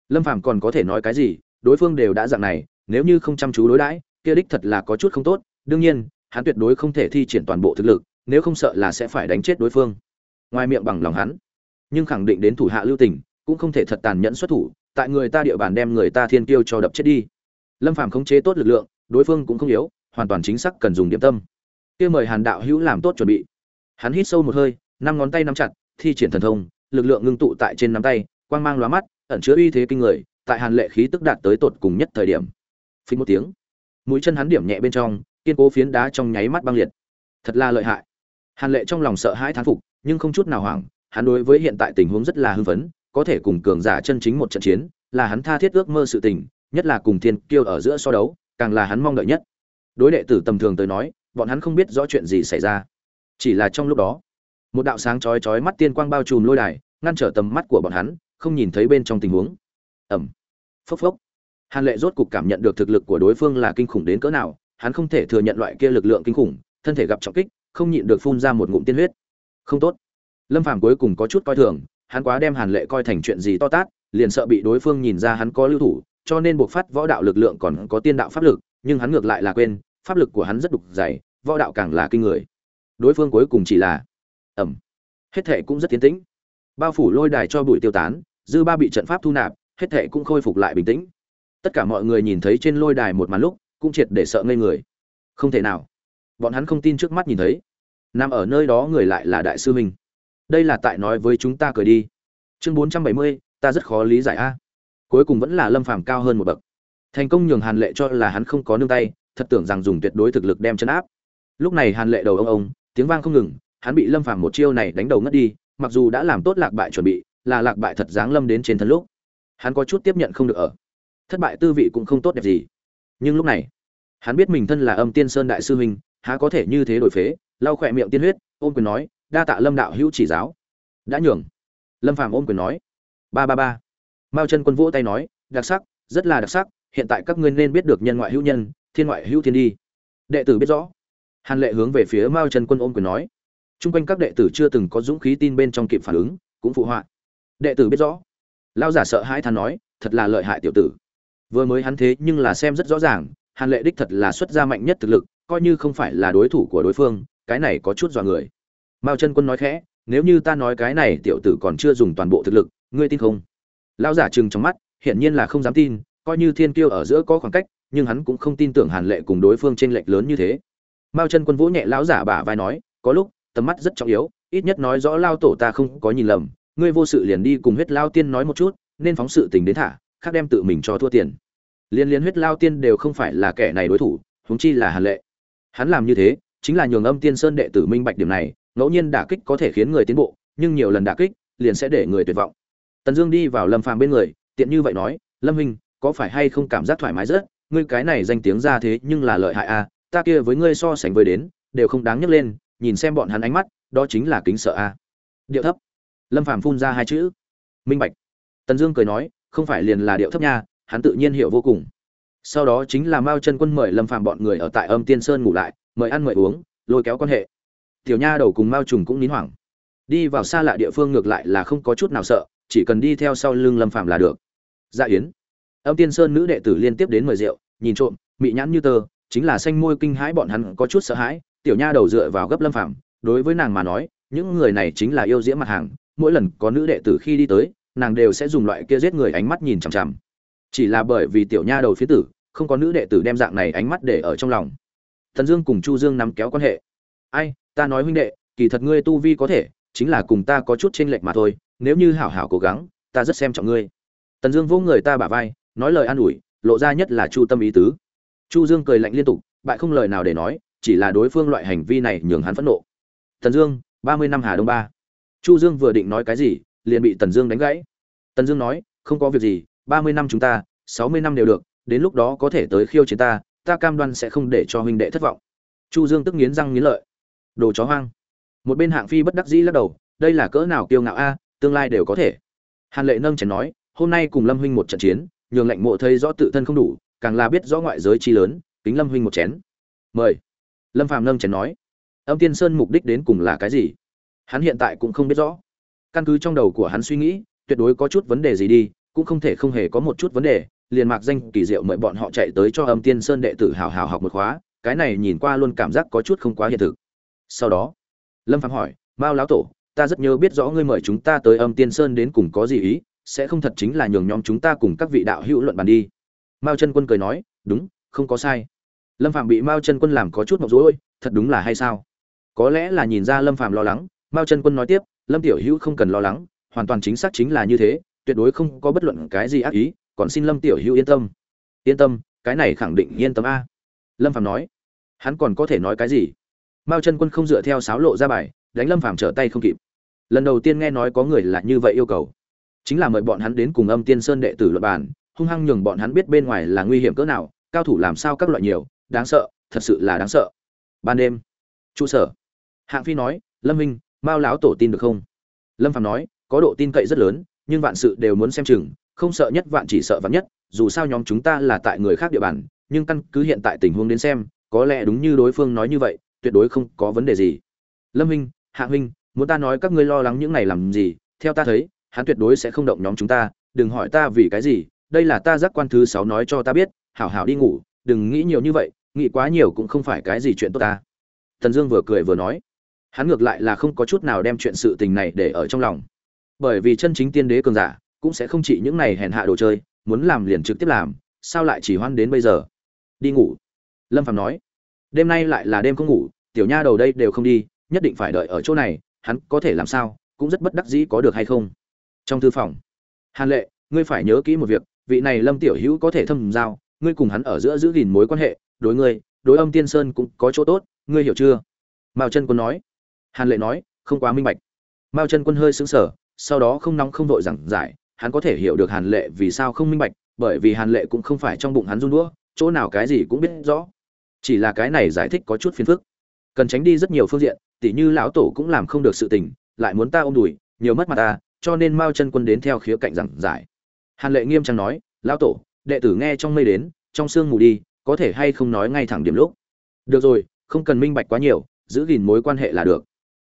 Lâm phàm còn có thể nói cái gì, đối phương đều đã dạng này, nếu như không chăm chú đối đãi, kia đích thật là có chút không tốt. Đương nhiên, hắn tuyệt đối không thể thi triển toàn bộ thực lực nếu không sợ là sẽ phải đánh chết đối phương. Ngoài miệng bằng lòng hắn. Nhưng khẳng định đến thủ hạ lưu tình, cũng không thể thật tàn nhẫn xuất thủ, tại người ta địa bàn đem người ta thiên tiêu cho đập chết đi. Lâm phàm khống chế tốt lực lượng, đối phương cũng không yếu, hoàn toàn chính xác cần dùng điểm tâm. Kia mời hàn đạo hữu làm tốt chuẩn bị. Hắn hít sâu một hơi, năm ngón tay nắm chặt, thi triển thần thông, lực lượng ngưng tụ tại trên nắm tay, quang mang lóa mắt, ẩn chứa uy thế kinh người, tại hàn lệ khí tức đạt tới tột cùng nhất thời điểm. Phí một tiếng. Mũi chân hắn điểm nhẹ bên trong, kiên cố phiến đá trong nháy mắt băng liệt. Thật là lợi hại hàn lệ trong lòng sợ hãi thán phục, nhưng không chút nào hoảng, hắn đối với hiện tại tình huống rất là hưng phấn, có thể cùng cường giả chân chính một trận chiến, là hắn tha thiết ước mơ sự tình, nhất là cùng thiên kiêu ở giữa so đấu, càng là hắn mong đợi nhất. Đối đệ tử tầm thường tới nói, bọn hắn không biết rõ chuyện gì xảy ra. Chỉ là trong lúc đó, một đạo sáng chói chói mắt tiên quang bao trùm lôi đài, ngăn trở tầm mắt của bọn hắn, không nhìn thấy bên trong tình huống. Ẩm phốc phốc. Hàn lệ rốt cục cảm nhận được thực lực của đối phương là kinh khủng đến cỡ nào, hắn không thể thừa nhận loại kia lực lượng kinh khủng, thân thể gặp trọng kích không nhịn được phun ra một ngụm tiên huyết. Không tốt. Lâm phàm cuối cùng có chút coi thường, hắn quá đem hàn lệ coi thành chuyện gì to tát, liền sợ bị đối phương nhìn ra hắn có lưu thủ, cho nên buộc phát võ đạo lực lượng còn có tiên đạo pháp lực, nhưng hắn ngược lại là quên, pháp lực của hắn rất đục dày, võ đạo càng là kinh người. Đối phương cuối cùng chỉ là ẩm hết thệ cũng rất tiến tĩnh. Bao phủ lôi đài cho bụi tiêu tán, dư ba bị trận pháp thu nạp, hết thệ cũng khôi phục lại bình tĩnh. Tất cả mọi người nhìn thấy trên lôi đài một màn lúc, cũng triệt để sợ ngây người. Không thể nào bọn hắn không tin trước mắt nhìn thấy. Nằm ở nơi đó người lại là đại sư mình, đây là tại nói với chúng ta cười đi. Chương bốn trăm bảy mươi ta rất khó lý giải a. Cuối cùng vẫn là lâm phàm cao hơn một bậc. Thành công nhường hàn lệ cho là hắn không có nương tay thật tưởng rằng dùng tuyệt đối thực lực đem chấn áp. Lúc này hàn lệ đầu ông ông tiếng vang không ngừng hắn bị lâm phàm một chiêu này đánh đầu ngất đi mặc dù đã làm tốt lạc bại chuẩn bị là lạc bại thật dáng lâm đến trên thân lúc. Hắn có chút tiếp nhận không được ở. Thất bại tư vị cũng không tốt đẹp gì. Nhưng lúc này hắn biết mình thân là âm tiên sơn đại sư huynh há có thể như thế đổi phế, lau khỏe miệng tiên huyết, ôm quyền nói, đa tạ lâm đạo hữu chỉ giáo. Đã nhường. Lâm phàm ôm quyền nói. Ba ba ba. Mao chân quân vỗ tay nói, đặc sắc, rất là đặc sắc, hiện tại các ngươi nên biết được nhân ngoại hữu nhân, thiên ngoại hữu thiên đi. Đệ tử biết rõ. Hàn lệ hướng về phía mao chân quân ôm quyền nói. Chung quanh các đệ tử chưa từng có dũng khí tin bên trong kịp phản ứng, cũng phụ họa. Đệ tử biết rõ. Lao giả sợ hãi than nói, thật là lợi hại tiểu tử. Vừa mới hắn thế nhưng là xem rất rõ ràng, hàn lệ đích thật là xuất gia mạnh nhất thực lực coi như không phải là đối thủ của đối phương, cái này có chút dọa người. Mao chân quân nói khẽ, nếu như ta nói cái này tiểu tử còn chưa dùng toàn bộ thực lực, ngươi tin không? Lão giả chừng trong mắt, hiển nhiên là không dám tin, coi như thiên kiêu ở giữa có khoảng cách, nhưng hắn cũng không tin tưởng hàn lệ cùng đối phương t r ê n lệch lớn như thế. Mao chân quân vỗ nhẹ lão giả bả vai nói, có lúc, tầm mắt rất trọng yếu, ít nhất nói rõ lao tổ ta không có nhìn lầm, ngươi vô sự liền đi cùng huyết lao tiên nói một chút, nên phóng sự tình đến thả, khác đem tự mình cho thua tiền. Liên liên huyết lao tiên đều không phải là kẻ này đối thủ, huống chi là hàn lệ hắn làm như thế, chính là nhường âm tiên sơn đệ tử minh bạch điểm này, ngẫu nhiên đả kích có thể khiến người tiến bộ, nhưng nhiều lần đả kích, liền sẽ để người tuyệt vọng. Tần dương đi vào lâm phàm bên người, tiện như vậy nói, lâm huynh, có phải hay không cảm giác thoải mái rất? Ngươi cái này danh tiếng ra thế nhưng là lợi hại a ta kia với ngươi so sánh với đến, đều không đáng nhắc lên, nhìn xem bọn hắn ánh mắt, đó chính là kính sợ a điệu thấp. Lâm phàm phun ra hai chữ. Minh bạch. Tần dương cười nói, không phải liền là điệu thấp nha, hắn tự nhiên hiểu vô cùng sau đó chính là mao chân quân mời lâm phàm bọn người ở tại âm tiên sơn ngủ lại, mời ăn mời uống, lôi kéo quan hệ. Tiểu nha đầu cùng mao trùng cũng nín hoảng. Đi vào xa lạ địa phương ngược lại là không có chút nào sợ, chỉ cần đi theo sau lưng lâm phàm là được. Dạ yến. Âm tiên sơn nữ đệ tử liên tiếp đến mời rượu, nhìn trộm, mị nhãn như tơ, chính là xanh môi kinh hãi bọn hắn có chút sợ hãi, tiểu nha đầu dựa vào gấp lâm phàm, đối với nàng mà nói, những người này chính là yêu diễm mặt hàng, mỗi lần có nữ đệ tử khi đi tới, nàng đều sẽ dùng loại kia giết người ánh mắt nhìn chằm chằm chỉ là bởi vì tiểu nha đầu phía tử, không có nữ đệ tử đem dạng này ánh mắt để ở trong lòng. Thần dương cùng chu dương nắm kéo quan hệ. Ai, ta nói huynh đệ, kỳ thật ngươi tu vi có thể, chính là cùng ta có chút chênh lệch mà thôi, nếu như hảo hảo cố gắng, ta rất xem trọng ngươi. Tần dương vỗ người ta bả vai, nói lời an ủi, lộ ra nhất là chu tâm ý tứ. Chu dương cười lạnh liên tục, bại không lời nào để nói, chỉ là đối phương loại hành vi này nhường hắn phẫn nộ. Tần dương, ba mươi năm hà đông ba. Chu dương vừa định nói cái gì, liền bị tần dương đánh gãy. Tần dương nói, không có việc gì ba mươi năm chúng ta, sáu mươi năm đều được, đến lúc đó có thể tới khiêu chiến ta ta cam đoan sẽ không để cho huynh đệ thất vọng. Chu dương tức nghiến răng nghiến lợi. Đồ chó hoang. Một bên hạng phi bất đắc dĩ lắc đầu, đây là cỡ nào kiêu ngạo a, tương lai đều có thể. Hàn lệ nâng chén nói, hôm nay cùng lâm huynh một trận chiến, nhường lệnh mộ thấy rõ tự thân không đủ, càng là biết rõ ngoại giới chi lớn, kính lâm huynh một chén. Mời. Lâm phàm nâng chén nói, âm tiên sơn mục đích đến cùng là cái gì? Hắn hiện tại cũng không biết rõ. Căn cứ trong đầu của hắn suy nghĩ, tuyệt đối có chút vấn đề gì đi cũng không thể không hề có một chút vấn đề, liền mạc danh kỳ diệu mời bọn họ chạy tới cho âm tiên sơn đệ tử hào hào học một khóa, cái này nhìn qua luôn cảm giác có chút không quá hiện thực. Sau đó, lâm phạm hỏi, mao lão tổ, ta rất nhớ biết rõ ngươi mời chúng ta tới âm tiên sơn đến cùng có gì ý, sẽ không thật chính là nhường nhóm chúng ta cùng các vị đạo hữu luận bàn đi. Mao chân quân cười nói, đúng, không có sai. Lâm phạm bị mao chân quân làm có chút mọc rối, thật đúng là hay sao? Có lẽ là nhìn ra lâm phạm lo lắng, mao chân quân nói tiếp, lâm tiểu hữu không cần lo lắng, hoàn toàn chính xác chính là như thế tuyệt đối không có bất luận cái gì ác ý, còn xin lâm tiểu hữu yên tâm. Yên tâm, cái này khẳng định yên tâm a. Lâm phạm nói. Hắn còn có thể nói cái gì? Mao chân quân không dựa theo sáo lộ ra bài, đánh lâm phạm trở tay không kịp. Lần đầu tiên nghe nói có người là như vậy yêu cầu. Chính là mời bọn hắn đến cùng âm tiên sơn đệ tử luận bàn, hung hăng nhường bọn hắn biết bên ngoài là nguy hiểm cỡ nào, cao thủ làm sao các loại nhiều, đáng sợ, thật sự là đáng sợ. Ban đêm, trụ sở. Hạng phi nói, lâm minh mao láo tổ tin được không? Lâm phạm nói, có độ tin cậy rất lớn nhưng vạn sự đều muốn xem chừng, không sợ nhất vạn chỉ sợ vạn nhất, dù sao nhóm chúng ta là tại người khác địa bàn, nhưng căn cứ hiện tại tình huống đến xem, có lẽ đúng như đối phương nói như vậy, tuyệt đối không có vấn đề gì. Lâm minh hạ huynh, muốn ta nói các ngươi lo lắng những này làm gì? Theo ta thấy, hắn tuyệt đối sẽ không động nhóm chúng ta, đừng hỏi ta vì cái gì, đây là ta giác quan thứ sáu nói cho ta biết, hảo hảo đi ngủ, đừng nghĩ nhiều như vậy, nghĩ quá nhiều cũng không phải cái gì chuyện tốt ta. Thần dương vừa cười vừa nói. Hắn ngược lại là không có chút nào đem chuyện sự tình này để ở trong lòng bởi vì chân chính tiên đế cường giả cũng sẽ không chỉ những này hèn hạ đồ chơi, muốn làm liền trực tiếp làm, sao lại chỉ hoan đến bây giờ? Đi ngủ. Lâm phạm nói. Đêm nay lại là đêm không ngủ, tiểu nha đầu đây đều không đi, nhất định phải đợi ở chỗ này, hắn có thể làm sao, cũng rất bất đắc dĩ có được hay không. Trong thư phòng. Hàn lệ, ngươi phải nhớ kỹ một việc, vị này lâm tiểu hữu có thể thâm giao, ngươi cùng hắn ở giữa giữ gìn mối quan hệ, đối ngươi, đối âm tiên sơn cũng có chỗ tốt, ngươi hiểu chưa? Mao chân quân nói. Hàn lệ nói, không quá minh bạch. Mao chân quân hơi sững sờ sau đó không nóng không vội giảng giải, hắn có thể hiểu được hàn lệ vì sao không minh bạch, bởi vì hàn lệ cũng không phải trong bụng hắn run đũa, chỗ nào cái gì cũng biết rõ. Chỉ là cái này giải thích có chút phiền phức. Cần tránh đi rất nhiều phương diện, tỉ như lão tổ cũng làm không được sự tình, lại muốn ta ôm đùi, nhiều mất mặt ta, cho nên mao chân quân đến theo khía cạnh giảng giải. Hàn lệ nghiêm trang nói, lão tổ, đệ tử nghe trong mây đến, trong sương mù đi, có thể hay không nói ngay thẳng điểm lúc? Được rồi, không cần minh bạch quá nhiều, giữ gìn mối quan hệ là được.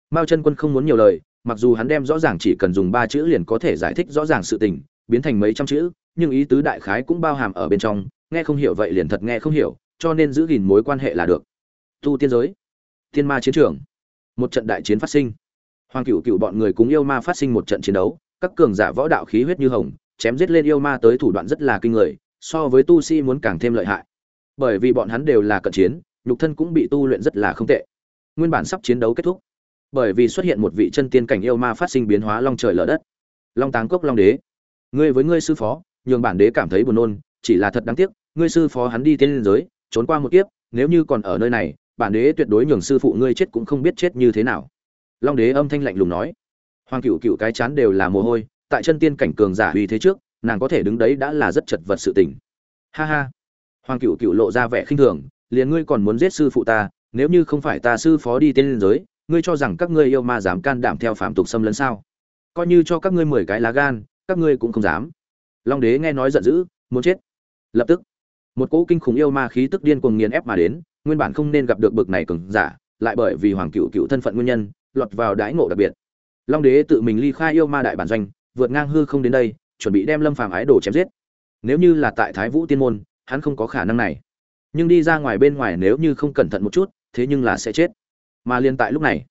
Mao chân quân không muốn nhiều lời mặc dù hắn đem rõ ràng chỉ cần dùng ba chữ liền có thể giải thích rõ ràng sự tình, biến thành mấy trăm chữ, nhưng ý tứ đại khái cũng bao hàm ở bên trong, nghe không hiểu vậy liền thật nghe không hiểu, cho nên giữ gìn mối quan hệ là được. Tu tiên giới tiên ma chiến trường. Một trận đại chiến phát sinh. Hoàng cựu cựu bọn người cùng yêu ma phát sinh một trận chiến đấu, các cường giả võ đạo khí huyết như hồng, chém giết lên yêu ma tới thủ đoạn rất là kinh người, so với tu sĩ muốn càng thêm lợi hại. Bởi vì bọn hắn đều là cận chiến, nhục thân cũng bị tu luyện rất là không tệ. Nguyên bản sắp chiến đấu kết thúc bởi vì xuất hiện một vị chân tiên cảnh yêu ma phát sinh biến hóa long trời lở đất. Long táng cốc long đế. Ngươi với ngươi sư phó, nhường bản đế cảm thấy buồn nôn, chỉ là thật đáng tiếc, ngươi sư phó hắn đi tiên liên giới, trốn qua một kiếp, nếu như còn ở nơi này, bản đế tuyệt đối nhường sư phụ ngươi chết cũng không biết chết như thế nào. Long đế âm thanh lạnh lùng nói. Hoàng cựu cựu cái chán đều là mồ hôi, tại chân tiên cảnh cường giả uy thế trước, nàng có thể đứng đấy đã là rất chật vật sự tình. Ha ha. Hoàng cựu cựu lộ ra vẻ khinh thường, liền ngươi còn muốn giết sư phụ ta, nếu như không phải ta sư phó đi tiên liên giới ngươi cho rằng các ngươi yêu ma dám can đảm theo phạm tục xâm lấn sao? Coi như cho các ngươi mười cái lá gan, các ngươi cũng không dám. Long đế nghe nói giận dữ, muốn chết. Lập tức, một cỗ kinh khủng yêu ma khí tức điên cuồng nghiền ép mà đến, nguyên bản không nên gặp được bực này cường giả, lại bởi vì hoàng cựu cựu thân phận nguyên nhân, lọt vào đái ngộ đặc biệt. Long đế tự mình ly khai yêu ma đại bản doanh, vượt ngang hư không đến đây, chuẩn bị đem lâm phàm ái đồ chém giết. Nếu như là tại thái vũ tiên môn, hắn không có khả năng này. Nhưng đi ra ngoài bên ngoài nếu như không cẩn thận một chút, thế nhưng là sẽ chết mà liên tại lúc này,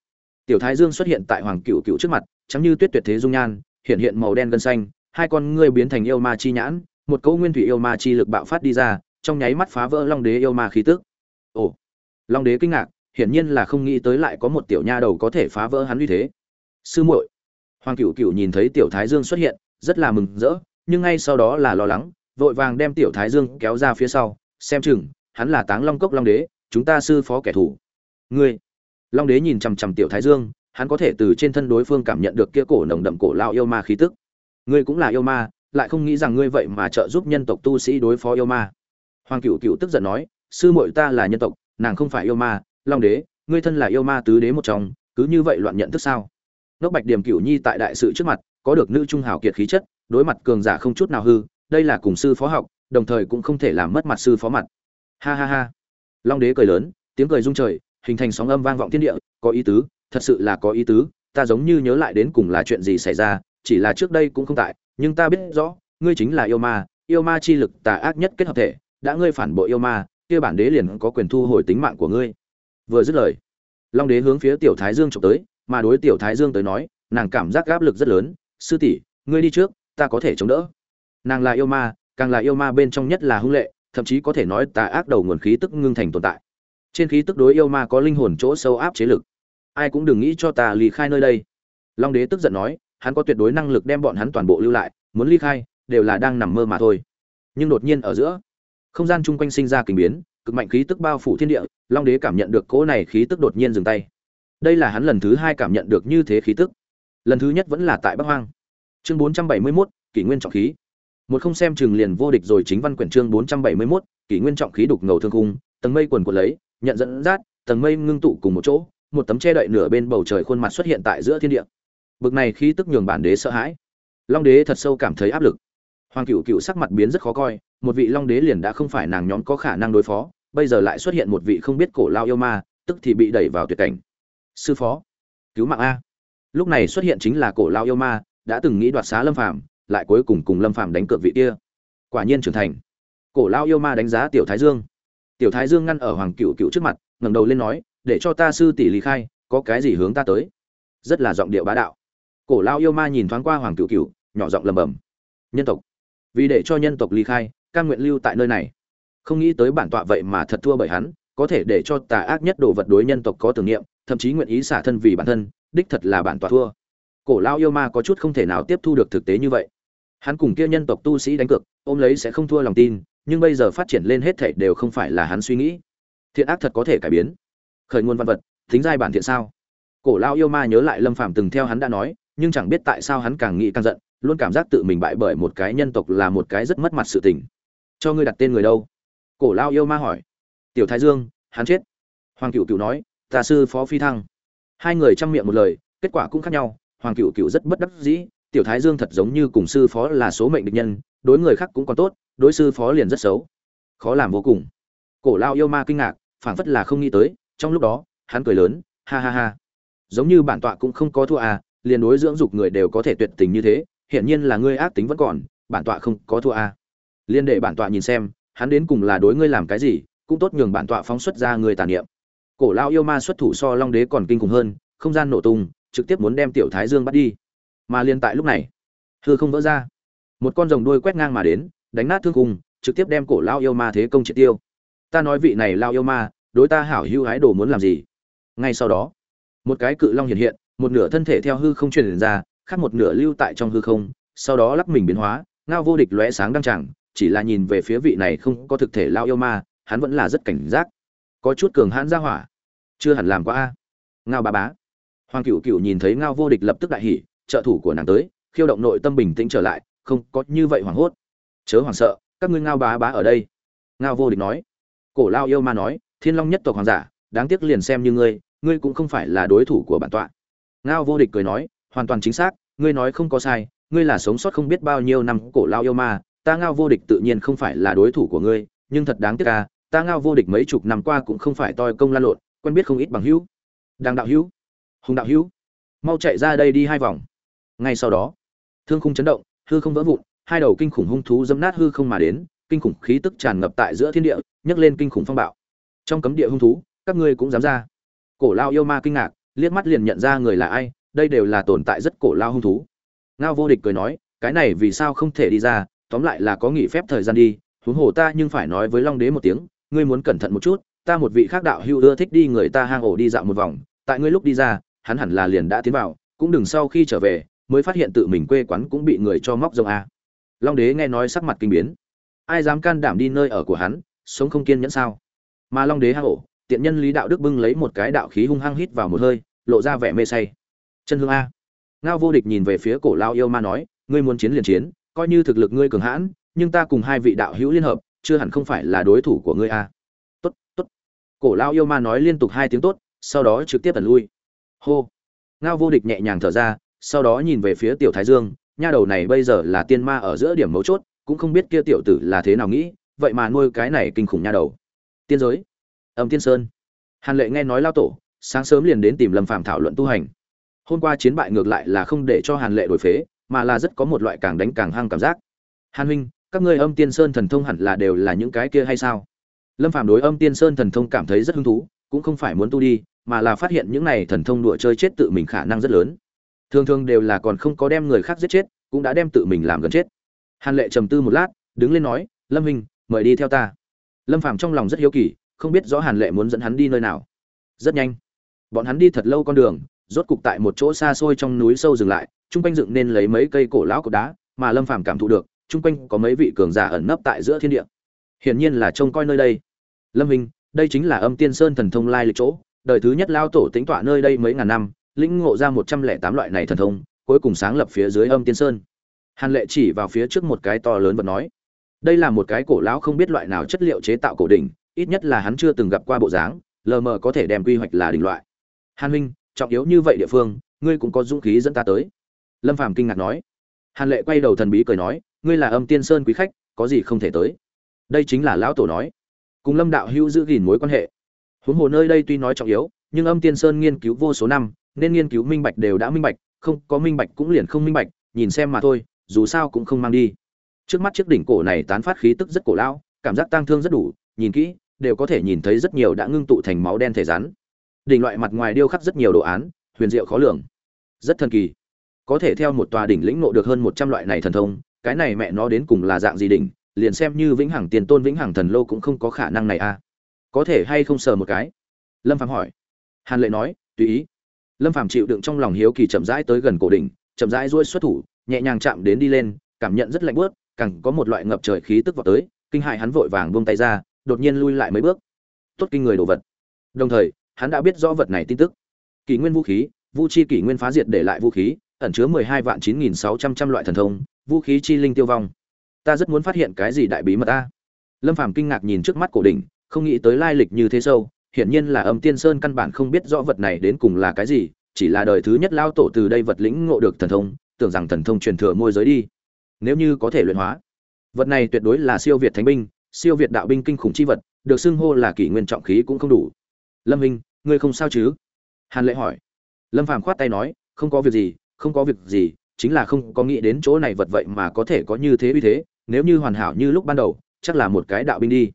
tiểu thái dương xuất hiện tại hoàng cựu cựu trước mặt, trắng như tuyết tuyệt thế dung nhan, hiện hiện màu đen gân xanh, hai con ngươi biến thành yêu ma chi nhãn, một cỗ nguyên thủy yêu ma chi lực bạo phát đi ra, trong nháy mắt phá vỡ long đế yêu ma khí tức. Ồ, long đế kinh ngạc, hiển nhiên là không nghĩ tới lại có một tiểu nha đầu có thể phá vỡ hắn uy thế. Sư muội, hoàng cựu cựu nhìn thấy tiểu thái dương xuất hiện, rất là mừng rỡ, nhưng ngay sau đó là lo lắng, vội vàng đem tiểu thái dương kéo ra phía sau, xem chừng, hắn là táng long cốc long đế, chúng ta sư phó kẻ thù. Ngươi long đế nhìn chằm chằm tiểu thái dương, hắn có thể từ trên thân đối phương cảm nhận được kia cổ nồng đậm cổ lao yêu ma khí tức. Ngươi cũng là yêu ma, lại không nghĩ rằng ngươi vậy mà trợ giúp nhân tộc tu sĩ đối phó yêu ma. Hoàng cựu cựu tức giận nói, sư muội ta là nhân tộc, nàng không phải yêu ma, long đế, ngươi thân là yêu ma tứ đế một trong, cứ như vậy loạn nhận thức sao? Nốc bạch điểm cựu nhi tại đại sự trước mặt, có được nữ trung hào kiệt khí chất, đối mặt cường giả không chút nào hư, đây là cùng sư phó học, đồng thời cũng không thể làm mất mặt sư phó mặt. Ha ha ha. Long đế cười lớn, tiếng cười rung trời hình thành sóng âm vang vọng thiên địa, có ý tứ, thật sự là có ý tứ, ta giống như nhớ lại đến cùng là chuyện gì xảy ra, chỉ là trước đây cũng không tại, nhưng ta biết rõ, ngươi chính là yêu ma yêu ma chi lực tà ác nhất kết hợp thể, đã ngươi phản bội yêu ma, kia bản đế liền có quyền thu hồi tính mạng của ngươi. Vừa dứt lời, long đế hướng phía tiểu thái dương trộm tới, mà đối tiểu thái dương tới nói, nàng cảm giác áp lực rất lớn, sư tỷ, ngươi đi trước, ta có thể chống đỡ. Nàng là yêu ma, càng là yêu ma bên trong nhất là hung lệ, thậm chí có thể nói tà ác đầu nguồn khí tức ngưng thành tồn tại trên khí tức đối yêu ma có linh hồn chỗ sâu áp chế lực. Ai cũng đừng nghĩ cho ta ly khai nơi đây. Long đế tức giận nói hắn có tuyệt đối năng lực đem bọn hắn toàn bộ lưu lại muốn ly khai đều là đang nằm mơ mà thôi. Nhưng đột nhiên ở giữa không gian chung quanh sinh ra kình biến cực mạnh khí tức bao phủ thiên địa long đế cảm nhận được cỗ này khí tức đột nhiên dừng tay. Đây là hắn lần thứ hai cảm nhận được như thế khí tức. Lần thứ nhất vẫn là tại bắc hoang. Chương bốn trăm bảy mươi 471, kỷ nguyên trọng khí. Một không xem chừng liền vô địch rồi chính văn quyển chương bốn trăm bảy mươi 471, kỷ nguyên trọng khí đục ngầu thương cung tầng mây quần quật lấy nhận dẫn dắt, tầng mây ngưng tụ cùng một chỗ, một tấm che đậy nửa bên bầu trời khuôn mặt xuất hiện tại giữa thiên địa. Bực này khí tức nhường bản đế sợ hãi. Long đế thật sâu cảm thấy áp lực. Hoàng Cửu Cửu sắc mặt biến rất khó coi, một vị long đế liền đã không phải nàng nhóm có khả năng đối phó, bây giờ lại xuất hiện một vị không biết cổ lao yêu ma, tức thì bị đẩy vào tuyệt cảnh. Sư phó, cứu mạng a. Lúc này xuất hiện chính là cổ lao yêu ma, đã từng nghĩ đoạt xá lâm phàm, lại cuối cùng cùng lâm phàm đánh cược vị kia. Quả nhiên trưởng thành. Cổ lao yêu ma đánh giá tiểu thái dương tiểu thái dương ngăn ở hoàng cựu cựu trước mặt, ngẩng đầu lên nói, để cho ta sư tỷ lý khai, có cái gì hướng ta tới? Rất là giọng điệu bá đạo. Cổ lao yêu ma nhìn thoáng qua hoàng cựu cựu nhỏ giọng lầm bầm nhân tộc, vì để cho nhân tộc ly khai, ca nguyện lưu tại nơi này. Không nghĩ tới bản tọa vậy mà thật thua bởi hắn, có thể để cho tà ác nhất đồ vật đối nhân tộc có tưởng niệm, thậm chí nguyện ý xả thân vì bản thân, đích thật là bản tọa thua. Cổ lao yêu ma có chút không thể nào tiếp thu được thực tế như vậy. Hắn cùng kia nhân tộc tu sĩ đánh cược, ôm lấy sẽ không thua lòng tin nhưng bây giờ phát triển lên hết thảy đều không phải là hắn suy nghĩ. Thiện ác thật có thể cải biến. Khởi nguồn văn vật, tính giai bản thiện sao? Cổ lão yêu ma nhớ lại lâm phàm từng theo hắn đã nói, nhưng chẳng biết tại sao hắn càng nghĩ càng giận, luôn cảm giác tự mình bại bởi một cái nhân tộc là một cái rất mất mặt sự tình. Cho ngươi đặt tên người đâu? Cổ lão yêu ma hỏi. Tiểu thái dương, hắn chết. Hoàng Cửu Cửu nói tà sư phó phi thăng. Hai người trăm miệng một lời, kết quả cũng khác nhau, hoàng Cửu Cửu rất bất đắc dĩ, tiểu thái dương thật giống như cùng sư phó là số mệnh địch nhân, đối người khác cũng còn tốt đối sư phó liền rất xấu. Khó làm vô cùng. Cổ lao yêu ma kinh ngạc, phảng phất là không nghĩ tới, trong lúc đó, hắn cười lớn, ha ha ha. Giống như bản tọa cũng không có thua à liền đối dưỡng dục người đều có thể tuyệt tình như thế, hiển nhiên là ngươi ác tính vẫn còn, bản tọa không có thua à. Liên đệ bản tọa nhìn xem, hắn đến cùng là đối ngươi làm cái gì, cũng tốt nhường bản tọa phóng xuất ra người tàn niệm. Cổ lao yêu ma xuất thủ so long đế còn kinh khủng hơn, không gian nổ tung, trực tiếp muốn đem tiểu thái dương bắt đi. Mà liên tại lúc này, hư không vỡ ra. Một con rồng đuôi quét ngang mà đến đánh nát thương cung trực tiếp đem cổ lao yêu ma thế công triệt tiêu. Ta nói vị này lao yêu ma, đối ta hảo hữu hái đồ muốn làm gì? Ngay sau đó, một cái cự long hiện hiện, một nửa thân thể theo hư không truyền ra, khác một nửa lưu tại trong hư không, sau đó lắp mình biến hóa, ngao vô địch lóe sáng đăng tràng, chỉ là nhìn về phía vị này không có thực thể lao yêu ma, hắn vẫn là rất cảnh giác. Có chút cường hãn ra hỏa. Chưa hẳn làm qua a. Ngao bá bá. Hoàng cựu cựu nhìn thấy ngao vô địch lập tức đại hỉ, trợ thủ của nàng tới, khiêu động nội tâm bình tĩnh trở lại, không có như vậy hoảng hốt chớ hoảng sợ, các ngươi ngao bá bá ở đây. Ngao vô địch nói. Cổ lao yêu ma nói, thiên long nhất tộc hoàng giả, đáng tiếc liền xem như ngươi ngươi cũng không phải là đối thủ của bản tọa. Ngao vô địch cười nói, hoàn toàn chính xác, ngươi nói không có sai, ngươi là sống sót không biết bao nhiêu năm, cổ lao yêu ma, ta ngao vô địch tự nhiên không phải là đối thủ của ngươi, nhưng thật đáng tiếc ca ta ngao vô địch mấy chục năm qua cũng không phải toi công lan lộn, quen biết không ít bằng hữu. Đàng đạo hữu, hùng đạo hữu, mau chạy ra đây đi hai vòng. Ngay sau đó, thương khung chấn động, hư không vỡ vụn hai đầu kinh khủng hung thú dẫm nát hư không mà đến, kinh khủng khí tức tràn ngập tại giữa thiên địa, nhấc lên kinh khủng phong bạo. Trong cấm địa hung thú, các ngươi cũng dám ra. Cổ lao yêu ma kinh ngạc, liếc mắt liền nhận ra người là ai, đây đều là tồn tại rất cổ lao hung thú. Ngao vô địch cười nói, cái này vì sao không thể đi ra, tóm lại là có nghỉ phép thời gian đi, huống hồ ta nhưng phải nói với long đế một tiếng, ngươi muốn cẩn thận một chút, ta một vị khác đạo hữu ưa thích đi người ta hang ổ đi dạo một vòng, tại ngươi lúc đi ra, hắn hẳn là liền đã tiến vào, cũng đừng sau khi trở về, mới phát hiện tự mình quê quán cũng bị người cho móc rông a à long đế nghe nói sắc mặt kinh biến. Ai dám can đảm đi nơi ở của hắn, sống không kiên nhẫn sao? Mà long đế hang tiện nhân lý đạo đức bưng lấy một cái đạo khí hung hăng hít vào một hơi, lộ ra vẻ mê say. Chân hương a. Ngao vô địch nhìn về phía cổ lao yêu ma nói, ngươi muốn chiến liền chiến, coi như thực lực ngươi cường hãn, nhưng ta cùng hai vị đạo hữu liên hợp, chưa hẳn không phải là đối thủ của ngươi a. Tốt tốt. Cổ lao yêu ma nói liên tục hai tiếng tốt, sau đó trực tiếp tần lui. Hô. Ngao vô địch nhẹ nhàng thở ra, sau đó nhìn về phía tiểu thái dương nha đầu này bây giờ là tiên ma ở giữa điểm mấu chốt, cũng không biết kia tiểu tử là thế nào nghĩ, vậy mà nuôi cái này kinh khủng nha đầu. Tiên giới. Âm tiên sơn. Hàn lệ nghe nói lao tổ, sáng sớm liền đến tìm lâm phàm thảo luận tu hành. Hôm qua chiến bại ngược lại là không để cho hàn lệ đổi phế, mà là rất có một loại càng đánh càng hăng cảm giác. Hàn huynh, các ngươi âm tiên sơn thần thông hẳn là đều là những cái kia hay sao? Lâm phàm đối âm tiên sơn thần thông cảm thấy rất hứng thú, cũng không phải muốn tu đi, mà là phát hiện những này thần thông đùa chơi chết tự mình khả năng rất lớn thường thường đều là còn không có đem người khác giết chết, cũng đã đem tự mình làm gần chết. Hàn lệ trầm tư một lát, đứng lên nói, lâm hình mời đi theo ta. Lâm phàm trong lòng rất hiếu kỳ, không biết rõ hàn lệ muốn dẫn hắn đi nơi nào. Rất nhanh, bọn hắn đi thật lâu con đường, rốt cục tại một chỗ xa xôi trong núi sâu dừng lại, chung quanh dựng nên lấy mấy cây cổ lão cột đá, mà lâm phàm cảm thụ được, chung quanh có mấy vị cường giả ẩn nấp tại giữa thiên địa. Hiển nhiên là trông coi nơi đây. Lâm hình đây chính là âm tiên sơn thần thông lai lịch chỗ, đời thứ nhất lao tổ tính tọa nơi đây mấy ngàn năm lĩnh ngộ ra một trăm lẻ tám loại này thần thông, cuối cùng sáng lập phía dưới âm tiên sơn. Hàn lệ chỉ vào phía trước một cái to lớn vật nói, đây là một cái cổ lão không biết loại nào chất liệu chế tạo cổ đỉnh, ít nhất là hắn chưa từng gặp qua bộ dáng, lờ mờ có thể đem quy hoạch là đỉnh loại. Hàn huynh, trọng yếu như vậy địa phương, ngươi cũng có dũng khí dẫn ta tới. Lâm phàm kinh ngạc nói. Hàn lệ quay đầu thần bí cười nói, ngươi là âm tiên sơn quý khách, có gì không thể tới? Đây chính là lão tổ nói. Cùng lâm đạo hữu giữ gìn mối quan hệ. Huống hồ nơi đây tuy nói trọng yếu, nhưng âm tiên sơn nghiên cứu vô số năm nên nghiên cứu minh bạch đều đã minh bạch, không có minh bạch cũng liền không minh bạch, nhìn xem mà thôi, dù sao cũng không mang đi. Trước mắt chiếc đỉnh cổ này tán phát khí tức rất cổ lão, cảm giác tang thương rất đủ, nhìn kỹ, đều có thể nhìn thấy rất nhiều đã ngưng tụ thành máu đen thể rắn. Đỉnh loại mặt ngoài điêu khắc rất nhiều đồ án, huyền diệu khó lường. Rất thần kỳ. Có thể theo một tòa đỉnh lĩnh ngộ được hơn một trăm loại này thần thông, cái này mẹ nó đến cùng là dạng gì đỉnh, liền xem như vĩnh hằng tiền tôn vĩnh hằng thần lô cũng không có khả năng này a à. có thể hay không sờ một cái? Lâm phạm hỏi. Hàn lệ nói, tùy ý lâm phạm chịu đựng trong lòng hiếu kỳ chậm rãi tới gần cổ đỉnh, chậm rãi duỗi xuất thủ, nhẹ nhàng chạm đến đi lên, cảm nhận rất lạnh bớt càng có một loại ngập trời khí tức vào tới, kinh hại hắn vội vàng buông tay ra, đột nhiên lui lại mấy bước. Tốt kinh người đồ vật. Đồng thời, hắn đã biết rõ vật này tin tức. Kỷ nguyên vũ khí vũ chi kỷ nguyên phá diệt để lại vũ khí, ẩn chứa mười hai vạn chín nghìn sáu trăm trăm loại thần thông, vũ khí chi linh tiêu vong. Ta rất muốn phát hiện cái gì đại bí mật ta. Lâm phàm kinh ngạc nhìn trước mắt cổ đỉnh, không nghĩ tới lai lịch như thế sâu hiển nhiên là âm tiên sơn căn bản không biết rõ vật này đến cùng là cái gì, chỉ là đời thứ nhất lao tổ từ đây vật lĩnh ngộ được thần thông, tưởng rằng thần thông truyền thừa môi giới đi. Nếu như có thể luyện hóa, vật này tuyệt đối là siêu việt thánh binh, siêu việt đạo binh kinh khủng chi vật, được xưng hô là kỷ nguyên trọng khí cũng không đủ. Lâm minh, ngươi không sao chứ? Hàn lệ hỏi. Lâm phàm khoát tay nói, không có việc gì, không có việc gì, chính là không có nghĩ đến chỗ này vật vậy mà có thể có như thế uy thế, nếu như hoàn hảo như lúc ban đầu, chắc là một cái đạo binh đi.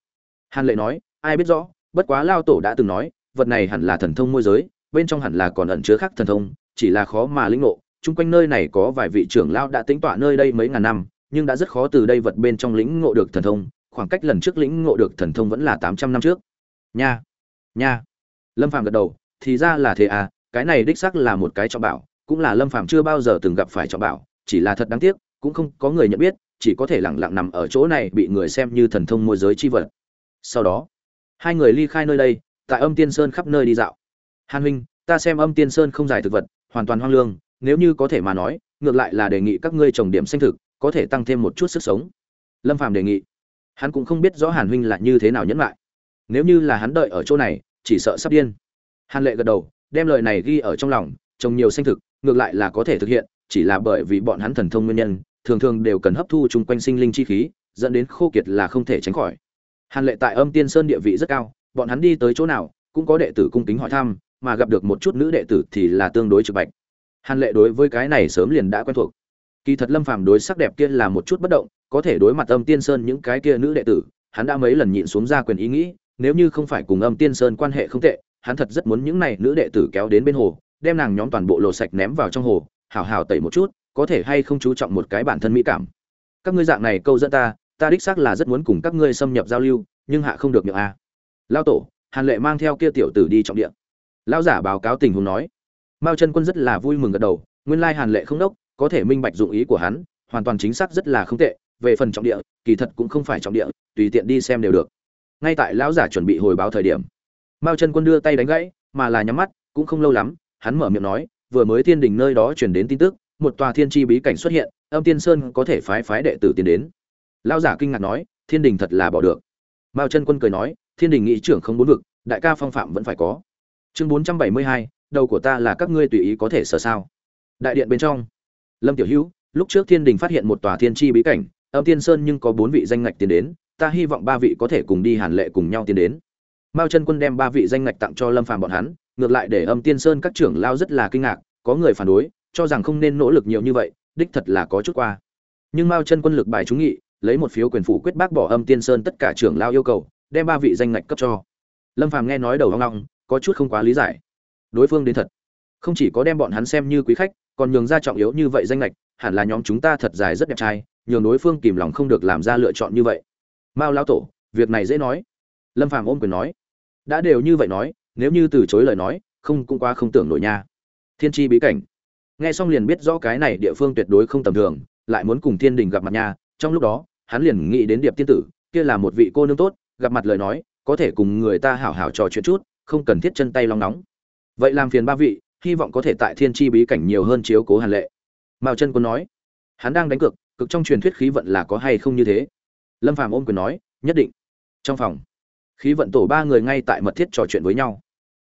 Hàn lệ nói, ai biết rõ bất quá lao tổ đã từng nói, vật này hẳn là thần thông môi giới, bên trong hẳn là còn ẩn chứa khác thần thông, chỉ là khó mà lĩnh ngộ. Chung quanh nơi này có vài vị trưởng lao đã tính tọa nơi đây mấy ngàn năm, nhưng đã rất khó từ đây vật bên trong lĩnh ngộ được thần thông. Khoảng cách lần trước lĩnh ngộ được thần thông vẫn là tám trăm năm trước. Nha nha. Lâm phàm gật đầu, thì ra là thế à cái này đích xác là một cái trọng bảo, cũng là lâm phàm chưa bao giờ từng gặp phải trọng bảo, chỉ là thật đáng tiếc, cũng không có người nhận biết, chỉ có thể lẳng lặng nằm ở chỗ này bị người xem như thần thông môi giới chi vật. Sau đó hai người ly khai nơi đây, tại âm tiên sơn khắp nơi đi dạo. Hàn huynh, ta xem âm tiên sơn không giải thực vật, hoàn toàn hoang lương, nếu như có thể mà nói, ngược lại là đề nghị các ngươi trồng điểm xanh thực, có thể tăng thêm một chút sức sống. Lâm phàm đề nghị. Hắn cũng không biết rõ hàn huynh là như thế nào nhẫn lại. Nếu như là hắn đợi ở chỗ này, chỉ sợ sắp điên. Hàn lệ gật đầu, đem lời này ghi ở trong lòng, trồng nhiều xanh thực, ngược lại là có thể thực hiện, chỉ là bởi vì bọn hắn thần thông nguyên nhân, thường thường đều cần hấp thu chung quanh sinh linh chi khí, dẫn đến khô kiệt là không thể tránh khỏi hàn lệ tại âm tiên sơn địa vị rất cao, bọn hắn đi tới chỗ nào cũng có đệ tử cung kính hỏi thăm, mà gặp được một chút nữ đệ tử thì là tương đối trực bạch. Hàn lệ đối với cái này sớm liền đã quen thuộc. Kỳ thật lâm phàm đối sắc đẹp kia là một chút bất động, có thể đối mặt âm tiên sơn những cái kia nữ đệ tử, hắn đã mấy lần nhịn xuống ra quyền ý nghĩ, nếu như không phải cùng âm tiên sơn quan hệ không tệ, hắn thật rất muốn những này nữ đệ tử kéo đến bên hồ, đem nàng nhóm toàn bộ lộ sạch ném vào trong hồ, hào hào tẩy một chút, có thể hay không chú trọng một cái bản thân mỹ cảm. Các ngươi dạng này câu dẫn ta ta đích xác là rất muốn cùng các ngươi xâm nhập giao lưu, nhưng hạ không được miệng a. Lao tổ, hàn lệ mang theo kia tiểu tử đi trọng địa. Lao giả báo cáo tình huống nói. Mao chân quân rất là vui mừng gật đầu, nguyên lai hàn lệ không đốc, có thể minh bạch dụng ý của hắn, hoàn toàn chính xác rất là không tệ, về phần trọng địa, kỳ thật cũng không phải trọng địa, tùy tiện đi xem đều được. Ngay tại lão giả chuẩn bị hồi báo thời điểm, mao chân quân đưa tay đánh gãy, mà là nhắm mắt, cũng không lâu lắm, hắn mở miệng nói, vừa mới thiên đình nơi đó chuyển đến tin tức, một tòa thiên tri bí cảnh xuất hiện, âm tiên sơn có thể phái phái đệ tử tiến đến lão giả kinh ngạc nói, thiên đình thật là bỏ được. Mao chân quân cười nói, thiên đình nghị trưởng không muốn vực, đại ca phong phạm vẫn phải có. Chương bốn trăm bảy mươi hai, đầu của ta là các ngươi tùy ý có thể sở sao. Đại điện bên trong, lâm tiểu hữu, lúc trước thiên đình phát hiện một tòa thiên tri bí cảnh, âm tiên sơn nhưng có bốn vị danh ngạch tiến đến, ta hy vọng ba vị có thể cùng đi hàn lệ cùng nhau tiến đến. Mao chân quân đem ba vị danh ngạch tặng cho lâm phàm bọn hắn, ngược lại để âm tiên sơn các trưởng lao rất là kinh ngạc, có người phản đối, cho rằng không nên nỗ lực nhiều như vậy, đích thật là có chút qua. Nhưng mao chân quân lực bài trúng nghị lấy một phiếu quyền phủ quyết bác bỏ âm tiên sơn tất cả trưởng lao yêu cầu, đem ba vị danh ngạch cấp cho. Lâm phàm nghe nói đầu hoang long có chút không quá lý giải. Đối phương đến thật. Không chỉ có đem bọn hắn xem như quý khách, còn nhường ra trọng yếu như vậy danh ngạch, hẳn là nhóm chúng ta thật dài rất đẹp trai, nhường đối phương kìm lòng không được làm ra lựa chọn như vậy. Mao lão tổ, việc này dễ nói. Lâm phàm ôm quyền nói. Đã đều như vậy nói, nếu như từ chối lời nói, không cũng quá không tưởng nổi nha. Thiên tri bí cảnh. Nghe xong liền biết rõ cái này địa phương tuyệt đối không tầm thường, lại muốn cùng thiên đình gặp mặt nha, trong lúc đó hắn liền nghĩ đến điệp tiên tử, kia là một vị cô nương tốt, gặp mặt lời nói, có thể cùng người ta hảo hảo trò chuyện chút, không cần thiết chân tay long nóng. Vậy làm phiền ba vị, hy vọng có thể tại thiên tri bí cảnh nhiều hơn chiếu cố hàn lệ. Mao chân quân nói, hắn đang đánh cược, cực trong truyền thuyết khí vận là có hay không như thế? Lâm phàm ôm quyền nói, nhất định. Trong phòng, khí vận tổ ba người ngay tại mật thiết trò chuyện với nhau.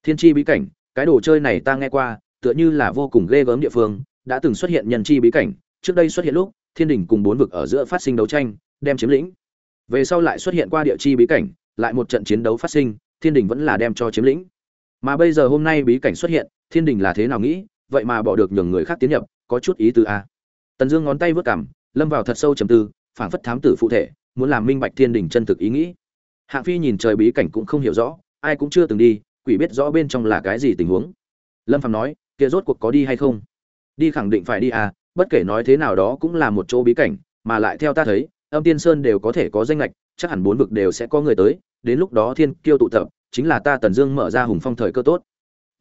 Thiên tri bí cảnh, cái đồ chơi này ta nghe qua, tựa như là vô cùng ghê gớm địa phương, đã từng xuất hiện nhân chi bí cảnh, trước đây xuất hiện lúc, thiên đình cùng bốn vực ở giữa phát sinh đấu tranh đem chiếm lĩnh. Về sau lại xuất hiện qua địa chi bí cảnh, lại một trận chiến đấu phát sinh, thiên đình vẫn là đem cho chiếm lĩnh. Mà bây giờ hôm nay bí cảnh xuất hiện, thiên đình là thế nào nghĩ, vậy mà bỏ được nhường người khác tiến nhập, có chút ý tứ a. Tần dương ngón tay vớt cảm lâm vào thật sâu trầm tư, phảng phất thám tử phụ thể, muốn làm minh bạch thiên đình chân thực ý nghĩ. Hạng phi nhìn trời bí cảnh cũng không hiểu rõ, ai cũng chưa từng đi, quỷ biết rõ bên trong là cái gì tình huống. Lâm phàm nói, kia rốt cuộc có đi hay không? Đi khẳng định phải đi à bất kể nói thế nào đó cũng là một chỗ bí cảnh, mà lại theo ta thấy âm tiên sơn đều có thể có danh lệch chắc hẳn bốn vực đều sẽ có người tới, đến lúc đó thiên kiêu tụ tập, chính là ta tần dương mở ra hùng phong thời cơ tốt.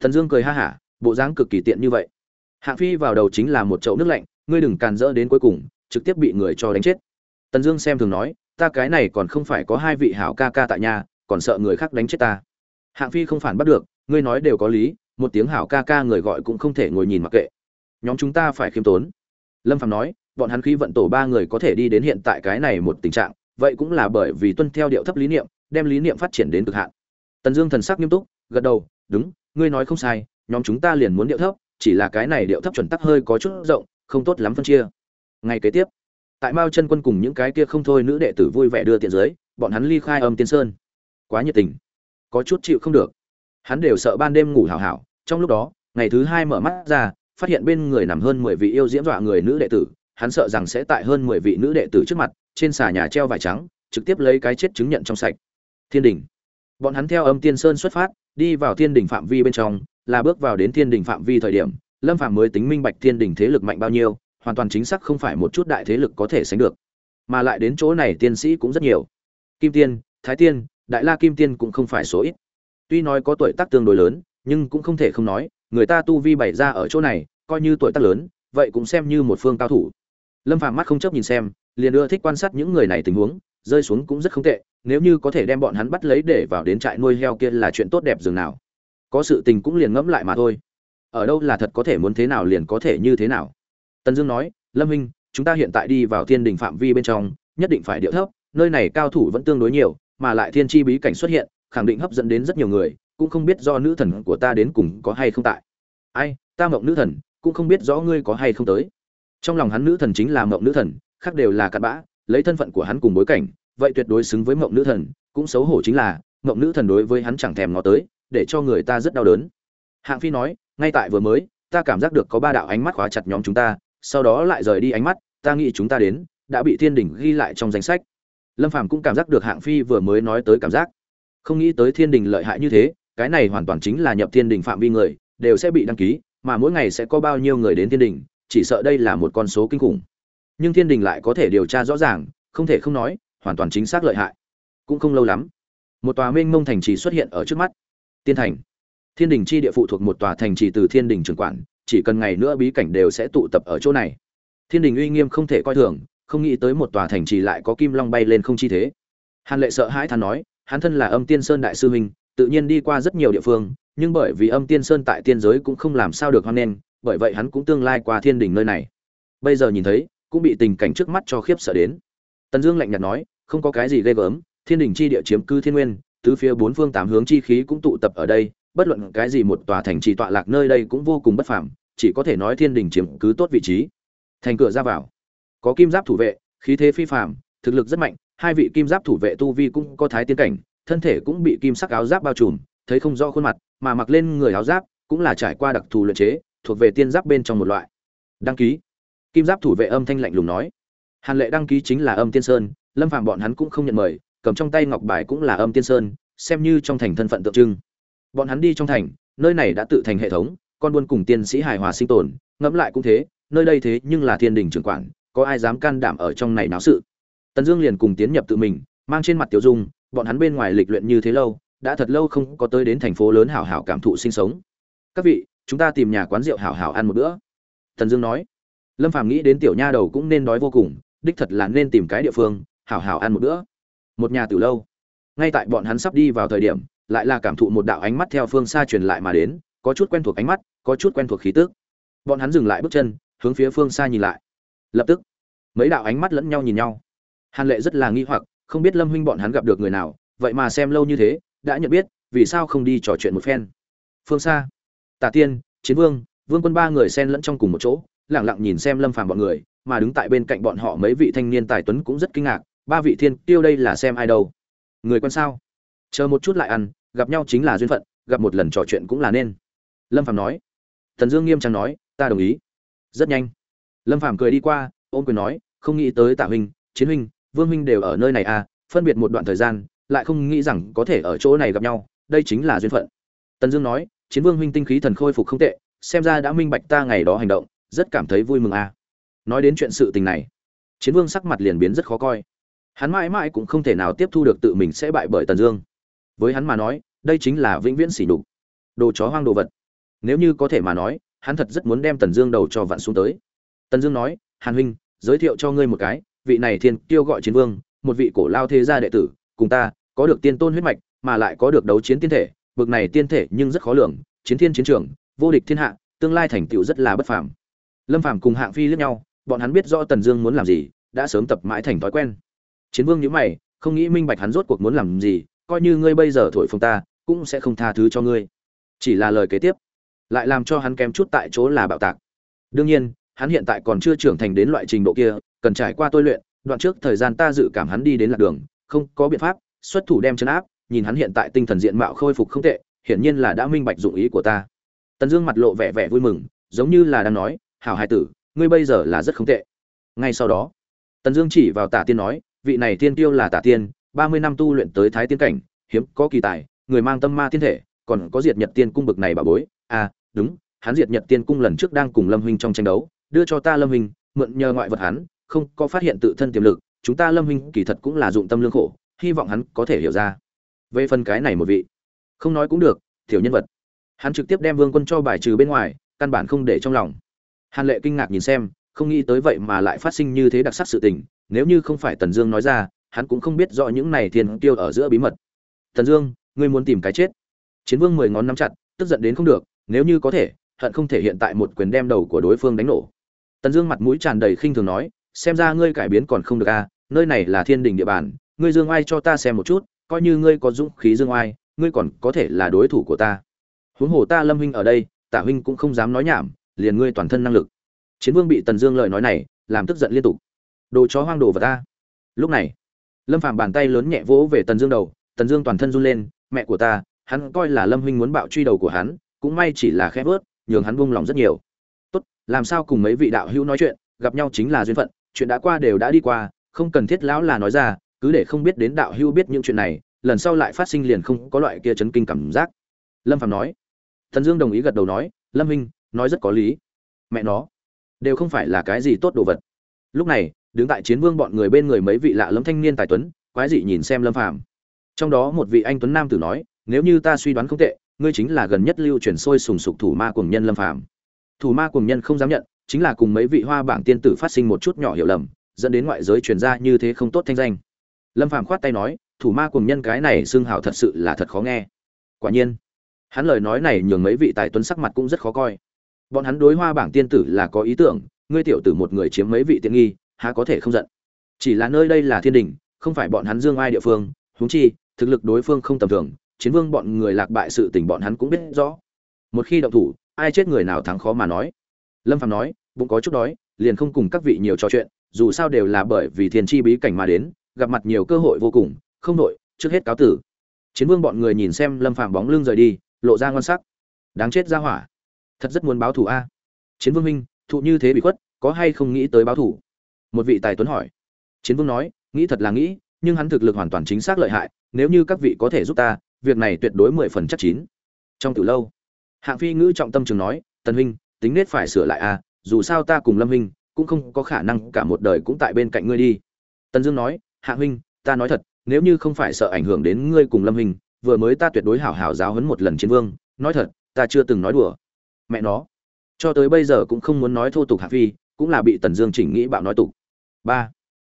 Tần dương cười ha hả, bộ dáng cực kỳ tiện như vậy. Hạng phi vào đầu chính là một chậu nước lạnh, ngươi đừng càn rỡ đến cuối cùng, trực tiếp bị người cho đánh chết. Tần dương xem thường nói, ta cái này còn không phải có hai vị hảo ca ca tại nhà, còn sợ người khác đánh chết ta. Hạng phi không phản bắt được, ngươi nói đều có lý, một tiếng hảo ca ca người gọi cũng không thể ngồi nhìn mặc kệ. Nhóm chúng ta phải khiêm tốn. Lâm phạm nói bọn hắn khí vận tổ ba người có thể đi đến hiện tại cái này một tình trạng, vậy cũng là bởi vì tuân theo điệu thấp lý niệm, đem lý niệm phát triển đến cực hạn. Tần dương thần sắc nghiêm túc, gật đầu, đúng, ngươi nói không sai, nhóm chúng ta liền muốn điệu thấp, chỉ là cái này điệu thấp chuẩn tắc hơi có chút rộng, không tốt lắm phân chia. Ngày kế tiếp, tại mao chân quân cùng những cái kia không thôi nữ đệ tử vui vẻ đưa tiện dưới, bọn hắn ly khai âm tiên sơn. Quá nhiệt tình, có chút chịu không được. Hắn đều sợ ban đêm ngủ hảo hảo, trong lúc đó, ngày thứ hai mở mắt ra, phát hiện bên người nằm hơn mười vị yêu diễm dọa người nữ đệ tử hắn sợ rằng sẽ tại hơn mười vị nữ đệ tử trước mặt, trên xà nhà treo vải trắng, trực tiếp lấy cái chết chứng nhận trong sạch. Thiên đỉnh bọn hắn theo âm tiên sơn xuất phát, đi vào thiên đỉnh phạm vi bên trong, là bước vào đến thiên đỉnh phạm vi thời điểm, lâm Phàm mới tính minh bạch thiên đỉnh thế lực mạnh bao nhiêu, hoàn toàn chính xác không phải một chút đại thế lực có thể sánh được. Mà lại đến chỗ này tiên sĩ cũng rất nhiều. Kim tiên, thái tiên, đại la kim tiên cũng không phải số ít. Tuy nói có tuổi tác tương đối lớn, nhưng cũng không thể không nói, người ta tu vi bày ra ở chỗ này, coi như tuổi tác lớn, vậy cũng xem như một phương cao thủ lâm phàm mắt không chấp nhìn xem, liền ưa thích quan sát những người này tình huống, rơi xuống cũng rất không tệ, nếu như có thể đem bọn hắn bắt lấy để vào đến trại nuôi heo kia là chuyện tốt đẹp dường nào. Có sự tình cũng liền ngẫm lại mà thôi. Ở đâu là thật có thể muốn thế nào liền có thể như thế nào. Tần dương nói, lâm minh chúng ta hiện tại đi vào thiên đình phạm vi bên trong, nhất định phải điệu thấp, nơi này cao thủ vẫn tương đối nhiều, mà lại thiên chi bí cảnh xuất hiện, khẳng định hấp dẫn đến rất nhiều người, cũng không biết do nữ thần của ta đến cùng có hay không tại. Ai, ta mộng nữ thần, cũng không biết rõ ngươi có hay không tới trong lòng hắn nữ thần chính là mộng nữ thần, khác đều là cặn bã, lấy thân phận của hắn cùng bối cảnh, vậy tuyệt đối xứng với mộng nữ thần, cũng xấu hổ chính là, mộng nữ thần đối với hắn chẳng thèm ngó tới, để cho người ta rất đau đớn. Hạng phi nói, ngay tại vừa mới, ta cảm giác được có ba đạo ánh mắt khóa chặt nhóm chúng ta, sau đó lại rời đi ánh mắt, ta nghĩ chúng ta đến, đã bị thiên đình ghi lại trong danh sách. Lâm phàm cũng cảm giác được hạng phi vừa mới nói tới cảm giác. Không nghĩ tới thiên đình lợi hại như thế, cái này hoàn toàn chính là nhập thiên đình phạm vi người, đều sẽ bị đăng ký, mà mỗi ngày sẽ có bao nhiêu người đến thiên đình chỉ sợ đây là một con số kinh khủng. Nhưng thiên đình lại có thể điều tra rõ ràng, không thể không nói, hoàn toàn chính xác lợi hại. Cũng không lâu lắm, một tòa mênh mông thành trì xuất hiện ở trước mắt. Tiên thành. Thiên đình chi địa phụ thuộc một tòa thành trì từ thiên đình trường quản, chỉ cần ngày nữa bí cảnh đều sẽ tụ tập ở chỗ này. Thiên đình uy nghiêm không thể coi thường, không nghĩ tới một tòa thành trì lại có kim long bay lên không chi thế. Hàn lệ sợ hãi thán nói, hắn thân là âm tiên sơn đại sư huynh, tự nhiên đi qua rất nhiều địa phương, nhưng bởi vì âm tiên sơn tại tiên giới cũng không làm sao được hoan nghênh bởi vậy hắn cũng tương lai qua thiên đình nơi này. Bây giờ nhìn thấy, cũng bị tình cảnh trước mắt cho khiếp sợ đến. Tần dương lạnh nhạt nói, không có cái gì ghê gớm, thiên đình chi địa chiếm cư thiên nguyên, tứ phía bốn phương tám hướng chi khí cũng tụ tập ở đây, bất luận cái gì một tòa thành trì tọa lạc nơi đây cũng vô cùng bất phàm, chỉ có thể nói thiên đình chiếm cứ tốt vị trí. Thành cửa ra vào, có kim giáp thủ vệ, khí thế phi phàm, thực lực rất mạnh, hai vị kim giáp thủ vệ tu vi cũng có thái tiến cảnh, thân thể cũng bị kim sắc áo giáp bao trùm, thấy không rõ khuôn mặt, mà mặc lên người áo giáp, cũng là trải qua đặc thù luyện chế thuộc về tiên giáp bên trong một loại. Đăng ký. Kim giáp thủ vệ âm thanh lạnh lùng nói. Hàn lệ đăng ký chính là âm tiên sơn, lâm phạm bọn hắn cũng không nhận mời, cầm trong tay ngọc bài cũng là âm tiên sơn, xem như trong thành thân phận tượng trưng. Bọn hắn đi trong thành, nơi này đã tự thành hệ thống, con buôn cùng tiên sĩ hài hòa sinh tồn, ngẫm lại cũng thế, nơi đây thế nhưng là thiên đình trưởng quản, có ai dám can đảm ở trong này náo sự? Tần dương liền cùng tiến nhập tự mình, mang trên mặt tiểu dung, bọn hắn bên ngoài lịch luyện như thế lâu, đã thật lâu không có tới đến thành phố lớn hảo hảo cảm thụ sinh sống. Các vị chúng ta tìm nhà quán rượu hảo hảo ăn một bữa. Tần dương nói. Lâm phàm nghĩ đến tiểu nha đầu cũng nên đói vô cùng, đích thật là nên tìm cái địa phương, hảo hảo ăn một bữa. Một nhà từ lâu. Ngay tại bọn hắn sắp đi vào thời điểm, lại là cảm thụ một đạo ánh mắt theo phương xa truyền lại mà đến, có chút quen thuộc ánh mắt, có chút quen thuộc khí tức. Bọn hắn dừng lại bước chân, hướng phía phương xa nhìn lại. Lập tức, mấy đạo ánh mắt lẫn nhau nhìn nhau. Hàn lệ rất là nghi hoặc, không biết lâm huynh bọn hắn gặp được người nào, vậy mà xem lâu như thế, đã nhận biết, vì sao không đi trò chuyện một phen. Phương xa tả tiên, chiến vương vương quân ba người xen lẫn trong cùng một chỗ, lẳng lặng nhìn xem lâm phàm bọn người, mà đứng tại bên cạnh bọn họ mấy vị thanh niên tài tuấn cũng rất kinh ngạc, ba vị thiên tiêu đây là xem ai đâu? Người quân sao? Chờ một chút lại ăn, gặp nhau chính là duyên phận, gặp một lần trò chuyện cũng là nên. Lâm phàm nói. Thần dương nghiêm trang nói, ta đồng ý. Rất nhanh. Lâm phàm cười đi qua, Ôn quyền nói, không nghĩ tới tạ huynh, chiến huynh, vương huynh đều ở nơi này à phân biệt một đoạn thời gian, lại không nghĩ rằng có thể ở chỗ này gặp nhau, đây chính là duyên phận. Tần dương nói chiến vương huynh tinh khí thần khôi phục không tệ, xem ra đã minh bạch ta ngày đó hành động, rất cảm thấy vui mừng à. Nói đến chuyện sự tình này, chiến vương sắc mặt liền biến rất khó coi. Hắn mãi mãi cũng không thể nào tiếp thu được tự mình sẽ bại bởi tần dương. Với hắn mà nói, đây chính là vĩnh viễn sỉ nhục. Đồ chó hoang đồ vật. Nếu như có thể mà nói, hắn thật rất muốn đem tần dương đầu cho vặn xuống tới. Tần dương nói, hàn huynh, giới thiệu cho ngươi một cái, vị này thiên tiêu gọi chiến vương, một vị cổ lao thế gia đệ tử, cùng ta, có được tiên tôn huyết mạch, mà lại có được đấu chiến tiên thể bực này tiên thể nhưng rất khó lường, chiến thiên chiến trường, vô địch thiên hạ, tương lai thành tựu rất là bất phàm. Lâm phàm cùng hạng phi liếc nhau, bọn hắn biết rõ tần dương muốn làm gì, đã sớm tập mãi thành thói quen. Chiến vương nhíu mày, không nghĩ minh bạch hắn rốt cuộc muốn làm gì, coi như ngươi bây giờ thổi phồng ta, cũng sẽ không tha thứ cho ngươi. Chỉ là lời kế tiếp, lại làm cho hắn kém chút tại chỗ là bạo tạc. Đương nhiên, hắn hiện tại còn chưa trưởng thành đến loại trình độ kia, cần trải qua tôi luyện, đoạn trước thời gian ta dự cảm hắn đi đến lạc đường, không có biện pháp, xuất thủ đem chấn áp nhìn hắn hiện tại tinh thần diện mạo khôi phục không tệ, hiển nhiên là đã minh bạch dụng ý của ta. Tần dương mặt lộ vẻ vẻ vui mừng, giống như là đang nói, hảo hài tử, ngươi bây giờ là rất không tệ. Ngay sau đó, tần dương chỉ vào tả tiên nói, vị này tiên tiêu là tả tiên, ba mươi năm tu luyện tới thái tiên cảnh, hiếm có kỳ tài, người mang tâm ma tiên thể, còn có diệt nhật tiên cung bực này bà bối. À đúng, hắn diệt nhật tiên cung lần trước đang cùng lâm huynh trong tranh đấu, đưa cho ta lâm huynh, mượn nhờ ngoại vật hắn, không có phát hiện tự thân tiềm lực, chúng ta lâm huynh kỳ thật cũng là dụng tâm lương khổ, hy vọng hắn có thể hiểu ra về phần cái này một vị. Không nói cũng được thiểu nhân vật. Hắn trực tiếp đem vương quân cho bài trừ bên ngoài căn bản không để trong lòng. Hàn lệ kinh ngạc nhìn xem không nghĩ tới vậy mà lại phát sinh như thế đặc sắc sự tình nếu như không phải tần dương nói ra hắn cũng không biết rõ những này thiên tiêu ở giữa bí mật. Tần dương ngươi muốn tìm cái chết. Chiến vương mười ngón nắm chặt tức giận đến không được nếu như có thể hận không thể hiện tại một quyền đem đầu của đối phương đánh nổ. Tần dương mặt mũi tràn đầy khinh thường nói xem ra ngươi cải biến còn không được a à, nơi này là thiên đình địa bàn ngươi dương ai cho ta xem một chút coi như ngươi có dũng khí dương oai, ngươi còn có thể là đối thủ của ta. Huống hồ ta lâm huynh ở đây, tả huynh cũng không dám nói nhảm, liền ngươi toàn thân năng lực. Chiến vương bị tần dương lời nói này, làm tức giận liên tục. Đồ chó hoang đồ vào ta. Lúc này, lâm phàm bàn tay lớn nhẹ vỗ về tần dương đầu, tần dương toàn thân run lên, mẹ của ta, hắn coi là lâm huynh muốn bạo truy đầu của hắn, cũng may chỉ là khẽ vớt, nhường hắn buông lòng rất nhiều. Tốt, làm sao cùng mấy vị đạo hữu nói chuyện, gặp nhau chính là duyên phận, chuyện đã qua đều đã đi qua, không cần thiết lão là nói ra cứ để không biết đến đạo hưu biết những chuyện này, lần sau lại phát sinh liền không có loại kia chấn kinh cảm giác. Lâm Phạm nói. Thần dương đồng ý gật đầu nói, lâm Minh nói rất có lý. Mẹ nó, đều không phải là cái gì tốt đồ vật. Lúc này, đứng tại chiến vương bọn người bên người mấy vị lạ lẫm thanh niên tài tuấn, quái dị nhìn xem lâm phàm. Trong đó một vị anh tuấn nam tử nói, nếu như ta suy đoán không tệ, ngươi chính là gần nhất lưu truyền sôi sùng sục thủ ma cuồng nhân lâm phàm. Thủ ma cuồng nhân không dám nhận, chính là cùng mấy vị hoa bảng tiên tử phát sinh một chút nhỏ hiểu lầm, dẫn đến ngoại giới truyền ra như thế không tốt thanh danh lâm phàm khoát tay nói, thủ ma cùng nhân cái này xưng hào thật sự là thật khó nghe. Quả nhiên, hắn lời nói này nhường mấy vị tài tuấn sắc mặt cũng rất khó coi. Bọn hắn đối hoa bảng tiên tử là có ý tưởng, ngươi tiểu tử một người chiếm mấy vị tiện nghi, há có thể không giận? Chỉ là nơi đây là thiên đình, không phải bọn hắn dương ai địa phương, huống chi, thực lực đối phương không tầm thường, chiến vương bọn người lạc bại sự tình bọn hắn cũng biết rõ. Một khi động thủ, ai chết người nào thắng khó mà nói. Lâm phạm nói, bụng có chút đói, liền không cùng các vị nhiều trò chuyện, dù sao đều là bởi vì thiên chi bí cảnh mà đến gặp mặt nhiều cơ hội vô cùng, không nội trước hết cáo tử. Chiến vương bọn người nhìn xem lâm phàm bóng lưng rời đi, lộ ra ngon sắc. Đáng chết ra hỏa. Thật rất muốn báo thù a. Chiến vương minh thụ như thế bị khuất, có hay không nghĩ tới báo thù? Một vị tài tuấn hỏi. Chiến vương nói, nghĩ thật là nghĩ, nhưng hắn thực lực hoàn toàn chính xác lợi hại, nếu như các vị có thể giúp ta, việc này tuyệt đối mười phần chắc chín. Trong từ lâu, hạng phi ngữ trọng tâm trường nói, tần huynh, tính nết phải sửa lại a, dù sao ta cùng lâm huynh cũng không có khả năng cả một đời cũng tại bên cạnh ngươi đi. Tần dương nói Hạ huynh, ta nói thật, nếu như không phải sợ ảnh hưởng đến ngươi cùng lâm huynh, vừa mới ta tuyệt đối hảo hảo giáo huấn một lần chiến vương, nói thật, ta chưa từng nói đùa. Mẹ nó. Cho tới bây giờ cũng không muốn nói thô tục hạ phi, cũng là bị tần dương chỉnh nghĩ bạo nói tục. Ba.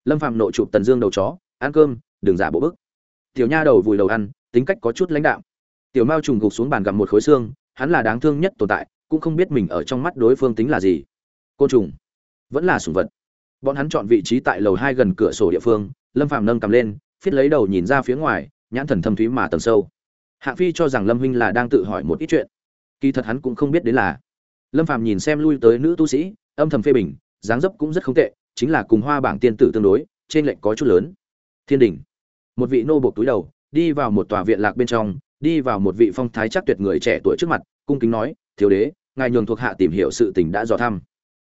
Lâm phạm nội chụp tần dương đầu chó, ăn cơm, đừng giả bộ bức. Tiểu nha đầu vùi đầu ăn, tính cách có chút lãnh đạo tiểu mao trùng gục xuống bàn gặm một khối xương, hắn là đáng thương nhất tồn tại, cũng không biết mình ở trong mắt đối phương tính là gì. Côn trùng. Vẫn là sủng vật bọn hắn chọn vị trí tại lầu hai gần cửa sổ địa phương, lâm phàm nâng cầm lên, phiết lấy đầu nhìn ra phía ngoài, nhãn thần thâm thúy mà tầng sâu. Hạng phi cho rằng lâm huynh là đang tự hỏi một ít chuyện. Kỳ thật hắn cũng không biết đến là. Lâm phàm nhìn xem lui tới nữ tu sĩ, âm thầm phê bình, dáng dấp cũng rất không tệ, chính là cùng hoa bảng tiên tử tương đối, trên lệnh có chút lớn. Thiên đình. Một vị nô buộc túi đầu, đi vào một tòa viện lạc bên trong, đi vào một vị phong thái chắc tuyệt người trẻ tuổi trước mặt, cung kính nói, thiếu đế, ngài nhường thuộc hạ tìm hiểu sự tình đã dò thăm.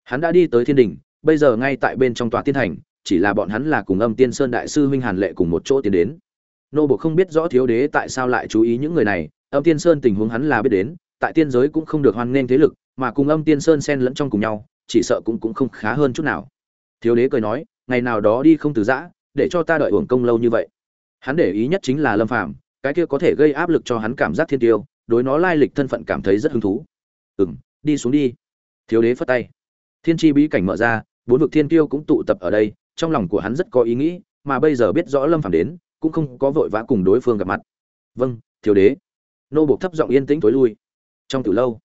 Hắn đã đi tới thiên đình bây giờ ngay tại bên trong tòa tiên thành, chỉ là bọn hắn là cùng âm tiên sơn đại sư huynh hàn lệ cùng một chỗ tiến đến. Nô bộ không biết rõ thiếu đế tại sao lại chú ý những người này, âm tiên sơn tình huống hắn là biết đến, tại tiên giới cũng không được hoan nghênh thế lực, mà cùng âm tiên sơn xen lẫn trong cùng nhau, chỉ sợ cũng cũng không khá hơn chút nào. Thiếu đế cười nói, ngày nào đó đi không từ giã, để cho ta đợi hưởng công lâu như vậy. Hắn để ý nhất chính là lâm phàm, cái kia có thể gây áp lực cho hắn cảm giác thiên tiêu, đối nó lai lịch thân phận cảm thấy rất hứng thú. Ừm, đi xuống đi. Thiếu đế phất tay. Thiên tri bí cảnh mở ra bốn vực thiên tiêu cũng tụ tập ở đây, trong lòng của hắn rất có ý nghĩ, mà bây giờ biết rõ lâm phàm đến, cũng không có vội vã cùng đối phương gặp mặt. Vâng thiếu đế. Nô buộc thấp giọng yên tĩnh tối lui. Trong từ lâu,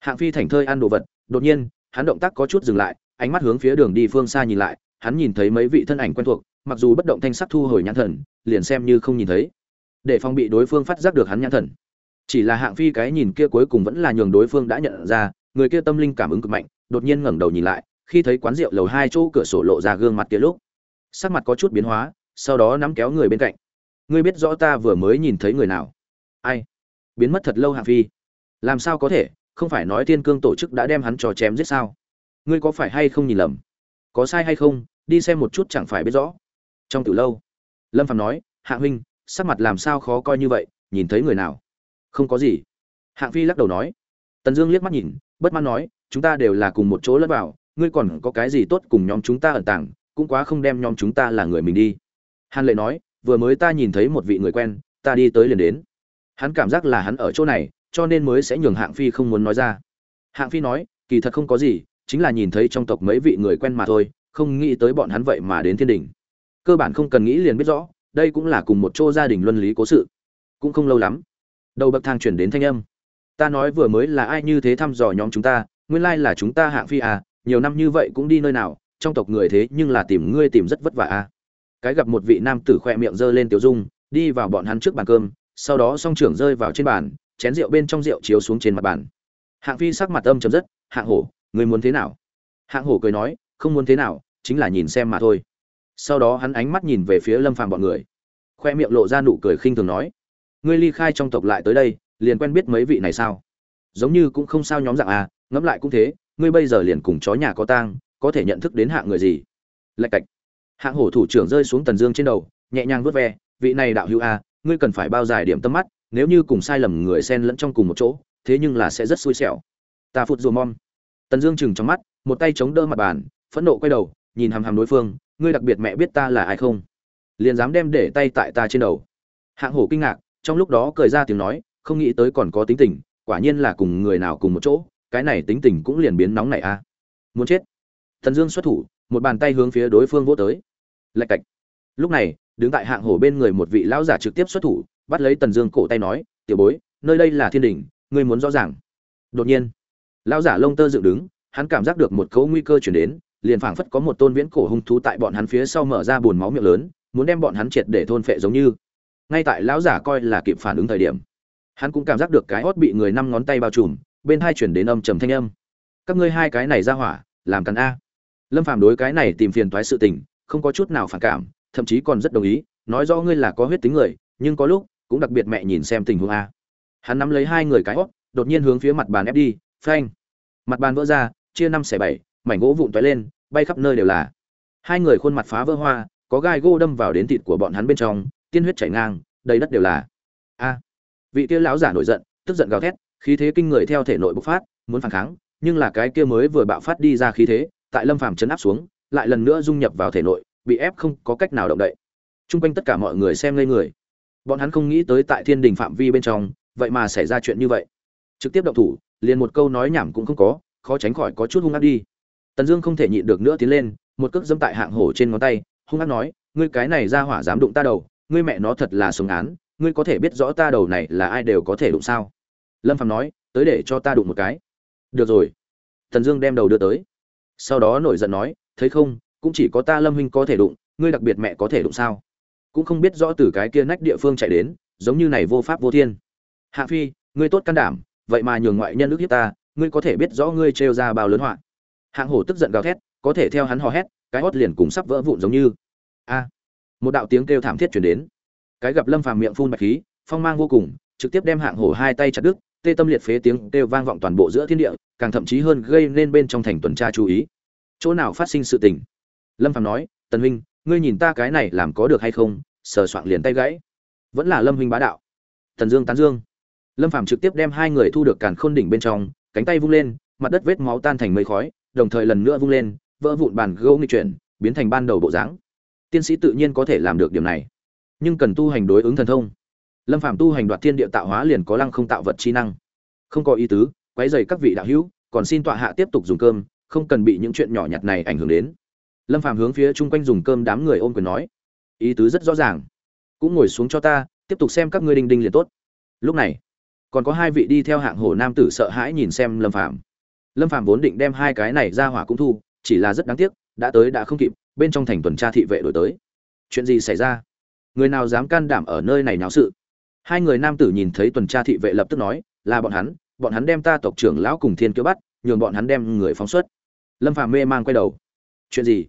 hạng phi thành thơi ăn đồ vật, đột nhiên, hắn động tác có chút dừng lại, ánh mắt hướng phía đường đi phương xa nhìn lại, hắn nhìn thấy mấy vị thân ảnh quen thuộc, mặc dù bất động thanh sắc thu hồi nhãn thần, liền xem như không nhìn thấy. Để phòng bị đối phương phát giác được hắn nhãn thần. Chỉ là hạng phi cái nhìn kia cuối cùng vẫn là nhường đối phương đã nhận ra, người kia tâm linh cảm ứng cực mạnh, đột nhiên ngẩng đầu nhìn lại khi thấy quán rượu lầu hai chỗ cửa sổ lộ ra gương mặt kia lúc, sắc mặt có chút biến hóa, sau đó nắm kéo người bên cạnh. Ngươi biết rõ ta vừa mới nhìn thấy người nào? Ai? Biến mất thật lâu hạng phi. Làm sao có thể? Không phải nói thiên cương tổ chức đã đem hắn trò chém giết sao? Ngươi có phải hay không nhìn lầm? Có sai hay không? Đi xem một chút chẳng phải biết rõ. Trong từ lâu, lâm phạm nói hạ huynh, sắc mặt làm sao khó coi như vậy? Nhìn thấy người nào? Không có gì. Hạng phi lắc đầu nói. Tần dương liếc mắt nhìn, bất mãn nói, chúng ta đều là cùng một chỗ lẫn vào ngươi còn có cái gì tốt cùng nhóm chúng ta ẩn tàng, cũng quá không đem nhóm chúng ta là người mình đi. Hàn lệ nói, vừa mới ta nhìn thấy một vị người quen, ta đi tới liền đến. Hắn cảm giác là hắn ở chỗ này, cho nên mới sẽ nhường hạng phi không muốn nói ra. Hạng phi nói, kỳ thật không có gì, chính là nhìn thấy trong tộc mấy vị người quen mà thôi, không nghĩ tới bọn hắn vậy mà đến thiên đình. Cơ bản không cần nghĩ liền biết rõ, đây cũng là cùng một chỗ gia đình luân lý cố sự. Cũng không lâu lắm, đầu bậc thang chuyển đến thanh âm. Ta nói vừa mới là ai như thế thăm dò nhóm chúng ta, nguyên lai là chúng ta hạng phi à nhiều năm như vậy cũng đi nơi nào, trong tộc người thế nhưng là tìm ngươi tìm rất vất vả à cái gặp một vị nam tử khoe miệng giơ lên tiểu dung, đi vào bọn hắn trước bàn cơm, sau đó song trưởng rơi vào trên bàn, chén rượu bên trong rượu chiếu xuống trên mặt bàn. Hạng phi sắc mặt âm chấm dứt hạng hổ, ngươi muốn thế nào? Hạng hổ cười nói, không muốn thế nào, chính là nhìn xem mà thôi. Sau đó hắn ánh mắt nhìn về phía lâm phàm bọn người khoe miệng lộ ra nụ cười khinh thường nói, ngươi ly khai trong tộc lại tới đây, liền quen biết mấy vị này sao? Giống như cũng không sao nhóm dạng à ngẫm lại cũng thế ngươi bây giờ liền cùng chó nhà có tang, có thể nhận thức đến hạng người gì? Lạch cạch. Hạng hổ thủ trưởng rơi xuống tần dương trên đầu, nhẹ nhàng vớt ve, vị này đạo hữu à ngươi cần phải bao dài điểm tâm mắt, nếu như cùng sai lầm người xen lẫn trong cùng một chỗ, thế nhưng là sẽ rất xui xẻo. Ta phụt rùa mom. Tần dương chừng trong mắt, một tay chống đỡ mặt bàn, phẫn nộ quay đầu, nhìn hàm hàm đối phương, ngươi đặc biệt mẹ biết ta là ai không? Liền dám đem để tay tại ta trên đầu. Hạng hổ kinh ngạc, trong lúc đó cười ra tiếng nói, không nghĩ tới còn có tính tình, quả nhiên là cùng người nào cùng một chỗ cái này tính tình cũng liền biến nóng này a à. muốn chết. Thần dương xuất thủ, một bàn tay hướng phía đối phương vỗ tới. Lạch cạch. Lúc này, đứng tại hạng hổ bên người một vị lão giả trực tiếp xuất thủ, bắt lấy tần dương cổ tay nói, tiểu bối, nơi đây là thiên đình ngươi muốn rõ ràng. Đột nhiên, lão giả lông tơ dựng đứng, hắn cảm giác được một cấu nguy cơ chuyển đến, liền phảng phất có một tôn viễn cổ hung thú tại bọn hắn phía sau mở ra bùn máu miệng lớn, muốn đem bọn hắn triệt để thôn phệ giống như. Ngay tại lão giả coi là kịp phản ứng thời điểm, hắn cũng cảm giác được cái hót bị người năm ngón tay bao trùm bên hai chuyển đến âm trầm thanh âm. Các ngươi hai cái này ra hỏa, làm cắn a. Lâm phàm đối cái này tìm phiền toái sự tình, không có chút nào phản cảm, thậm chí còn rất đồng ý, nói rõ ngươi là có huyết tính người, nhưng có lúc, cũng đặc biệt mẹ nhìn xem tình huống a. Hắn nắm lấy hai người cái hót, đột nhiên hướng phía mặt bàn ép đi, phanh. Mặt bàn vỡ ra, chia năm xẻ bảy, mảnh gỗ vụn toái lên, bay khắp nơi đều là. Hai người khuôn mặt phá vỡ hoa, có gai gỗ đâm vào đến thịt của bọn hắn bên trong, tiên huyết chảy ngang, đầy đất đều là. A. Vị kia lão giả nổi giận, tức giận gào thét khí thế kinh người theo thể nội bộc phát, muốn phản kháng, nhưng là cái kia mới vừa bạo phát đi ra khí thế, tại lâm phàm chấn áp xuống, lại lần nữa dung nhập vào thể nội, bị ép không có cách nào động đậy. Trung quanh tất cả mọi người xem ngây người. Bọn hắn không nghĩ tới tại thiên đình phạm vi bên trong, vậy mà xảy ra chuyện như vậy. Trực tiếp động thủ, liền một câu nói nhảm cũng không có, khó tránh khỏi có chút hung ác đi. Tần dương không thể nhịn được nữa tiến lên, một cước dẫm tại hạng hổ trên ngón tay, hung ác nói, ngươi cái này ra hỏa dám đụng ta đầu, ngươi mẹ nó thật là sống án, ngươi có thể biết rõ ta đầu này là ai đều có thể đụng sao? Lâm phạm nói, tới để cho ta đụng một cái. Được rồi. Thần dương đem đầu đưa tới. Sau đó nổi giận nói, thấy không, cũng chỉ có ta lâm huynh có thể đụng, ngươi đặc biệt mẹ có thể đụng sao? Cũng không biết rõ từ cái kia nách địa phương chạy đến, giống như này vô pháp vô thiên. Hạ phi, ngươi tốt can đảm, vậy mà nhường ngoại nhân ức hiếp ta, ngươi có thể biết rõ ngươi trêu ra bao lớn họa. Hạng hổ tức giận gào thét, có thể theo hắn hò hét, cái hót liền cùng sắp vỡ vụn giống như. A! Một đạo tiếng kêu thảm thiết chuyển đến. Cái gặp lâm phàm miệng phun bạch khí, phong mang vô cùng trực tiếp đem hạng hổ hai tay chặt đứt, tê tâm liệt phế tiếng kêu vang vọng toàn bộ giữa thiên địa, càng thậm chí hơn gây nên bên trong thành tuần tra chú ý. Chỗ nào phát sinh sự tình? Lâm phàm nói, tần huynh, ngươi nhìn ta cái này làm có được hay không? Sờ soạn liền tay gãy. Vẫn là lâm huynh bá đạo. Thần dương tán dương. Lâm phàm trực tiếp đem hai người thu được càn khôn đỉnh bên trong, cánh tay vung lên, mặt đất vết máu tan thành mây khói, đồng thời lần nữa vung lên, vỡ vụn bàn gỗ nghịch chuyển, biến thành ban đầu bộ dáng. Tiên sĩ tự nhiên có thể làm được điểm này, nhưng cần tu hành đối ứng thần thông lâm phạm tu hành đoạt thiên địa tạo hóa liền có lăng không tạo vật chi năng. Không có ý tứ, quấy dày các vị đạo hữu, còn xin tọa hạ tiếp tục dùng cơm, không cần bị những chuyện nhỏ nhặt này ảnh hưởng đến. Lâm phạm hướng phía chung quanh dùng cơm đám người ôm quyền nói. Ý tứ rất rõ ràng. Cũng ngồi xuống cho ta, tiếp tục xem các ngươi đinh đinh liền tốt. Lúc này, còn có hai vị đi theo hạng hổ nam tử sợ hãi nhìn xem lâm phạm lâm phạm vốn định đem hai cái này ra hỏa cũng thu, chỉ là rất đáng tiếc, đã tới đã không kịp, bên trong thành tuần tra thị vệ đổi tới. Chuyện gì xảy ra? Người nào dám can đảm ở nơi này náo sự? Hai người nam tử nhìn thấy tuần tra thị vệ lập tức nói, là bọn hắn bọn hắn đem ta tộc trưởng lão cùng thiên kiêu bắt, nhường bọn hắn đem người phóng xuất. Lâm phàm mê mang quay đầu. Chuyện gì?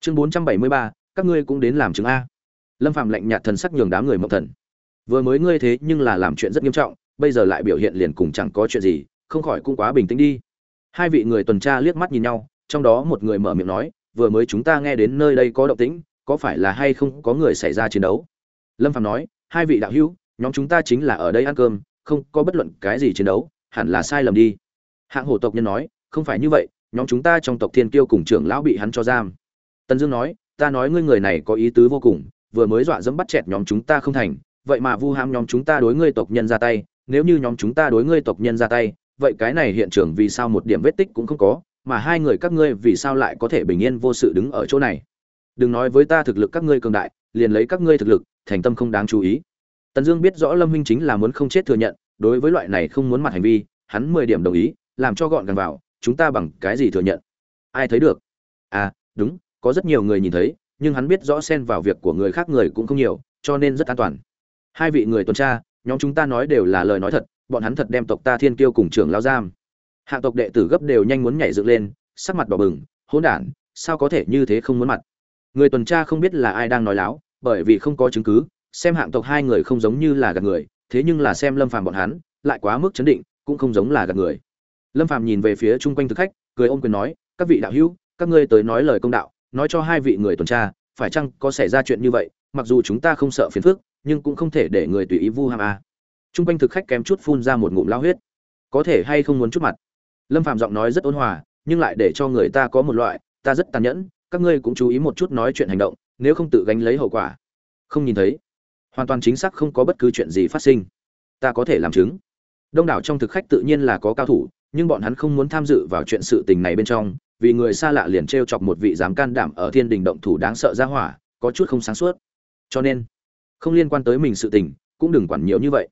Chương bốn trăm bảy mươi ba, các ngươi cũng đến làm chứng a. Lâm phàm lạnh nhạt thần sắc nhường đám người mộng thần. Vừa mới ngươi thế nhưng là làm chuyện rất nghiêm trọng, bây giờ lại biểu hiện liền cùng chẳng có chuyện gì, không khỏi cũng quá bình tĩnh đi. Hai vị người tuần tra liếc mắt nhìn nhau, trong đó một người mở miệng nói, vừa mới chúng ta nghe đến nơi đây có động tĩnh, có phải là hay không có người xảy ra chiến đấu? Lâm phạm nói, hai vị đạo hữu nhóm chúng ta chính là ở đây ăn cơm, không có bất luận cái gì chiến đấu, hẳn là sai lầm đi. Hạng hổ tộc nhân nói, không phải như vậy, nhóm chúng ta trong tộc thiên kiêu cùng trưởng lão bị hắn cho giam. Tân dương nói, ta nói ngươi người này có ý tứ vô cùng, vừa mới dọa dẫm bắt chẹt nhóm chúng ta không thành, vậy mà vu ham nhóm chúng ta đối ngươi tộc nhân ra tay, nếu như nhóm chúng ta đối ngươi tộc nhân ra tay, vậy cái này hiện trường vì sao một điểm vết tích cũng không có, mà hai người các ngươi vì sao lại có thể bình yên vô sự đứng ở chỗ này? Đừng nói với ta thực lực các ngươi cường đại, liền lấy các ngươi thực lực, thành tâm không đáng chú ý tần dương biết rõ lâm Minh chính là muốn không chết thừa nhận, đối với loại này không muốn mặt hành vi, hắn mười điểm đồng ý, làm cho gọn gàng vào, chúng ta bằng cái gì thừa nhận? Ai thấy được? À đúng, có rất nhiều người nhìn thấy, nhưng hắn biết rõ xen vào việc của người khác người cũng không nhiều, cho nên rất an toàn. Hai vị người tuần tra, nhóm chúng ta nói đều là lời nói thật, bọn hắn thật đem tộc ta thiên kiêu cùng trưởng lao giam. Hạ tộc đệ tử gấp đều nhanh muốn nhảy dựng lên, sắc mặt đỏ bừng, hỗn đản, sao có thể như thế không muốn mặt? Người tuần tra không biết là ai đang nói láo, bởi vì không có chứng cứ xem hạng tộc hai người không giống như là gạt người, thế nhưng là xem lâm phàm bọn hắn, lại quá mức chấn định, cũng không giống là gạt người. Lâm phàm nhìn về phía chung quanh thực khách, cười ôm quyền nói, các vị đạo hữu, các ngươi tới nói lời công đạo, nói cho hai vị người tuần tra, phải chăng có xảy ra chuyện như vậy, mặc dù chúng ta không sợ phiền phức, nhưng cũng không thể để người tùy ý vu ham a chung quanh thực khách kém chút phun ra một ngụm lao huyết. Có thể hay không muốn chút mặt? Lâm phàm giọng nói rất ôn hòa, nhưng lại để cho người ta có một loại, ta rất tàn nhẫn, các ngươi cũng chú ý một chút nói chuyện hành động, nếu không tự gánh lấy hậu quả. Không nhìn thấy hoàn toàn chính xác không có bất cứ chuyện gì phát sinh. Ta có thể làm chứng. Đông đảo trong thực khách tự nhiên là có cao thủ, nhưng bọn hắn không muốn tham dự vào chuyện sự tình này bên trong, vì người xa lạ liền t r e o chọc một vị dám can đảm ở thiên đình động thủ đáng sợ ra hỏa, có chút không sáng suốt. Cho nên, không liên quan tới mình sự tình, cũng đừng quản nhiều như vậy.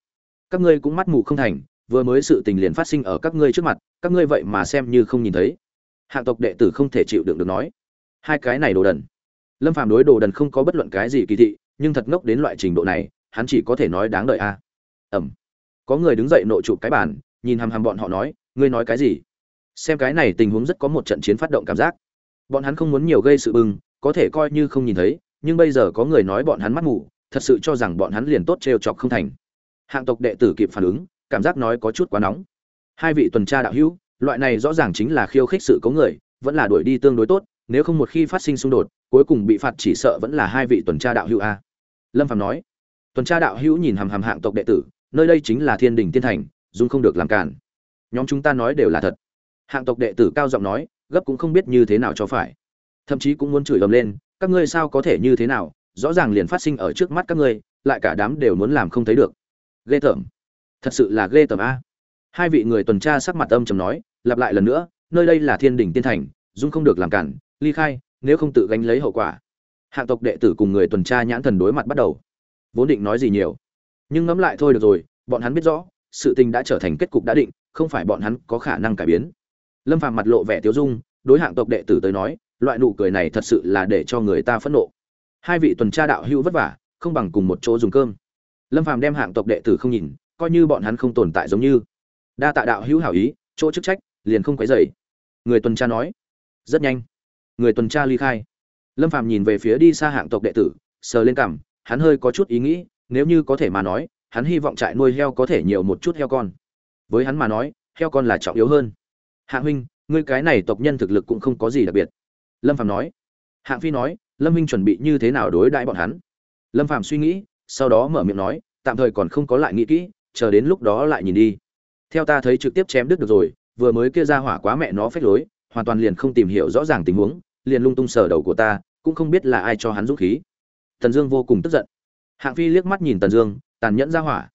Các ngươi cũng mắt mù không thành, vừa mới sự tình liền phát sinh ở các ngươi trước mặt, các ngươi vậy mà xem như không nhìn thấy. Hạng tộc đệ tử không thể chịu đựng được nói. Hai cái này đồ đần. Lâm phàm đối đồ đần không có bất luận cái gì kỳ thị nhưng thật ngốc đến loại trình độ này, hắn chỉ có thể nói đáng đợi a. Ẩm có người đứng dậy nội chụp cái bàn, nhìn hằm hằm bọn họ nói, ngươi nói cái gì? Xem cái này tình huống rất có một trận chiến phát động cảm giác. Bọn hắn không muốn nhiều gây sự bưng có thể coi như không nhìn thấy, nhưng bây giờ có người nói bọn hắn mắt mù, thật sự cho rằng bọn hắn liền tốt trêu chọc không thành. Hạng tộc đệ tử kịp phản ứng, cảm giác nói có chút quá nóng. Hai vị tuần tra đạo hữu, loại này rõ ràng chính là khiêu khích sự có người, vẫn là đuổi đi tương đối tốt, nếu không một khi phát sinh xung đột cuối cùng bị phạt chỉ sợ vẫn là hai vị tuần tra đạo hữu a. Lâm phạm nói. Tuần tra đạo hữu nhìn hàm hàm hạng tộc đệ tử, nơi đây chính là thiên đình tiên thành dung không được làm cản. Nhóm chúng ta nói đều là thật. Hạng tộc đệ tử cao giọng nói, gấp cũng không biết như thế nào cho phải. Thậm chí cũng muốn chửi ầm lên, các ngươi sao có thể như thế nào, rõ ràng liền phát sinh ở trước mắt các ngươi, lại cả đám đều muốn làm không thấy được. Ghê tởm. Thật sự là ghê tởm a. Hai vị người tuần tra sắc mặt âm trầm nói, lặp lại lần nữa, nơi đây là thiên đình tiên thành dung không được làm cản, ly khai nếu không tự gánh lấy hậu quả. Hạng tộc đệ tử cùng người tuần tra nhãn thần đối mặt bắt đầu. Vốn định nói gì nhiều, nhưng ngẫm lại thôi được rồi, bọn hắn biết rõ, sự tình đã trở thành kết cục đã định, không phải bọn hắn có khả năng cải biến. Lâm phàm mặt lộ vẻ tiêu dung, đối hạng tộc đệ tử tới nói, loại nụ cười này thật sự là để cho người ta phẫn nộ. Hai vị tuần tra đạo hữu vất vả, không bằng cùng một chỗ dùng cơm. Lâm phàm đem hạng tộc đệ tử không nhìn, coi như bọn hắn không tồn tại giống như. Đa tạ đạo hữu hảo ý, chỗ chức trách, liền không quấy dày người tuần tra nói, rất nhanh người tuần tra ly khai. Lâm phàm nhìn về phía đi xa hạng tộc đệ tử, sờ lên cằm, hắn hơi có chút ý nghĩ, nếu như có thể mà nói, hắn hy vọng trại nuôi heo có thể nhiều một chút heo con. Với hắn mà nói, heo con là trọng yếu hơn. Hạng huynh, ngươi cái này tộc nhân thực lực cũng không có gì đặc biệt. Lâm phàm nói. Hạng phi nói, lâm huynh chuẩn bị như thế nào đối đãi bọn hắn? Lâm phàm suy nghĩ, sau đó mở miệng nói, tạm thời còn không có lại nghĩ kỹ, chờ đến lúc đó lại nhìn đi. Theo ta thấy trực tiếp chém đứt được rồi, vừa mới kia ra hỏa quá mẹ nó phách lối hoàn toàn liền không tìm hiểu rõ ràng tình huống, liền lung tung sờ đầu của ta, cũng không biết là ai cho hắn dũng khí. Tần dương vô cùng tức giận. Hạng phi liếc mắt nhìn tần dương, tàn nhẫn ra hỏa.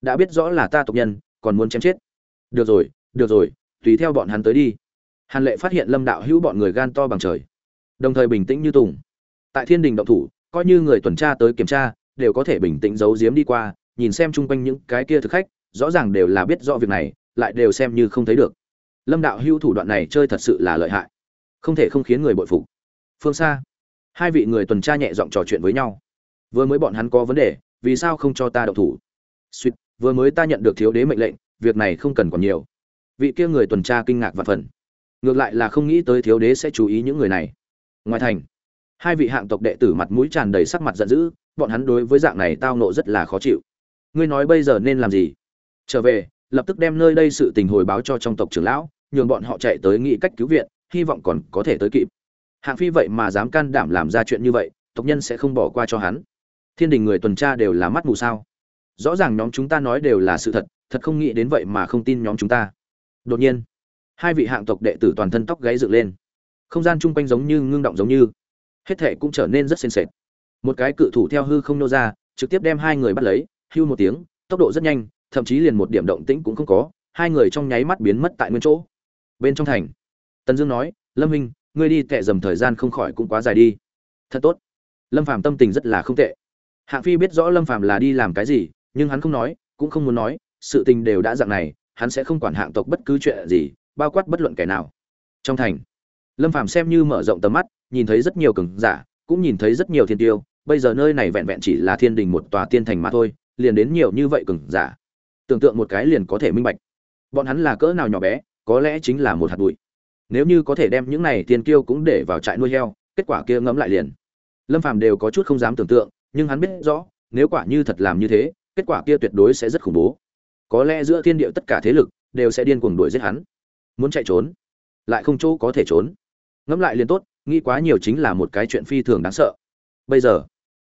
Đã biết rõ là ta tộc nhân, còn muốn chém chết. Được rồi được rồi, tùy theo bọn hắn tới đi. Hàn lệ phát hiện lâm đạo hữu bọn người gan to bằng trời. Đồng thời bình tĩnh như tùng. Tại thiên đình động thủ, coi như người tuần tra tới kiểm tra, đều có thể bình tĩnh giấu giếm đi qua, nhìn xem chung quanh những cái kia thực khách, rõ ràng đều là biết rõ việc này, lại đều xem như không thấy được lâm đạo hưu thủ đoạn này chơi thật sự là lợi hại. Không thể không khiến người bội phục. Phương xa hai vị người tuần tra nhẹ giọng trò chuyện với nhau. Vừa mới bọn hắn có vấn đề, vì sao không cho ta đậu thủ? Suýt, vừa mới ta nhận được thiếu đế mệnh lệnh, việc này không cần còn nhiều. Vị kia người tuần tra kinh ngạc và phần. Ngược lại là không nghĩ tới thiếu đế sẽ chú ý những người này. Ngoài thành, hai vị hạng tộc đệ tử mặt mũi tràn đầy sắc mặt giận dữ, bọn hắn đối với dạng này tao nộ rất là khó chịu. Ngươi nói bây giờ nên làm gì? Trở về lập tức đem nơi đây sự tình hồi báo cho trong tộc trưởng lão, nhường bọn họ chạy tới nghĩ cách cứu viện, hy vọng còn có thể tới kịp. Hạng phi vậy mà dám can đảm làm ra chuyện như vậy, tộc nhân sẽ không bỏ qua cho hắn. Thiên đình người tuần tra đều là mắt mù sao. Rõ ràng nhóm chúng ta nói đều là sự thật thật không nghĩ đến vậy mà không tin nhóm chúng ta. Đột nhiên, hai vị hạng tộc đệ tử toàn thân tóc gáy dựng lên. Không gian chung quanh giống như ngưng động giống như. Hết thảy cũng trở nên rất sền sệt. Một cái cự thủ theo hư không nô ra, trực tiếp đem hai người bắt lấy, hưu một tiếng, tốc độ rất nhanh thậm chí liền một điểm động tĩnh cũng không có, hai người trong nháy mắt biến mất tại nguyên chỗ. Bên trong thành, tần dương nói, lâm minh ngươi đi tệ dầm thời gian không khỏi cũng quá dài đi. Thật tốt. Lâm phàm tâm tình rất là không tệ. Hạng phi biết rõ lâm phàm là đi làm cái gì, nhưng hắn không nói, cũng không muốn nói, sự tình đều đã dạng này, hắn sẽ không quản hạng tộc bất cứ chuyện gì, bao quát bất luận kẻ nào. Trong thành, lâm phàm xem như mở rộng tầm mắt, nhìn thấy rất nhiều cường giả, cũng nhìn thấy rất nhiều thiên tiêu, bây giờ nơi này vẹn vẹn chỉ là thiên đình một tòa tiên thành mà thôi, liền đến nhiều như vậy cường giả tưởng tượng một cái liền có thể minh bạch. Bọn hắn là cỡ nào nhỏ bé, có lẽ chính là một hạt bụi. Nếu như có thể đem những này tiền kiêu cũng để vào trại nuôi heo, kết quả kia ngẫm lại liền. Lâm phàm đều có chút không dám tưởng tượng, nhưng hắn biết rõ, nếu quả như thật làm như thế, kết quả kia tuyệt đối sẽ rất khủng bố. Có lẽ giữa thiên địa tất cả thế lực đều sẽ điên cuồng đuổi giết hắn. Muốn chạy trốn, lại không chỗ có thể trốn. Ngẫm lại liền tốt, nghĩ quá nhiều chính là một cái chuyện phi thường đáng sợ. Bây giờ,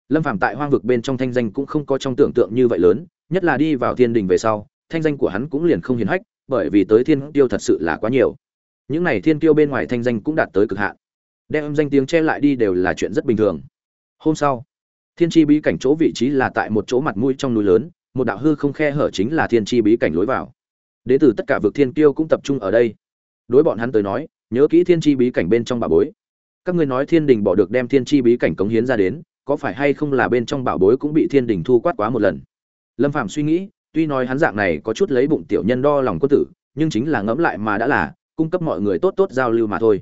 lâm phàm tại hoang vực bên trong thanh danh cũng không có trong tưởng tượng như vậy lớn nhất là đi vào thiên đình về sau, thanh danh của hắn cũng liền không hiền hách, bởi vì tới thiên tiêu thật sự là quá nhiều. Những này thiên tiêu bên ngoài thanh danh cũng đạt tới cực hạn. Đem danh tiếng che lại đi đều là chuyện rất bình thường. Hôm sau, thiên tri bí cảnh chỗ vị trí là tại một chỗ mặt mũi trong núi lớn, một đạo hư không khe hở chính là thiên tri bí cảnh lối vào. Đến từ tất cả vực thiên tiêu cũng tập trung ở đây. Đối bọn hắn tới nói, nhớ kỹ thiên tri bí cảnh bên trong bà bối. Các ngươi nói thiên đình bỏ được đem thiên tri bí cảnh cống hiến ra đến, có phải hay không là bên trong bảo bối cũng bị thiên đình thu quát quá một lần? Lâm phạm suy nghĩ, tuy nói hắn dạng này có chút lấy bụng tiểu nhân đo lòng quân tử, nhưng chính là ngẫm lại mà đã là, cung cấp mọi người tốt tốt giao lưu mà thôi.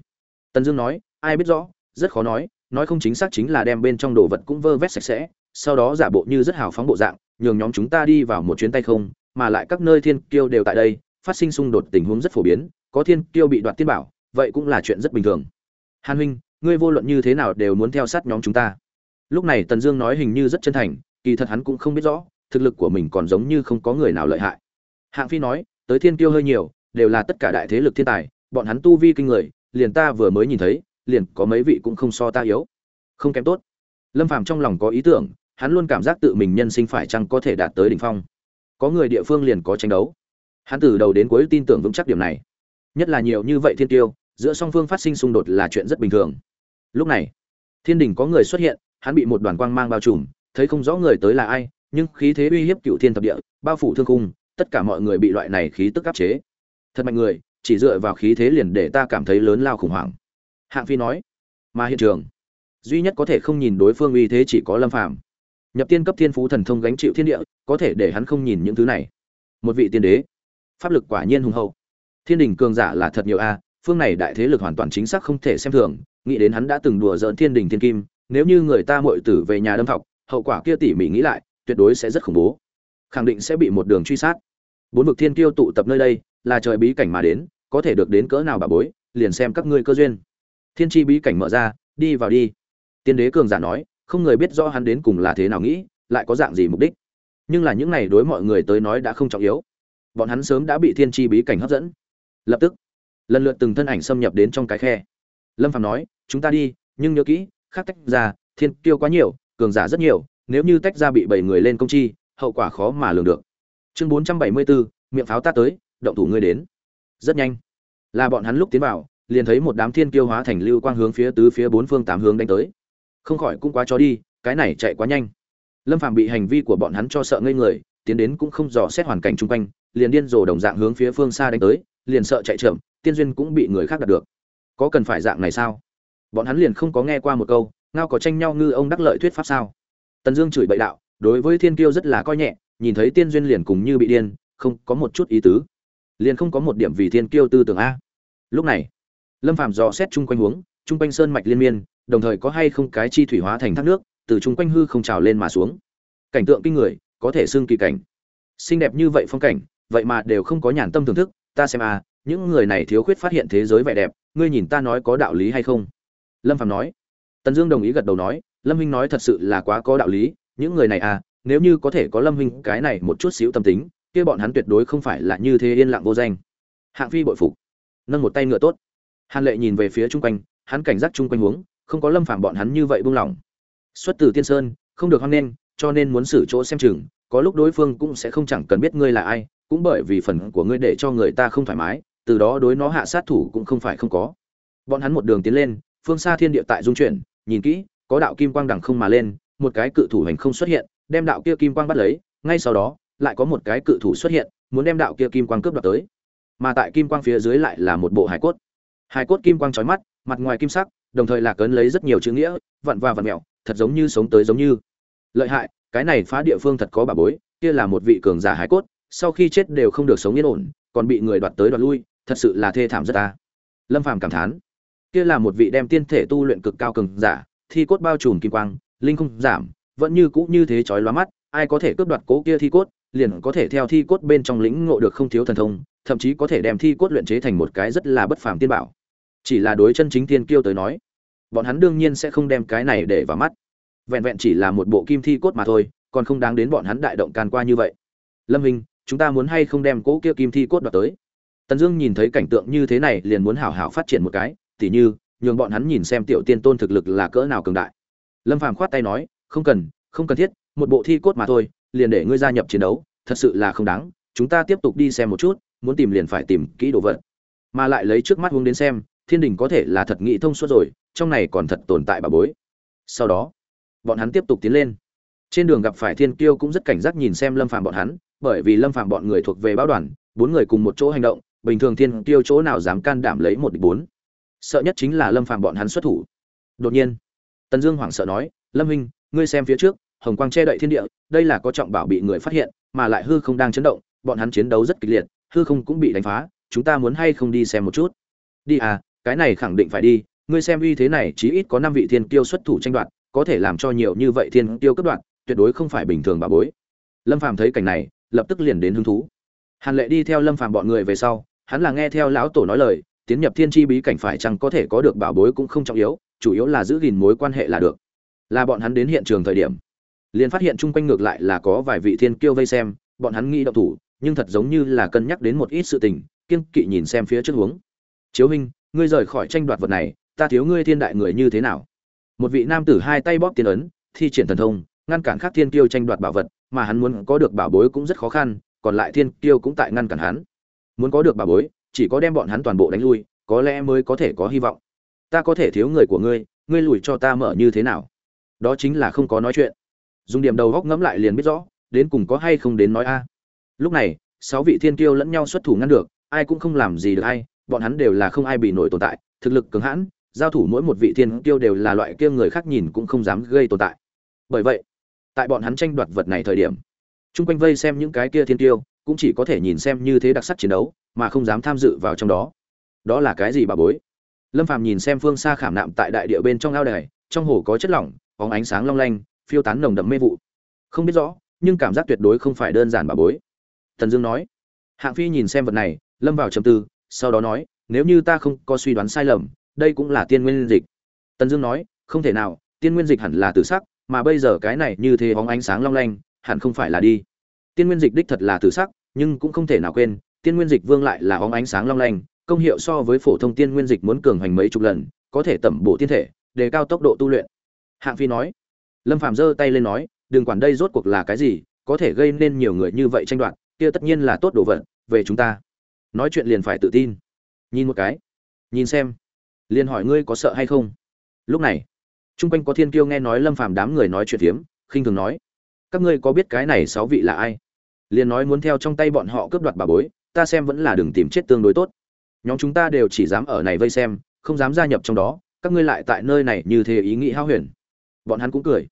Tần dương nói, ai biết rõ, rất khó nói nói không chính xác chính là đem bên trong đồ vật cũng vơ vét sạch sẽ, sau đó giả bộ như rất hào phóng bộ dạng, nhường nhóm chúng ta đi vào một chuyến tay không, mà lại các nơi thiên kiêu đều tại đây, phát sinh xung đột tình huống rất phổ biến, có thiên kiêu bị đoạt tiên bảo, vậy cũng là chuyện rất bình thường. Hàn huynh, ngươi vô luận như thế nào đều muốn theo sát nhóm chúng ta. Lúc này tần dương nói hình như rất chân thành, kỳ thật hắn cũng không biết rõ thực lực của mình còn giống như không có người nào lợi hại. Hạng phi nói, tới thiên kiêu hơi nhiều, đều là tất cả đại thế lực thiên tài, bọn hắn tu vi kinh người, liền ta vừa mới nhìn thấy, liền có mấy vị cũng không so ta yếu. Không kém tốt. Lâm phàm trong lòng có ý tưởng, hắn luôn cảm giác tự mình nhân sinh phải chăng có thể đạt tới đỉnh phong. Có người địa phương liền có tranh đấu. Hắn từ đầu đến cuối tin tưởng vững chắc điểm này. Nhất là nhiều như vậy thiên tiêu giữa song phương phát sinh xung đột là chuyện rất bình thường. Lúc này, thiên đình có người xuất hiện, hắn bị một đoàn quang mang bao trùm, thấy không rõ người tới là ai nhưng khí thế uy hiếp cựu thiên thập địa, bao phủ thương cung tất cả mọi người bị loại này khí tức áp chế. Thật mạnh người, chỉ dựa vào khí thế liền để ta cảm thấy lớn lao khủng hoảng. Hạng phi nói, mà hiện trường, duy nhất có thể không nhìn đối phương uy thế chỉ có lâm phàm. Nhập tiên cấp thiên phú thần thông gánh chịu thiên địa, có thể để hắn không nhìn những thứ này. Một vị tiên đế, pháp lực quả nhiên hùng hậu. Thiên đình cường giả là thật nhiều a, phương này đại thế lực hoàn toàn chính xác không thể xem thường, nghĩ đến hắn đã từng đùa giỡn thiên đình thiên kim, nếu như người ta muội tử về nhà đâm thọc, hậu quả kia tỉ mỉ nghĩ lại tuyệt đối sẽ rất khủng bố. Khẳng định sẽ bị một đường truy sát. Bốn vực thiên kiêu tụ tập nơi đây, là trời bí cảnh mà đến, có thể được đến cỡ nào bà bối, liền xem các ngươi cơ duyên. Thiên tri bí cảnh mở ra, đi vào đi. Tiên đế cường giả nói, không người biết rõ hắn đến cùng là thế nào nghĩ, lại có dạng gì mục đích. Nhưng là những này đối mọi người tới nói đã không trọng yếu. Bọn hắn sớm đã bị thiên tri bí cảnh hấp dẫn. Lập tức, lần lượt từng thân ảnh xâm nhập đến trong cái khe. Lâm phạm nói, chúng ta đi, nhưng nhớ kỹ, khác tách ra, thiên kiêu quá nhiều, cường giả rất nhiều nếu như tách ra bị bảy người lên công chi, hậu quả khó mà lường được. Chương bốn trăm bảy mươi bốn miệng pháo ta tới, động thủ ngươi đến. Rất nhanh. Là bọn hắn lúc tiến vào, liền thấy một đám thiên kiêu hóa thành lưu quang hướng phía tứ phía bốn phương tám hướng đánh tới. Không khỏi cũng quá chó đi, cái này chạy quá nhanh. Lâm phàm bị hành vi của bọn hắn cho sợ ngây người, tiến đến cũng không dò xét hoàn cảnh chung quanh, liền điên rồ đồng dạng hướng phía phương xa đánh tới, liền sợ chạy chậm, tiên duyên cũng bị người khác đạt được. Có cần phải dạng này sao? Bọn hắn liền không có nghe qua một câu, ngao có tranh nhau ngư ông đắc lợi thuyết pháp sao? Tần dương chửi bậy đạo, đối với thiên kiêu rất là coi nhẹ, nhìn thấy tiên duyên liền cùng như bị điên, không có một chút ý tứ. Liền không có một điểm vì thiên kiêu tư tưởng a. Lúc này, lâm phàm dò xét chung quanh huống, chung quanh sơn mạch liên miên, đồng thời có hay không cái chi thủy hóa thành thác nước, từ chung quanh hư không trào lên mà xuống. Cảnh tượng kinh người, có thể xưng kỳ cảnh. Xinh đẹp như vậy phong cảnh, vậy mà đều không có nhàn tâm thưởng thức, ta xem a, những người này thiếu khuyết phát hiện thế giới vẻ đẹp, ngươi nhìn ta nói có đạo lý hay không? Lâm phàm nói. Tần dương đồng ý gật đầu nói lâm huynh nói thật sự là quá có đạo lý, những người này à nếu như có thể có lâm huynh cái này một chút xíu tâm tính, kia bọn hắn tuyệt đối không phải là như thế yên lặng vô danh. Hạng phi bội phục, nâng một tay ngựa tốt. Hàn lệ nhìn về phía chung quanh, hắn cảnh giác chung quanh huống, không có lâm phạm bọn hắn như vậy buông lỏng. Xuất từ tiên sơn, không được hoan nghênh, cho nên muốn xử chỗ xem chừng, có lúc đối phương cũng sẽ không chẳng cần biết ngươi là ai, cũng bởi vì phần của ngươi để cho người ta không thoải mái, từ đó đối nó hạ sát thủ cũng không phải không có. Bọn hắn một đường tiến lên, phương xa thiên địa tại dung chuyển, nhìn kỹ có đạo kim quang đằng không mà lên, một cái cự thủ hành không xuất hiện, đem đạo kia kim quang bắt lấy, ngay sau đó, lại có một cái cự thủ xuất hiện, muốn đem đạo kia kim quang cướp đoạt tới. Mà tại kim quang phía dưới lại là một bộ hải cốt. Hải cốt kim quang trói mắt, mặt ngoài kim sắc, đồng thời là cấn lấy rất nhiều chữ nghĩa, vặn và vặn mẹo, thật giống như sống tới giống như. Lợi hại, cái này phá địa phương thật có bà bối, kia là một vị cường giả hải cốt, sau khi chết đều không được sống yên ổn, còn bị người đoạt tới đoạt lui, thật sự là thê thảm rất ta. Lâm phàm cảm thán, kia là một vị đem tiên thể tu luyện cực cao cường giả thi cốt bao trùm kim quang, linh không giảm, vẫn như cũ như thế chói lóa mắt, ai có thể cướp đoạt cố kia thi cốt, liền có thể theo thi cốt bên trong lĩnh ngộ được không thiếu thần thông, thậm chí có thể đem thi cốt luyện chế thành một cái rất là bất phàm tiên bảo. Chỉ là đối chân chính tiên kiêu tới nói, bọn hắn đương nhiên sẽ không đem cái này để vào mắt. Vẹn vẹn chỉ là một bộ kim thi cốt mà thôi, còn không đáng đến bọn hắn đại động can qua như vậy. Lâm hình chúng ta muốn hay không đem cỗ kia kim thi cốt đoạt tới? Tần dương nhìn thấy cảnh tượng như thế này liền muốn hảo hảo phát triển một cái, tỉ như nhường bọn hắn nhìn xem tiểu tiên tôn thực lực là cỡ nào cường đại. Lâm phàm khoát tay nói, không cần không cần thiết, một bộ thi cốt mà thôi, liền để ngươi gia nhập chiến đấu, thật sự là không đáng, chúng ta tiếp tục đi xem một chút, muốn tìm liền phải tìm kỹ đồ vật. Mà lại lấy trước mắt hướng đến xem, thiên đình có thể là thật nghĩ thông suốt rồi, trong này còn thật tồn tại bà bối. Sau đó, bọn hắn tiếp tục tiến lên. Trên đường gặp phải thiên kiêu cũng rất cảnh giác nhìn xem lâm phàm bọn hắn, bởi vì lâm phàm bọn người thuộc về báo đoàn, bốn người cùng một chỗ hành động, bình thường thiên kiêu chỗ nào dám can đảm lấy một địch bốn sợ nhất chính là lâm phàm bọn hắn xuất thủ. Đột nhiên, tần dương hoảng sợ nói, lâm huynh, ngươi xem phía trước, hồng quang che đậy thiên địa, đây là có trọng bảo bị người phát hiện, mà lại hư không đang chấn động, bọn hắn chiến đấu rất kịch liệt, hư không cũng bị đánh phá, chúng ta muốn hay không đi xem một chút? Đi à cái này khẳng định phải đi, ngươi xem uy thế này, chí ít có năm vị thiên kiêu xuất thủ tranh đoạt, có thể làm cho nhiều như vậy thiên kiêu cấp đoạt, tuyệt đối không phải bình thường bà bối. Lâm phàm thấy cảnh này, lập tức liền đến hứng thú. Hàn lệ đi theo lâm phàm bọn người về sau, hắn là nghe theo lão tổ nói lời tiến nhập thiên chi bí cảnh phải chăng có thể có được bảo bối cũng không trọng yếu, chủ yếu là giữ gìn mối quan hệ là được. Là bọn hắn đến hiện trường thời điểm. Liền phát hiện chung quanh ngược lại là có vài vị thiên kiêu vây xem, bọn hắn nghĩ động thủ, nhưng thật giống như là cân nhắc đến một ít sự tình kiên kỵ nhìn xem phía trước hướng. Chiếu huynh ngươi rời khỏi tranh đoạt vật này, ta thiếu ngươi thiên đại người như thế nào? Một vị nam tử hai tay bóp tiền ấn, thi triển thần thông, ngăn cản khác thiên kiêu tranh đoạt bảo vật, mà hắn muốn có được bảo bối cũng rất khó khăn, còn lại thiên kiêu cũng tại ngăn cản hắn. Muốn có được bảo bối chỉ có đem bọn hắn toàn bộ đánh lui, có lẽ mới có thể có hy vọng. Ta có thể thiếu người của ngươi ngươi lùi cho ta mở như thế nào? Đó chính là không có nói chuyện. Dùng điểm đầu góc ngẫm lại liền biết rõ, đến cùng có hay không đến nói a. Lúc này, sáu vị thiên kiêu lẫn nhau xuất thủ ngăn được, ai cũng không làm gì được ai, bọn hắn đều là không ai bị nổi tồn tại, thực lực cứng hãn, giao thủ mỗi một vị thiên kiêu đều là loại kia người khác nhìn cũng không dám gây tồn tại. Bởi vậy, tại bọn hắn tranh đoạt vật này thời điểm, chung quanh vây xem những cái kia thiên kiêu cũng chỉ có thể nhìn xem như thế đặc sắc chiến đấu, mà không dám tham dự vào trong đó. Đó là cái gì bà bối? Lâm phàm nhìn xem phương xa khảm nạm tại đại địa bên trong ao đài, trong hồ có chất lỏng có ánh sáng long lanh, phiêu tán nồng đậm mê vụ. Không biết rõ, nhưng cảm giác tuyệt đối không phải đơn giản bà bối. Tần dương nói. Hạng phi nhìn xem vật này, lâm vào trầm tư, sau đó nói, nếu như ta không có suy đoán sai lầm, đây cũng là tiên nguyên dịch. Tần dương nói, không thể nào, tiên nguyên dịch hẳn là tự sắc, mà bây giờ cái này như thế bóng ánh sáng long lanh, hẳn không phải là đi tiên nguyên dịch đích thật là tử sắc, nhưng cũng không thể nào quên, tiên nguyên dịch vương lại là óng ánh sáng long lanh, công hiệu so với phổ thông tiên nguyên dịch muốn cường hành mấy chục lần, có thể tẩm bổ tiên thể, đề cao tốc độ tu luyện. Hạng phi nói, lâm phạm giơ tay lên nói, đừng quản đây rốt cuộc là cái gì, có thể gây nên nhiều người như vậy tranh đoạt, kia tất nhiên là tốt đồ vật, về chúng ta. Nói chuyện liền phải tự tin. Nhìn một cái, nhìn xem, liền hỏi ngươi có sợ hay không. Lúc này Trung quanh có thiên kiêu nghe nói lâm phàm đám người nói chuyện phiếm, khinh thường nói các ngươi có biết cái này sáu vị là ai? Liền nói muốn theo trong tay bọn họ cướp đoạt bà bối, ta xem vẫn là đừng tìm chết tương đối tốt. Nhóm chúng ta đều chỉ dám ở này vây xem, không dám gia nhập trong đó, các ngươi lại tại nơi này như thế ý nghĩ hao huyền. Bọn hắn cũng cười.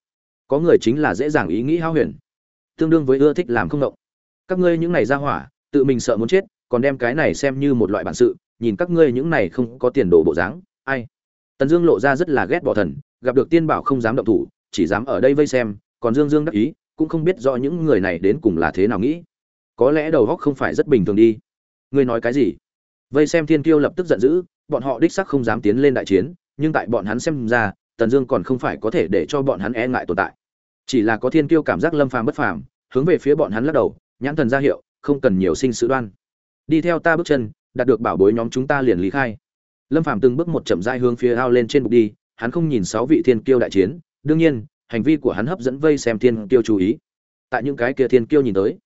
Có người chính là dễ dàng ý nghĩ hao huyền. Tương đương với ưa thích làm không động. Các ngươi những này ra hỏa, tự mình sợ muốn chết, còn đem cái này xem như một loại bản sự, nhìn các ngươi những này không có tiền đồ bộ dáng, ai? Tần dương lộ ra rất là ghét bỏ thần, gặp được tiên bảo không dám động thủ, chỉ dám ở đây vây xem, còn dương dương đắc ý cũng không biết rõ những người này đến cùng là thế nào nghĩ. Có lẽ đầu góc không phải rất bình thường đi. Ngươi nói cái gì? Vây xem thiên kiêu lập tức giận dữ, bọn họ đích sắc không dám tiến lên đại chiến, nhưng tại bọn hắn xem ra, tần dương còn không phải có thể để cho bọn hắn e ngại tồn tại. Chỉ là có thiên kiêu cảm giác lâm phàm bất phàm, hướng về phía bọn hắn lắc đầu, nhãn thần ra hiệu, không cần nhiều sinh sự đoan. Đi theo ta bước chân, đạt được bảo bối nhóm chúng ta liền lý khai. Lâm phàm từng bước một chậm rãi hướng phía ao lên trên bục đi, hắn không nhìn sáu vị thiên kiêu đại chiến, đương nhiên hành vi của hắn hấp dẫn vây xem thiên kiêu chú ý. Tại những cái kia thiên kiêu nhìn tới,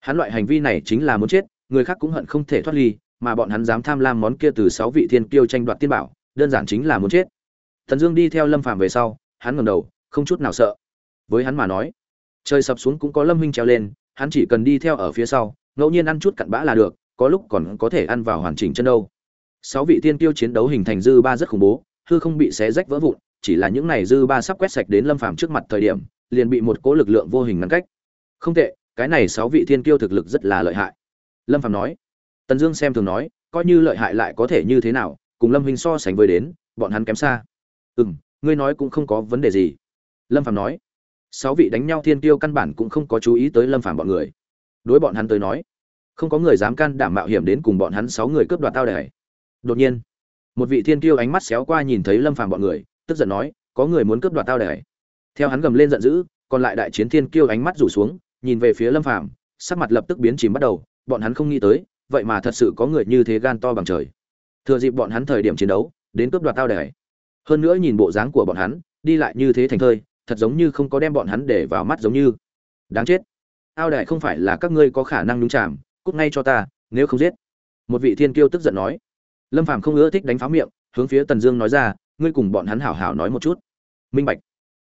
hắn loại hành vi này chính là muốn chết, người khác cũng hận không thể thoát ly, mà bọn hắn dám tham lam món kia từ sáu vị thiên kiêu tranh đoạt tiên bảo, đơn giản chính là muốn chết. Thần dương đi theo lâm phàm về sau, hắn ngẩng đầu, không chút nào sợ. Với hắn mà nói, trời sập xuống cũng có lâm huynh treo lên, hắn chỉ cần đi theo ở phía sau, ngẫu nhiên ăn chút cặn bã là được, có lúc còn có thể ăn vào hoàn chỉnh chân đâu. Sáu vị tiên tiêu chiến đấu hình thành dư ba rất khủng bố, hư không bị xé rách vỡ vụn chỉ là những này dư ba sắp quét sạch đến lâm phàm trước mặt thời điểm, liền bị một cỗ lực lượng vô hình ngăn cách. Không tệ, cái này sáu vị thiên kiêu thực lực rất là lợi hại. Lâm phàm nói. Tần dương xem thường nói, coi như lợi hại lại có thể như thế nào, cùng lâm huynh so sánh với đến, bọn hắn kém xa. Ừ m ngươi nói cũng không có vấn đề gì. Lâm phàm nói. Sáu vị đánh nhau thiên kiêu căn bản cũng không có chú ý tới lâm phàm bọn người. Đối bọn hắn tới nói, không có người dám can đảm mạo hiểm đến cùng bọn hắn sáu người cướp đoạt tao đài đột nhiên, một vị thiên kiêu ánh mắt xéo qua nhìn thấy lâm phàm bọn người tức giận nói, có người muốn cướp đoạt tao đài theo hắn gầm lên giận dữ, còn lại đại chiến thiên kiêu ánh mắt rủ xuống, nhìn về phía lâm phàm, sắc mặt lập tức biến chìm bắt đầu, bọn hắn không nghĩ tới, vậy mà thật sự có người như thế gan to bằng trời. Thừa dịp bọn hắn thời điểm chiến đấu, đến cướp đoạt tao đài hơn nữa nhìn bộ dáng của bọn hắn, đi lại như thế thành thơi, thật giống như không có đem bọn hắn để vào mắt giống như. Đáng chết. Ao đài không phải là các ngươi có khả năng nhúng chạm cút ngay cho ta, nếu không giết. Một vị thiên kiêu tức giận nói. Lâm phàm không ưa thích đánh pháo miệng, hướng phía tần dương nói ra ngươi cùng bọn hắn hảo hảo nói một chút. Minh bạch.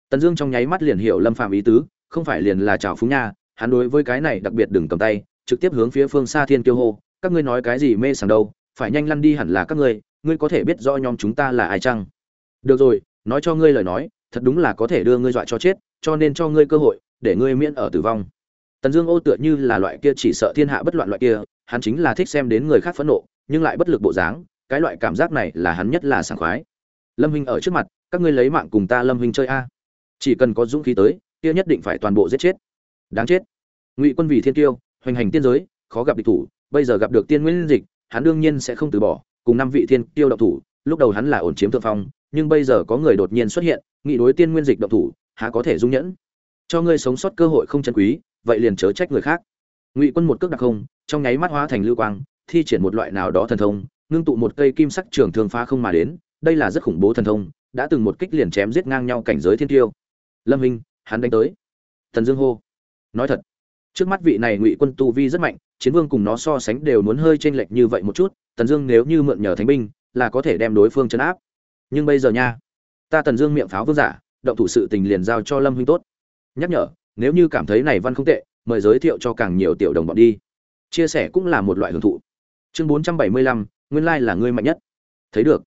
Tần dương trong nháy mắt liền hiểu lâm phàm ý tứ không phải liền là chào phúng nha hắn đối với cái này đặc biệt đừng cầm tay trực tiếp hướng phía phương xa thiên kiêu hô các ngươi nói cái gì mê sảng đâu phải nhanh lăn đi hẳn là các ngươi ngươi có thể biết rõ nhóm chúng ta là ai chăng? Được rồi nói cho ngươi lời nói thật đúng là có thể đưa ngươi dọa cho chết cho nên cho ngươi cơ hội để ngươi miễn ở tử vong. Tần Dương ô tựa như là loại kia chỉ sợ thiên hạ bất loạn loại kia, hắn chính là thích xem đến người khác phẫn nộ, nhưng lại bất lực bộ dáng, cái loại cảm giác này là hắn nhất là sảng khoái. Lâm huynh ở trước mặt, các ngươi lấy mạng cùng ta Lâm huynh chơi a. Chỉ cần có dũng khí tới, kia nhất định phải toàn bộ giết chết. Đáng chết. Ngụy Quân vì thiên tiêu, hoành hành tiên giới, khó gặp địch thủ, bây giờ gặp được tiên nguyên dịch, hắn đương nhiên sẽ không từ bỏ, cùng năm vị thiên tiêu độc thủ, lúc đầu hắn là ổn chiếm thượng phong, nhưng bây giờ có người đột nhiên xuất hiện, nghị đối tiên nguyên dịch độc thủ, há có thể dung nhẫn. Cho ngươi sống sót cơ hội không chân quý, vậy liền chớ trách người khác ngụy quân một cước đặc không trong nháy mắt hóa thành lưu quang thi triển một loại nào đó thần thông ngưng tụ một cây kim sắc trường thương phá không mà đến đây là rất khủng bố thần thông, đã từng một kích liền chém giết ngang nhau cảnh giới thiên tiêu. Lâm hình hắn đánh tới. Thần dương hô. Nói thật, trước mắt vị này ngụy quân tu vi rất mạnh, chiến vương cùng nó so sánh đều muốn hơi chênh lệch như vậy một chút tần dương nếu như mượn nhờ thánh binh, là có thể đem đối phương chấn áp. Nhưng bây giờ nha, ta tần dương miệng pháo vương giả, động thủ sự tình liền giao cho lâm huynh tốt. Nhắc nhở, nếu như cảm thấy này văn không tệ, mời giới thiệu cho càng nhiều tiểu đồng bọn đi. Chia sẻ cũng là một loại hưởng thụ. Chương bốn trăm bảy mươi lăm, nguyên lai là ngươi mạnh nhất. Thấy được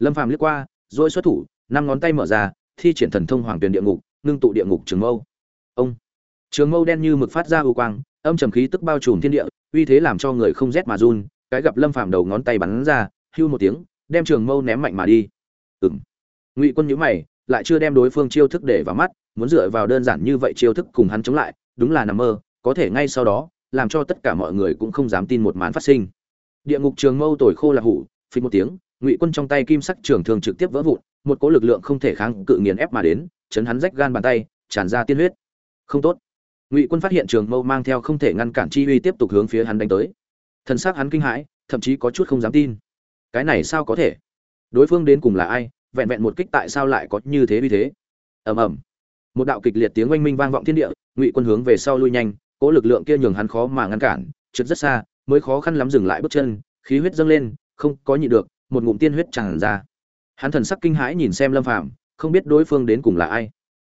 lâm phàm liếc qua rồi xuất thủ, năm ngón tay mở ra, thi triển thần thông hoàng tuyền địa ngục, ngưng tụ địa ngục trường mâu. Ông. Trường mâu đen như mực phát ra ưu quang, âm trầm khí tức bao trùm thiên địa, uy thế làm cho người không rét mà run, cái gặp lâm phàm đầu ngón tay bắn ra, hưu một tiếng, đem trường mâu ném mạnh mà đi. Ừng ngụy quân nhíu mày, lại chưa đem đối phương chiêu thức để vào mắt, muốn dựa vào đơn giản như vậy chiêu thức cùng hắn chống lại, đúng là nằm mơ, có thể ngay sau đó, làm cho tất cả mọi người cũng không dám tin một màn phát sinh. Địa ngục trường mâu tồi khô là hủ, phình một tiếng ngụy quân trong tay kim sắc trường thường trực tiếp vỡ vụn, một cỗ lực lượng không thể kháng cự nghiền ép mà đến, chấn hắn rách gan bàn tay, tràn ra tiên huyết. Không tốt. Ngụy quân phát hiện trường mâu mang theo không thể ngăn cản chi uy tiếp tục hướng phía hắn đánh tới. Thân xác hắn kinh hãi, thậm chí có chút không dám tin. Cái này sao có thể? Đối phương đến cùng là ai? Vẹn vẹn một kích tại sao lại có như thế uy thế? Ầm ầm. Một đạo kịch liệt tiếng oanh minh vang vọng thiên địa, ngụy quân hướng về sau lui nhanh, cỗ lực lượng kia nhường hắn khó mà ngăn cản, trượt rất xa, mới khó khăn lắm dừng lại bước chân, khí huyết dâng lên, không có nhị được một ngụm tiên huyết tràn ra. Hắn thần sắc kinh hãi nhìn xem lâm phàm không biết đối phương đến cùng là ai.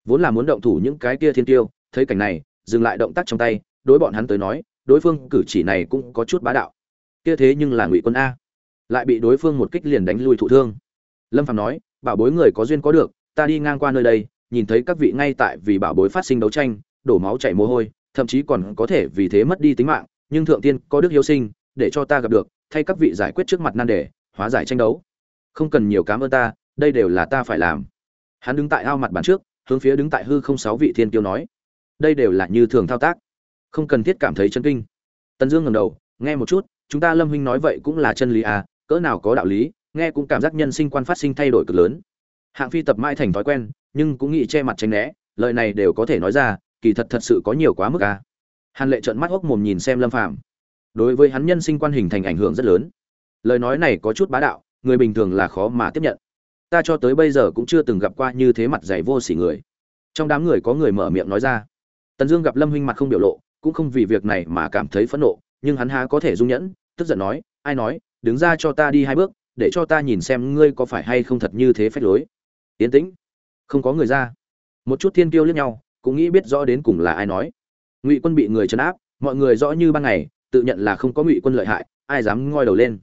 Vốn là muốn động thủ những cái kia thiên tiêu thấy cảnh này dừng lại động tác trong tay đối bọn hắn tới nói đối phương cử chỉ này cũng có chút bá đạo. Kia thế nhưng là ngụy quân a. Lại bị đối phương một kích liền đánh lui thụ thương. Lâm phàm nói bảo bối người có duyên có được ta đi ngang qua nơi đây nhìn thấy các vị ngay tại vì bảo bối phát sinh đấu tranh, đổ máu chảy mồ hôi, thậm chí còn có thể vì thế mất đi tính mạng, nhưng thượng tiên có đức hiếu sinh, để cho ta gặp được, thay các vị giải quyết trước mặt nan đề, hóa giải tranh đấu. Không cần nhiều cảm ơn ta, đây đều là ta phải làm. Hắn đứng tại ao mặt bàn trước, hướng phía đứng tại hư không sáu vị thiên tiêu nói, đây đều là như thường thao tác, không cần thiết cảm thấy chân kinh. Tần Dương ngẩng đầu, nghe một chút, chúng ta Lâm huynh nói vậy cũng là chân lý à, cỡ nào có đạo lý, nghe cũng cảm giác nhân sinh quan phát sinh thay đổi cực lớn. Hạng Phi tập mãi thành thói quen, nhưng cũng nghĩ che mặt tránh né lời này đều có thể nói ra kỳ thật thật sự có nhiều quá mức à. hàn lệ trợn mắt hốc mồm nhìn xem lâm phàm đối với hắn nhân sinh quan hình thành ảnh hưởng rất lớn lời nói này có chút bá đạo, người bình thường là khó mà tiếp nhận. Ta cho tới bây giờ cũng chưa từng gặp qua như thế mặt dày vô sỉ người. Trong đám người có người mở miệng nói ra. Tần dương gặp lâm huynh mặt không biểu lộ, cũng không vì việc này mà cảm thấy phẫn nộ, nhưng hắn há có thể dung nhẫn, tức giận nói, ai nói, đứng ra cho ta đi hai bước, để cho ta nhìn xem ngươi có phải hay không thật như thế phách lối. Yến tĩnh. Không có người ra. Một chút thiên kiêu liếc nhau, cũng nghĩ biết rõ đến cùng là ai nói. Ngụy quân bị người chấn áp, mọi người rõ như ban ngày, tự nhận là không có ngụy quân lợi hại, ai dám ngoi đầu lên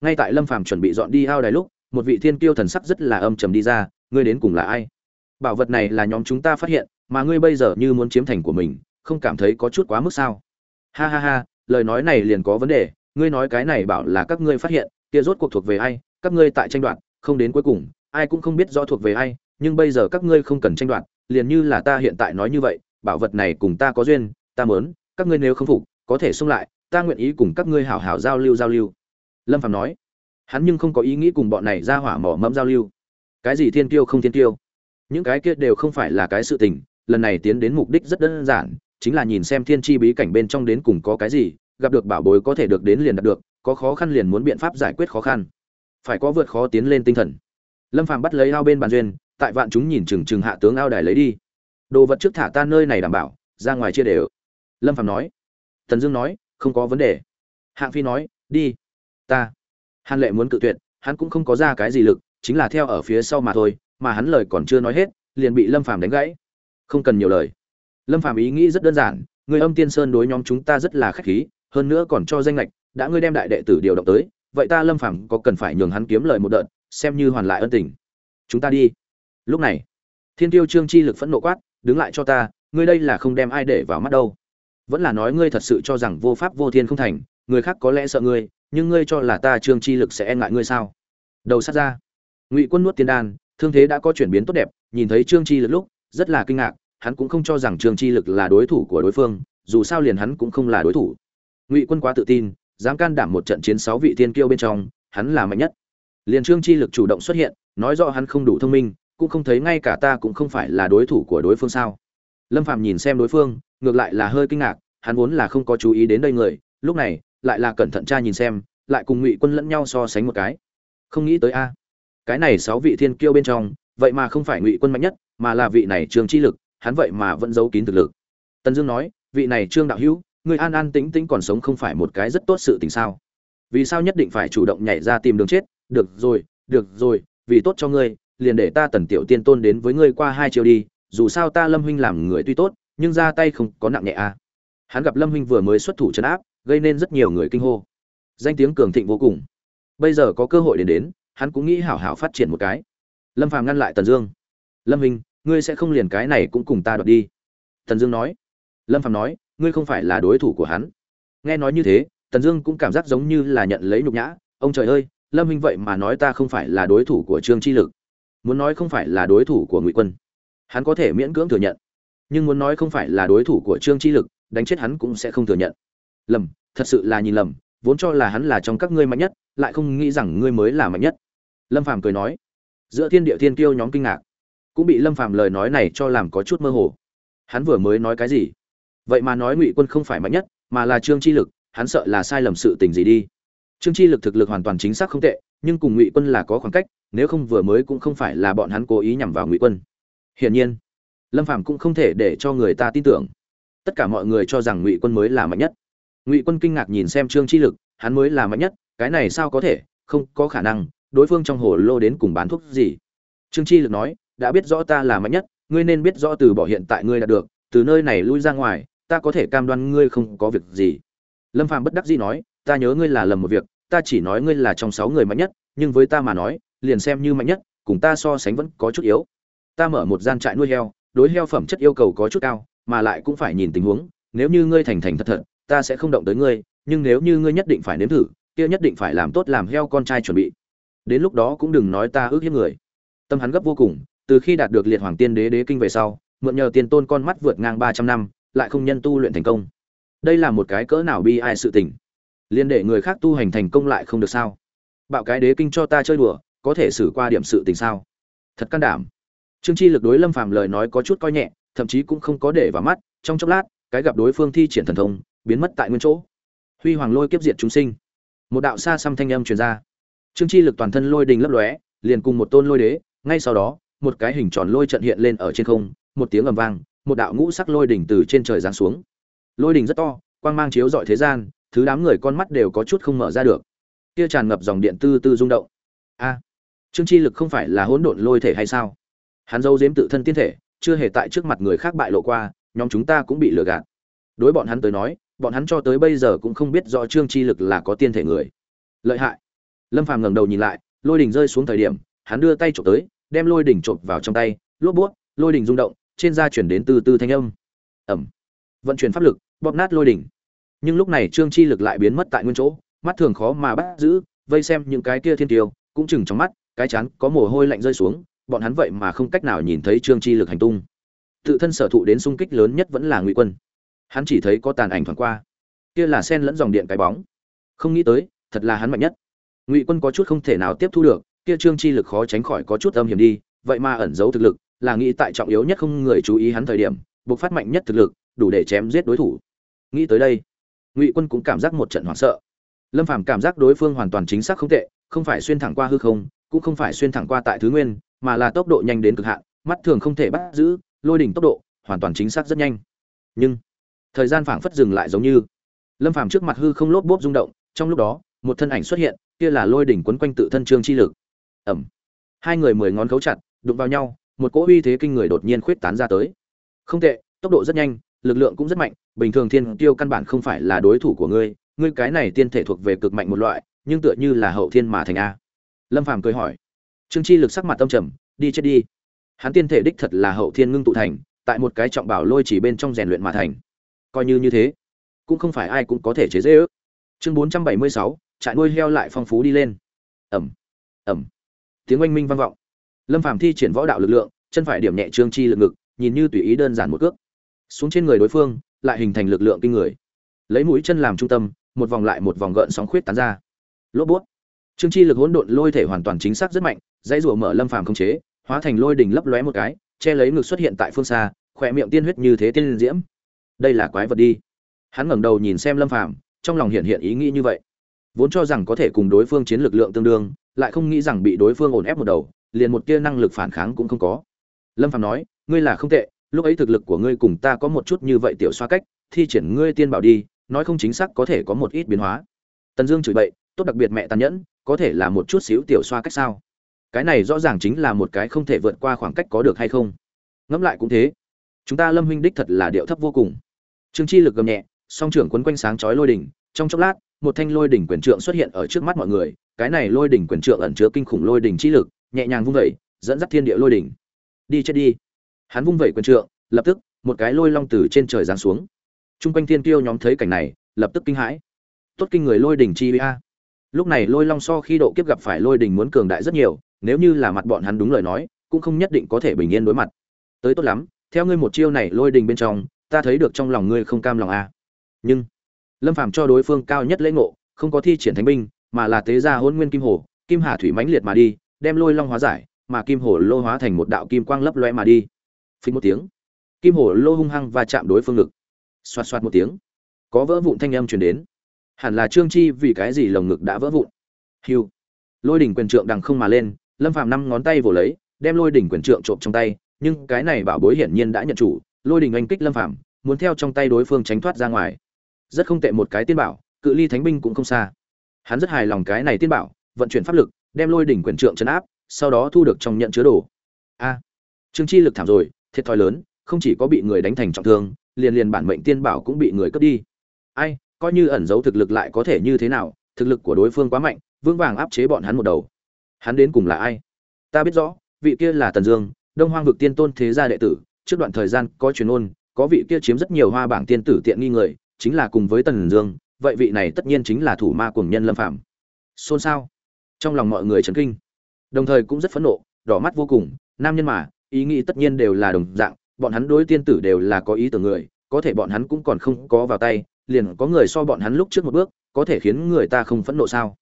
ngay tại lâm phàm chuẩn bị dọn đi ao đài lúc, một vị thiên kiêu thần sắc rất là âm trầm đi ra, ngươi đến cùng là ai? Bảo vật này là nhóm chúng ta phát hiện, mà ngươi bây giờ như muốn chiếm thành của mình, không cảm thấy có chút quá mức sao? Ha ha ha, lời nói này liền có vấn đề, ngươi nói cái này bảo là các ngươi phát hiện, kia rốt cuộc thuộc về ai, các ngươi tại tranh đoạt, không đến cuối cùng, ai cũng không biết rõ thuộc về ai, nhưng bây giờ các ngươi không cần tranh đoạt, liền như là ta hiện tại nói như vậy, bảo vật này cùng ta có duyên, ta mớn các ngươi nếu không phục, có thể xung lại, ta nguyện ý cùng các ngươi hảo hảo giao lưu giao lưu lâm phạm nói, hắn nhưng không có ý nghĩ cùng bọn này ra hỏa mỏ mẫm giao lưu. Cái gì thiên tiêu không thiên tiêu những cái kia đều không phải là cái sự tình, lần này tiến đến mục đích rất đơn giản, chính là nhìn xem thiên chi bí cảnh bên trong đến cùng có cái gì, gặp được bảo bối có thể được đến liền đạt được, có khó khăn liền muốn biện pháp giải quyết khó khăn. Phải có vượt khó tiến lên tinh thần. Lâm phàm bắt lấy ao bên bàn duyên, tại vạn chúng nhìn chừng chừng hạ tướng ao đài lấy đi. Đồ vật trước thả ta nơi này đảm bảo, ra ngoài chia đều. Lâm phàm nói tần dương nói, không có vấn đề. Hạng phi nói, đi ta. Hàn lệ muốn cự tuyệt, hắn cũng không có ra cái gì lực, chính là theo ở phía sau mà thôi, mà hắn lời còn chưa nói hết, liền bị lâm phàm đánh gãy. Không cần nhiều lời. Lâm phàm ý nghĩ rất đơn giản, người âm tiên sơn đối nhóm chúng ta rất là khách khí, hơn nữa còn cho danh lệch đã ngươi đem đại đệ tử điều động tới, vậy ta lâm phàm có cần phải nhường hắn kiếm lời một đợt, xem như hoàn lại ân tình. Chúng ta đi. Lúc này, thiên tiêu trương chi lực phẫn nộ quát, đứng lại cho ta, ngươi đây là không đem ai để vào mắt đâu. Vẫn là nói ngươi thật sự cho rằng vô pháp vô thiên không thành, người khác có lẽ sợ ngươi nhưng ngươi cho là ta trương chi lực sẽ e ngại ngươi sao? Đầu sát ra. Ngụy quân nuốt tiên đan, thương thế đã có chuyển biến tốt đẹp, nhìn thấy trương chi lực lúc, rất là kinh ngạc, hắn cũng không cho rằng trương chi lực là đối thủ của đối phương, dù sao liền hắn cũng không là đối thủ. Ngụy quân quá tự tin, dám can đảm một trận chiến sáu vị tiên kiêu bên trong, hắn là mạnh nhất. Liền trương chi lực chủ động xuất hiện, nói rõ hắn không đủ thông minh, cũng không thấy ngay cả ta cũng không phải là đối thủ của đối phương sao. Lâm phạm nhìn xem đối phương, ngược lại là hơi kinh ngạc, hắn vốn là không có chú ý đến đây người, lúc này lại là cẩn thận tra nhìn xem, lại cùng ngụy quân lẫn nhau so sánh một cái. Không nghĩ tới a, cái này sáu vị thiên kiêu bên trong, vậy mà không phải ngụy quân mạnh nhất, mà là vị này trương chi lực, hắn vậy mà vẫn giấu kín thực lực. Tần dương nói, vị này trương đạo hữu người an an tĩnh tĩnh còn sống không phải một cái rất tốt sự tình sao? Vì sao nhất định phải chủ động nhảy ra tìm đường chết? Được rồi được rồi, vì tốt cho ngươi, liền để ta tần tiểu tiên tôn đến với ngươi qua hai chiều đi, dù sao ta lâm huynh làm người tuy tốt, nhưng ra tay không có nặng nhẹ a. À. hắn gặp lâm huynh vừa mới xuất thủ trấn áp gây nên rất nhiều người kinh hô. Danh tiếng cường thịnh vô cùng. Bây giờ có cơ hội đến đến, hắn cũng nghĩ hảo hảo phát triển một cái. Lâm phàm ngăn lại tần dương. Lâm huynh ngươi sẽ không liền cái này cũng cùng ta đoạt đi. Tần dương nói. Lâm phàm nói, ngươi không phải là đối thủ của hắn. Nghe nói như thế, tần dương cũng cảm giác giống như là nhận lấy nhục nhã. Ông trời ơi, lâm minh vậy mà nói ta không phải là đối thủ của trương chi lực. Muốn nói không phải là đối thủ của ngụy quân, hắn có thể miễn cưỡng thừa nhận. Nhưng muốn nói không phải là đối thủ của trương chi lực, đánh chết hắn cũng sẽ không thừa nhận lầm, thật sự là nhìn lầm, vốn cho là hắn là trong các ngươi mạnh nhất, lại không nghĩ rằng ngươi mới là mạnh nhất. Lâm phàm cười nói. Giữa thiên địa thiên kiêu nhóm kinh ngạc. Cũng bị lâm phàm lời nói này cho làm có chút mơ hồ. Hắn vừa mới nói cái gì? Vậy mà nói ngụy quân không phải mạnh nhất, mà là trương chi lực, hắn sợ là sai lầm sự tình gì đi. Trương chi lực thực lực hoàn toàn chính xác không tệ, nhưng cùng ngụy quân là có khoảng cách, nếu không vừa mới cũng không phải là bọn hắn cố ý nhằm vào ngụy quân. Hiển nhiên, lâm Phàm cũng không thể để cho người ta tin tưởng. Tất cả mọi người cho rằng ngụy quân mới là mạnh nhất ngụy quân kinh ngạc nhìn xem trương chi lực, hắn mới là mạnh nhất, cái này sao có thể, không có khả năng, đối phương trong hồ lô đến cùng bán thuốc gì? Trương chi lực nói, đã biết rõ ta là mạnh nhất, ngươi nên biết rõ từ bỏ hiện tại ngươi đã được, từ nơi này lui ra ngoài, ta có thể cam đoan ngươi không có việc gì. Lâm phàm bất đắc dĩ nói, ta nhớ ngươi là lầm một việc, ta chỉ nói ngươi là trong sáu người mạnh nhất, nhưng với ta mà nói, liền xem như mạnh nhất, cùng ta so sánh vẫn có chút yếu. Ta mở một gian trại nuôi heo, đối heo phẩm chất yêu cầu có chút cao, mà lại cũng phải nhìn tình huống, nếu như ngươi thành thành thật thật ta sẽ không động tới ngươi, nhưng nếu như ngươi nhất định phải nếm thử, kia nhất định phải làm tốt làm heo con trai chuẩn bị. Đến lúc đó cũng đừng nói ta ước hiếp người. Tâm hắn gấp vô cùng, từ khi đạt được liệt hoàng tiên đế đế kinh về sau, mượn nhờ tiền tôn con mắt vượt ngang ba trăm năm, lại không nhân tu luyện thành công. Đây là một cái cỡ nào bi ai sự tình. Liên để người khác tu hành thành công lại không được sao? Bạo cái đế kinh cho ta chơi đùa, có thể xử qua điểm sự tình sao? Thật can đảm. Trương chi lực đối lâm phàm lời nói có chút coi nhẹ, thậm chí cũng không có để vào mắt, trong chốc lát, cái gặp đối phương thi triển thần thông biến mất tại nguyên chỗ. Huy hoàng lôi kiếp diệt chúng sinh. Một đạo xa xăm thanh âm truyền ra. Trương chi lực toàn thân lôi đình lấp lóe, liền cùng một tôn lôi đế, ngay sau đó, một cái hình tròn lôi trận hiện lên ở trên không, một tiếng ầm vang, một đạo ngũ sắc lôi đỉnh từ trên trời giáng xuống. Lôi đỉnh rất to, quang mang chiếu rọi thế gian, thứ đám người con mắt đều có chút không mở ra được. Kia tràn ngập dòng điện tư tư rung động. A à, trương chi lực không phải là hỗn độn lôi thể hay sao? Hắn dâu dếm tự thân tiên thể, chưa hề tại trước mặt người khác bại lộ qua, nhóm chúng ta cũng bị lừa gạt. Đối bọn hắn tới nói bọn hắn cho tới bây giờ cũng không biết rõ trương chi lực là có tiên thể người. Lợi hại. Lâm phàm ngẩng đầu nhìn lại, lôi đỉnh rơi xuống thời điểm, hắn đưa tay trộm tới, đem lôi đỉnh trộm vào trong tay, lốp bút, lôi đỉnh rung động, trên da chuyển đến từ từ thanh âm. Ẩm. Vận chuyển pháp lực, bóp nát lôi đỉnh. Nhưng lúc này trương chi lực lại biến mất tại nguyên chỗ, mắt thường khó mà bắt giữ, vây xem những cái kia thiên tiêu, cũng chừng trong mắt, cái chán có mồ hôi lạnh rơi xuống, bọn hắn vậy mà không cách nào nhìn thấy trương chi lực hành tung. Tự thân sở thụ đến sung kích lớn nhất vẫn là ngụy quân hắn chỉ thấy có tàn ảnh thoáng qua. Kia là sen lẫn dòng điện cái bóng. Không nghĩ tới, thật là hắn mạnh nhất. Ngụy quân có chút không thể nào tiếp thu được, kia trương chi lực khó tránh khỏi có chút âm hiểm đi, vậy mà ẩn giấu thực lực, là nghĩ tại trọng yếu nhất không người chú ý hắn thời điểm, buộc phát mạnh nhất thực lực, đủ để chém giết đối thủ. Nghĩ tới đây, ngụy quân cũng cảm giác một trận hoảng sợ. Lâm phàm cảm giác đối phương hoàn toàn chính xác không tệ, không phải xuyên thẳng qua hư không, cũng không phải xuyên thẳng qua tại thứ nguyên, mà là tốc độ nhanh đến cực hạn, mắt thường không thể bắt giữ, lôi đỉnh tốc độ hoàn toàn chính xác rất nhanh. Nhưng thời gian phảng phất dừng lại giống như. Lâm phàm trước mặt hư không lốp bốp rung động, trong lúc đó, một thân ảnh xuất hiện, kia là lôi đỉnh quấn quanh tự thân trương chi lực. Ẩm hai người mười ngón cấu chặt, đụng vào nhau, một cỗ uy thế kinh người đột nhiên khuyết tán ra tới. Không tệ, tốc độ rất nhanh, lực lượng cũng rất mạnh, bình thường thiên tiêu căn bản không phải là đối thủ của ngươi ngươi cái này tiên thể thuộc về cực mạnh một loại, nhưng tựa như là hậu thiên mà thành a. Lâm phàm cười hỏi. Trương chi lực sắc mặt tâm trầm, đi chết đi. Hắn tiên thể đích thật là hậu thiên ngưng tụ thành, tại một cái trọng bảo lôi chỉ bên trong rèn luyện mà thành coi như như thế. Cũng không phải ai cũng có thể chế dễ ước. Chương bốn trăm bảy mươi sáu, trại nuôi heo lại phong phú đi lên. Ẩm ẩm. Tiếng oanh minh vang vọng. Lâm phàm thi triển võ đạo lực lượng, chân phải điểm nhẹ trương chi lực ngực, nhìn như tùy ý đơn giản một cước. Xuống trên người đối phương, lại hình thành lực lượng kinh người. Lấy mũi chân làm trung tâm, một vòng lại một vòng gợn sóng khuyết tán ra. Lốp bút. Trương chi lực hỗn độn lôi thể hoàn toàn chính xác rất mạnh, dãy rủa mở lâm phàm không chế, hóa thành lôi đỉnh lấp lóe một cái, che lấy ngực xuất hiện tại phương xa, khỏe miệng tiên huyết như thế tiên diễm đây là quái vật đi. Hắn ngẩng đầu nhìn xem lâm phàm, trong lòng hiện hiện ý nghĩ như vậy. Vốn cho rằng có thể cùng đối phương chiến lực lượng tương đương, lại không nghĩ rằng bị đối phương ổn ép một đầu, liền một tia năng lực phản kháng cũng không có. Lâm phàm nói, ngươi là không tệ, lúc ấy thực lực của ngươi cùng ta có một chút như vậy tiểu xoa cách, thi triển ngươi tiên bảo đi, nói không chính xác có thể có một ít biến hóa. Tần dương chửi bậy, tốt đặc biệt mẹ tàn nhẫn, có thể là một chút xíu tiểu xoa cách sao? Cái này rõ ràng chính là một cái không thể vượt qua khoảng cách có được hay không? Ngẫm lại cũng thế. Chúng ta lâm huynh đích thật là điệu thấp vô cùng trương chi lực gầm nhẹ song trưởng quấn quanh sáng chói lôi đỉnh trong chốc lát một thanh lôi đỉnh quyền trượng xuất hiện ở trước mắt mọi người cái này lôi đỉnh quyền trượng ẩn chứa kinh khủng lôi đỉnh chi lực nhẹ nhàng vung vẩy dẫn dắt thiên địa lôi đỉnh đi chết đi hắn vung vẩy quyền trượng lập tức một cái lôi long từ trên trời giáng xuống Trung quanh thiên tiêu nhóm thấy cảnh này, lập tức kinh hãi. Tốt kinh người lôi đỉnh chi a. Lúc này lôi long so khi độ kiếp gặp phải lôi đỉnh muốn cường đại rất nhiều, nếu như là mặt bọn hắn đúng lời nói, cũng không nhất định có thể bình yên đối mặt. Tới tốt lắm, theo ngươi một chiêu này lôi đỉnh bên trong, ta thấy được trong lòng ngươi không cam lòng à? Nhưng Lâm Phàm cho đối phương cao nhất lễ ngộ, không có thi triển thánh binh, mà là tế ra hôn nguyên kim hồ, kim hà thủy mãnh liệt mà đi, đem lôi long hóa giải, mà kim hồ lô hóa thành một đạo kim quang lấp loe mà đi. Phình một tiếng, kim hồ lô hung hăng và chạm đối phương ngực. xoạt xoạt một tiếng có vỡ vụn thanh âm truyền đến hẳn là trương chi vì cái gì lồng ngực đã vỡ vụn hiu lôi đỉnh quyền trượng đằng không mà lên lâm phàm năm ngón tay vồ lấy đem lôi đỉnh quyền trượng trộm trong tay nhưng cái này bảo bối hiển nhiên đã nhận chủ lôi đỉnh anh kích lâm phàm, muốn theo trong tay đối phương tránh thoát ra ngoài. Rất không tệ một cái tiên bảo, cự ly thánh binh cũng không xa. Hắn rất hài lòng cái này tiên bảo, vận chuyển pháp lực, đem lôi đỉnh quyền trượng chấn áp, sau đó thu được trong nhận chứa đồ. A, trương chi lực thảm rồi, thiệt thòi lớn, không chỉ có bị người đánh thành trọng thương, liền liền bản mệnh tiên bảo cũng bị người cướp đi. Ai, coi như ẩn giấu thực lực lại có thể như thế nào, thực lực của đối phương quá mạnh, vững vàng áp chế bọn hắn một đầu. Hắn đến cùng là ai? Ta biết rõ, vị kia là tần dương, đông hoang vực tiên tôn thế gia đệ tử trước đoạn thời gian có truyền ôn có vị kia chiếm rất nhiều hoa bảng tiên tử tiện nghi người chính là cùng với tần dương vậy vị này tất nhiên chính là thủ ma cuồng nhân lâm phạm xôn xao trong lòng mọi người chấn kinh đồng thời cũng rất phẫn nộ đỏ mắt vô cùng nam nhân mà ý nghĩ tất nhiên đều là đồng dạng bọn hắn đối tiên tử đều là có ý tưởng người, có thể bọn hắn cũng còn không có vào tay, liền có người so bọn hắn lúc trước một bước, có thể khiến người ta không phẫn nộ sao?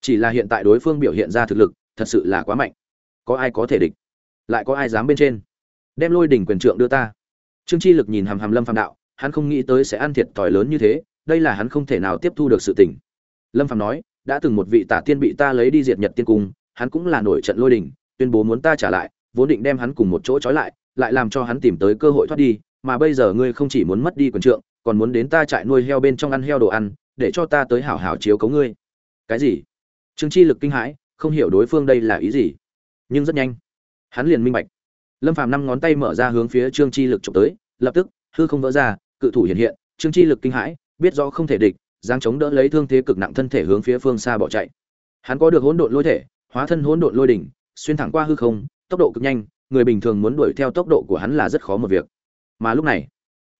Chỉ là hiện tại đối phương biểu hiện ra thực lực, thật sự là quá mạnh. Có ai có thể địch? Lại có ai dám bên trên? Đem lôi đỉnh quyền trượng đưa ta. Trương Chi Lực nhìn hàm hàm Lâm phạm đạo, hắn không nghĩ tới sẽ ăn thiệt thòi lớn như thế, đây là hắn không thể nào tiếp thu được sự tình. Lâm phạm nói, đã từng một vị tả tiên bị ta lấy đi diệt Nhật tiên cung, hắn cũng là nổi trận lôi đỉnh, tuyên bố muốn ta trả lại, vốn định đem hắn cùng một chỗ trói lại, lại làm cho hắn tìm tới cơ hội thoát đi, mà bây giờ ngươi không chỉ muốn mất đi quyền trượng, còn muốn đến ta trại nuôi heo bên trong ăn heo đồ ăn, để cho ta tới hảo hảo chiếu cố ngươi. Cái gì? Trương Chi lực kinh hãi, không hiểu đối phương đây là ý gì. Nhưng rất nhanh, hắn liền minh bạch. Lâm Phàm năm ngón tay mở ra hướng phía Trương Chi lực chụp tới, lập tức, hư không vỡ ra, cự thủ hiện hiện, Trương Chi lực kinh hãi, biết rõ không thể địch, giáng chống đỡ lấy thương thế cực nặng thân thể hướng phía phương xa bỏ chạy. Hắn có được hỗn độn lôi thể, hóa thân hỗn độn lôi đỉnh, xuyên thẳng qua hư không, tốc độ cực nhanh, người bình thường muốn đuổi theo tốc độ của hắn là rất khó một việc. Mà lúc này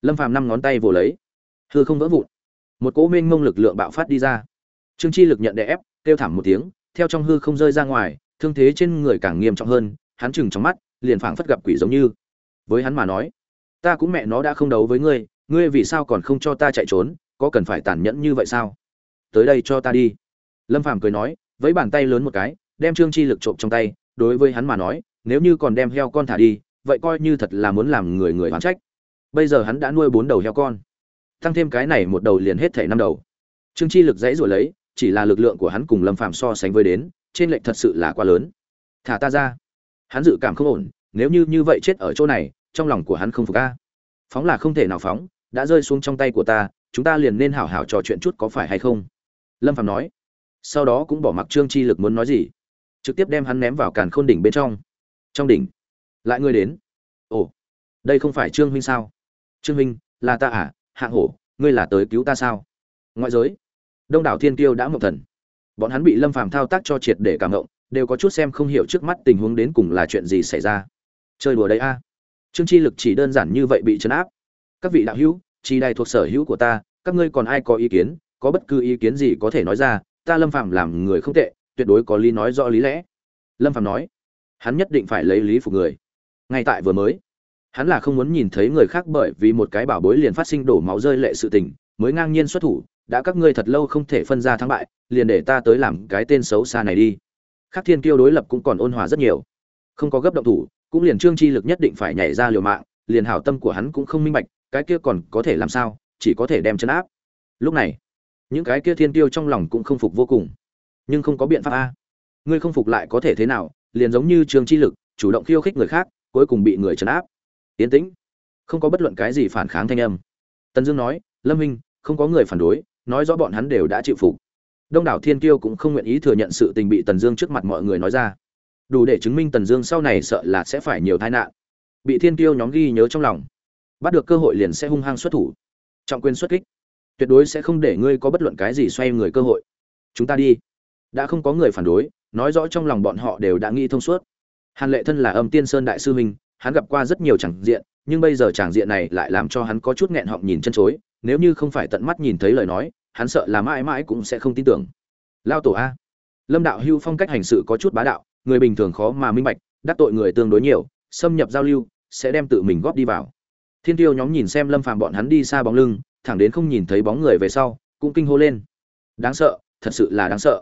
lâm phàm năm ngón tay vồ lấy hư không vỡ vụn. Một cỗ mênh mông lực lượng bạo phát đi ra. Trương chi lực nhận đè ép kêu thảm một tiếng theo trong hư không rơi ra ngoài thương thế trên người càng nghiêm trọng hơn hắn chừng trong mắt liền phảng phất gặp quỷ giống như. Với hắn mà nói, ta cũng mẹ nó đã không đấu với ngươi ngươi vì sao còn không cho ta chạy trốn, có cần phải tàn nhẫn như vậy sao? Tới đây cho ta đi. Lâm phàm cười nói với bàn tay lớn một cái, đem trương chi lực trộm trong tay, đối với hắn mà nói, nếu như còn đem heo con thả đi, vậy coi như thật là muốn làm người người hoán trách. Bây giờ hắn đã nuôi bốn đầu heo con, tăng thêm cái này một đầu liền hết thảy năm đầu. Trương chi lực dãy rồi lấy, chỉ là lực lượng của hắn cùng lâm phàm so sánh với đến, trên lệnh thật sự là quá lớn. Thả ta ra hắn dự cảm không ổn, nếu như như vậy chết ở chỗ này, trong lòng của hắn không phục ca phóng là không thể nào phóng, đã rơi xuống trong tay của ta, chúng ta liền nên hảo hảo trò chuyện chút có phải hay không? Lâm Phạm nói. Sau đó cũng bỏ mặc trương chi lực muốn nói gì. Trực tiếp đem hắn ném vào càn khôn đỉnh bên trong. Trong đỉnh. Lại ngươi đến. Ồ, đây không phải trương huynh sao? Trương huynh, là ta à? Hạng hổ, ngươi là tới cứu ta sao? Ngoại giới. Đông đảo thiên kiêu đã mộng thần. Bọn hắn bị lâm phàm thao tác cho triệt để cảm động đều có chút xem không hiểu trước mắt tình huống đến cùng là chuyện gì xảy ra. Chơi đùa đấy a. Trương chi lực chỉ đơn giản như vậy bị chấn áp. Các vị đạo hữu chi đài thuộc sở hữu của ta, các ngươi còn ai có ý kiến, có bất cứ ý kiến gì có thể nói ra, ta lâm phạm làm người không tệ, tuyệt đối có lý nói rõ lý lẽ. Lâm phạm nói, hắn nhất định phải lấy lý phục người. Ngay tại vừa mới, hắn là không muốn nhìn thấy người khác bởi vì một cái bảo bối liền phát sinh đổ máu rơi lệ sự tình, mới ngang nhiên xuất thủ, đã các ngươi thật lâu không thể phân ra thắng bại, liền để ta tới làm cái tên xấu xa này đi khác thiên kiêu đối lập cũng còn ôn hòa rất nhiều. Không có gấp động thủ, cũng liền trương chi lực nhất định phải nhảy ra liều mạng, liền hảo tâm của hắn cũng không minh bạch, cái kia còn có thể làm sao, chỉ có thể đem chấn áp. Lúc này, những cái kia thiên tiêu trong lòng cũng không phục vô cùng. Nhưng không có biện pháp a. Ngươi không phục lại có thể thế nào, liền giống như trương chi lực, chủ động khiêu khích người khác, cuối cùng bị người chấn áp. Tiến tĩnh. Không có bất luận cái gì phản kháng thanh âm. Tần dương nói, lâm minh, không có người phản đối, nói rõ bọn hắn đều đã chịu phục đông đảo thiên kiêu cũng không nguyện ý thừa nhận sự tình bị tần dương trước mặt mọi người nói ra. Đủ để chứng minh tần dương sau này sợ là sẽ phải nhiều tai nạn. Bị thiên kiêu nhóm ghi nhớ trong lòng. Bắt được cơ hội liền sẽ hung hăng xuất thủ. Trọng quyền xuất kích. Tuyệt đối sẽ không để ngươi có bất luận cái gì xoay người cơ hội. Chúng ta đi. Đã không có người phản đối, nói rõ trong lòng bọn họ đều đã nghĩ thông suốt. Hàn lệ thân là âm tiên sơn đại sư huynh, hắn gặp qua rất nhiều chẳng diện, nhưng bây giờ chẳng diện này lại làm cho hắn có chút nghẹn họng nhìn chân chối, nếu như không phải tận mắt nhìn thấy lời nói hắn sợ là mãi mãi cũng sẽ không tin tưởng. Lao tổ a. Lâm đạo hưu phong cách hành sự có chút bá đạo, người bình thường khó mà minh bạch, đắc tội người tương đối nhiều, xâm nhập giao lưu, sẽ đem tự mình góp đi vào. Thiên tiêu nhóm nhìn xem lâm phàm bọn hắn đi xa bóng lưng, thẳng đến không nhìn thấy bóng người về sau, cũng kinh hô lên. Đáng sợ, thật sự là đáng sợ.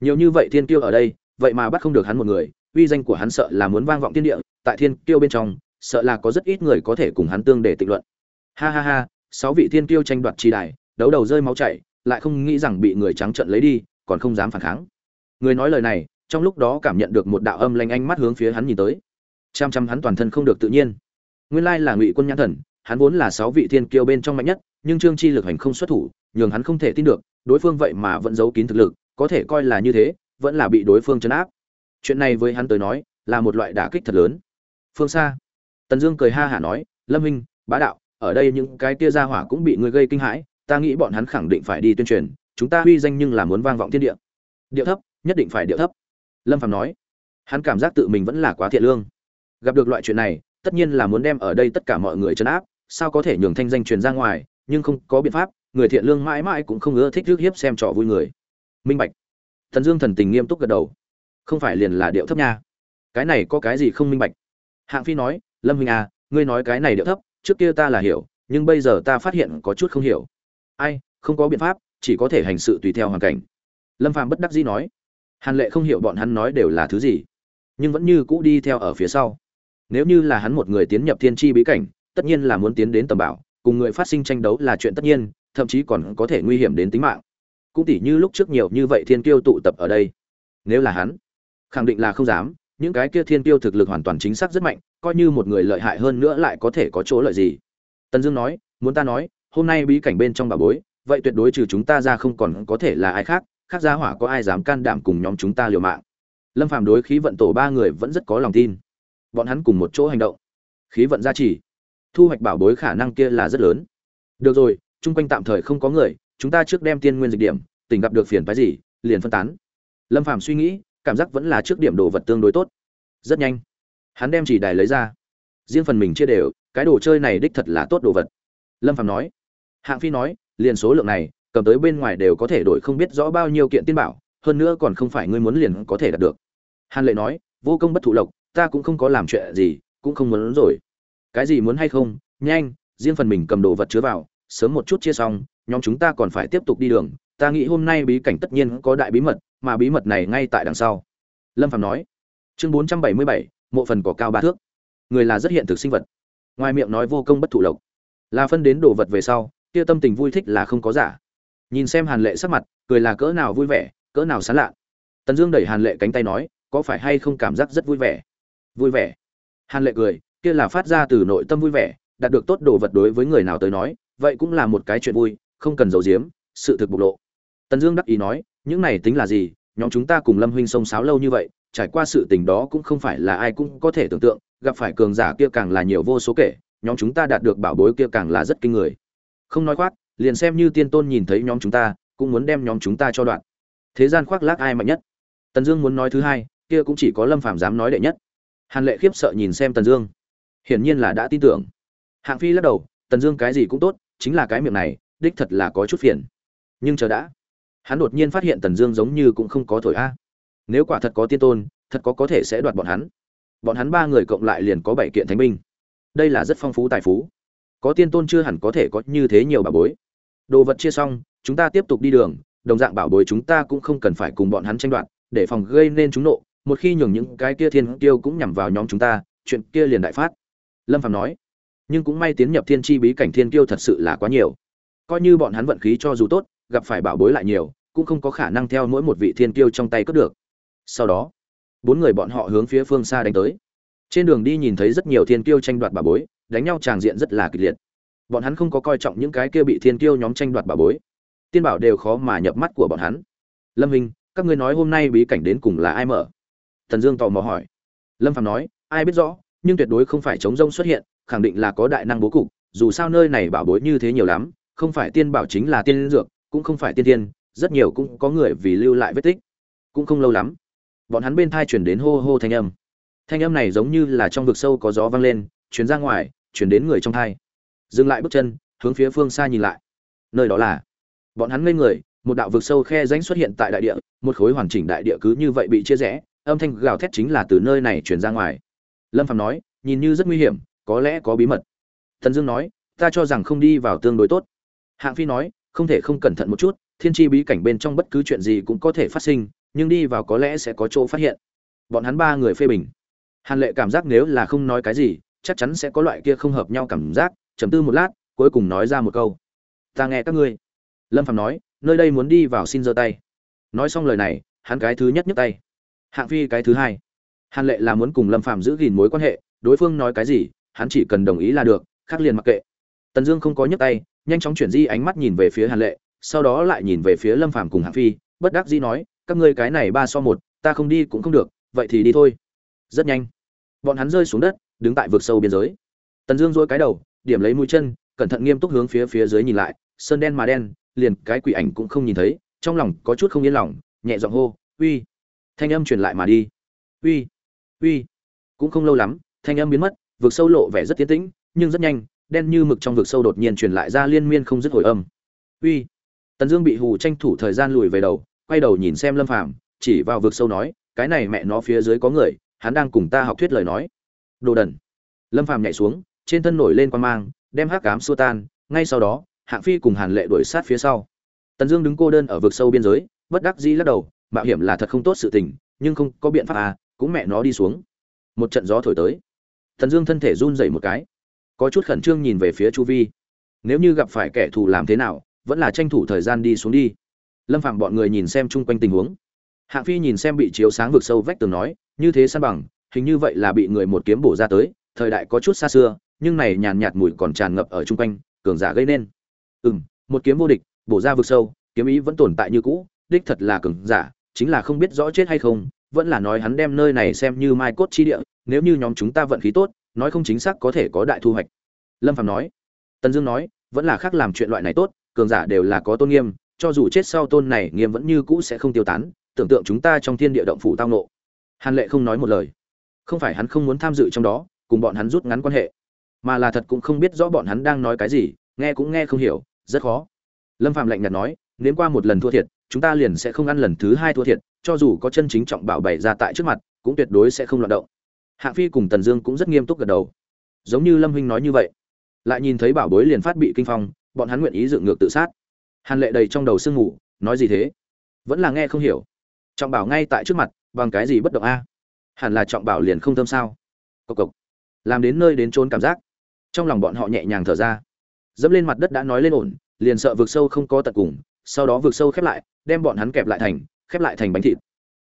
Nhiều như vậy thiên tiêu ở đây, vậy mà bắt không được hắn một người, uy danh của hắn sợ là muốn vang vọng thiên địa, tại thiên tiêu bên trong, sợ là có rất ít người có thể cùng hắn tương để tịnh luận. Ha ha ha, sáu vị thiên tiêu tranh đoạt trì đài, đấu đầu rơi máu chảy lại không nghĩ rằng bị người trắng trợn lấy đi, còn không dám phản kháng. Người nói lời này, trong lúc đó cảm nhận được một đạo âm lanh ánh mắt hướng phía hắn nhìn tới. Chăm chăm hắn toàn thân không được tự nhiên. Nguyên lai là ngụy quân nhãn thần, hắn vốn là sáu vị thiên kiêu bên trong mạnh nhất, nhưng trương chi lực hành không xuất thủ, nhường hắn không thể tin được, đối phương vậy mà vẫn giấu kín thực lực, có thể coi là như thế, vẫn là bị đối phương chấn áp. Chuyện này với hắn tới nói, là một loại đả kích thật lớn. Phương xa tần dương cười ha hả nói, lâm minh, bá đạo, ở đây những cái tia ra hỏa cũng bị người gây kinh hãi ta nghĩ bọn hắn khẳng định phải đi tuyên truyền, chúng ta huy danh nhưng là muốn vang vọng thiên địa. Điệu thấp, nhất định phải điệu thấp. Lâm phạm nói, hắn cảm giác tự mình vẫn là quá thiện lương. Gặp được loại chuyện này, tất nhiên là muốn đem ở đây tất cả mọi người chấn áp, sao có thể nhường thanh danh truyền ra ngoài, nhưng không có biện pháp, người thiện lương mãi mãi cũng không ưa thích rước hiếp xem trò vui người. Minh bạch. Thần dương thần tình nghiêm túc gật đầu. Không phải liền là điệu thấp nha. Cái này có cái gì không minh bạch? Hạng phi nói, lâm huynh à ngươi nói cái này điệu thấp, trước kia ta là hiểu, nhưng bây giờ ta phát hiện có chút không hiểu ai, không có biện pháp, chỉ có thể hành sự tùy theo hoàn cảnh. Lâm phàm bất đắc dĩ nói. Hàn lệ không hiểu bọn hắn nói đều là thứ gì, nhưng vẫn như cũ đi theo ở phía sau. Nếu như là hắn một người tiến nhập thiên tri bí cảnh, tất nhiên là muốn tiến đến tầm bảo, cùng người phát sinh tranh đấu là chuyện tất nhiên, thậm chí còn có thể nguy hiểm đến tính mạng. Cũng tỉ như lúc trước nhiều như vậy thiên kiêu tụ tập ở đây. Nếu là hắn, khẳng định là không dám, những cái kia thiên kiêu thực lực hoàn toàn chính xác rất mạnh, coi như một người lợi hại hơn nữa lại có thể có chỗ lợi gì. Tần dương nói, muốn ta nói hôm nay bí cảnh bên trong bà bối, vậy tuyệt đối trừ chúng ta ra không còn có thể là ai khác khác gia hỏa có ai dám can đảm cùng nhóm chúng ta liều mạng. Lâm phàm đối khí vận tổ ba người vẫn rất có lòng tin. Bọn hắn cùng một chỗ hành động. Khí vận gia trì. Thu hoạch bảo bối khả năng kia là rất lớn. Được rồi, chung quanh tạm thời không có người, chúng ta trước đem tiên nguyên dịch điểm tỉnh gặp được phiền phái gì, liền phân tán. Lâm phàm suy nghĩ, cảm giác vẫn là trước điểm đồ vật tương đối tốt. Rất nhanh, hắn đem chỉ đài lấy ra. Riêng phần mình chia đều, cái đồ chơi này đích thật là tốt đồ vật. Lâm phạm nói hạng phi nói, liền số lượng này, cầm tới bên ngoài đều có thể đổi không biết rõ bao nhiêu kiện tiên bảo, hơn nữa còn không phải ngươi muốn liền có thể đạt được. Hàn lệ nói, vô công bất thụ lộc, ta cũng không có làm chuyện gì, cũng không muốn rồi. Cái gì muốn hay không, nhanh, riêng phần mình cầm đồ vật chứa vào, sớm một chút chia xong, nhóm chúng ta còn phải tiếp tục đi đường. Ta nghĩ hôm nay bí cảnh tất nhiên có đại bí mật, mà bí mật này ngay tại đằng sau. Lâm phạm nói, chương bốn trăm bảy mươi bảy, mộ phần cỏ cao ba thước. Người là rất hiện thực sinh vật. Ngoài miệng nói vô công bất thụ lộc. Là phân đến đồ vật về sau kia tâm tình vui thích là không có giả. Nhìn xem hàn lệ sắc mặt, cười là cỡ nào vui vẻ, cỡ nào sán lạ. Tần dương đẩy hàn lệ cánh tay nói, có phải hay không cảm giác rất vui vẻ? Vui vẻ. Hàn lệ cười, kia là phát ra từ nội tâm vui vẻ, đạt được tốt đồ vật đối với người nào tới nói, vậy cũng là một cái chuyện vui, không cần giấu giếm, sự thực bộc lộ. Tần dương đắc ý nói, những này tính là gì? Nhóm chúng ta cùng lâm huynh sông sáo lâu như vậy, trải qua sự tình đó cũng không phải là ai cũng có thể tưởng tượng, gặp phải cường giả kia càng là nhiều vô số kể, nhóm chúng ta đạt được bảo bối kia càng là rất kinh người không nói khoác, liền xem như tiên tôn nhìn thấy nhóm chúng ta, cũng muốn đem nhóm chúng ta cho đoạn. Thế gian khoác lác ai mạnh nhất? Tần dương muốn nói thứ hai, kia cũng chỉ có lâm phàm dám nói đệ nhất. Hàn lệ khiếp sợ nhìn xem tần dương. Hiển nhiên là đã tin tưởng. Hạng phi lắc đầu, tần dương cái gì cũng tốt, chính là cái miệng này, đích thật là có chút phiền. Nhưng chờ đã, hắn đột nhiên phát hiện tần dương giống như cũng không có thổi a. Nếu quả thật có tiên tôn, thật có có thể sẽ đoạt bọn hắn. Bọn hắn ba người cộng lại liền có bảy kiện thánh binh. Đây là rất phong phú tài phú có tiên tôn chưa hẳn có thể có như thế nhiều bảo bối. Đồ vật chia xong, chúng ta tiếp tục đi đường, đồng dạng bảo bối chúng ta cũng không cần phải cùng bọn hắn tranh đoạt, để phòng gây nên chúng nộ, một khi nhường những cái kia thiên tiêu cũng nhằm vào nhóm chúng ta, chuyện kia liền đại phát. Lâm phạm nói. Nhưng cũng may tiến nhập thiên tri bí cảnh thiên tiêu thật sự là quá nhiều. Coi như bọn hắn vận khí cho dù tốt, gặp phải bảo bối lại nhiều, cũng không có khả năng theo mỗi một vị thiên tiêu trong tay cướp được. Sau đó, bốn người bọn họ hướng phía phương xa đánh tới. Trên đường đi nhìn thấy rất nhiều thiên tiêu tranh đoạt bảo bối đánh nhau tràng diện rất là kịch liệt. Bọn hắn không có coi trọng những cái kia bị thiên tiêu nhóm tranh đoạt bảo bối. Tiên bảo đều khó mà nhập mắt của bọn hắn. Lâm hình, các ngươi nói hôm nay bí cảnh đến cùng là ai mở? Thần dương tò mò hỏi. Lâm phạm nói, ai biết rõ, nhưng tuyệt đối không phải chống rông xuất hiện, khẳng định là có đại năng bố cục, dù sao nơi này bảo bối như thế nhiều lắm, không phải tiên bảo chính là tiên dược, cũng không phải tiên tiên rất nhiều cũng có người vì lưu lại vết tích. Cũng không lâu lắm, bọn hắn bên thai chuyển đến hô hô thanh âm. Thanh âm này giống như là trong vực sâu có gió vang lên chuyến ra ngoài chuyển đến người trong thai. Dừng lại bước chân, hướng phía phương xa nhìn lại. Nơi đó là bọn hắn ngây người, một đạo vực sâu khe rãnh xuất hiện tại đại địa, một khối hoàn chỉnh đại địa cứ như vậy bị chia rẽ, âm thanh gào thét chính là từ nơi này truyền ra ngoài. Lâm phạm nói, nhìn như rất nguy hiểm, có lẽ có bí mật. Thần dương nói, ta cho rằng không đi vào tương đối tốt. Hạng phi nói, không thể không cẩn thận một chút, thiên tri bí cảnh bên trong bất cứ chuyện gì cũng có thể phát sinh, nhưng đi vào có lẽ sẽ có chỗ phát hiện. Bọn hắn ba người phê bình. Hàn lệ cảm giác nếu là không nói cái gì chắc chắn sẽ có loại kia không hợp nhau cảm giác, trầm tư một lát, cuối cùng nói ra một câu. Ta nghe các ngươi. Lâm phạm nói, nơi đây muốn đi vào xin giơ tay. Nói xong lời này, hắn cái thứ nhất nhấc tay. Hạng phi cái thứ hai. Hàn lệ là muốn cùng lâm phạm giữ gìn mối quan hệ, đối phương nói cái gì, hắn chỉ cần đồng ý là được, khác liền mặc kệ. Tần dương không có nhấc tay, nhanh chóng chuyển di ánh mắt nhìn về phía hàn lệ, sau đó lại nhìn về phía lâm phạm cùng hạng phi, bất đắc dĩ nói, các ngươi cái này ba so một, ta không đi cũng không được, vậy thì đi thôi. Rất nhanh. Bọn hắn rơi xuống đất đứng tại vực sâu biên giới. Tần dương dỗi cái đầu, điểm lấy mũi chân, cẩn thận nghiêm túc hướng phía phía dưới nhìn lại, sơn đen mà đen, liền cái quỷ ảnh cũng không nhìn thấy, trong lòng có chút không yên lòng, nhẹ giọng hô, uy! Thanh âm truyền lại mà đi. Uy! Uy! Cũng không lâu lắm, thanh âm biến mất, vực sâu lộ vẻ rất tiến tĩnh, nhưng rất nhanh, đen như mực trong vực sâu đột nhiên truyền lại ra liên miên không dứt hồi âm. Uy! Tần dương bị hù tranh thủ thời gian lùi về đầu, quay đầu nhìn xem lâm phàm, chỉ vào vực sâu nói, cái này mẹ nó phía dưới có người, hắn đang cùng ta học thuyết lời nói đồ đần. Lâm phàm nhảy xuống, trên thân nổi lên quan mang, đem hắc cám xua tan, ngay sau đó, hạng phi cùng hàn lệ đuổi sát phía sau. Tần dương đứng cô đơn ở vực sâu biên giới, bất đắc dĩ lắc đầu, mạo hiểm là thật không tốt sự tình, nhưng không có biện pháp à cũng mẹ nó đi xuống. Một trận gió thổi tới. Tần dương thân thể run rẩy một cái. Có chút khẩn trương nhìn về phía chu vi. Nếu như gặp phải kẻ thù làm thế nào, vẫn là tranh thủ thời gian đi xuống đi. Lâm phạm bọn người nhìn xem chung quanh tình huống. Hạng phi nhìn xem bị chiếu sáng vực sâu vách tường nói, như thế san bằng hình như vậy là bị người một kiếm bổ ra tới, thời đại có chút xa xưa, nhưng này nhàn nhạt mùi còn tràn ngập ở chung quanh, cường giả gây nên. Ừ m một kiếm vô địch, bổ ra vực sâu, kiếm ý vẫn tồn tại như cũ, đích thật là cường giả, chính là không biết rõ chết hay không, vẫn là nói hắn đem nơi này xem như mai cốt chi địa, nếu như nhóm chúng ta vận khí tốt, nói không chính xác có thể có đại thu hoạch. Lâm phạm nói. Tần dương nói, vẫn là khác làm chuyện loại này tốt, cường giả đều là có tôn nghiêm, cho dù chết sau tôn này, nghiêm vẫn như cũ sẽ không tiêu tán, tưởng tượng chúng ta trong thiên địa động phủ tao nộ hàn lệ không nói một lời không phải hắn không muốn tham dự trong đó, cùng bọn hắn rút ngắn quan hệ, mà là thật cũng không biết rõ bọn hắn đang nói cái gì, nghe cũng nghe không hiểu, rất khó. Lâm phạm lạnh nhạt nói nếu qua một lần thua thiệt, chúng ta liền sẽ không ăn lần thứ hai thua thiệt, cho dù có chân chính trọng bảo bày ra tại trước mặt, cũng tuyệt đối sẽ không loạt động. Hạng phi cùng tần dương cũng rất nghiêm túc gật đầu. Giống như lâm huynh nói như vậy. Lại nhìn thấy bảo bối liền phát bị kinh phong, bọn hắn nguyện ý dựng ngược tự sát. Hàn lệ đầy trong đầu sương ngủ nói gì thế? Vẫn là nghe không hiểu. Trọng bảo ngay tại trước mặt, bằng cái gì bất động a? Hẳn là trọng bảo liền không thơm sao? Cộc cộc. Làm đến nơi đến trốn cảm giác. Trong lòng bọn họ nhẹ nhàng thở ra. Dẫm lên mặt đất đã nói lên ổn, liền sợ vực sâu không có tận cùng, sau đó vực sâu khép lại, đem bọn hắn kẹp lại thành, khép lại thành bánh thịt.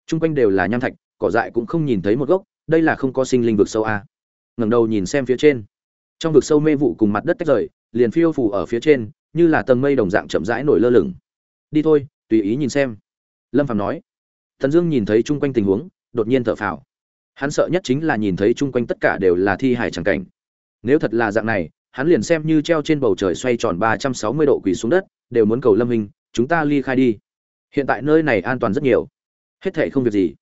Chung quanh đều là nham thạch, cỏ dại cũng không nhìn thấy một gốc, đây là không có sinh linh vực sâu a ngẩng đầu nhìn xem phía trên. Trong vực sâu mê vụ cùng mặt đất tách rời, liền phiêu phủ ở phía trên, như là tầng mây đồng dạng chậm rãi nổi lơ lửng. Đi thôi, tùy ý nhìn xem. Lâm phạm nói. Thần dương nhìn thấy chung quanh tình huống, đột nhiên thở phào hắn sợ nhất chính là nhìn thấy chung quanh tất cả đều là thi hài tràng cảnh. Nếu thật là dạng này, hắn liền xem như treo trên bầu trời xoay tròn ba trăm sáu mươi độ quỳ xuống đất, đều muốn cầu lâm hình chúng ta ly khai đi. Hiện tại nơi này an toàn rất nhiều. Hết thệ không việc gì.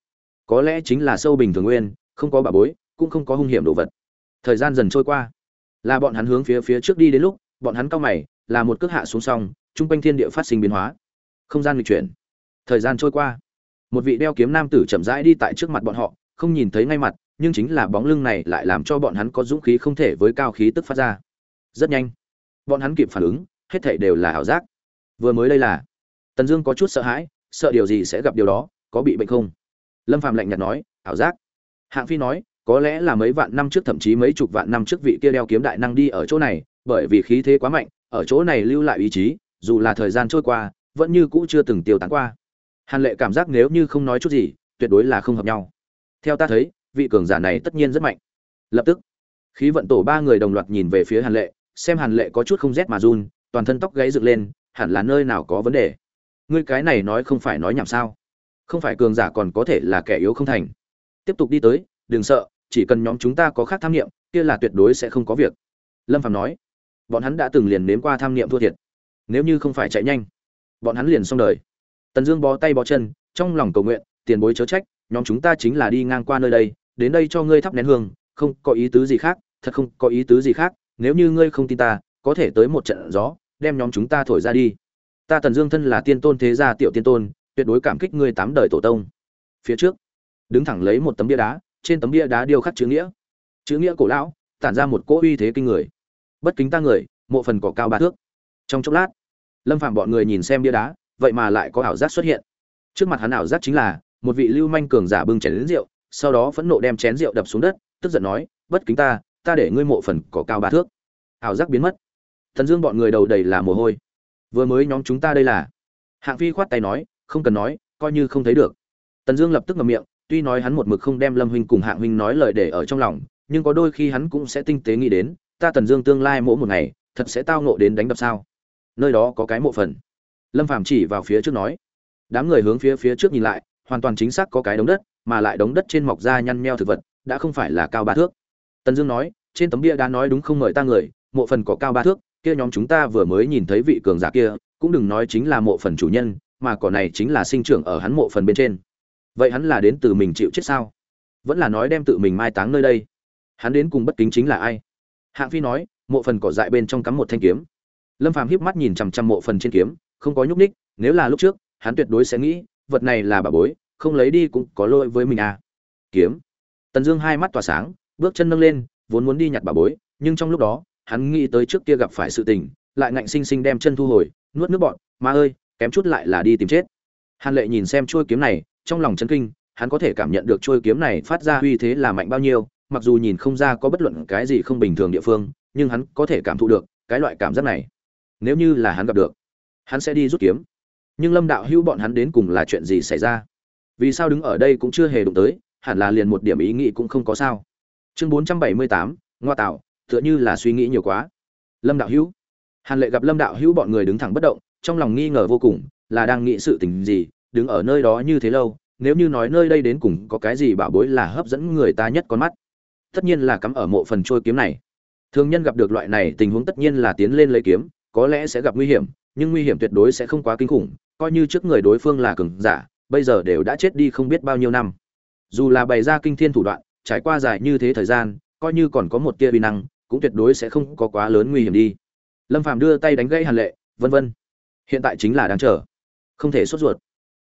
Có lẽ chính là sâu bình thường nguyên, không có bà bối, cũng không có hung hiểm đồ vật. Thời gian dần trôi qua. Là bọn hắn hướng phía phía trước đi đến lúc, bọn hắn cao mày, là một cước hạ xuống song chung quanh thiên địa phát sinh biến hóa. Không gian lịch chuyển. Thời gian trôi qua. Một vị đeo kiếm nam tử chậm rãi đi tại trước mặt bọn họ không nhìn thấy ngay mặt, nhưng chính là bóng lưng này lại làm cho bọn hắn có dũng khí không thể với cao khí tức phát ra. Rất nhanh, bọn hắn kịp phản ứng, hết thảy đều là ảo giác. Vừa mới đây là, tần dương có chút sợ hãi, sợ điều gì sẽ gặp điều đó, có bị bệnh không? Lâm phạm lạnh nhạt nói, ảo giác. Hạng phi nói, có lẽ là mấy vạn năm trước thậm chí mấy chục vạn năm trước vị kia đeo kiếm đại năng đi ở chỗ này, bởi vì khí thế quá mạnh, ở chỗ này lưu lại ý chí, dù là thời gian trôi qua, vẫn như cũ chưa từng tiêu tán qua. Hàn lệ cảm giác nếu như không nói chút gì, tuyệt đối là không hợp nhau theo ta thấy, vị cường giả này tất nhiên rất mạnh. Lập tức, khí vận tổ ba người đồng loạt nhìn về phía hàn lệ, xem hàn lệ có chút không rét mà run, toàn thân tóc gáy dựng lên, hẳn là nơi nào có vấn đề. Ngươi cái này nói không phải nói nhảm sao? Không phải cường giả còn có thể là kẻ yếu không thành. Tiếp tục đi tới, đừng sợ, chỉ cần nhóm chúng ta có khác tham nghiệm kia là tuyệt đối sẽ không có việc. Lâm phạm nói, bọn hắn đã từng liền nếm qua tham nghiệm thua thiệt. Nếu như không phải chạy nhanh, bọn hắn liền xong đời. Tần dương bó tay bó chân, trong lòng cầu nguyện, tiền bối chớ trách nhóm chúng ta chính là đi ngang qua nơi đây, đến đây cho ngươi thắp nén hương, không có ý tứ gì khác, thật không có ý tứ gì khác, nếu như ngươi không tin ta, có thể tới một trận gió, đem nhóm chúng ta thổi ra đi. Ta tần dương thân là tiên tôn thế gia tiểu tiên tôn, tuyệt đối cảm kích ngươi tám đời tổ tông. Phía trước, đứng thẳng lấy một tấm bia đá, trên tấm bia đá điêu khắc chữ nghĩa. Chữ nghĩa cổ lão, tản ra một cỗ uy thế kinh người. Bất kính ta người, mộ phần cỏ cao ba thước. Trong chốc lát, lâm phạm bọn người nhìn xem bia đá, vậy mà lại có ảo giác xuất hiện. Trước mặt hắn ảo giác chính là một vị lưu manh cường giả bưng chén đến rượu, sau đó phẫn nộ đem chén rượu đập xuống đất, tức giận nói, bất kính ta ta để ngươi mộ phần cỏ cao ba thước. Ảo giác biến mất. Thần dương bọn người đầu đầy là mồ hôi. Vừa mới nhóm chúng ta đây là. Hạng phi khoát tay nói, không cần nói, coi như không thấy được. Tần dương lập tức ngậm miệng, tuy nói hắn một mực không đem lâm huynh cùng hạng huynh nói lời để ở trong lòng, nhưng có đôi khi hắn cũng sẽ tinh tế nghĩ đến, ta tần dương tương lai mỗi một ngày, thật sẽ tao ngộ đến đánh đập sao? Nơi đó có cái mộ phần. Lâm phàm chỉ vào phía trước nói. Đám người hướng phía phía trước nhìn lại hoàn toàn chính xác có cái đống đất, mà lại đống đất trên mọc ra nhăn meo thực vật, đã không phải là cao ba thước. Tần dương nói, trên tấm bia đã nói đúng không mời ta người, mộ phần có cao ba thước, kia nhóm chúng ta vừa mới nhìn thấy vị cường giả kia, cũng đừng nói chính là mộ phần chủ nhân, mà cỏ này chính là sinh trưởng ở hắn mộ phần bên trên. Vậy hắn là đến từ mình chịu chết sao? Vẫn là nói đem tự mình mai táng nơi đây. Hắn đến cùng bất kính chính là ai? Hạng phi nói, mộ phần cỏ dại bên trong cắm một thanh kiếm. Lâm phàm híp mắt nhìn chằm chằm mộ phần trên kiếm, không có nhúc ních nếu là lúc trước, hắn tuyệt đối sẽ nghĩ, vật này là bà bối không lấy đi cũng có lỗi với mình à. Kiếm. Tần dương hai mắt tỏa sáng, bước chân nâng lên, vốn muốn đi nhặt bà bối, nhưng trong lúc đó, hắn nghĩ tới trước kia gặp phải sự tình, lại ngạnh sinh sinh đem chân thu hồi, nuốt nước bọt ma ơi, kém chút lại là đi tìm chết. Hàn lệ nhìn xem chuôi kiếm này, trong lòng chấn kinh, hắn có thể cảm nhận được chuôi kiếm này phát ra uy thế là mạnh bao nhiêu, mặc dù nhìn không ra có bất luận cái gì không bình thường địa phương, nhưng hắn có thể cảm thụ được cái loại cảm giác này. Nếu như là hắn gặp được, hắn sẽ đi rút kiếm. Nhưng lâm đạo hữu bọn hắn đến cùng là chuyện gì xảy ra? Vì sao đứng ở đây cũng chưa hề đụng tới, hẳn là liền một điểm ý nghĩ cũng không có sao. Chương bốn trăm bảy mươi tám, ngoa tạo, tựa như là suy nghĩ nhiều quá. Lâm đạo hữu. Hàn lệ gặp lâm đạo hữu bọn người đứng thẳng bất động, trong lòng nghi ngờ vô cùng, là đang nghĩ sự tình gì, đứng ở nơi đó như thế lâu, nếu như nói nơi đây đến cùng có cái gì bảo bối là hấp dẫn người ta nhất con mắt. Tất nhiên là cắm ở mộ phần trôi kiếm này. Thường nhân gặp được loại này tình huống tất nhiên là tiến lên lấy kiếm, có lẽ sẽ gặp nguy hiểm, nhưng nguy hiểm tuyệt đối sẽ không quá kinh khủng, coi như trước người đối phương là cường giả bây giờ đều đã chết đi không biết bao nhiêu năm. Dù là bày ra kinh thiên thủ đoạn, trải qua dài như thế thời gian, coi như còn có một tia vi năng, cũng tuyệt đối sẽ không có quá lớn nguy hiểm đi. Lâm phàm đưa tay đánh gãy hàn lệ, vân vân, hiện tại chính là đang chờ. Không thể sốt ruột.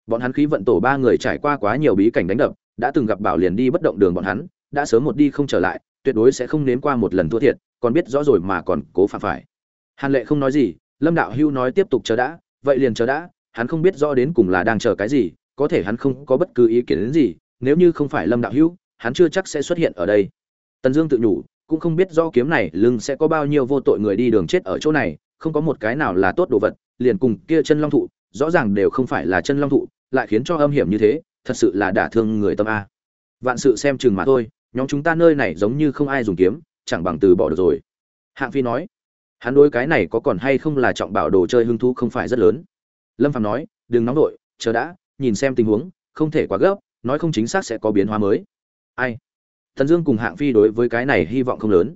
Bọn hắn khí vận tổ ba người trải qua quá nhiều bí cảnh đánh đập, đã từng gặp bảo liền đi bất động đường bọn hắn, đã sớm một đi không trở lại, tuyệt đối sẽ không nếm qua một lần thua thiệt, còn biết rõ rồi mà còn cố phạm phải. Hàn lệ không nói gì, lâm đạo hưu nói tiếp tục chờ đã, vậy liền chờ đã, hắn không biết rõ đến cùng là đang chờ cái gì có thể hắn không có bất cứ ý kiến đến gì, nếu như không phải lâm đạo hữu, hắn chưa chắc sẽ xuất hiện ở đây. Tần dương tự nhủ, cũng không biết do kiếm này lưng sẽ có bao nhiêu vô tội người đi đường chết ở chỗ này, không có một cái nào là tốt đồ vật, liền cùng kia chân long thụ, rõ ràng đều không phải là chân long thụ, lại khiến cho âm hiểm như thế, thật sự là đả thương người tâm a. Vạn sự xem chừng mà thôi, nhóm chúng ta nơi này giống như không ai dùng kiếm, chẳng bằng từ bỏ được rồi. Hạng phi nói, hắn đối cái này có còn hay không là trọng bảo đồ chơi hưng thú không phải rất lớn. Lâm phạm nói, đừng nóng vội, chờ đã nhìn xem tình huống, không thể quá gấp, nói không chính xác sẽ có biến hóa mới. Ai? Thần dương cùng hạng phi đối với cái này hy vọng không lớn.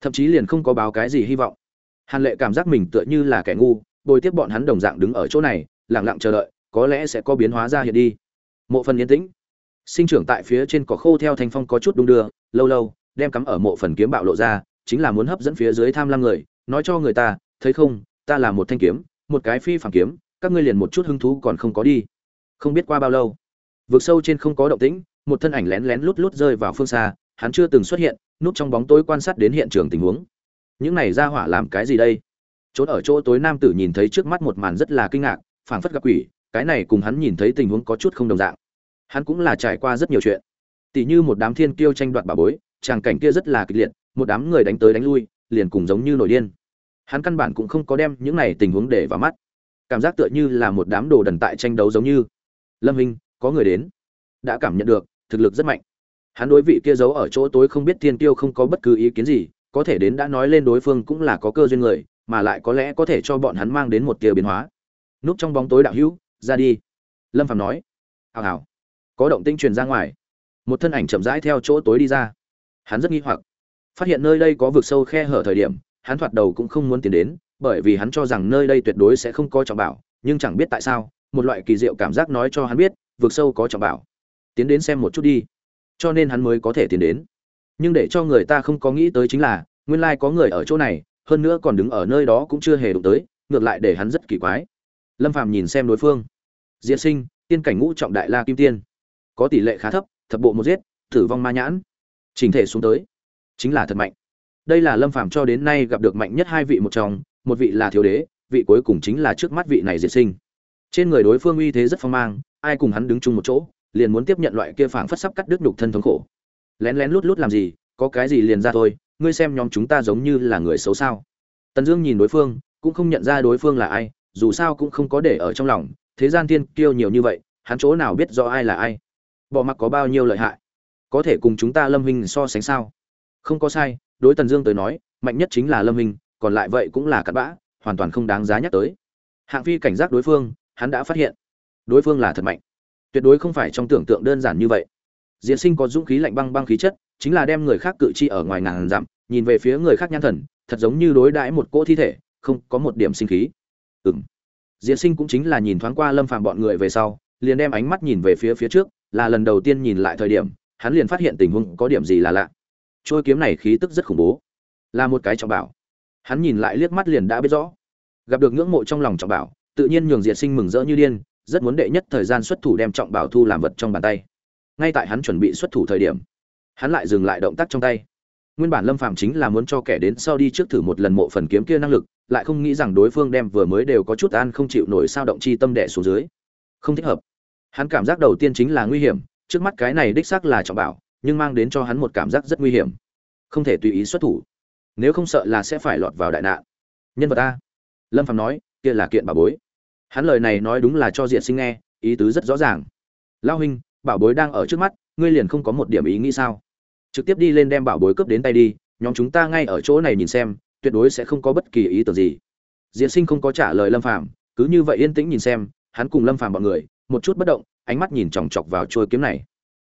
Thậm chí liền không có báo cái gì hy vọng. Hàn lệ cảm giác mình tựa như là kẻ ngu, bồi tiếp bọn hắn đồng dạng đứng ở chỗ này lẳng lặng chờ đợi, có lẽ sẽ có biến hóa ra hiện đi. Mộ phần yên tĩnh. Sinh trưởng tại phía trên cỏ khô theo thanh phong có chút đung đưa, lâu lâu, đem cắm ở mộ phần kiếm bạo lộ ra, chính là muốn hấp dẫn phía dưới tham lam người, nói cho người ta, thấy không, ta là một thanh kiếm, một cái phi phản kiếm, các ngươi liền một chút hứng thú còn không có đi không biết qua bao lâu. Vực sâu trên không có động tĩnh, một thân ảnh lén lén lút lút rơi vào phương xa, hắn chưa từng xuất hiện, núp trong bóng tối quan sát đến hiện trường tình huống. Những này ra hỏa làm cái gì đây? Trốn ở chỗ tối nam tử nhìn thấy trước mắt một màn rất là kinh ngạc, phảng phất gặp quỷ, cái này cùng hắn nhìn thấy tình huống có chút không đồng dạng. Hắn cũng là trải qua rất nhiều chuyện. Tỷ như một đám thiên kiêu tranh đoạt bà bối, tràng cảnh kia rất là kịch liệt, một đám người đánh tới đánh lui, liền cùng giống như nổi điên. Hắn căn bản cũng không có đem những này tình huống để vào mắt. Cảm giác tựa như là một đám đồ đần tại tranh đấu giống như lâm hình có người đến. Đã cảm nhận được, thực lực rất mạnh. Hắn đối vị kia giấu ở chỗ tối không biết thiên tiêu không có bất cứ ý kiến gì, có thể đến đã nói lên đối phương cũng là có cơ duyên người, mà lại có lẽ có thể cho bọn hắn mang đến một tia biến hóa. Núp trong bóng tối đạo hữu, ra đi. Lâm phạm nói. Hào hào. Có động tinh truyền ra ngoài. Một thân ảnh chậm rãi theo chỗ tối đi ra. Hắn rất nghi hoặc. Phát hiện nơi đây có vực sâu khe hở thời điểm, hắn thoạt đầu cũng không muốn tiến đến, bởi vì hắn cho rằng nơi đây tuyệt đối sẽ không có trọng bảo, nhưng chẳng biết tại sao một loại kỳ diệu cảm giác nói cho hắn biết, vực sâu có trọng bảo. Tiến đến xem một chút đi. Cho nên hắn mới có thể tiến đến. Nhưng để cho người ta không có nghĩ tới chính là, nguyên lai có người ở chỗ này, hơn nữa còn đứng ở nơi đó cũng chưa hề đụng tới, ngược lại để hắn rất kỳ quái. Lâm phàm nhìn xem đối phương. Diệt sinh, tiên cảnh ngũ trọng đại la kim tiên. Có tỷ lệ khá thấp, thập bộ một giết, tử vong ma nhãn. Chỉnh thể xuống tới. Chính là thật mạnh. Đây là lâm phàm cho đến nay gặp được mạnh nhất hai vị một trong, một vị là thiếu đế, vị cuối cùng chính là trước mắt vị này diệt sinh trên người đối phương uy thế rất phong mang, ai cùng hắn đứng chung một chỗ, liền muốn tiếp nhận loại kia phảng phất sắp cắt đứt nhục thân thống khổ. Lén lén lút lút làm gì, có cái gì liền ra thôi, ngươi xem nhóm chúng ta giống như là người xấu sao. Tần dương nhìn đối phương, cũng không nhận ra đối phương là ai, dù sao cũng không có để ở trong lòng, thế gian tiên kiêu nhiều như vậy, hắn chỗ nào biết rõ ai là ai? Bỏ mặc có bao nhiêu lợi hại? Có thể cùng chúng ta lâm hình so sánh sao? Không có sai, đối tần dương tới nói, mạnh nhất chính là lâm hình, còn lại vậy cũng là cặn bã, hoàn toàn không đáng giá nhắc tới. Hạng phi cảnh giác đối phương hắn đã phát hiện. Đối phương là thật mạnh. Tuyệt đối không phải trong tưởng tượng đơn giản như vậy. Diễn sinh có dũng khí lạnh băng băng khí chất, chính là đem người khác cự chi ở ngoài ngàn dặm, nhìn về phía người khác nhãn thần, thật giống như đối đãi một cỗ thi thể, không có một điểm sinh khí. Ừm. Diễn sinh cũng chính là nhìn thoáng qua lâm phàm bọn người về sau, liền đem ánh mắt nhìn về phía phía trước, là lần đầu tiên nhìn lại thời điểm, hắn liền phát hiện tình huống có điểm gì là lạ. Trôi kiếm này khí tức rất khủng bố. Là một cái trọng bảo. Hắn nhìn lại liếc mắt liền đã biết rõ. Gặp được ngưỡng mộ trong lòng trọng bảo tự nhiên nhường diệt sinh mừng rỡ như điên, rất muốn đệ nhất thời gian xuất thủ đem trọng bảo thu làm vật trong bàn tay. Ngay tại hắn chuẩn bị xuất thủ thời điểm, hắn lại dừng lại động tác trong tay. Nguyên bản lâm phàm chính là muốn cho kẻ đến sau đi trước thử một lần mộ phần kiếm kia năng lực, lại không nghĩ rằng đối phương đem vừa mới đều có chút an không chịu nổi sao động chi tâm đẻ xuống dưới. Không thích hợp. Hắn cảm giác đầu tiên chính là nguy hiểm, trước mắt cái này đích xác là trọng bảo, nhưng mang đến cho hắn một cảm giác rất nguy hiểm. Không thể tùy ý xuất thủ. Nếu không sợ là sẽ phải lọt vào đại nạn. Nhân vật a. Lâm phạm nói kia là kiện bảo bối. Hắn lời này nói đúng là cho diện sinh nghe, ý tứ rất rõ ràng. Lao huynh, bảo bối đang ở trước mắt, ngươi liền không có một điểm ý nghĩ sao? Trực tiếp đi lên đem bảo bối cướp đến tay đi, nhóm chúng ta ngay ở chỗ này nhìn xem, tuyệt đối sẽ không có bất kỳ ý tưởng gì. Diệt sinh không có trả lời lâm phàm, cứ như vậy yên tĩnh nhìn xem, hắn cùng lâm phàm bọn người, một chút bất động, ánh mắt nhìn chòng chọc vào trôi kiếm này.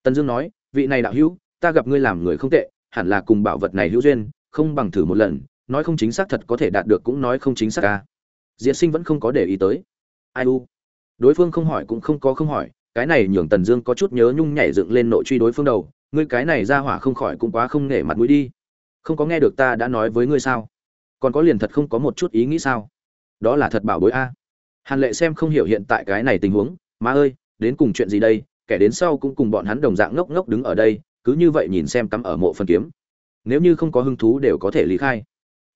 Tần dương nói, vị này đạo hữu, ta gặp ngươi làm người không tệ, hẳn là cùng bảo vật này hữu duyên, không bằng thử một lần, nói không chính xác thật có thể đạt được cũng nói không chính xác ca Diệt sinh vẫn không có để ý tới. Ai u? Đối phương không hỏi cũng không có không hỏi, cái này nhường tần dương có chút nhớ nhung nhảy dựng lên nội truy đối phương đầu, ngươi cái này ra hỏa không khỏi cũng quá không nể mặt mũi đi. Không có nghe được ta đã nói với ngươi sao? Còn có liền thật không có một chút ý nghĩ sao? Đó là thật bảo bối a. Hàn lệ xem không hiểu hiện tại cái này tình huống, má ơi, đến cùng chuyện gì đây? Kẻ đến sau cũng cùng bọn hắn đồng dạng ngốc ngốc đứng ở đây, cứ như vậy nhìn xem tắm ở mộ phần kiếm. Nếu như không có hứng thú đều có thể lý khai.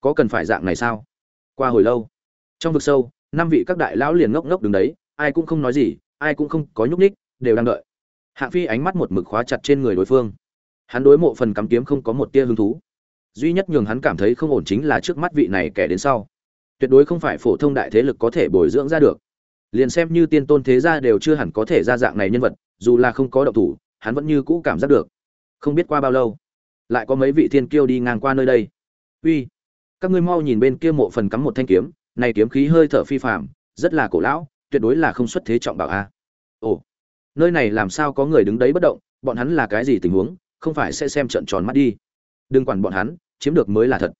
Có cần phải dạng này sao? Qua hồi lâu trong vực sâu, năm vị các đại lão liền ngốc ngốc đứng đấy, ai cũng không nói gì, ai cũng không có nhúc ních đều đang đợi. Hạng phi ánh mắt một mực khóa chặt trên người đối phương. Hắn đối mộ phần cắm kiếm không có một tia hứng thú. Duy nhất nhường hắn cảm thấy không ổn chính là trước mắt vị này kẻ đến sau. Tuyệt đối không phải phổ thông đại thế lực có thể bồi dưỡng ra được. Liền xem như tiên tôn thế gia đều chưa hẳn có thể ra dạng này nhân vật, dù là không có động thủ, hắn vẫn như cũ cảm giác được. Không biết qua bao lâu, lại có mấy vị thiên kiêu đi ngang qua nơi đây. Uy, các ngươi mau nhìn bên kia mộ phần cắm một thanh kiếm này kiếm khí hơi thở phi phàm, rất là cổ lão, tuyệt đối là không xuất thế trọng bảo a. Ồ, nơi này làm sao có người đứng đấy bất động, bọn hắn là cái gì tình huống, không phải sẽ xem trận tròn mắt đi. Đừng quản bọn hắn, chiếm được mới là thật.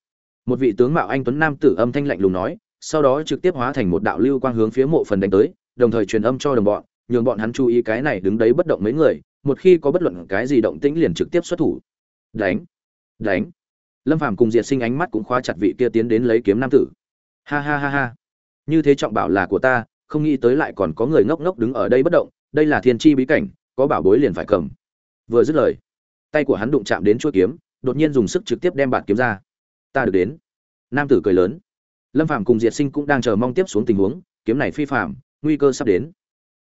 Một vị tướng mạo anh tuấn nam tử âm thanh lạnh lùng nói, sau đó trực tiếp hóa thành một đạo lưu quang hướng phía mộ phần đánh tới, đồng thời truyền âm cho đồng bọn, nhường bọn hắn chú ý cái này đứng đấy bất động mấy người, một khi có bất luận cái gì động tĩnh liền trực tiếp xuất thủ. Đánh đánh. Lâm phàm cùng diệt sinh ánh mắt cũng khóa chặt vị kia tiến đến lấy kiếm nam tử ha ha ha ha. Như thế trọng bảo là của ta, không nghĩ tới lại còn có người ngốc ngốc đứng ở đây bất động, đây là thiên chi bí cảnh, có bảo bối liền phải cầm. Vừa dứt lời, tay của hắn đụng chạm đến chuôi kiếm, đột nhiên dùng sức trực tiếp đem bạt kiếm ra. Ta được đến. Nam tử cười lớn. Lâm Phạm cùng diệt sinh cũng đang chờ mong tiếp xuống tình huống, kiếm này phi phạm nguy cơ sắp đến.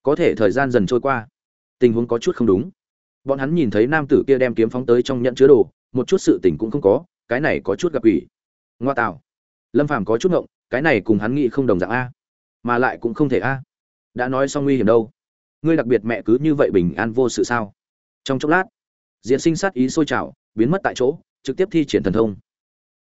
Có thể thời gian dần trôi qua. Tình huống có chút không đúng. Bọn hắn nhìn thấy nam tử kia đem kiếm phóng tới trong nhận chứa đồ, một chút sự tình cũng không có, cái này có chút gặp ủy ngoa tạo. Lâm phàm có chút ngộng cái này cùng hắn nghĩ không đồng dạng a, mà lại cũng không thể a. Đã nói xong nguy hiểm đâu. Ngươi đặc biệt mẹ cứ như vậy bình an vô sự sao? Trong chốc lát diễn sinh sát ý sôi trào, biến mất tại chỗ, trực tiếp thi triển thần thông.